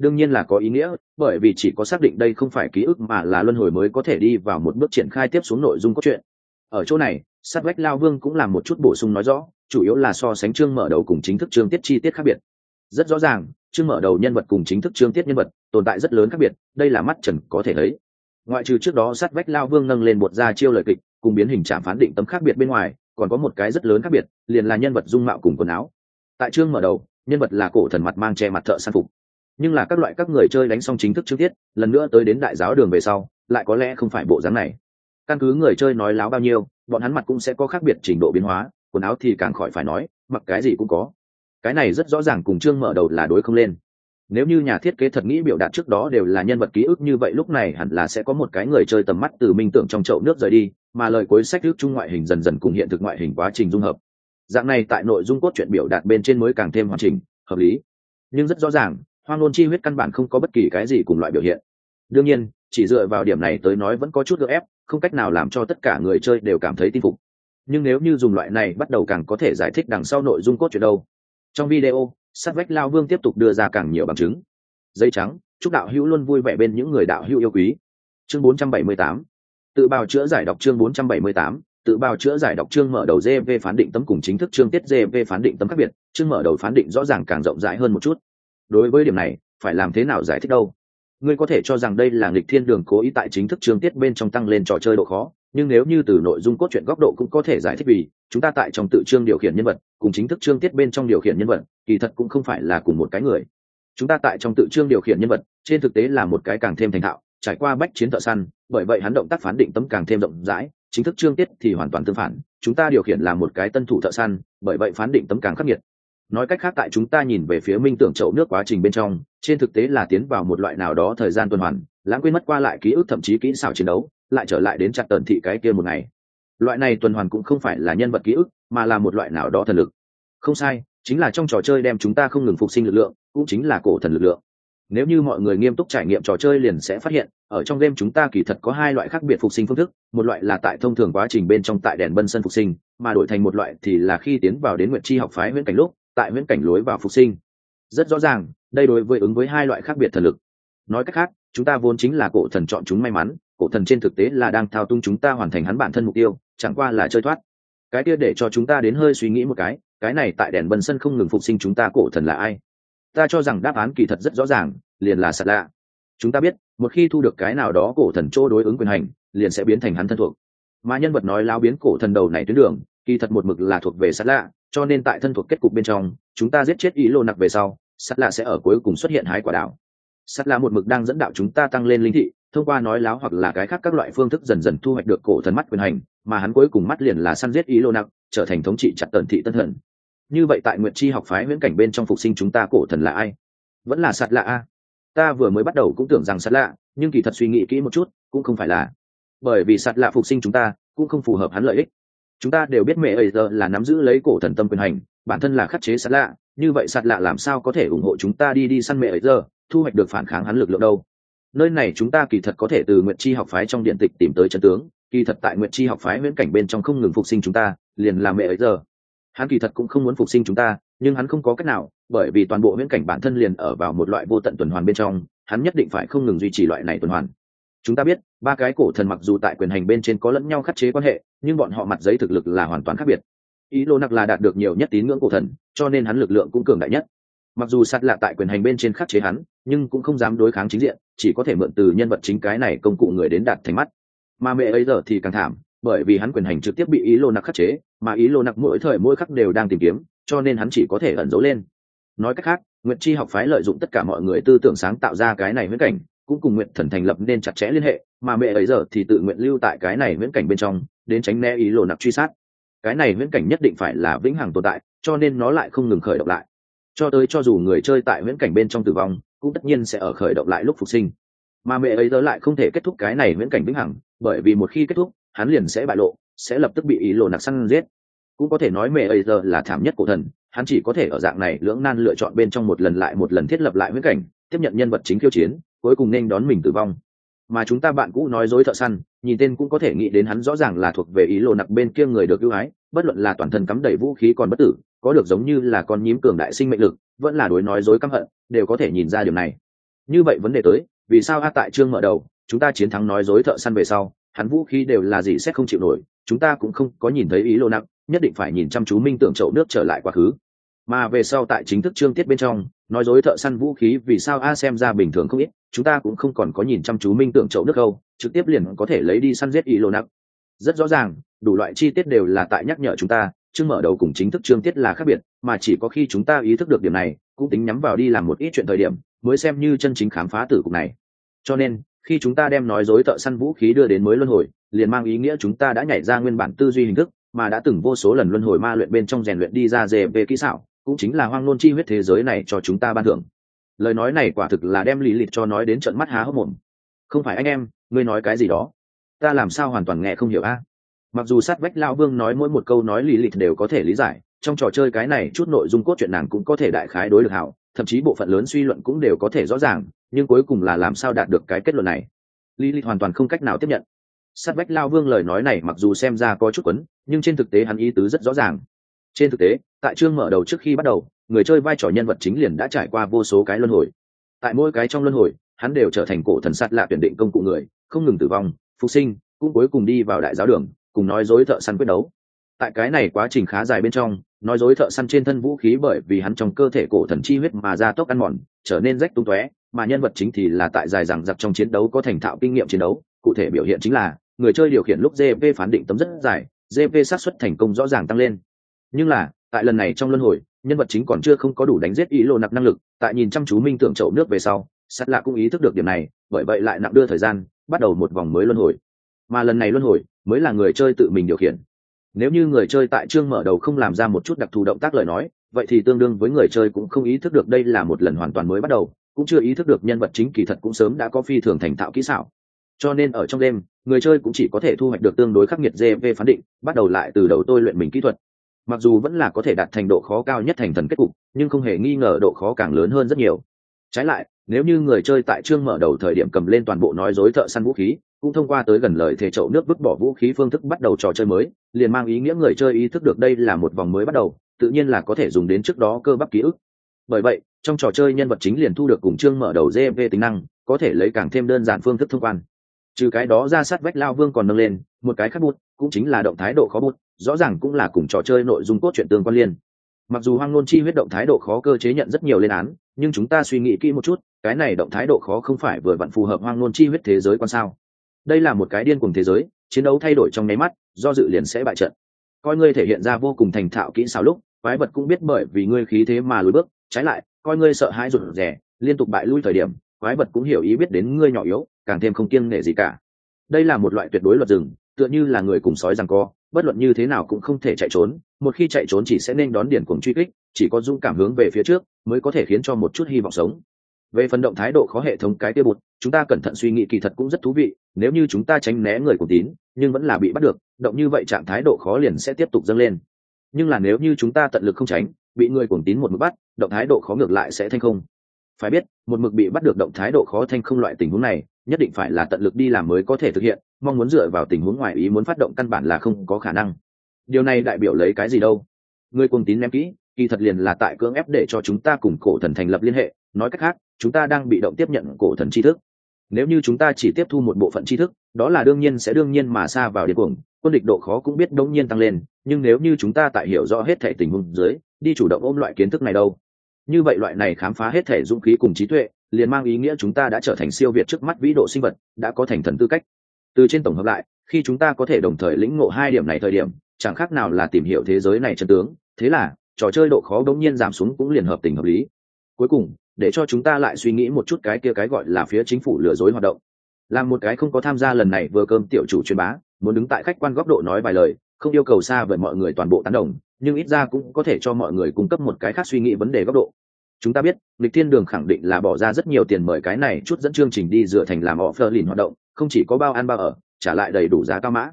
Đương nhiên là có ý nghĩa, bởi vì chỉ có xác định đây không phải ký ức mà là luân hồi mới có thể đi vào một bước triển khai tiếp xuống nội dung cốt truyện. Ở chỗ này, sát vách lao vương cũng làm một chút bổ sung nói rõ, chủ yếu là so sánh chương mở đầu cùng chính thức chương tiết chi tiết khác biệt. Rất rõ ràng, chương mở đầu nhân vật cùng chính thức chương tiết nhân vật, tồn tại rất lớn khác biệt, đây là mắt trần có thể thấy. Ngoại trừ trước đó sát vách lao vương nâng lên một ra chiêu lời kịch, cùng biến hình trạm phán định tấm khác biệt bên ngoài, còn có một cái rất lớn khác biệt, liền là nhân vật dung mạo cùng quần áo. Tại chương mở đầu, nhân vật là cổ thần mặt mang che mặt thợ san phục nhưng là các loại các người chơi đánh xong chính thức trước tiết, lần nữa tới đến đại giáo đường về sau, lại có lẽ không phải bộ dáng này. Căn cứ người chơi nói láo bao nhiêu, bọn hắn mặt cũng sẽ có khác biệt trình độ biến hóa, quần áo thì càng khỏi phải nói, mặc cái gì cũng có. Cái này rất rõ ràng cùng chương mở đầu là đối không lên. Nếu như nhà thiết kế thật nghĩ biểu đạt trước đó đều là nhân vật ký ức như vậy, lúc này hẳn là sẽ có một cái người chơi tầm mắt từ minh tưởng trong chậu nước rời đi, mà lời cuối sách ước chung ngoại hình dần dần cùng hiện thực ngoại hình quá trình dung hợp. Dạng này tại nội dung cốt truyện biểu đạt bên trên mới càng thêm hoàn chỉnh, hợp lý. Nhưng rất rõ ràng hoang nôn chi huyết căn bản không có bất kỳ cái gì cùng loại biểu hiện. Đương nhiên, chỉ dựa vào điểm này tới nói vẫn có chút gợ ép, không cách nào làm cho tất cả người chơi đều cảm thấy tin phục. Nhưng nếu như dùng loại này bắt đầu càng có thể giải thích đằng sau nội dung cốt truyện đâu. Trong video, sát vách lao vương tiếp tục đưa ra càng nhiều bằng chứng. Dây trắng, chúc đạo hữu luôn vui vẻ bên những người đạo hữu yêu quý. Chương 478 tự bào chữa giải đọc chương 478 tự bào chữa giải đọc chương mở đầu gv phán định tấm cùng chính thức chương tiết gv phán định tấm khác biệt. Chương mở đầu phán định rõ ràng càng rộng rãi hơn một chút đối với điểm này, phải làm thế nào giải thích đâu? Ngươi có thể cho rằng đây là nghịch thiên đường cố ý tại chính thức chương tiết bên trong tăng lên trò chơi độ khó, nhưng nếu như từ nội dung cốt truyện góc độ cũng có thể giải thích vì, chúng ta tại trong tự chương điều khiển nhân vật, cùng chính thức chương tiết bên trong điều khiển nhân vật, kỳ thật cũng không phải là cùng một cái người. Chúng ta tại trong tự chương điều khiển nhân vật, trên thực tế là một cái càng thêm thành thạo, trải qua bách chiến thợ săn, bởi vậy hắn động tác phán định tấm càng thêm rộng rãi, chính thức chương tiết thì hoàn toàn tương phản, chúng ta điều khiển là một cái tân thủ thợ săn, bởi vậy phán định tấm càng khắc nghiệt nói cách khác tại chúng ta nhìn về phía minh tưởng chậu nước quá trình bên trong, trên thực tế là tiến vào một loại nào đó thời gian tuần hoàn, lãng quên mất qua lại ký ức thậm chí kỹ xảo chiến đấu, lại trở lại đến chặt tần thị cái kia một ngày. Loại này tuần hoàn cũng không phải là nhân vật ký ức, mà là một loại nào đó thần lực. Không sai, chính là trong trò chơi đem chúng ta không ngừng phục sinh lực lượng, cũng chính là cổ thần lực lượng. Nếu như mọi người nghiêm túc trải nghiệm trò chơi liền sẽ phát hiện, ở trong game chúng ta kỳ thật có hai loại khác biệt phục sinh phương thức, một loại là tại thông thường quá trình bên trong tại đèn bân sân phục sinh, mà đổi thành một loại thì là khi tiến vào đến nguyện tri học phái nguyễn cảnh lúc tại nguyễn cảnh lối vào phục sinh. Rất rõ ràng, đây đối với ứng với hai loại khác biệt thần lực. Nói cách khác, chúng ta vốn chính là cổ thần chọn chúng may mắn, cổ thần trên thực tế là đang thao tung chúng ta hoàn thành hắn bản thân mục tiêu, chẳng qua là chơi thoát. Cái kia để cho chúng ta đến hơi suy nghĩ một cái cái này tại đèn vân sân không ngừng phục sinh chúng ta cổ thần là ai? Ta cho rằng đáp án kỳ thật rất rõ ràng, liền là sạt lạ. Chúng ta biết, một khi thu được cái nào đó cổ thần chỗ đối ứng quyền hành, liền sẽ biến thành hắn thân thuộc. Mà nhân vật nói lao biến cổ thần đầu này tuyến đường kỳ thật một mực là thuộc về sát lạ, cho nên tại thân thuộc kết cục bên trong, chúng ta giết chết ý lô nặc về sau sát lạ sẽ ở cuối cùng xuất hiện hái quả đảo Sát lạ một mực đang dẫn đạo chúng ta tăng lên linh thị, thông qua nói láo hoặc là cái khác các loại phương thức dần dần thu hoạch được cổ thần mắt quyền hành, mà hắn cuối cùng mắt liền là săn giết ý lô nặc, trở thành thống trị chặt tần thị tân thần. Như vậy tại nguyện chi học phái viễn cảnh bên trong phục sinh chúng ta cổ thần là ai? Vẫn là sát lạ a? Ta vừa mới bắt đầu cũng tưởng rằng sát lạ, nhưng kỳ thật suy nghĩ kỹ một chút, cũng không phải là. Bởi vì sát lạ phục sinh chúng ta, cũng không phù hợp hắn lợi ích chúng ta đều biết mẹ ấy giờ là nắm giữ lấy cổ thần tâm quyền hành, bản thân là khắc chế sạt lạ, như vậy sạt lạ làm sao có thể ủng hộ chúng ta đi đi săn mẹ ấy giờ, thu hoạch được phản kháng hắn lực lượng đâu? Nơi này chúng ta kỳ thật có thể từ nguyện chi học phái trong điện tịch tìm tới chân tướng, kỳ thật tại nguyện chi học phái viễn cảnh bên trong không ngừng phục sinh chúng ta, liền làm mẹ ấy giờ. Hắn kỳ thật cũng không muốn phục sinh chúng ta, nhưng hắn không có cách nào, bởi vì toàn bộ viễn cảnh bản thân liền ở vào một loại vô tận tuần hoàn bên trong, hắn nhất định phải không ngừng duy trì loại này tuần hoàn chúng ta biết, ba cái cổ thần mặc dù tại quyền hành bên trên có lẫn nhau khắc chế quan hệ, nhưng bọn họ mặt giấy thực lực là hoàn toàn khác biệt. Ý lô nặc là đạt được nhiều nhất tín ngưỡng cổ thần, cho nên hắn lực lượng cũng cường đại nhất. Mặc dù sạt lạ tại quyền hành bên trên khắc chế hắn, nhưng cũng không dám đối kháng chính diện, chỉ có thể mượn từ nhân vật chính cái này công cụ người đến đạt thành mắt. Mà mẹ ấy giờ thì càng thảm, bởi vì hắn quyền hành trực tiếp bị ý lô nặc khắc chế, mà ý lô nặc mỗi thời mỗi khắc đều đang tìm kiếm, cho nên hắn chỉ có thể ẩn giấu lên. Nói cách khác nguyện chi học phái lợi dụng tất cả mọi người tư tưởng sáng tạo ra cái này viễn cảnh cũng cùng nguyện thần thành lập nên chặt chẽ liên hệ, mà mẹ ấy giờ thì tự nguyện lưu tại cái này viễn cảnh bên trong, đến tránh né ý lộ nặc truy sát. Cái này viễn cảnh nhất định phải là vĩnh hằng tồn tại, cho nên nó lại không ngừng khởi động lại. Cho tới cho dù người chơi tại viễn cảnh bên trong tử vong, cũng tất nhiên sẽ ở khởi động lại lúc phục sinh. Mà mẹ ấy giờ lại không thể kết thúc cái này viễn cảnh vĩnh hằng, bởi vì một khi kết thúc, hắn liền sẽ bại lộ, sẽ lập tức bị ý lộ nặc săn giết. Cũng có thể nói mẹ ấy giờ là thảm nhất cổ thần, hắn chỉ có thể ở dạng này lưỡng nan lựa chọn bên trong một lần lại một lần thiết lập lại viễn cảnh tiếp nhận nhân vật chính khiêu chiến, cuối cùng nên đón mình tử vong. Mà chúng ta bạn cũ nói dối thợ săn, nhìn tên cũng có thể nghĩ đến hắn rõ ràng là thuộc về ý lộ nặc bên kia người được ưu ái, bất luận là toàn thân cắm đầy vũ khí còn bất tử, có được giống như là con nhím cường đại sinh mệnh lực, vẫn là đối nói dối căm hận, đều có thể nhìn ra điều này. Như vậy vấn đề tới, vì sao a tại trương mở đầu, chúng ta chiến thắng nói dối thợ săn về sau, hắn vũ khí đều là gì xét không chịu nổi, chúng ta cũng không có nhìn thấy ý lộ nặng nhất định phải nhìn chăm chú minh tưởng chậu nước trở lại quá khứ mà về sau tại chính thức chương tiết bên trong, nói dối thợ săn vũ khí vì sao a xem ra bình thường không ít, chúng ta cũng không còn có nhìn chăm chú minh tưởng chậu nước đâu, trực tiếp liền có thể lấy đi săn giết ý lô nặng. Rất rõ ràng, đủ loại chi tiết đều là tại nhắc nhở chúng ta chương mở đầu cùng chính thức chương tiết là khác biệt, mà chỉ có khi chúng ta ý thức được điểm này, cũng tính nhắm vào đi làm một ít chuyện thời điểm, mới xem như chân chính khám phá tử cục này. Cho nên, khi chúng ta đem nói dối thợ săn vũ khí đưa đến mới luân hồi, liền mang ý nghĩa chúng ta đã nhảy ra nguyên bản tư duy hình thức, mà đã từng vô số lần luân hồi ma luyện bên trong rèn luyện đi ra dề về kỹ xảo cũng chính là hoang nôn chi huyết thế giới này cho chúng ta ban thưởng. Lời nói này quả thực là đem lý lịch cho nói đến trận mắt há hốc mồm. Không phải anh em, ngươi nói cái gì đó? Ta làm sao hoàn toàn nghe không hiểu a? À? Mặc dù sát vách lao vương nói mỗi một câu nói lý lịch đều có thể lý giải, trong trò chơi cái này chút nội dung cốt truyện nàng cũng có thể đại khái đối được hảo, thậm chí bộ phận lớn suy luận cũng đều có thể rõ ràng, nhưng cuối cùng là làm sao đạt được cái kết luận này? Lý lịch hoàn toàn không cách nào tiếp nhận. Sát vách lao vương lời nói này mặc dù xem ra có chút quấn, nhưng trên thực tế hắn ý tứ rất rõ ràng trên thực tế, tại chương mở đầu trước khi bắt đầu, người chơi vai trò nhân vật chính liền đã trải qua vô số cái luân hồi. Tại mỗi cái trong luân hồi, hắn đều trở thành cổ thần sát lạ tuyển định công cụ người, không ngừng tử vong, phục sinh, cũng cuối cùng đi vào đại giáo đường, cùng nói dối thợ săn quyết đấu. Tại cái này quá trình khá dài bên trong, nói dối thợ săn trên thân vũ khí bởi vì hắn trong cơ thể cổ thần chi huyết mà ra tốc ăn mòn, trở nên rách tung tóe, mà nhân vật chính thì là tại dài rằng giặc trong chiến đấu có thành thạo kinh nghiệm chiến đấu. Cụ thể biểu hiện chính là, người chơi điều khiển lúc gp phán định tấm rất dài gp xác suất thành công rõ ràng tăng lên nhưng là, tại lần này trong luân hồi, nhân vật chính còn chưa không có đủ đánh giết ý lộ nặc năng lực, tại nhìn chăm chú minh tưởng chậu nước về sau sắt lạ cũng ý thức được điểm này, bởi vậy lại nặng đưa thời gian, bắt đầu một vòng mới luân hồi. Mà lần này luân hồi, mới là người chơi tự mình điều khiển. Nếu như người chơi tại chương mở đầu không làm ra một chút đặc thù động tác lời nói, vậy thì tương đương với người chơi cũng không ý thức được đây là một lần hoàn toàn mới bắt đầu, cũng chưa ý thức được nhân vật chính kỳ thật cũng sớm đã có phi thường thành thạo kỹ xảo. Cho nên ở trong đêm, người chơi cũng chỉ có thể thu hoạch được tương đối khắc nghiệt gv phán định, bắt đầu lại từ đầu tôi luyện mình kỹ thuật mặc dù vẫn là có thể đạt thành độ khó cao nhất thành thần kết cục, nhưng không hề nghi ngờ độ khó càng lớn hơn rất nhiều. Trái lại, nếu như người chơi tại chương mở đầu thời điểm cầm lên toàn bộ nói dối thợ săn vũ khí, cũng thông qua tới gần lời thể chậu nước vứt bỏ vũ khí phương thức bắt đầu trò chơi mới, liền mang ý nghĩa người chơi ý thức được đây là một vòng mới bắt đầu, tự nhiên là có thể dùng đến trước đó cơ bắp ký ức. Bởi vậy, trong trò chơi nhân vật chính liền thu được cùng chương mở đầu gv tính năng, có thể lấy càng thêm đơn giản phương thức thông quan. Trừ cái đó ra sát vách lao vương còn nâng lên, một cái khác bút cũng chính là động thái độ khó bút, rõ ràng cũng là cùng trò chơi nội dung cốt truyện tương quan liên. Mặc dù hoang nôn chi huyết động thái độ khó cơ chế nhận rất nhiều lên án, nhưng chúng ta suy nghĩ kỹ một chút, cái này động thái độ khó không phải vừa vặn phù hợp hoang nôn chi huyết thế giới quan sao? Đây là một cái điên cùng thế giới, chiến đấu thay đổi trong nháy mắt, do dự liền sẽ bại trận. Coi ngươi thể hiện ra vô cùng thành thạo kỹ xảo lúc, quái vật cũng biết bởi vì ngươi khí thế mà lùi bước, trái lại, coi ngươi sợ hãi rụt rè, liên tục bại lui thời điểm, quái vật cũng hiểu ý biết đến ngươi nhỏ yếu, càng thêm không kiêng nể gì cả. Đây là một loại tuyệt đối luật rừng tựa như là người cùng sói rằng co, bất luận như thế nào cũng không thể chạy trốn, một khi chạy trốn chỉ sẽ nên đón điển cuồng truy kích, chỉ có dũng cảm hướng về phía trước mới có thể khiến cho một chút hy vọng sống. Về phần động thái độ khó hệ thống cái tiêu bụt, chúng ta cẩn thận suy nghĩ kỳ thật cũng rất thú vị, nếu như chúng ta tránh né người cùng tín, nhưng vẫn là bị bắt được, động như vậy trạng thái độ khó liền sẽ tiếp tục dâng lên. Nhưng là nếu như chúng ta tận lực không tránh, bị người cuồng tín một mực bắt, động thái độ khó ngược lại sẽ thành không. Phải biết, một mực bị bắt được động thái độ khó thanh không loại tình huống này, nhất định phải là tận lực đi làm mới có thể thực hiện mong muốn dựa vào tình huống ngoài ý muốn phát động căn bản là không có khả năng. Điều này đại biểu lấy cái gì đâu? Người cuồng tín ném kỹ, kỳ thật liền là tại cưỡng ép để cho chúng ta cùng cổ thần thành lập liên hệ. Nói cách khác, chúng ta đang bị động tiếp nhận cổ thần tri thức. Nếu như chúng ta chỉ tiếp thu một bộ phận tri thức, đó là đương nhiên sẽ đương nhiên mà xa vào điên cuồng. Quân địch độ khó cũng biết đống nhiên tăng lên, nhưng nếu như chúng ta tại hiểu rõ hết thể tình huống dưới, đi chủ động ôm loại kiến thức này đâu? Như vậy loại này khám phá hết thể dũng khí cùng trí tuệ, liền mang ý nghĩa chúng ta đã trở thành siêu việt trước mắt vĩ độ sinh vật, đã có thành thần tư cách từ trên tổng hợp lại, khi chúng ta có thể đồng thời lĩnh ngộ hai điểm này thời điểm, chẳng khác nào là tìm hiểu thế giới này chân tướng. Thế là, trò chơi độ khó đống nhiên giảm xuống cũng liền hợp tình hợp lý. Cuối cùng, để cho chúng ta lại suy nghĩ một chút cái kia cái gọi là phía chính phủ lừa dối hoạt động. Làm một cái không có tham gia lần này vừa cơm tiểu chủ truyền bá, muốn đứng tại khách quan góc độ nói vài lời, không yêu cầu xa với mọi người toàn bộ tán đồng, nhưng ít ra cũng có thể cho mọi người cung cấp một cái khác suy nghĩ vấn đề góc độ. Chúng ta biết, lịch thiên đường khẳng định là bỏ ra rất nhiều tiền mời cái này chút dẫn chương trình đi dựa thành làm họ phơ lìn hoạt động không chỉ có bao ăn bao ở, trả lại đầy đủ giá cao mã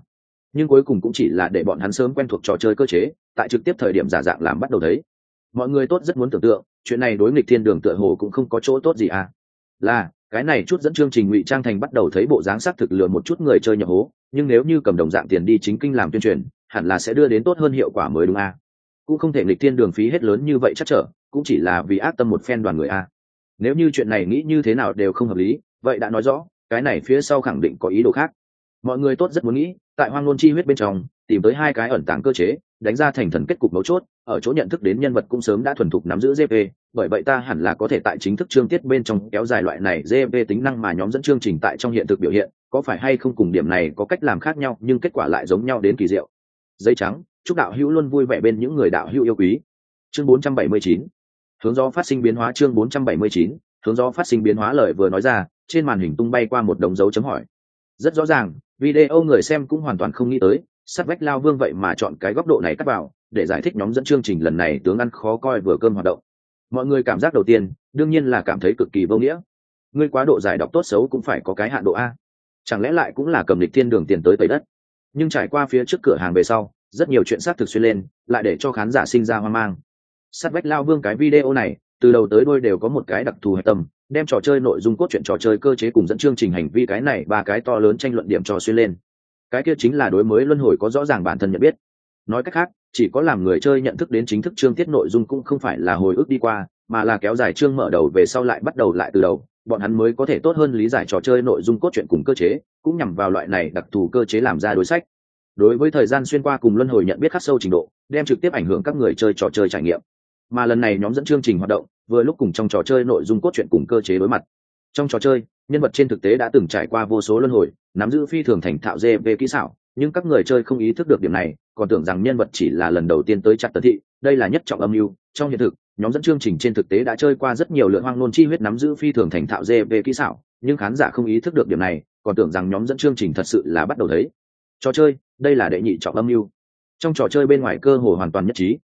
nhưng cuối cùng cũng chỉ là để bọn hắn sớm quen thuộc trò chơi cơ chế, tại trực tiếp thời điểm giả dạng làm bắt đầu thấy mọi người tốt rất muốn tưởng tượng, chuyện này đối nghịch thiên đường tựa hồ cũng không có chỗ tốt gì à là, cái này chút dẫn chương trình ngụy trang thành bắt đầu thấy bộ dáng sắc thực lừa một chút người chơi nhập hố, nhưng nếu như cầm đồng dạng tiền đi chính kinh làm tuyên truyền, hẳn là sẽ đưa đến tốt hơn hiệu quả mới đúng à. cũng không thể nghịch thiên đường phí hết lớn như vậy chắc trở, cũng chỉ là vì ác tâm một phen đoàn người à. nếu như chuyện này nghĩ như thế nào đều không hợp lý, vậy đã nói rõ cái này phía sau khẳng định có ý đồ khác. Mọi người tốt rất muốn nghĩ, tại hoang nôn chi huyết bên trong, tìm tới hai cái ẩn tàng cơ chế, đánh ra thành thần kết cục mấu chốt, ở chỗ nhận thức đến nhân vật cũng sớm đã thuần thục nắm giữ gp bởi vậy ta hẳn là có thể tại chính thức chương tiết bên trong kéo dài loại này gp tính năng mà nhóm dẫn chương trình tại trong hiện thực biểu hiện, có phải hay không cùng điểm này có cách làm khác nhau, nhưng kết quả lại giống nhau đến kỳ diệu. Giấy trắng, chúc đạo hữu luôn vui vẻ bên những người đạo hữu yêu quý. Chương 479 hướng do phát sinh biến hóa chương 479 hướng do phát sinh biến hóa lời vừa nói ra trên màn hình tung bay qua một đồng dấu chấm hỏi. Rất rõ ràng, video người xem cũng hoàn toàn không nghĩ tới, sát vách lao vương vậy mà chọn cái góc độ này cắt vào, để giải thích nhóm dẫn chương trình lần này tướng ăn khó coi vừa cơm hoạt động. Mọi người cảm giác đầu tiên, đương nhiên là cảm thấy cực kỳ vô nghĩa. Ngươi quá độ giải đọc tốt xấu cũng phải có cái hạn độ a. Chẳng lẽ lại cũng là cầm lịch thiên đường tiền tới tây đất? Nhưng trải qua phía trước cửa hàng về sau, rất nhiều chuyện xác thực xuyên lên, lại để cho khán giả sinh ra hoang mang. Sát vách lao vương cái video này, từ đầu tới đôi đều có một cái đặc thù hạch tâm đem trò chơi nội dung cốt truyện, trò chơi cơ chế cùng dẫn chương trình hành vi, cái này ba cái to lớn tranh luận điểm trò xuyên lên. Cái kia chính là đối mới luân hồi có rõ ràng bản thân nhận biết. Nói cách khác, chỉ có làm người chơi nhận thức đến chính thức chương tiết nội dung cũng không phải là hồi ức đi qua, mà là kéo dài chương mở đầu về sau lại bắt đầu lại từ đầu. Bọn hắn mới có thể tốt hơn lý giải trò chơi nội dung cốt truyện cùng cơ chế, cũng nhằm vào loại này đặc thù cơ chế làm ra đối sách. Đối với thời gian xuyên qua cùng luân hồi nhận biết khắc sâu trình độ, đem trực tiếp ảnh hưởng các người chơi trò chơi trải nghiệm mà lần này nhóm dẫn chương trình hoạt động, vừa lúc cùng trong trò chơi nội dung cốt truyện cùng cơ chế đối mặt. Trong trò chơi, nhân vật trên thực tế đã từng trải qua vô số luân hồi, nắm giữ phi thường thành thạo dê về kỹ xảo, nhưng các người chơi không ý thức được điểm này, còn tưởng rằng nhân vật chỉ là lần đầu tiên tới chặt tấn thị, đây là nhất trọng âm mưu. Trong hiện thực, nhóm dẫn chương trình trên thực tế đã chơi qua rất nhiều lượng hoang nôn chi huyết nắm giữ phi thường thành thạo dê về kỹ xảo, nhưng khán giả không ý thức được điểm này, còn tưởng rằng nhóm dẫn chương trình thật sự là bắt đầu thấy. Trò chơi, đây là đệ nhị trọng âm mưu. Trong trò chơi bên ngoài cơ hồ hoàn toàn nhất trí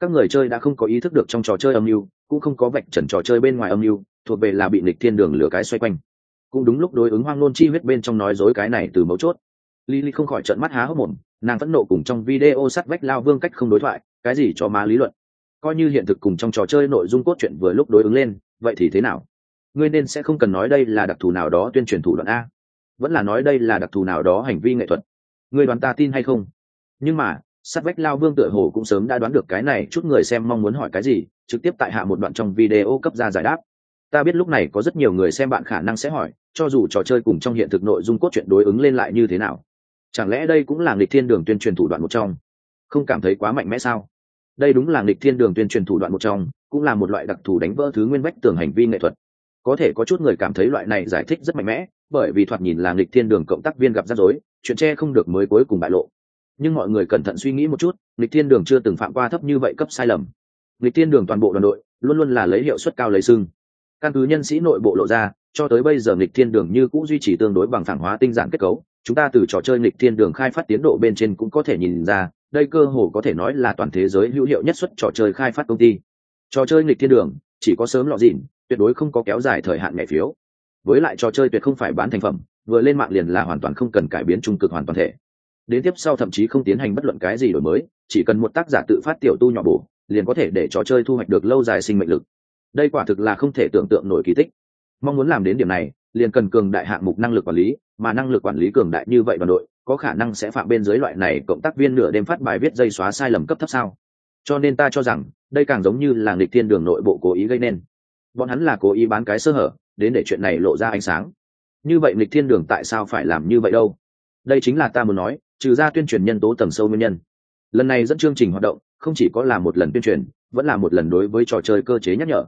các người chơi đã không có ý thức được trong trò chơi âm mưu, cũng không có vạch trần trò chơi bên ngoài âm mưu, thuộc về là bị nịch thiên đường lửa cái xoay quanh. Cũng đúng lúc đối ứng hoang nôn chi huyết bên trong nói dối cái này từ mấu chốt. Lily không khỏi trợn mắt há hốc mồm, nàng phẫn nộ cùng trong video sắt vách lao vương cách không đối thoại, cái gì cho má lý luận. Coi như hiện thực cùng trong trò chơi nội dung cốt truyện vừa lúc đối ứng lên, vậy thì thế nào? Ngươi nên sẽ không cần nói đây là đặc thù nào đó tuyên truyền thủ đoạn a. Vẫn là nói đây là đặc thù nào đó hành vi nghệ thuật. Ngươi đoán ta tin hay không? Nhưng mà sát vách lao vương tựa hồ cũng sớm đã đoán được cái này, chút người xem mong muốn hỏi cái gì, trực tiếp tại hạ một đoạn trong video cấp ra giải đáp. Ta biết lúc này có rất nhiều người xem bạn khả năng sẽ hỏi, cho dù trò chơi cùng trong hiện thực nội dung cốt truyện đối ứng lên lại như thế nào. Chẳng lẽ đây cũng là nghịch thiên đường tuyên truyền thủ đoạn một trong? Không cảm thấy quá mạnh mẽ sao? Đây đúng là nghịch thiên đường tuyên truyền thủ đoạn một trong, cũng là một loại đặc thù đánh vỡ thứ nguyên vách tường hành vi nghệ thuật. Có thể có chút người cảm thấy loại này giải thích rất mạnh mẽ, bởi vì thoạt nhìn là nghịch thiên đường cộng tác viên gặp rắc rối, chuyện tre không được mới cuối cùng bại lộ nhưng mọi người cẩn thận suy nghĩ một chút lịch thiên đường chưa từng phạm qua thấp như vậy cấp sai lầm. Lịch thiên đường toàn bộ đoàn đội luôn luôn là lấy hiệu suất cao lấy sưng căn cứ nhân sĩ nội bộ lộ ra, cho tới bây giờ lịch thiên đường như cũng duy trì tương đối bằng phản hóa tinh giản kết cấu, chúng ta từ trò chơi lịch thiên đường khai phát tiến độ bên trên cũng có thể nhìn ra, đây cơ hồ có thể nói là toàn thế giới hữu hiệu nhất suất trò chơi khai phát công ty. Trò chơi lịch thiên đường chỉ có sớm lọ dịn, tuyệt đối không có kéo dài thời hạn ngày phiếu. Với lại trò chơi tuyệt không phải bán thành phẩm, vừa lên mạng liền là hoàn toàn không cần cải biến trung cực hoàn toàn thể đến tiếp sau thậm chí không tiến hành bất luận cái gì đổi mới, chỉ cần một tác giả tự phát tiểu tu nhỏ bổ, liền có thể để trò chơi thu hoạch được lâu dài sinh mệnh lực. Đây quả thực là không thể tưởng tượng nổi kỳ tích. Mong muốn làm đến điểm này, liền cần cường đại hạng mục năng lực quản lý, mà năng lực quản lý cường đại như vậy đoàn đội, có khả năng sẽ phạm bên dưới loại này cộng tác viên nửa đêm phát bài viết dây xóa sai lầm cấp thấp sao? Cho nên ta cho rằng, đây càng giống như là nghịch thiên đường nội bộ cố ý gây nên. Bọn hắn là cố ý bán cái sơ hở, đến để chuyện này lộ ra ánh sáng. Như vậy nghịch thiên đường tại sao phải làm như vậy đâu? Đây chính là ta muốn nói trừ ra tuyên truyền nhân tố tầng sâu nguyên nhân. Lần này dẫn chương trình hoạt động, không chỉ có là một lần tuyên truyền, vẫn là một lần đối với trò chơi cơ chế nhắc nhở.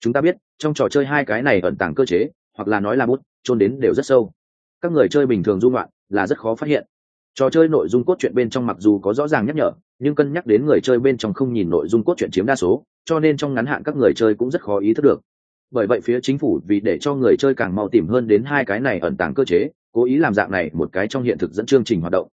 Chúng ta biết, trong trò chơi hai cái này ẩn tàng cơ chế, hoặc là nói là bút trôn đến đều rất sâu. Các người chơi bình thường dung loạn, là rất khó phát hiện. Trò chơi nội dung cốt truyện bên trong mặc dù có rõ ràng nhắc nhở, nhưng cân nhắc đến người chơi bên trong không nhìn nội dung cốt truyện chiếm đa số, cho nên trong ngắn hạn các người chơi cũng rất khó ý thức được. Bởi vậy phía chính phủ vì để cho người chơi càng mau tìm hơn đến hai cái này ẩn tàng cơ chế, cố ý làm dạng này một cái trong hiện thực dẫn chương trình hoạt động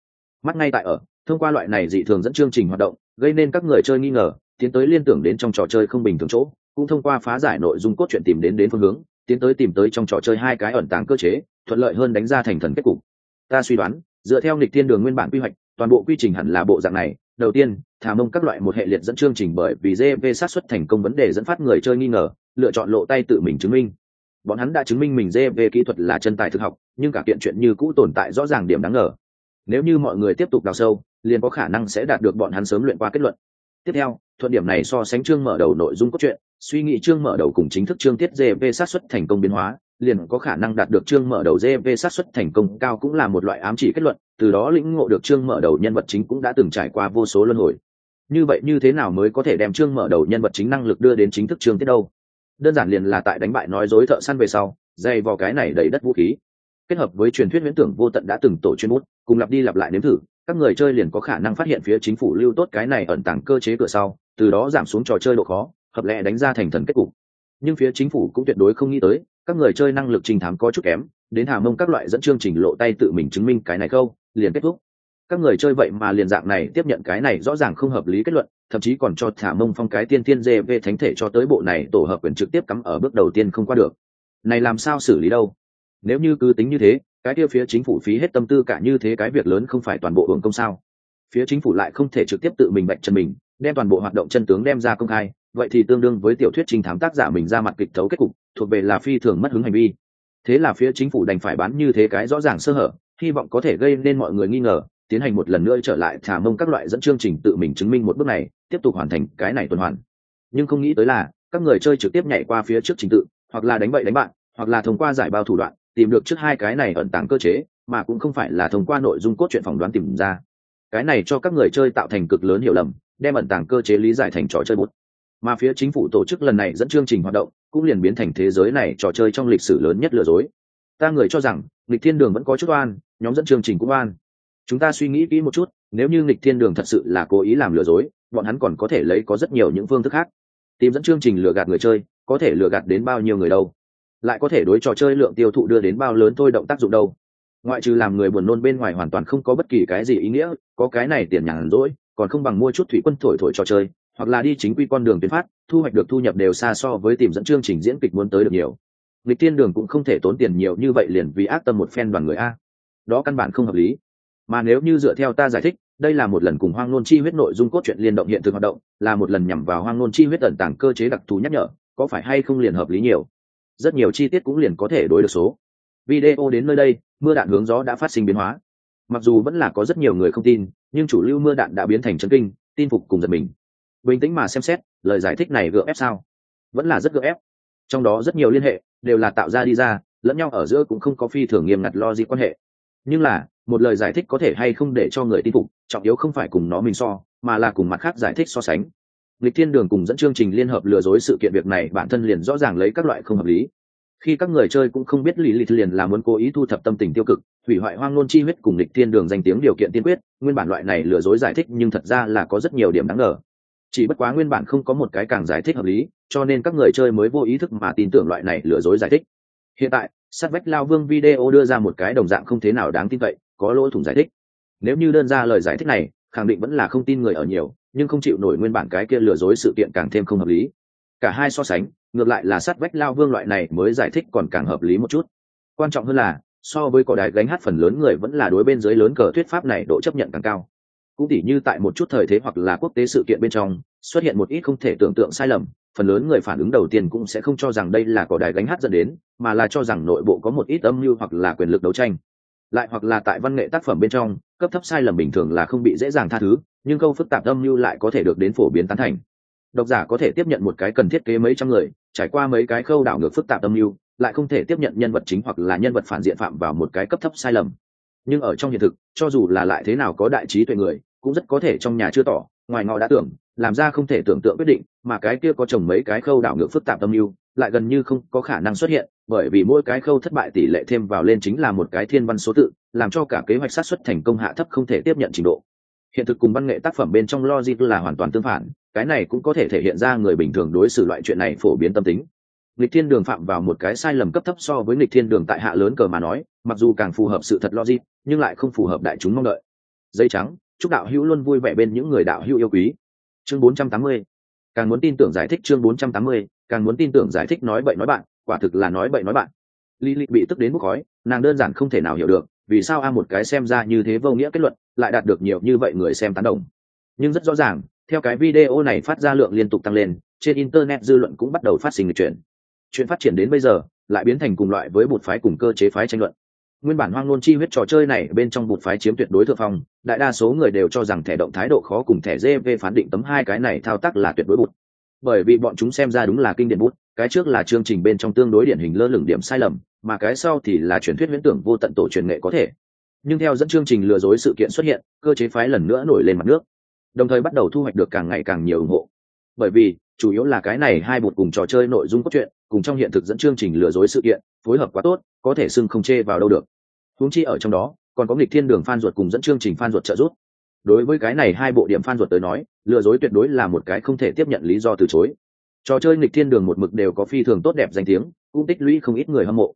mắt ngay tại ở, thông qua loại này dị thường dẫn chương trình hoạt động, gây nên các người chơi nghi ngờ, tiến tới liên tưởng đến trong trò chơi không bình thường chỗ, cũng thông qua phá giải nội dung cốt truyện tìm đến đến phương hướng, tiến tới tìm tới trong trò chơi hai cái ẩn tàng cơ chế, thuận lợi hơn đánh ra thành thần kết cục. Ta suy đoán, dựa theo lịch thiên đường nguyên bản quy hoạch, toàn bộ quy trình hẳn là bộ dạng này. Đầu tiên, thả mông các loại một hệ liệt dẫn chương trình bởi vì gp sát xuất thành công vấn đề dẫn phát người chơi nghi ngờ, lựa chọn lộ tay tự mình chứng minh. Bọn hắn đã chứng minh mình gp kỹ thuật là chân tài thực học, nhưng cả kiện chuyện như cũ tồn tại rõ ràng điểm đáng ngờ nếu như mọi người tiếp tục đào sâu, liền có khả năng sẽ đạt được bọn hắn sớm luyện qua kết luận. Tiếp theo, thuận điểm này so sánh chương mở đầu nội dung cốt truyện, suy nghĩ chương mở đầu cùng chính thức chương tiết gp sát xuất thành công biến hóa, liền có khả năng đạt được chương mở đầu gp sát xuất thành công cao cũng là một loại ám chỉ kết luận, từ đó lĩnh ngộ được chương mở đầu nhân vật chính cũng đã từng trải qua vô số luân hồi. Như vậy như thế nào mới có thể đem chương mở đầu nhân vật chính năng lực đưa đến chính thức chương tiết đâu? Đơn giản liền là tại đánh bại nói dối thợ săn về sau, dày vào cái này đầy đất vũ khí. Kết hợp với truyền thuyết viễn tưởng vô tận đã từng tổ chuyên bút cùng lặp đi lặp lại nếm thử, các người chơi liền có khả năng phát hiện phía chính phủ lưu tốt cái này ẩn tàng cơ chế cửa sau, từ đó giảm xuống trò chơi độ khó, hợp lẽ đánh ra thành thần kết cục. Nhưng phía chính phủ cũng tuyệt đối không nghĩ tới, các người chơi năng lực trình thám có chút kém, đến hà mông các loại dẫn chương trình lộ tay tự mình chứng minh cái này câu liền kết thúc. Các người chơi vậy mà liền dạng này tiếp nhận cái này rõ ràng không hợp lý kết luận, thậm chí còn cho thả mông phong cái tiên tiên dê về thánh thể cho tới bộ này tổ hợp quyền trực tiếp cắm ở bước đầu tiên không qua được. Này làm sao xử lý đâu? Nếu như cứ tính như thế cái kia phía chính phủ phí hết tâm tư cả như thế cái việc lớn không phải toàn bộ hưởng công sao? Phía chính phủ lại không thể trực tiếp tự mình bệnh chân mình, đem toàn bộ hoạt động chân tướng đem ra công khai, vậy thì tương đương với tiểu thuyết trình thám tác giả mình ra mặt kịch thấu kết cục, thuộc về là phi thường mất hứng hành vi. Thế là phía chính phủ đành phải bán như thế cái rõ ràng sơ hở, hy vọng có thể gây nên mọi người nghi ngờ, tiến hành một lần nữa trở lại thả mông các loại dẫn chương trình tự mình chứng minh một bước này, tiếp tục hoàn thành cái này tuần hoàn. Nhưng không nghĩ tới là, các người chơi trực tiếp nhảy qua phía trước trình tự, hoặc là đánh bậy đánh bạn, hoặc là thông qua giải bao thủ đoạn tìm được trước hai cái này ẩn tàng cơ chế, mà cũng không phải là thông qua nội dung cốt truyện phỏng đoán tìm ra. Cái này cho các người chơi tạo thành cực lớn hiểu lầm, đem ẩn tàng cơ chế lý giải thành trò chơi bút. Mà phía chính phủ tổ chức lần này dẫn chương trình hoạt động, cũng liền biến thành thế giới này trò chơi trong lịch sử lớn nhất lừa dối. Ta người cho rằng, nghịch thiên đường vẫn có chút oan, nhóm dẫn chương trình cũng oan. Chúng ta suy nghĩ kỹ một chút, nếu như nghịch thiên đường thật sự là cố ý làm lừa dối, bọn hắn còn có thể lấy có rất nhiều những phương thức khác. Tìm dẫn chương trình lừa gạt người chơi, có thể lừa gạt đến bao nhiêu người đâu? Lại có thể đối trò chơi lượng tiêu thụ đưa đến bao lớn thôi động tác dụng đâu. Ngoại trừ làm người buồn nôn bên ngoài hoàn toàn không có bất kỳ cái gì ý nghĩa, có cái này tiền nhàn rỗi, còn không bằng mua chút thủy quân thổi thổi trò chơi, hoặc là đi chính quy con đường tuyến phát, thu hoạch được thu nhập đều xa so với tìm dẫn chương trình diễn kịch muốn tới được nhiều. Lịch tiên đường cũng không thể tốn tiền nhiều như vậy liền vì ác tâm một phen đoàn người a. Đó căn bản không hợp lý. Mà nếu như dựa theo ta giải thích, đây là một lần cùng hoang nôn chi huyết nội dung cốt truyện liên động hiện thực hoạt động, là một lần nhằm vào hoang nôn chi huyết ẩn tàng cơ chế đặc thù nhắc nhở, có phải hay không liền hợp lý nhiều? Rất nhiều chi tiết cũng liền có thể đối được số. Video đến nơi đây, mưa đạn hướng gió đã phát sinh biến hóa. Mặc dù vẫn là có rất nhiều người không tin, nhưng chủ lưu mưa đạn đã biến thành chân kinh, tin phục cùng giật mình. Bình tĩnh mà xem xét, lời giải thích này gượng ép sao? Vẫn là rất gượng ép. Trong đó rất nhiều liên hệ đều là tạo ra đi ra, lẫn nhau ở giữa cũng không có phi thường nghiêm ngặt lo gì quan hệ. Nhưng là, một lời giải thích có thể hay không để cho người tin phục, trọng yếu không phải cùng nó mình so, mà là cùng mặt khác giải thích so sánh lịch thiên đường cùng dẫn chương trình liên hợp lừa dối sự kiện việc này, bản thân liền rõ ràng lấy các loại không hợp lý. Khi các người chơi cũng không biết lý lịch liền là muốn cố ý thu thập tâm tình tiêu cực, hủy hoại hoang nôn chi huyết cùng lịch thiên đường danh tiếng điều kiện tiên quyết, nguyên bản loại này lừa dối giải thích nhưng thật ra là có rất nhiều điểm đáng ngờ. Chỉ bất quá nguyên bản không có một cái càng giải thích hợp lý, cho nên các người chơi mới vô ý thức mà tin tưởng loại này lừa dối giải thích. Hiện tại, sát vách lao vương video đưa ra một cái đồng dạng không thế nào đáng tin cậy, có lỗ thủng giải thích. Nếu như đơn ra lời giải thích này, khẳng định vẫn là không tin người ở nhiều nhưng không chịu nổi nguyên bản cái kia lừa dối sự kiện càng thêm không hợp lý. Cả hai so sánh, ngược lại là sát vách lao vương loại này mới giải thích còn càng hợp lý một chút. Quan trọng hơn là, so với cỏ đài gánh hát phần lớn người vẫn là đối bên dưới lớn cờ thuyết pháp này độ chấp nhận càng cao. Cũng tỉ như tại một chút thời thế hoặc là quốc tế sự kiện bên trong, xuất hiện một ít không thể tưởng tượng sai lầm, phần lớn người phản ứng đầu tiên cũng sẽ không cho rằng đây là cỏ đài gánh hát dẫn đến, mà là cho rằng nội bộ có một ít âm mưu hoặc là quyền lực đấu tranh. Lại hoặc là tại văn nghệ tác phẩm bên trong cấp thấp sai lầm bình thường là không bị dễ dàng tha thứ, nhưng câu phức tạp âm mưu lại có thể được đến phổ biến tán thành. Độc giả có thể tiếp nhận một cái cần thiết kế mấy trăm người, trải qua mấy cái khâu đảo ngược phức tạp âm mưu, lại không thể tiếp nhận nhân vật chính hoặc là nhân vật phản diện phạm vào một cái cấp thấp sai lầm. Nhưng ở trong hiện thực, cho dù là lại thế nào có đại trí tuệ người, cũng rất có thể trong nhà chưa tỏ, ngoài ngọ đã tưởng, làm ra không thể tưởng tượng quyết định, mà cái kia có chồng mấy cái khâu đảo ngược phức tạp âm mưu, lại gần như không có khả năng xuất hiện bởi vì mỗi cái khâu thất bại tỷ lệ thêm vào lên chính là một cái thiên văn số tự, làm cho cả kế hoạch sát xuất thành công hạ thấp không thể tiếp nhận trình độ. Hiện thực cùng văn nghệ tác phẩm bên trong logic là hoàn toàn tương phản, cái này cũng có thể thể hiện ra người bình thường đối xử loại chuyện này phổ biến tâm tính. Nghịch thiên đường phạm vào một cái sai lầm cấp thấp so với nghịch thiên đường tại hạ lớn cờ mà nói, mặc dù càng phù hợp sự thật logic, nhưng lại không phù hợp đại chúng mong đợi. Dây trắng, chúc đạo hữu luôn vui vẻ bên những người đạo hữu yêu quý. Chương 480 càng muốn tin tưởng giải thích chương 480 càng muốn tin tưởng giải thích nói bậy nói bạn quả thực là nói bậy nói bạn. Lý lịch bị tức đến bốc khói nàng đơn giản không thể nào hiểu được vì sao a một cái xem ra như thế vô nghĩa kết luận lại đạt được nhiều như vậy người xem tán đồng. Nhưng rất rõ ràng theo cái video này phát ra lượng liên tục tăng lên trên internet dư luận cũng bắt đầu phát sinh người chuyển chuyện phát triển đến bây giờ lại biến thành cùng loại với một phái cùng cơ chế phái tranh luận. Nguyên bản hoang nôn chi huyết trò chơi này bên trong bột phái chiếm tuyệt đối thượng phong đại đa số người đều cho rằng thẻ động thái độ khó cùng thẻ gv phán định tấm hai cái này thao tác là tuyệt đối bột, bởi vì bọn chúng xem ra đúng là kinh điển bút cái trước là chương trình bên trong tương đối điển hình lơ lửng điểm sai lầm, mà cái sau thì là truyền thuyết viễn tưởng vô tận tổ truyền nghệ có thể. Nhưng theo dẫn chương trình lừa dối sự kiện xuất hiện, cơ chế phái lần nữa nổi lên mặt nước, đồng thời bắt đầu thu hoạch được càng ngày càng nhiều ủng hộ. Bởi vì, chủ yếu là cái này hai bột cùng trò chơi nội dung cốt truyện, cùng trong hiện thực dẫn chương trình lừa dối sự kiện, phối hợp quá tốt, có thể xưng không chê vào đâu được. Huống chi ở trong đó, còn có nghịch thiên đường phan ruột cùng dẫn chương trình phan ruột trợ giúp. Đối với cái này hai bộ điểm phan ruột tới nói, lừa dối tuyệt đối là một cái không thể tiếp nhận lý do từ chối trò chơi nghịch thiên đường một mực đều có phi thường tốt đẹp danh tiếng, cũng tích lũy không ít người hâm mộ.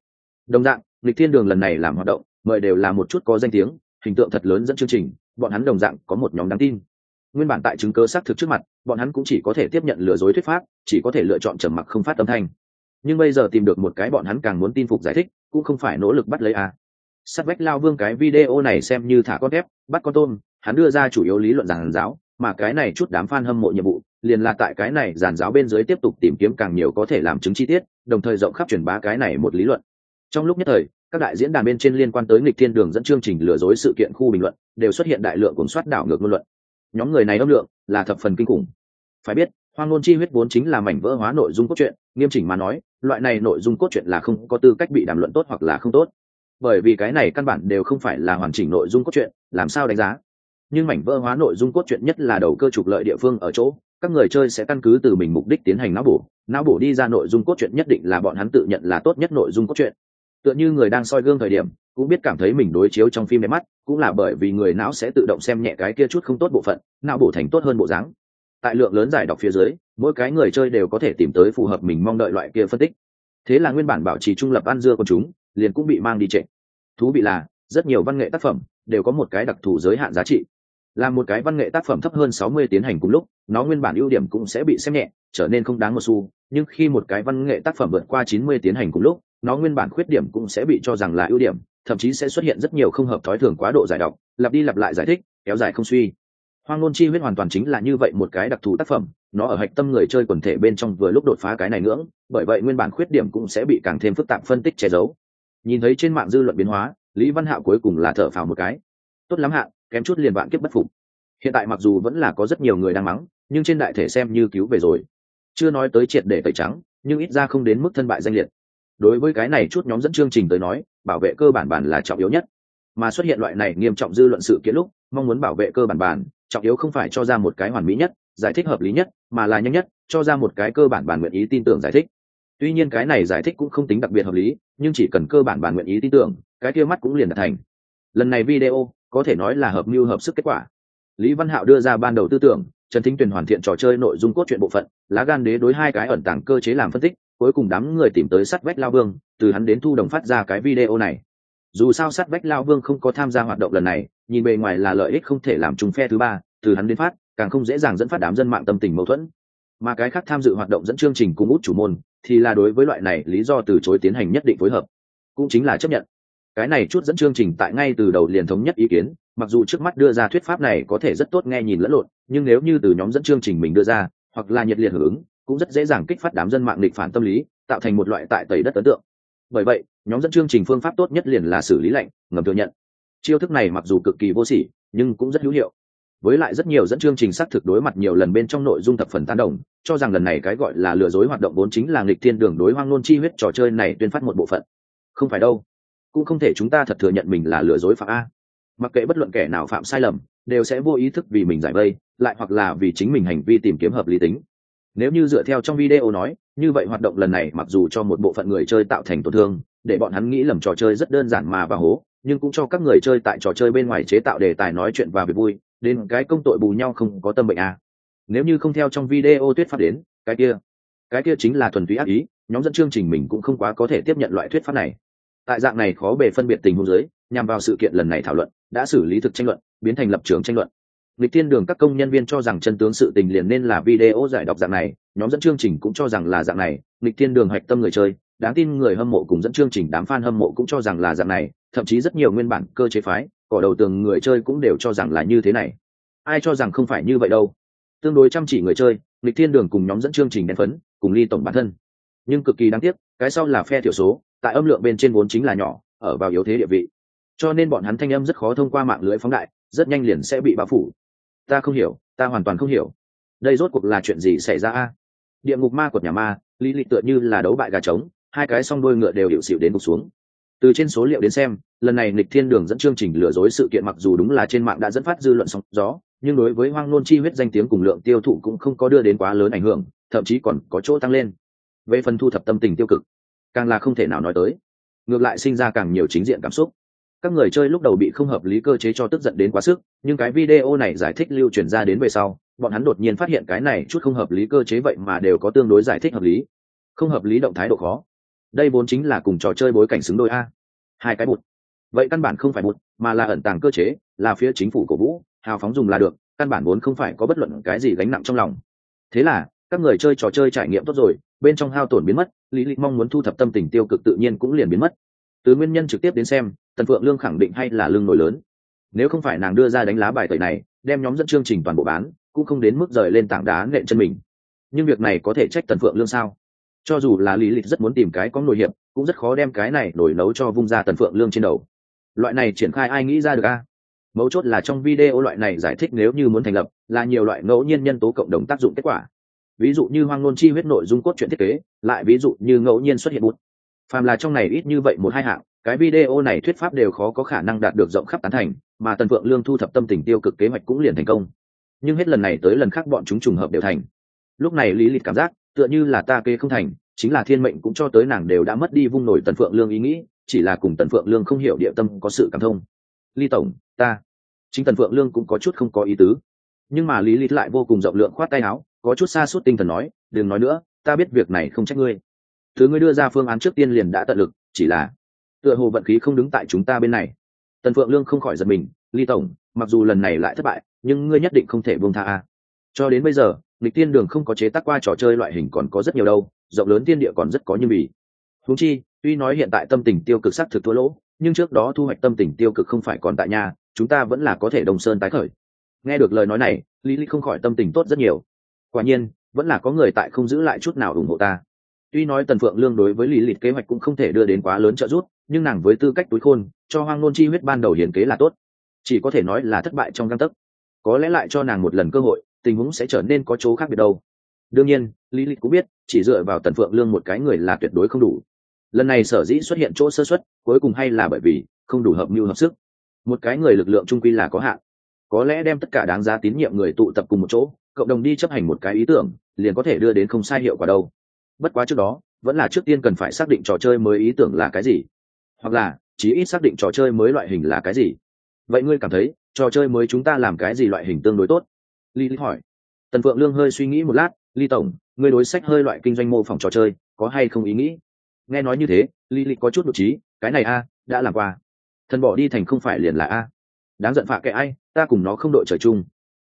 Đồng dạng, nghịch thiên đường lần này làm hoạt động, mời đều là một chút có danh tiếng, hình tượng thật lớn dẫn chương trình, bọn hắn đồng dạng có một nhóm đáng tin. Nguyên bản tại chứng cơ xác thực trước mặt, bọn hắn cũng chỉ có thể tiếp nhận lừa dối thuyết pháp, chỉ có thể lựa chọn trầm mặc không phát âm thanh. Nhưng bây giờ tìm được một cái bọn hắn càng muốn tin phục giải thích, cũng không phải nỗ lực bắt lấy a à. sắt vách lao vương cái video này xem như thả con thép, bắt con tôm, hắn đưa ra chủ yếu lý luận giảng giáo, mà cái này chút đám fan hâm mộ nhiệm vụ liền là tại cái này giàn giáo bên dưới tiếp tục tìm kiếm càng nhiều có thể làm chứng chi tiết, đồng thời rộng khắp truyền bá cái này một lý luận. Trong lúc nhất thời, các đại diễn đàn bên trên liên quan tới nghịch thiên đường dẫn chương trình lừa dối sự kiện khu bình luận, đều xuất hiện đại lượng cuốn soát đảo ngược ngôn luận. Nhóm người này đông lượng là thập phần kinh khủng. Phải biết, hoang ngôn chi huyết vốn chính là mảnh vỡ hóa nội dung cốt truyện, nghiêm chỉnh mà nói, loại này nội dung cốt truyện là không có tư cách bị đàm luận tốt hoặc là không tốt. Bởi vì cái này căn bản đều không phải là hoàn chỉnh nội dung cốt truyện, làm sao đánh giá? Nhưng mảnh vỡ hóa nội dung cốt truyện nhất là đầu cơ trục lợi địa phương ở chỗ các người chơi sẽ căn cứ từ mình mục đích tiến hành não bổ. Não bổ đi ra nội dung cốt truyện nhất định là bọn hắn tự nhận là tốt nhất nội dung cốt truyện. Tựa như người đang soi gương thời điểm, cũng biết cảm thấy mình đối chiếu trong phim đẹp mắt, cũng là bởi vì người não sẽ tự động xem nhẹ cái kia chút không tốt bộ phận, não bổ thành tốt hơn bộ dáng. Tại lượng lớn giải đọc phía dưới, mỗi cái người chơi đều có thể tìm tới phù hợp mình mong đợi loại kia phân tích. Thế là nguyên bản bảo trì trung lập ăn dưa của chúng, liền cũng bị mang đi trệ thú vị là, rất nhiều văn nghệ tác phẩm đều có một cái đặc thù giới hạn giá trị là một cái văn nghệ tác phẩm thấp hơn 60 tiến hành cùng lúc, nó nguyên bản ưu điểm cũng sẽ bị xem nhẹ, trở nên không đáng một xu, nhưng khi một cái văn nghệ tác phẩm vượt qua 90 tiến hành cùng lúc, nó nguyên bản khuyết điểm cũng sẽ bị cho rằng là ưu điểm, thậm chí sẽ xuất hiện rất nhiều không hợp thói thường quá độ giải độc, lặp đi lặp lại giải thích, kéo dài không suy. Hoang ngôn chi huyết hoàn toàn chính là như vậy một cái đặc thù tác phẩm, nó ở hạch tâm người chơi quần thể bên trong vừa lúc đột phá cái này ngưỡng, bởi vậy nguyên bản khuyết điểm cũng sẽ bị càng thêm phức tạp phân tích che giấu. Nhìn thấy trên mạng dư luận biến hóa, lý văn hạo cuối cùng là thở phào một cái. Tốt lắm hạn kém chút liền vạn kiếp bất phục. Hiện tại mặc dù vẫn là có rất nhiều người đang mắng, nhưng trên đại thể xem như cứu về rồi. Chưa nói tới triệt để tẩy trắng, nhưng ít ra không đến mức thân bại danh liệt. Đối với cái này chút nhóm dẫn chương trình tới nói, bảo vệ cơ bản bản là trọng yếu nhất. Mà xuất hiện loại này nghiêm trọng dư luận sự kiện lúc, mong muốn bảo vệ cơ bản bản, trọng yếu không phải cho ra một cái hoàn mỹ nhất, giải thích hợp lý nhất, mà là nhanh nhất, cho ra một cái cơ bản bản nguyện ý tin tưởng giải thích. Tuy nhiên cái này giải thích cũng không tính đặc biệt hợp lý, nhưng chỉ cần cơ bản bản nguyện ý tin tưởng, cái kia mắt cũng liền đạt thành. Lần này video có thể nói là hợp mưu hợp sức kết quả. Lý văn hạo đưa ra ban đầu tư tưởng, trần thính tuyền hoàn thiện trò chơi nội dung cốt truyện bộ phận, lá gan đế đối hai cái ẩn tàng cơ chế làm phân tích, cuối cùng đám người tìm tới sắt vách lao vương, từ hắn đến thu đồng phát ra cái video này. Dù sao sắt vách lao vương không có tham gia hoạt động lần này, nhìn bề ngoài là lợi ích không thể làm trùng phe thứ ba, từ hắn đến phát, càng không dễ dàng dẫn phát đám dân mạng tâm tình mâu thuẫn. Mà cái khác tham dự hoạt động dẫn chương trình cùng út chủ môn, thì là đối với loại này lý do từ chối tiến hành nhất định phối hợp. Cũng chính là chấp nhận cái này chút dẫn chương trình tại ngay từ đầu liền thống nhất ý kiến, mặc dù trước mắt đưa ra thuyết pháp này có thể rất tốt nghe nhìn lẫn lộn, nhưng nếu như từ nhóm dẫn chương trình mình đưa ra, hoặc là nhiệt liệt hưởng ứng, cũng rất dễ dàng kích phát đám dân mạng địch phản tâm lý, tạo thành một loại tại tẩy đất ấn tượng. Bởi vậy, nhóm dẫn chương trình phương pháp tốt nhất liền là xử lý lệnh ngầm thừa nhận. Chiêu thức này mặc dù cực kỳ vô sỉ, nhưng cũng rất hữu hiệu. Với lại rất nhiều dẫn chương trình xác thực đối mặt nhiều lần bên trong nội dung thập phần tán đồng, cho rằng lần này cái gọi là lừa dối hoạt động vốn chính là nghịch thiên đường đối hoang nôn chi huyết trò chơi này tuyên phát một bộ phận. Không phải đâu cũng không thể chúng ta thật thừa nhận mình là lừa dối phạm a. Mặc kệ bất luận kẻ nào phạm sai lầm, đều sẽ vô ý thức vì mình giải vây, lại hoặc là vì chính mình hành vi tìm kiếm hợp lý tính. Nếu như dựa theo trong video nói, như vậy hoạt động lần này mặc dù cho một bộ phận người chơi tạo thành tổn thương, để bọn hắn nghĩ lầm trò chơi rất đơn giản mà và hố, nhưng cũng cho các người chơi tại trò chơi bên ngoài chế tạo đề tài nói chuyện và việc vui, đến cái công tội bù nhau không có tâm bệnh à. nếu như không theo trong video thuyết pháp đến, cái kia cái kia chính là thuần túy ác ý, nhóm dẫn chương trình mình cũng không quá có thể tiếp nhận loại thuyết pháp này tại dạng này khó bề phân biệt tình huống giới nhằm vào sự kiện lần này thảo luận, đã xử lý thực tranh luận, biến thành lập trường tranh luận. Lịch tiên đường các công nhân viên cho rằng chân tướng sự tình liền nên là video giải đọc dạng này, nhóm dẫn chương trình cũng cho rằng là dạng này lịch tiên đường hạch tâm người chơi, đáng tin người hâm mộ cùng dẫn chương trình đám fan hâm mộ cũng cho rằng là dạng này, thậm chí rất nhiều nguyên bản cơ chế phái, cỏ đầu tường người chơi cũng đều cho rằng là như thế này. Ai cho rằng không phải như vậy đâu? Tương đối chăm chỉ người chơi lịch thiên đường cùng nhóm dẫn chương trình đen phấn, cùng ly tổng bản thân. Nhưng cực kỳ đáng tiếc, cái sau là phe thiểu số tại âm lượng bên trên vốn chính là nhỏ, ở vào yếu thế địa vị. Cho nên bọn hắn thanh âm rất khó thông qua mạng lưới phóng đại, rất nhanh liền sẽ bị bao phủ. Ta không hiểu, ta hoàn toàn không hiểu. Đây rốt cuộc là chuyện gì xảy ra a? Địa ngục ma của nhà ma, lý lịch tựa như là đấu bại gà trống, hai cái song đôi ngựa đều hiệu xịu đến gục xuống. Từ trên số liệu đến xem, lần này nịch thiên đường dẫn chương trình lừa dối sự kiện mặc dù đúng là trên mạng đã dẫn phát dư luận sóng gió, nhưng đối với hoang nôn chi huyết danh tiếng cùng lượng tiêu thụ cũng không có đưa đến quá lớn ảnh hưởng, thậm chí còn có chỗ tăng lên. Về phần thu thập tâm tình tiêu cực càng là không thể nào nói tới. Ngược lại sinh ra càng nhiều chính diện cảm xúc. Các người chơi lúc đầu bị không hợp lý cơ chế cho tức giận đến quá sức, nhưng cái video này giải thích lưu truyền ra đến về sau, bọn hắn đột nhiên phát hiện cái này chút không hợp lý cơ chế vậy mà đều có tương đối giải thích hợp lý. Không hợp lý động thái độ khó. Đây vốn chính là cùng trò chơi bối cảnh xứng đôi a. Hai cái bụt. Vậy căn bản không phải bụt, mà là ẩn tàng cơ chế, là phía chính phủ cổ vũ, hào phóng dùng là được, căn bản vốn không phải có bất luận cái gì gánh nặng trong lòng. Thế là, các người chơi trò chơi trải nghiệm tốt rồi bên trong hao tổn biến mất, lý lịch mong muốn thu thập tâm tình tiêu cực tự nhiên cũng liền biến mất. Từ nguyên nhân trực tiếp đến xem, tần phượng lương khẳng định hay là lương nổi lớn. Nếu không phải nàng đưa ra đánh lá bài tẩy này, đem nhóm dẫn chương trình toàn bộ bán, cũng không đến mức rời lên tảng đá nện chân mình. Nhưng việc này có thể trách tần phượng lương sao? Cho dù là lý lịch rất muốn tìm cái có nổi hiệp, cũng rất khó đem cái này nổi nấu cho vung ra tần phượng lương trên đầu. Loại này triển khai ai nghĩ ra được a? Mấu chốt là trong video loại này giải thích nếu như muốn thành lập, là nhiều loại ngẫu nhiên nhân tố cộng đồng tác dụng kết quả ví dụ như hoang nôn chi huyết nội dung cốt truyện thiết kế, lại ví dụ như ngẫu nhiên xuất hiện bút. Phàm là trong này ít như vậy một hai hạng, cái video này thuyết pháp đều khó có khả năng đạt được rộng khắp tán thành, mà tần phượng lương thu thập tâm tình tiêu cực kế hoạch cũng liền thành công. Nhưng hết lần này tới lần khác bọn chúng trùng hợp đều thành. Lúc này lý lịch cảm giác, tựa như là ta kê không thành, chính là thiên mệnh cũng cho tới nàng đều đã mất đi vung nổi tần phượng lương ý nghĩ, chỉ là cùng tần phượng lương không hiểu địa tâm có sự cảm thông. Ly tổng, ta. Chính tần phượng lương cũng có chút không có ý tứ. Nhưng mà lý lịch lại vô cùng rộng lượng khoát tay áo có chút xa suốt tinh thần nói, đừng nói nữa, ta biết việc này không trách ngươi. Thứ ngươi đưa ra phương án trước tiên liền đã tận lực, chỉ là tựa hồ vận khí không đứng tại chúng ta bên này. Tần phượng lương không khỏi giật mình, ly tổng, mặc dù lần này lại thất bại, nhưng ngươi nhất định không thể buông tha a. Cho đến bây giờ, lịch tiên đường không có chế tác qua trò chơi loại hình còn có rất nhiều đâu, rộng lớn tiên địa còn rất có như bì. Húng chi, tuy nói hiện tại tâm tình tiêu cực sắc thực thua lỗ, nhưng trước đó thu hoạch tâm tình tiêu cực không phải còn tại nhà, chúng ta vẫn là có thể đồng sơn tái khởi. Nghe được lời nói này, lý lý không khỏi tâm tình tốt rất nhiều quả nhiên, vẫn là có người tại không giữ lại chút nào ủng hộ ta. Tuy nói tần phượng lương đối với lý lịch kế hoạch cũng không thể đưa đến quá lớn trợ giúp, nhưng nàng với tư cách túi khôn, cho hoang nôn chi huyết ban đầu hiền kế là tốt. Chỉ có thể nói là thất bại trong găng tấc. Có lẽ lại cho nàng một lần cơ hội, tình huống sẽ trở nên có chỗ khác biệt đâu. Đương nhiên, lý lịch cũng biết, chỉ dựa vào tần phượng lương một cái người là tuyệt đối không đủ. Lần này sở dĩ xuất hiện chỗ sơ xuất cuối cùng hay là bởi vì không đủ hợp mưu hợp sức. Một cái người lực lượng trung quy là có hạn. Có lẽ đem tất cả đáng giá tín nhiệm người tụ tập cùng một chỗ cộng đồng đi chấp hành một cái ý tưởng, liền có thể đưa đến không sai hiệu quả đâu. Bất quá trước đó, vẫn là trước tiên cần phải xác định trò chơi mới ý tưởng là cái gì. Hoặc là, chí ít xác định trò chơi mới loại hình là cái gì. Vậy ngươi cảm thấy, trò chơi mới chúng ta làm cái gì loại hình tương đối tốt? Ly lý hỏi. Tần phượng lương hơi suy nghĩ một lát ly tổng, ngươi đối sách hơi loại kinh doanh mô phỏng trò chơi, có hay không ý nghĩ? Nghe nói như thế ly lý có chút nội trí cái này a, đã làm qua. Thần bỏ đi thành không phải liền là a. Đáng giận phạ kệ ai, ta cùng nó không đội trời chung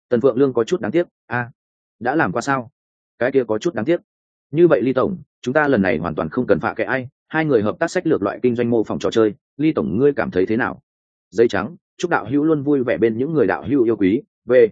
tần phượng lương có chút đáng tiếc, a, đã làm qua sao? Cái kia có chút đáng tiếc. Như vậy ly tổng, chúng ta lần này hoàn toàn không cần phạ kệ ai, hai người hợp tác sách lược loại kinh doanh mô phỏng trò chơi, ly tổng ngươi cảm thấy thế nào? Dây trắng, chúc đạo hữu luôn vui vẻ bên những người đạo hữu yêu quý, về.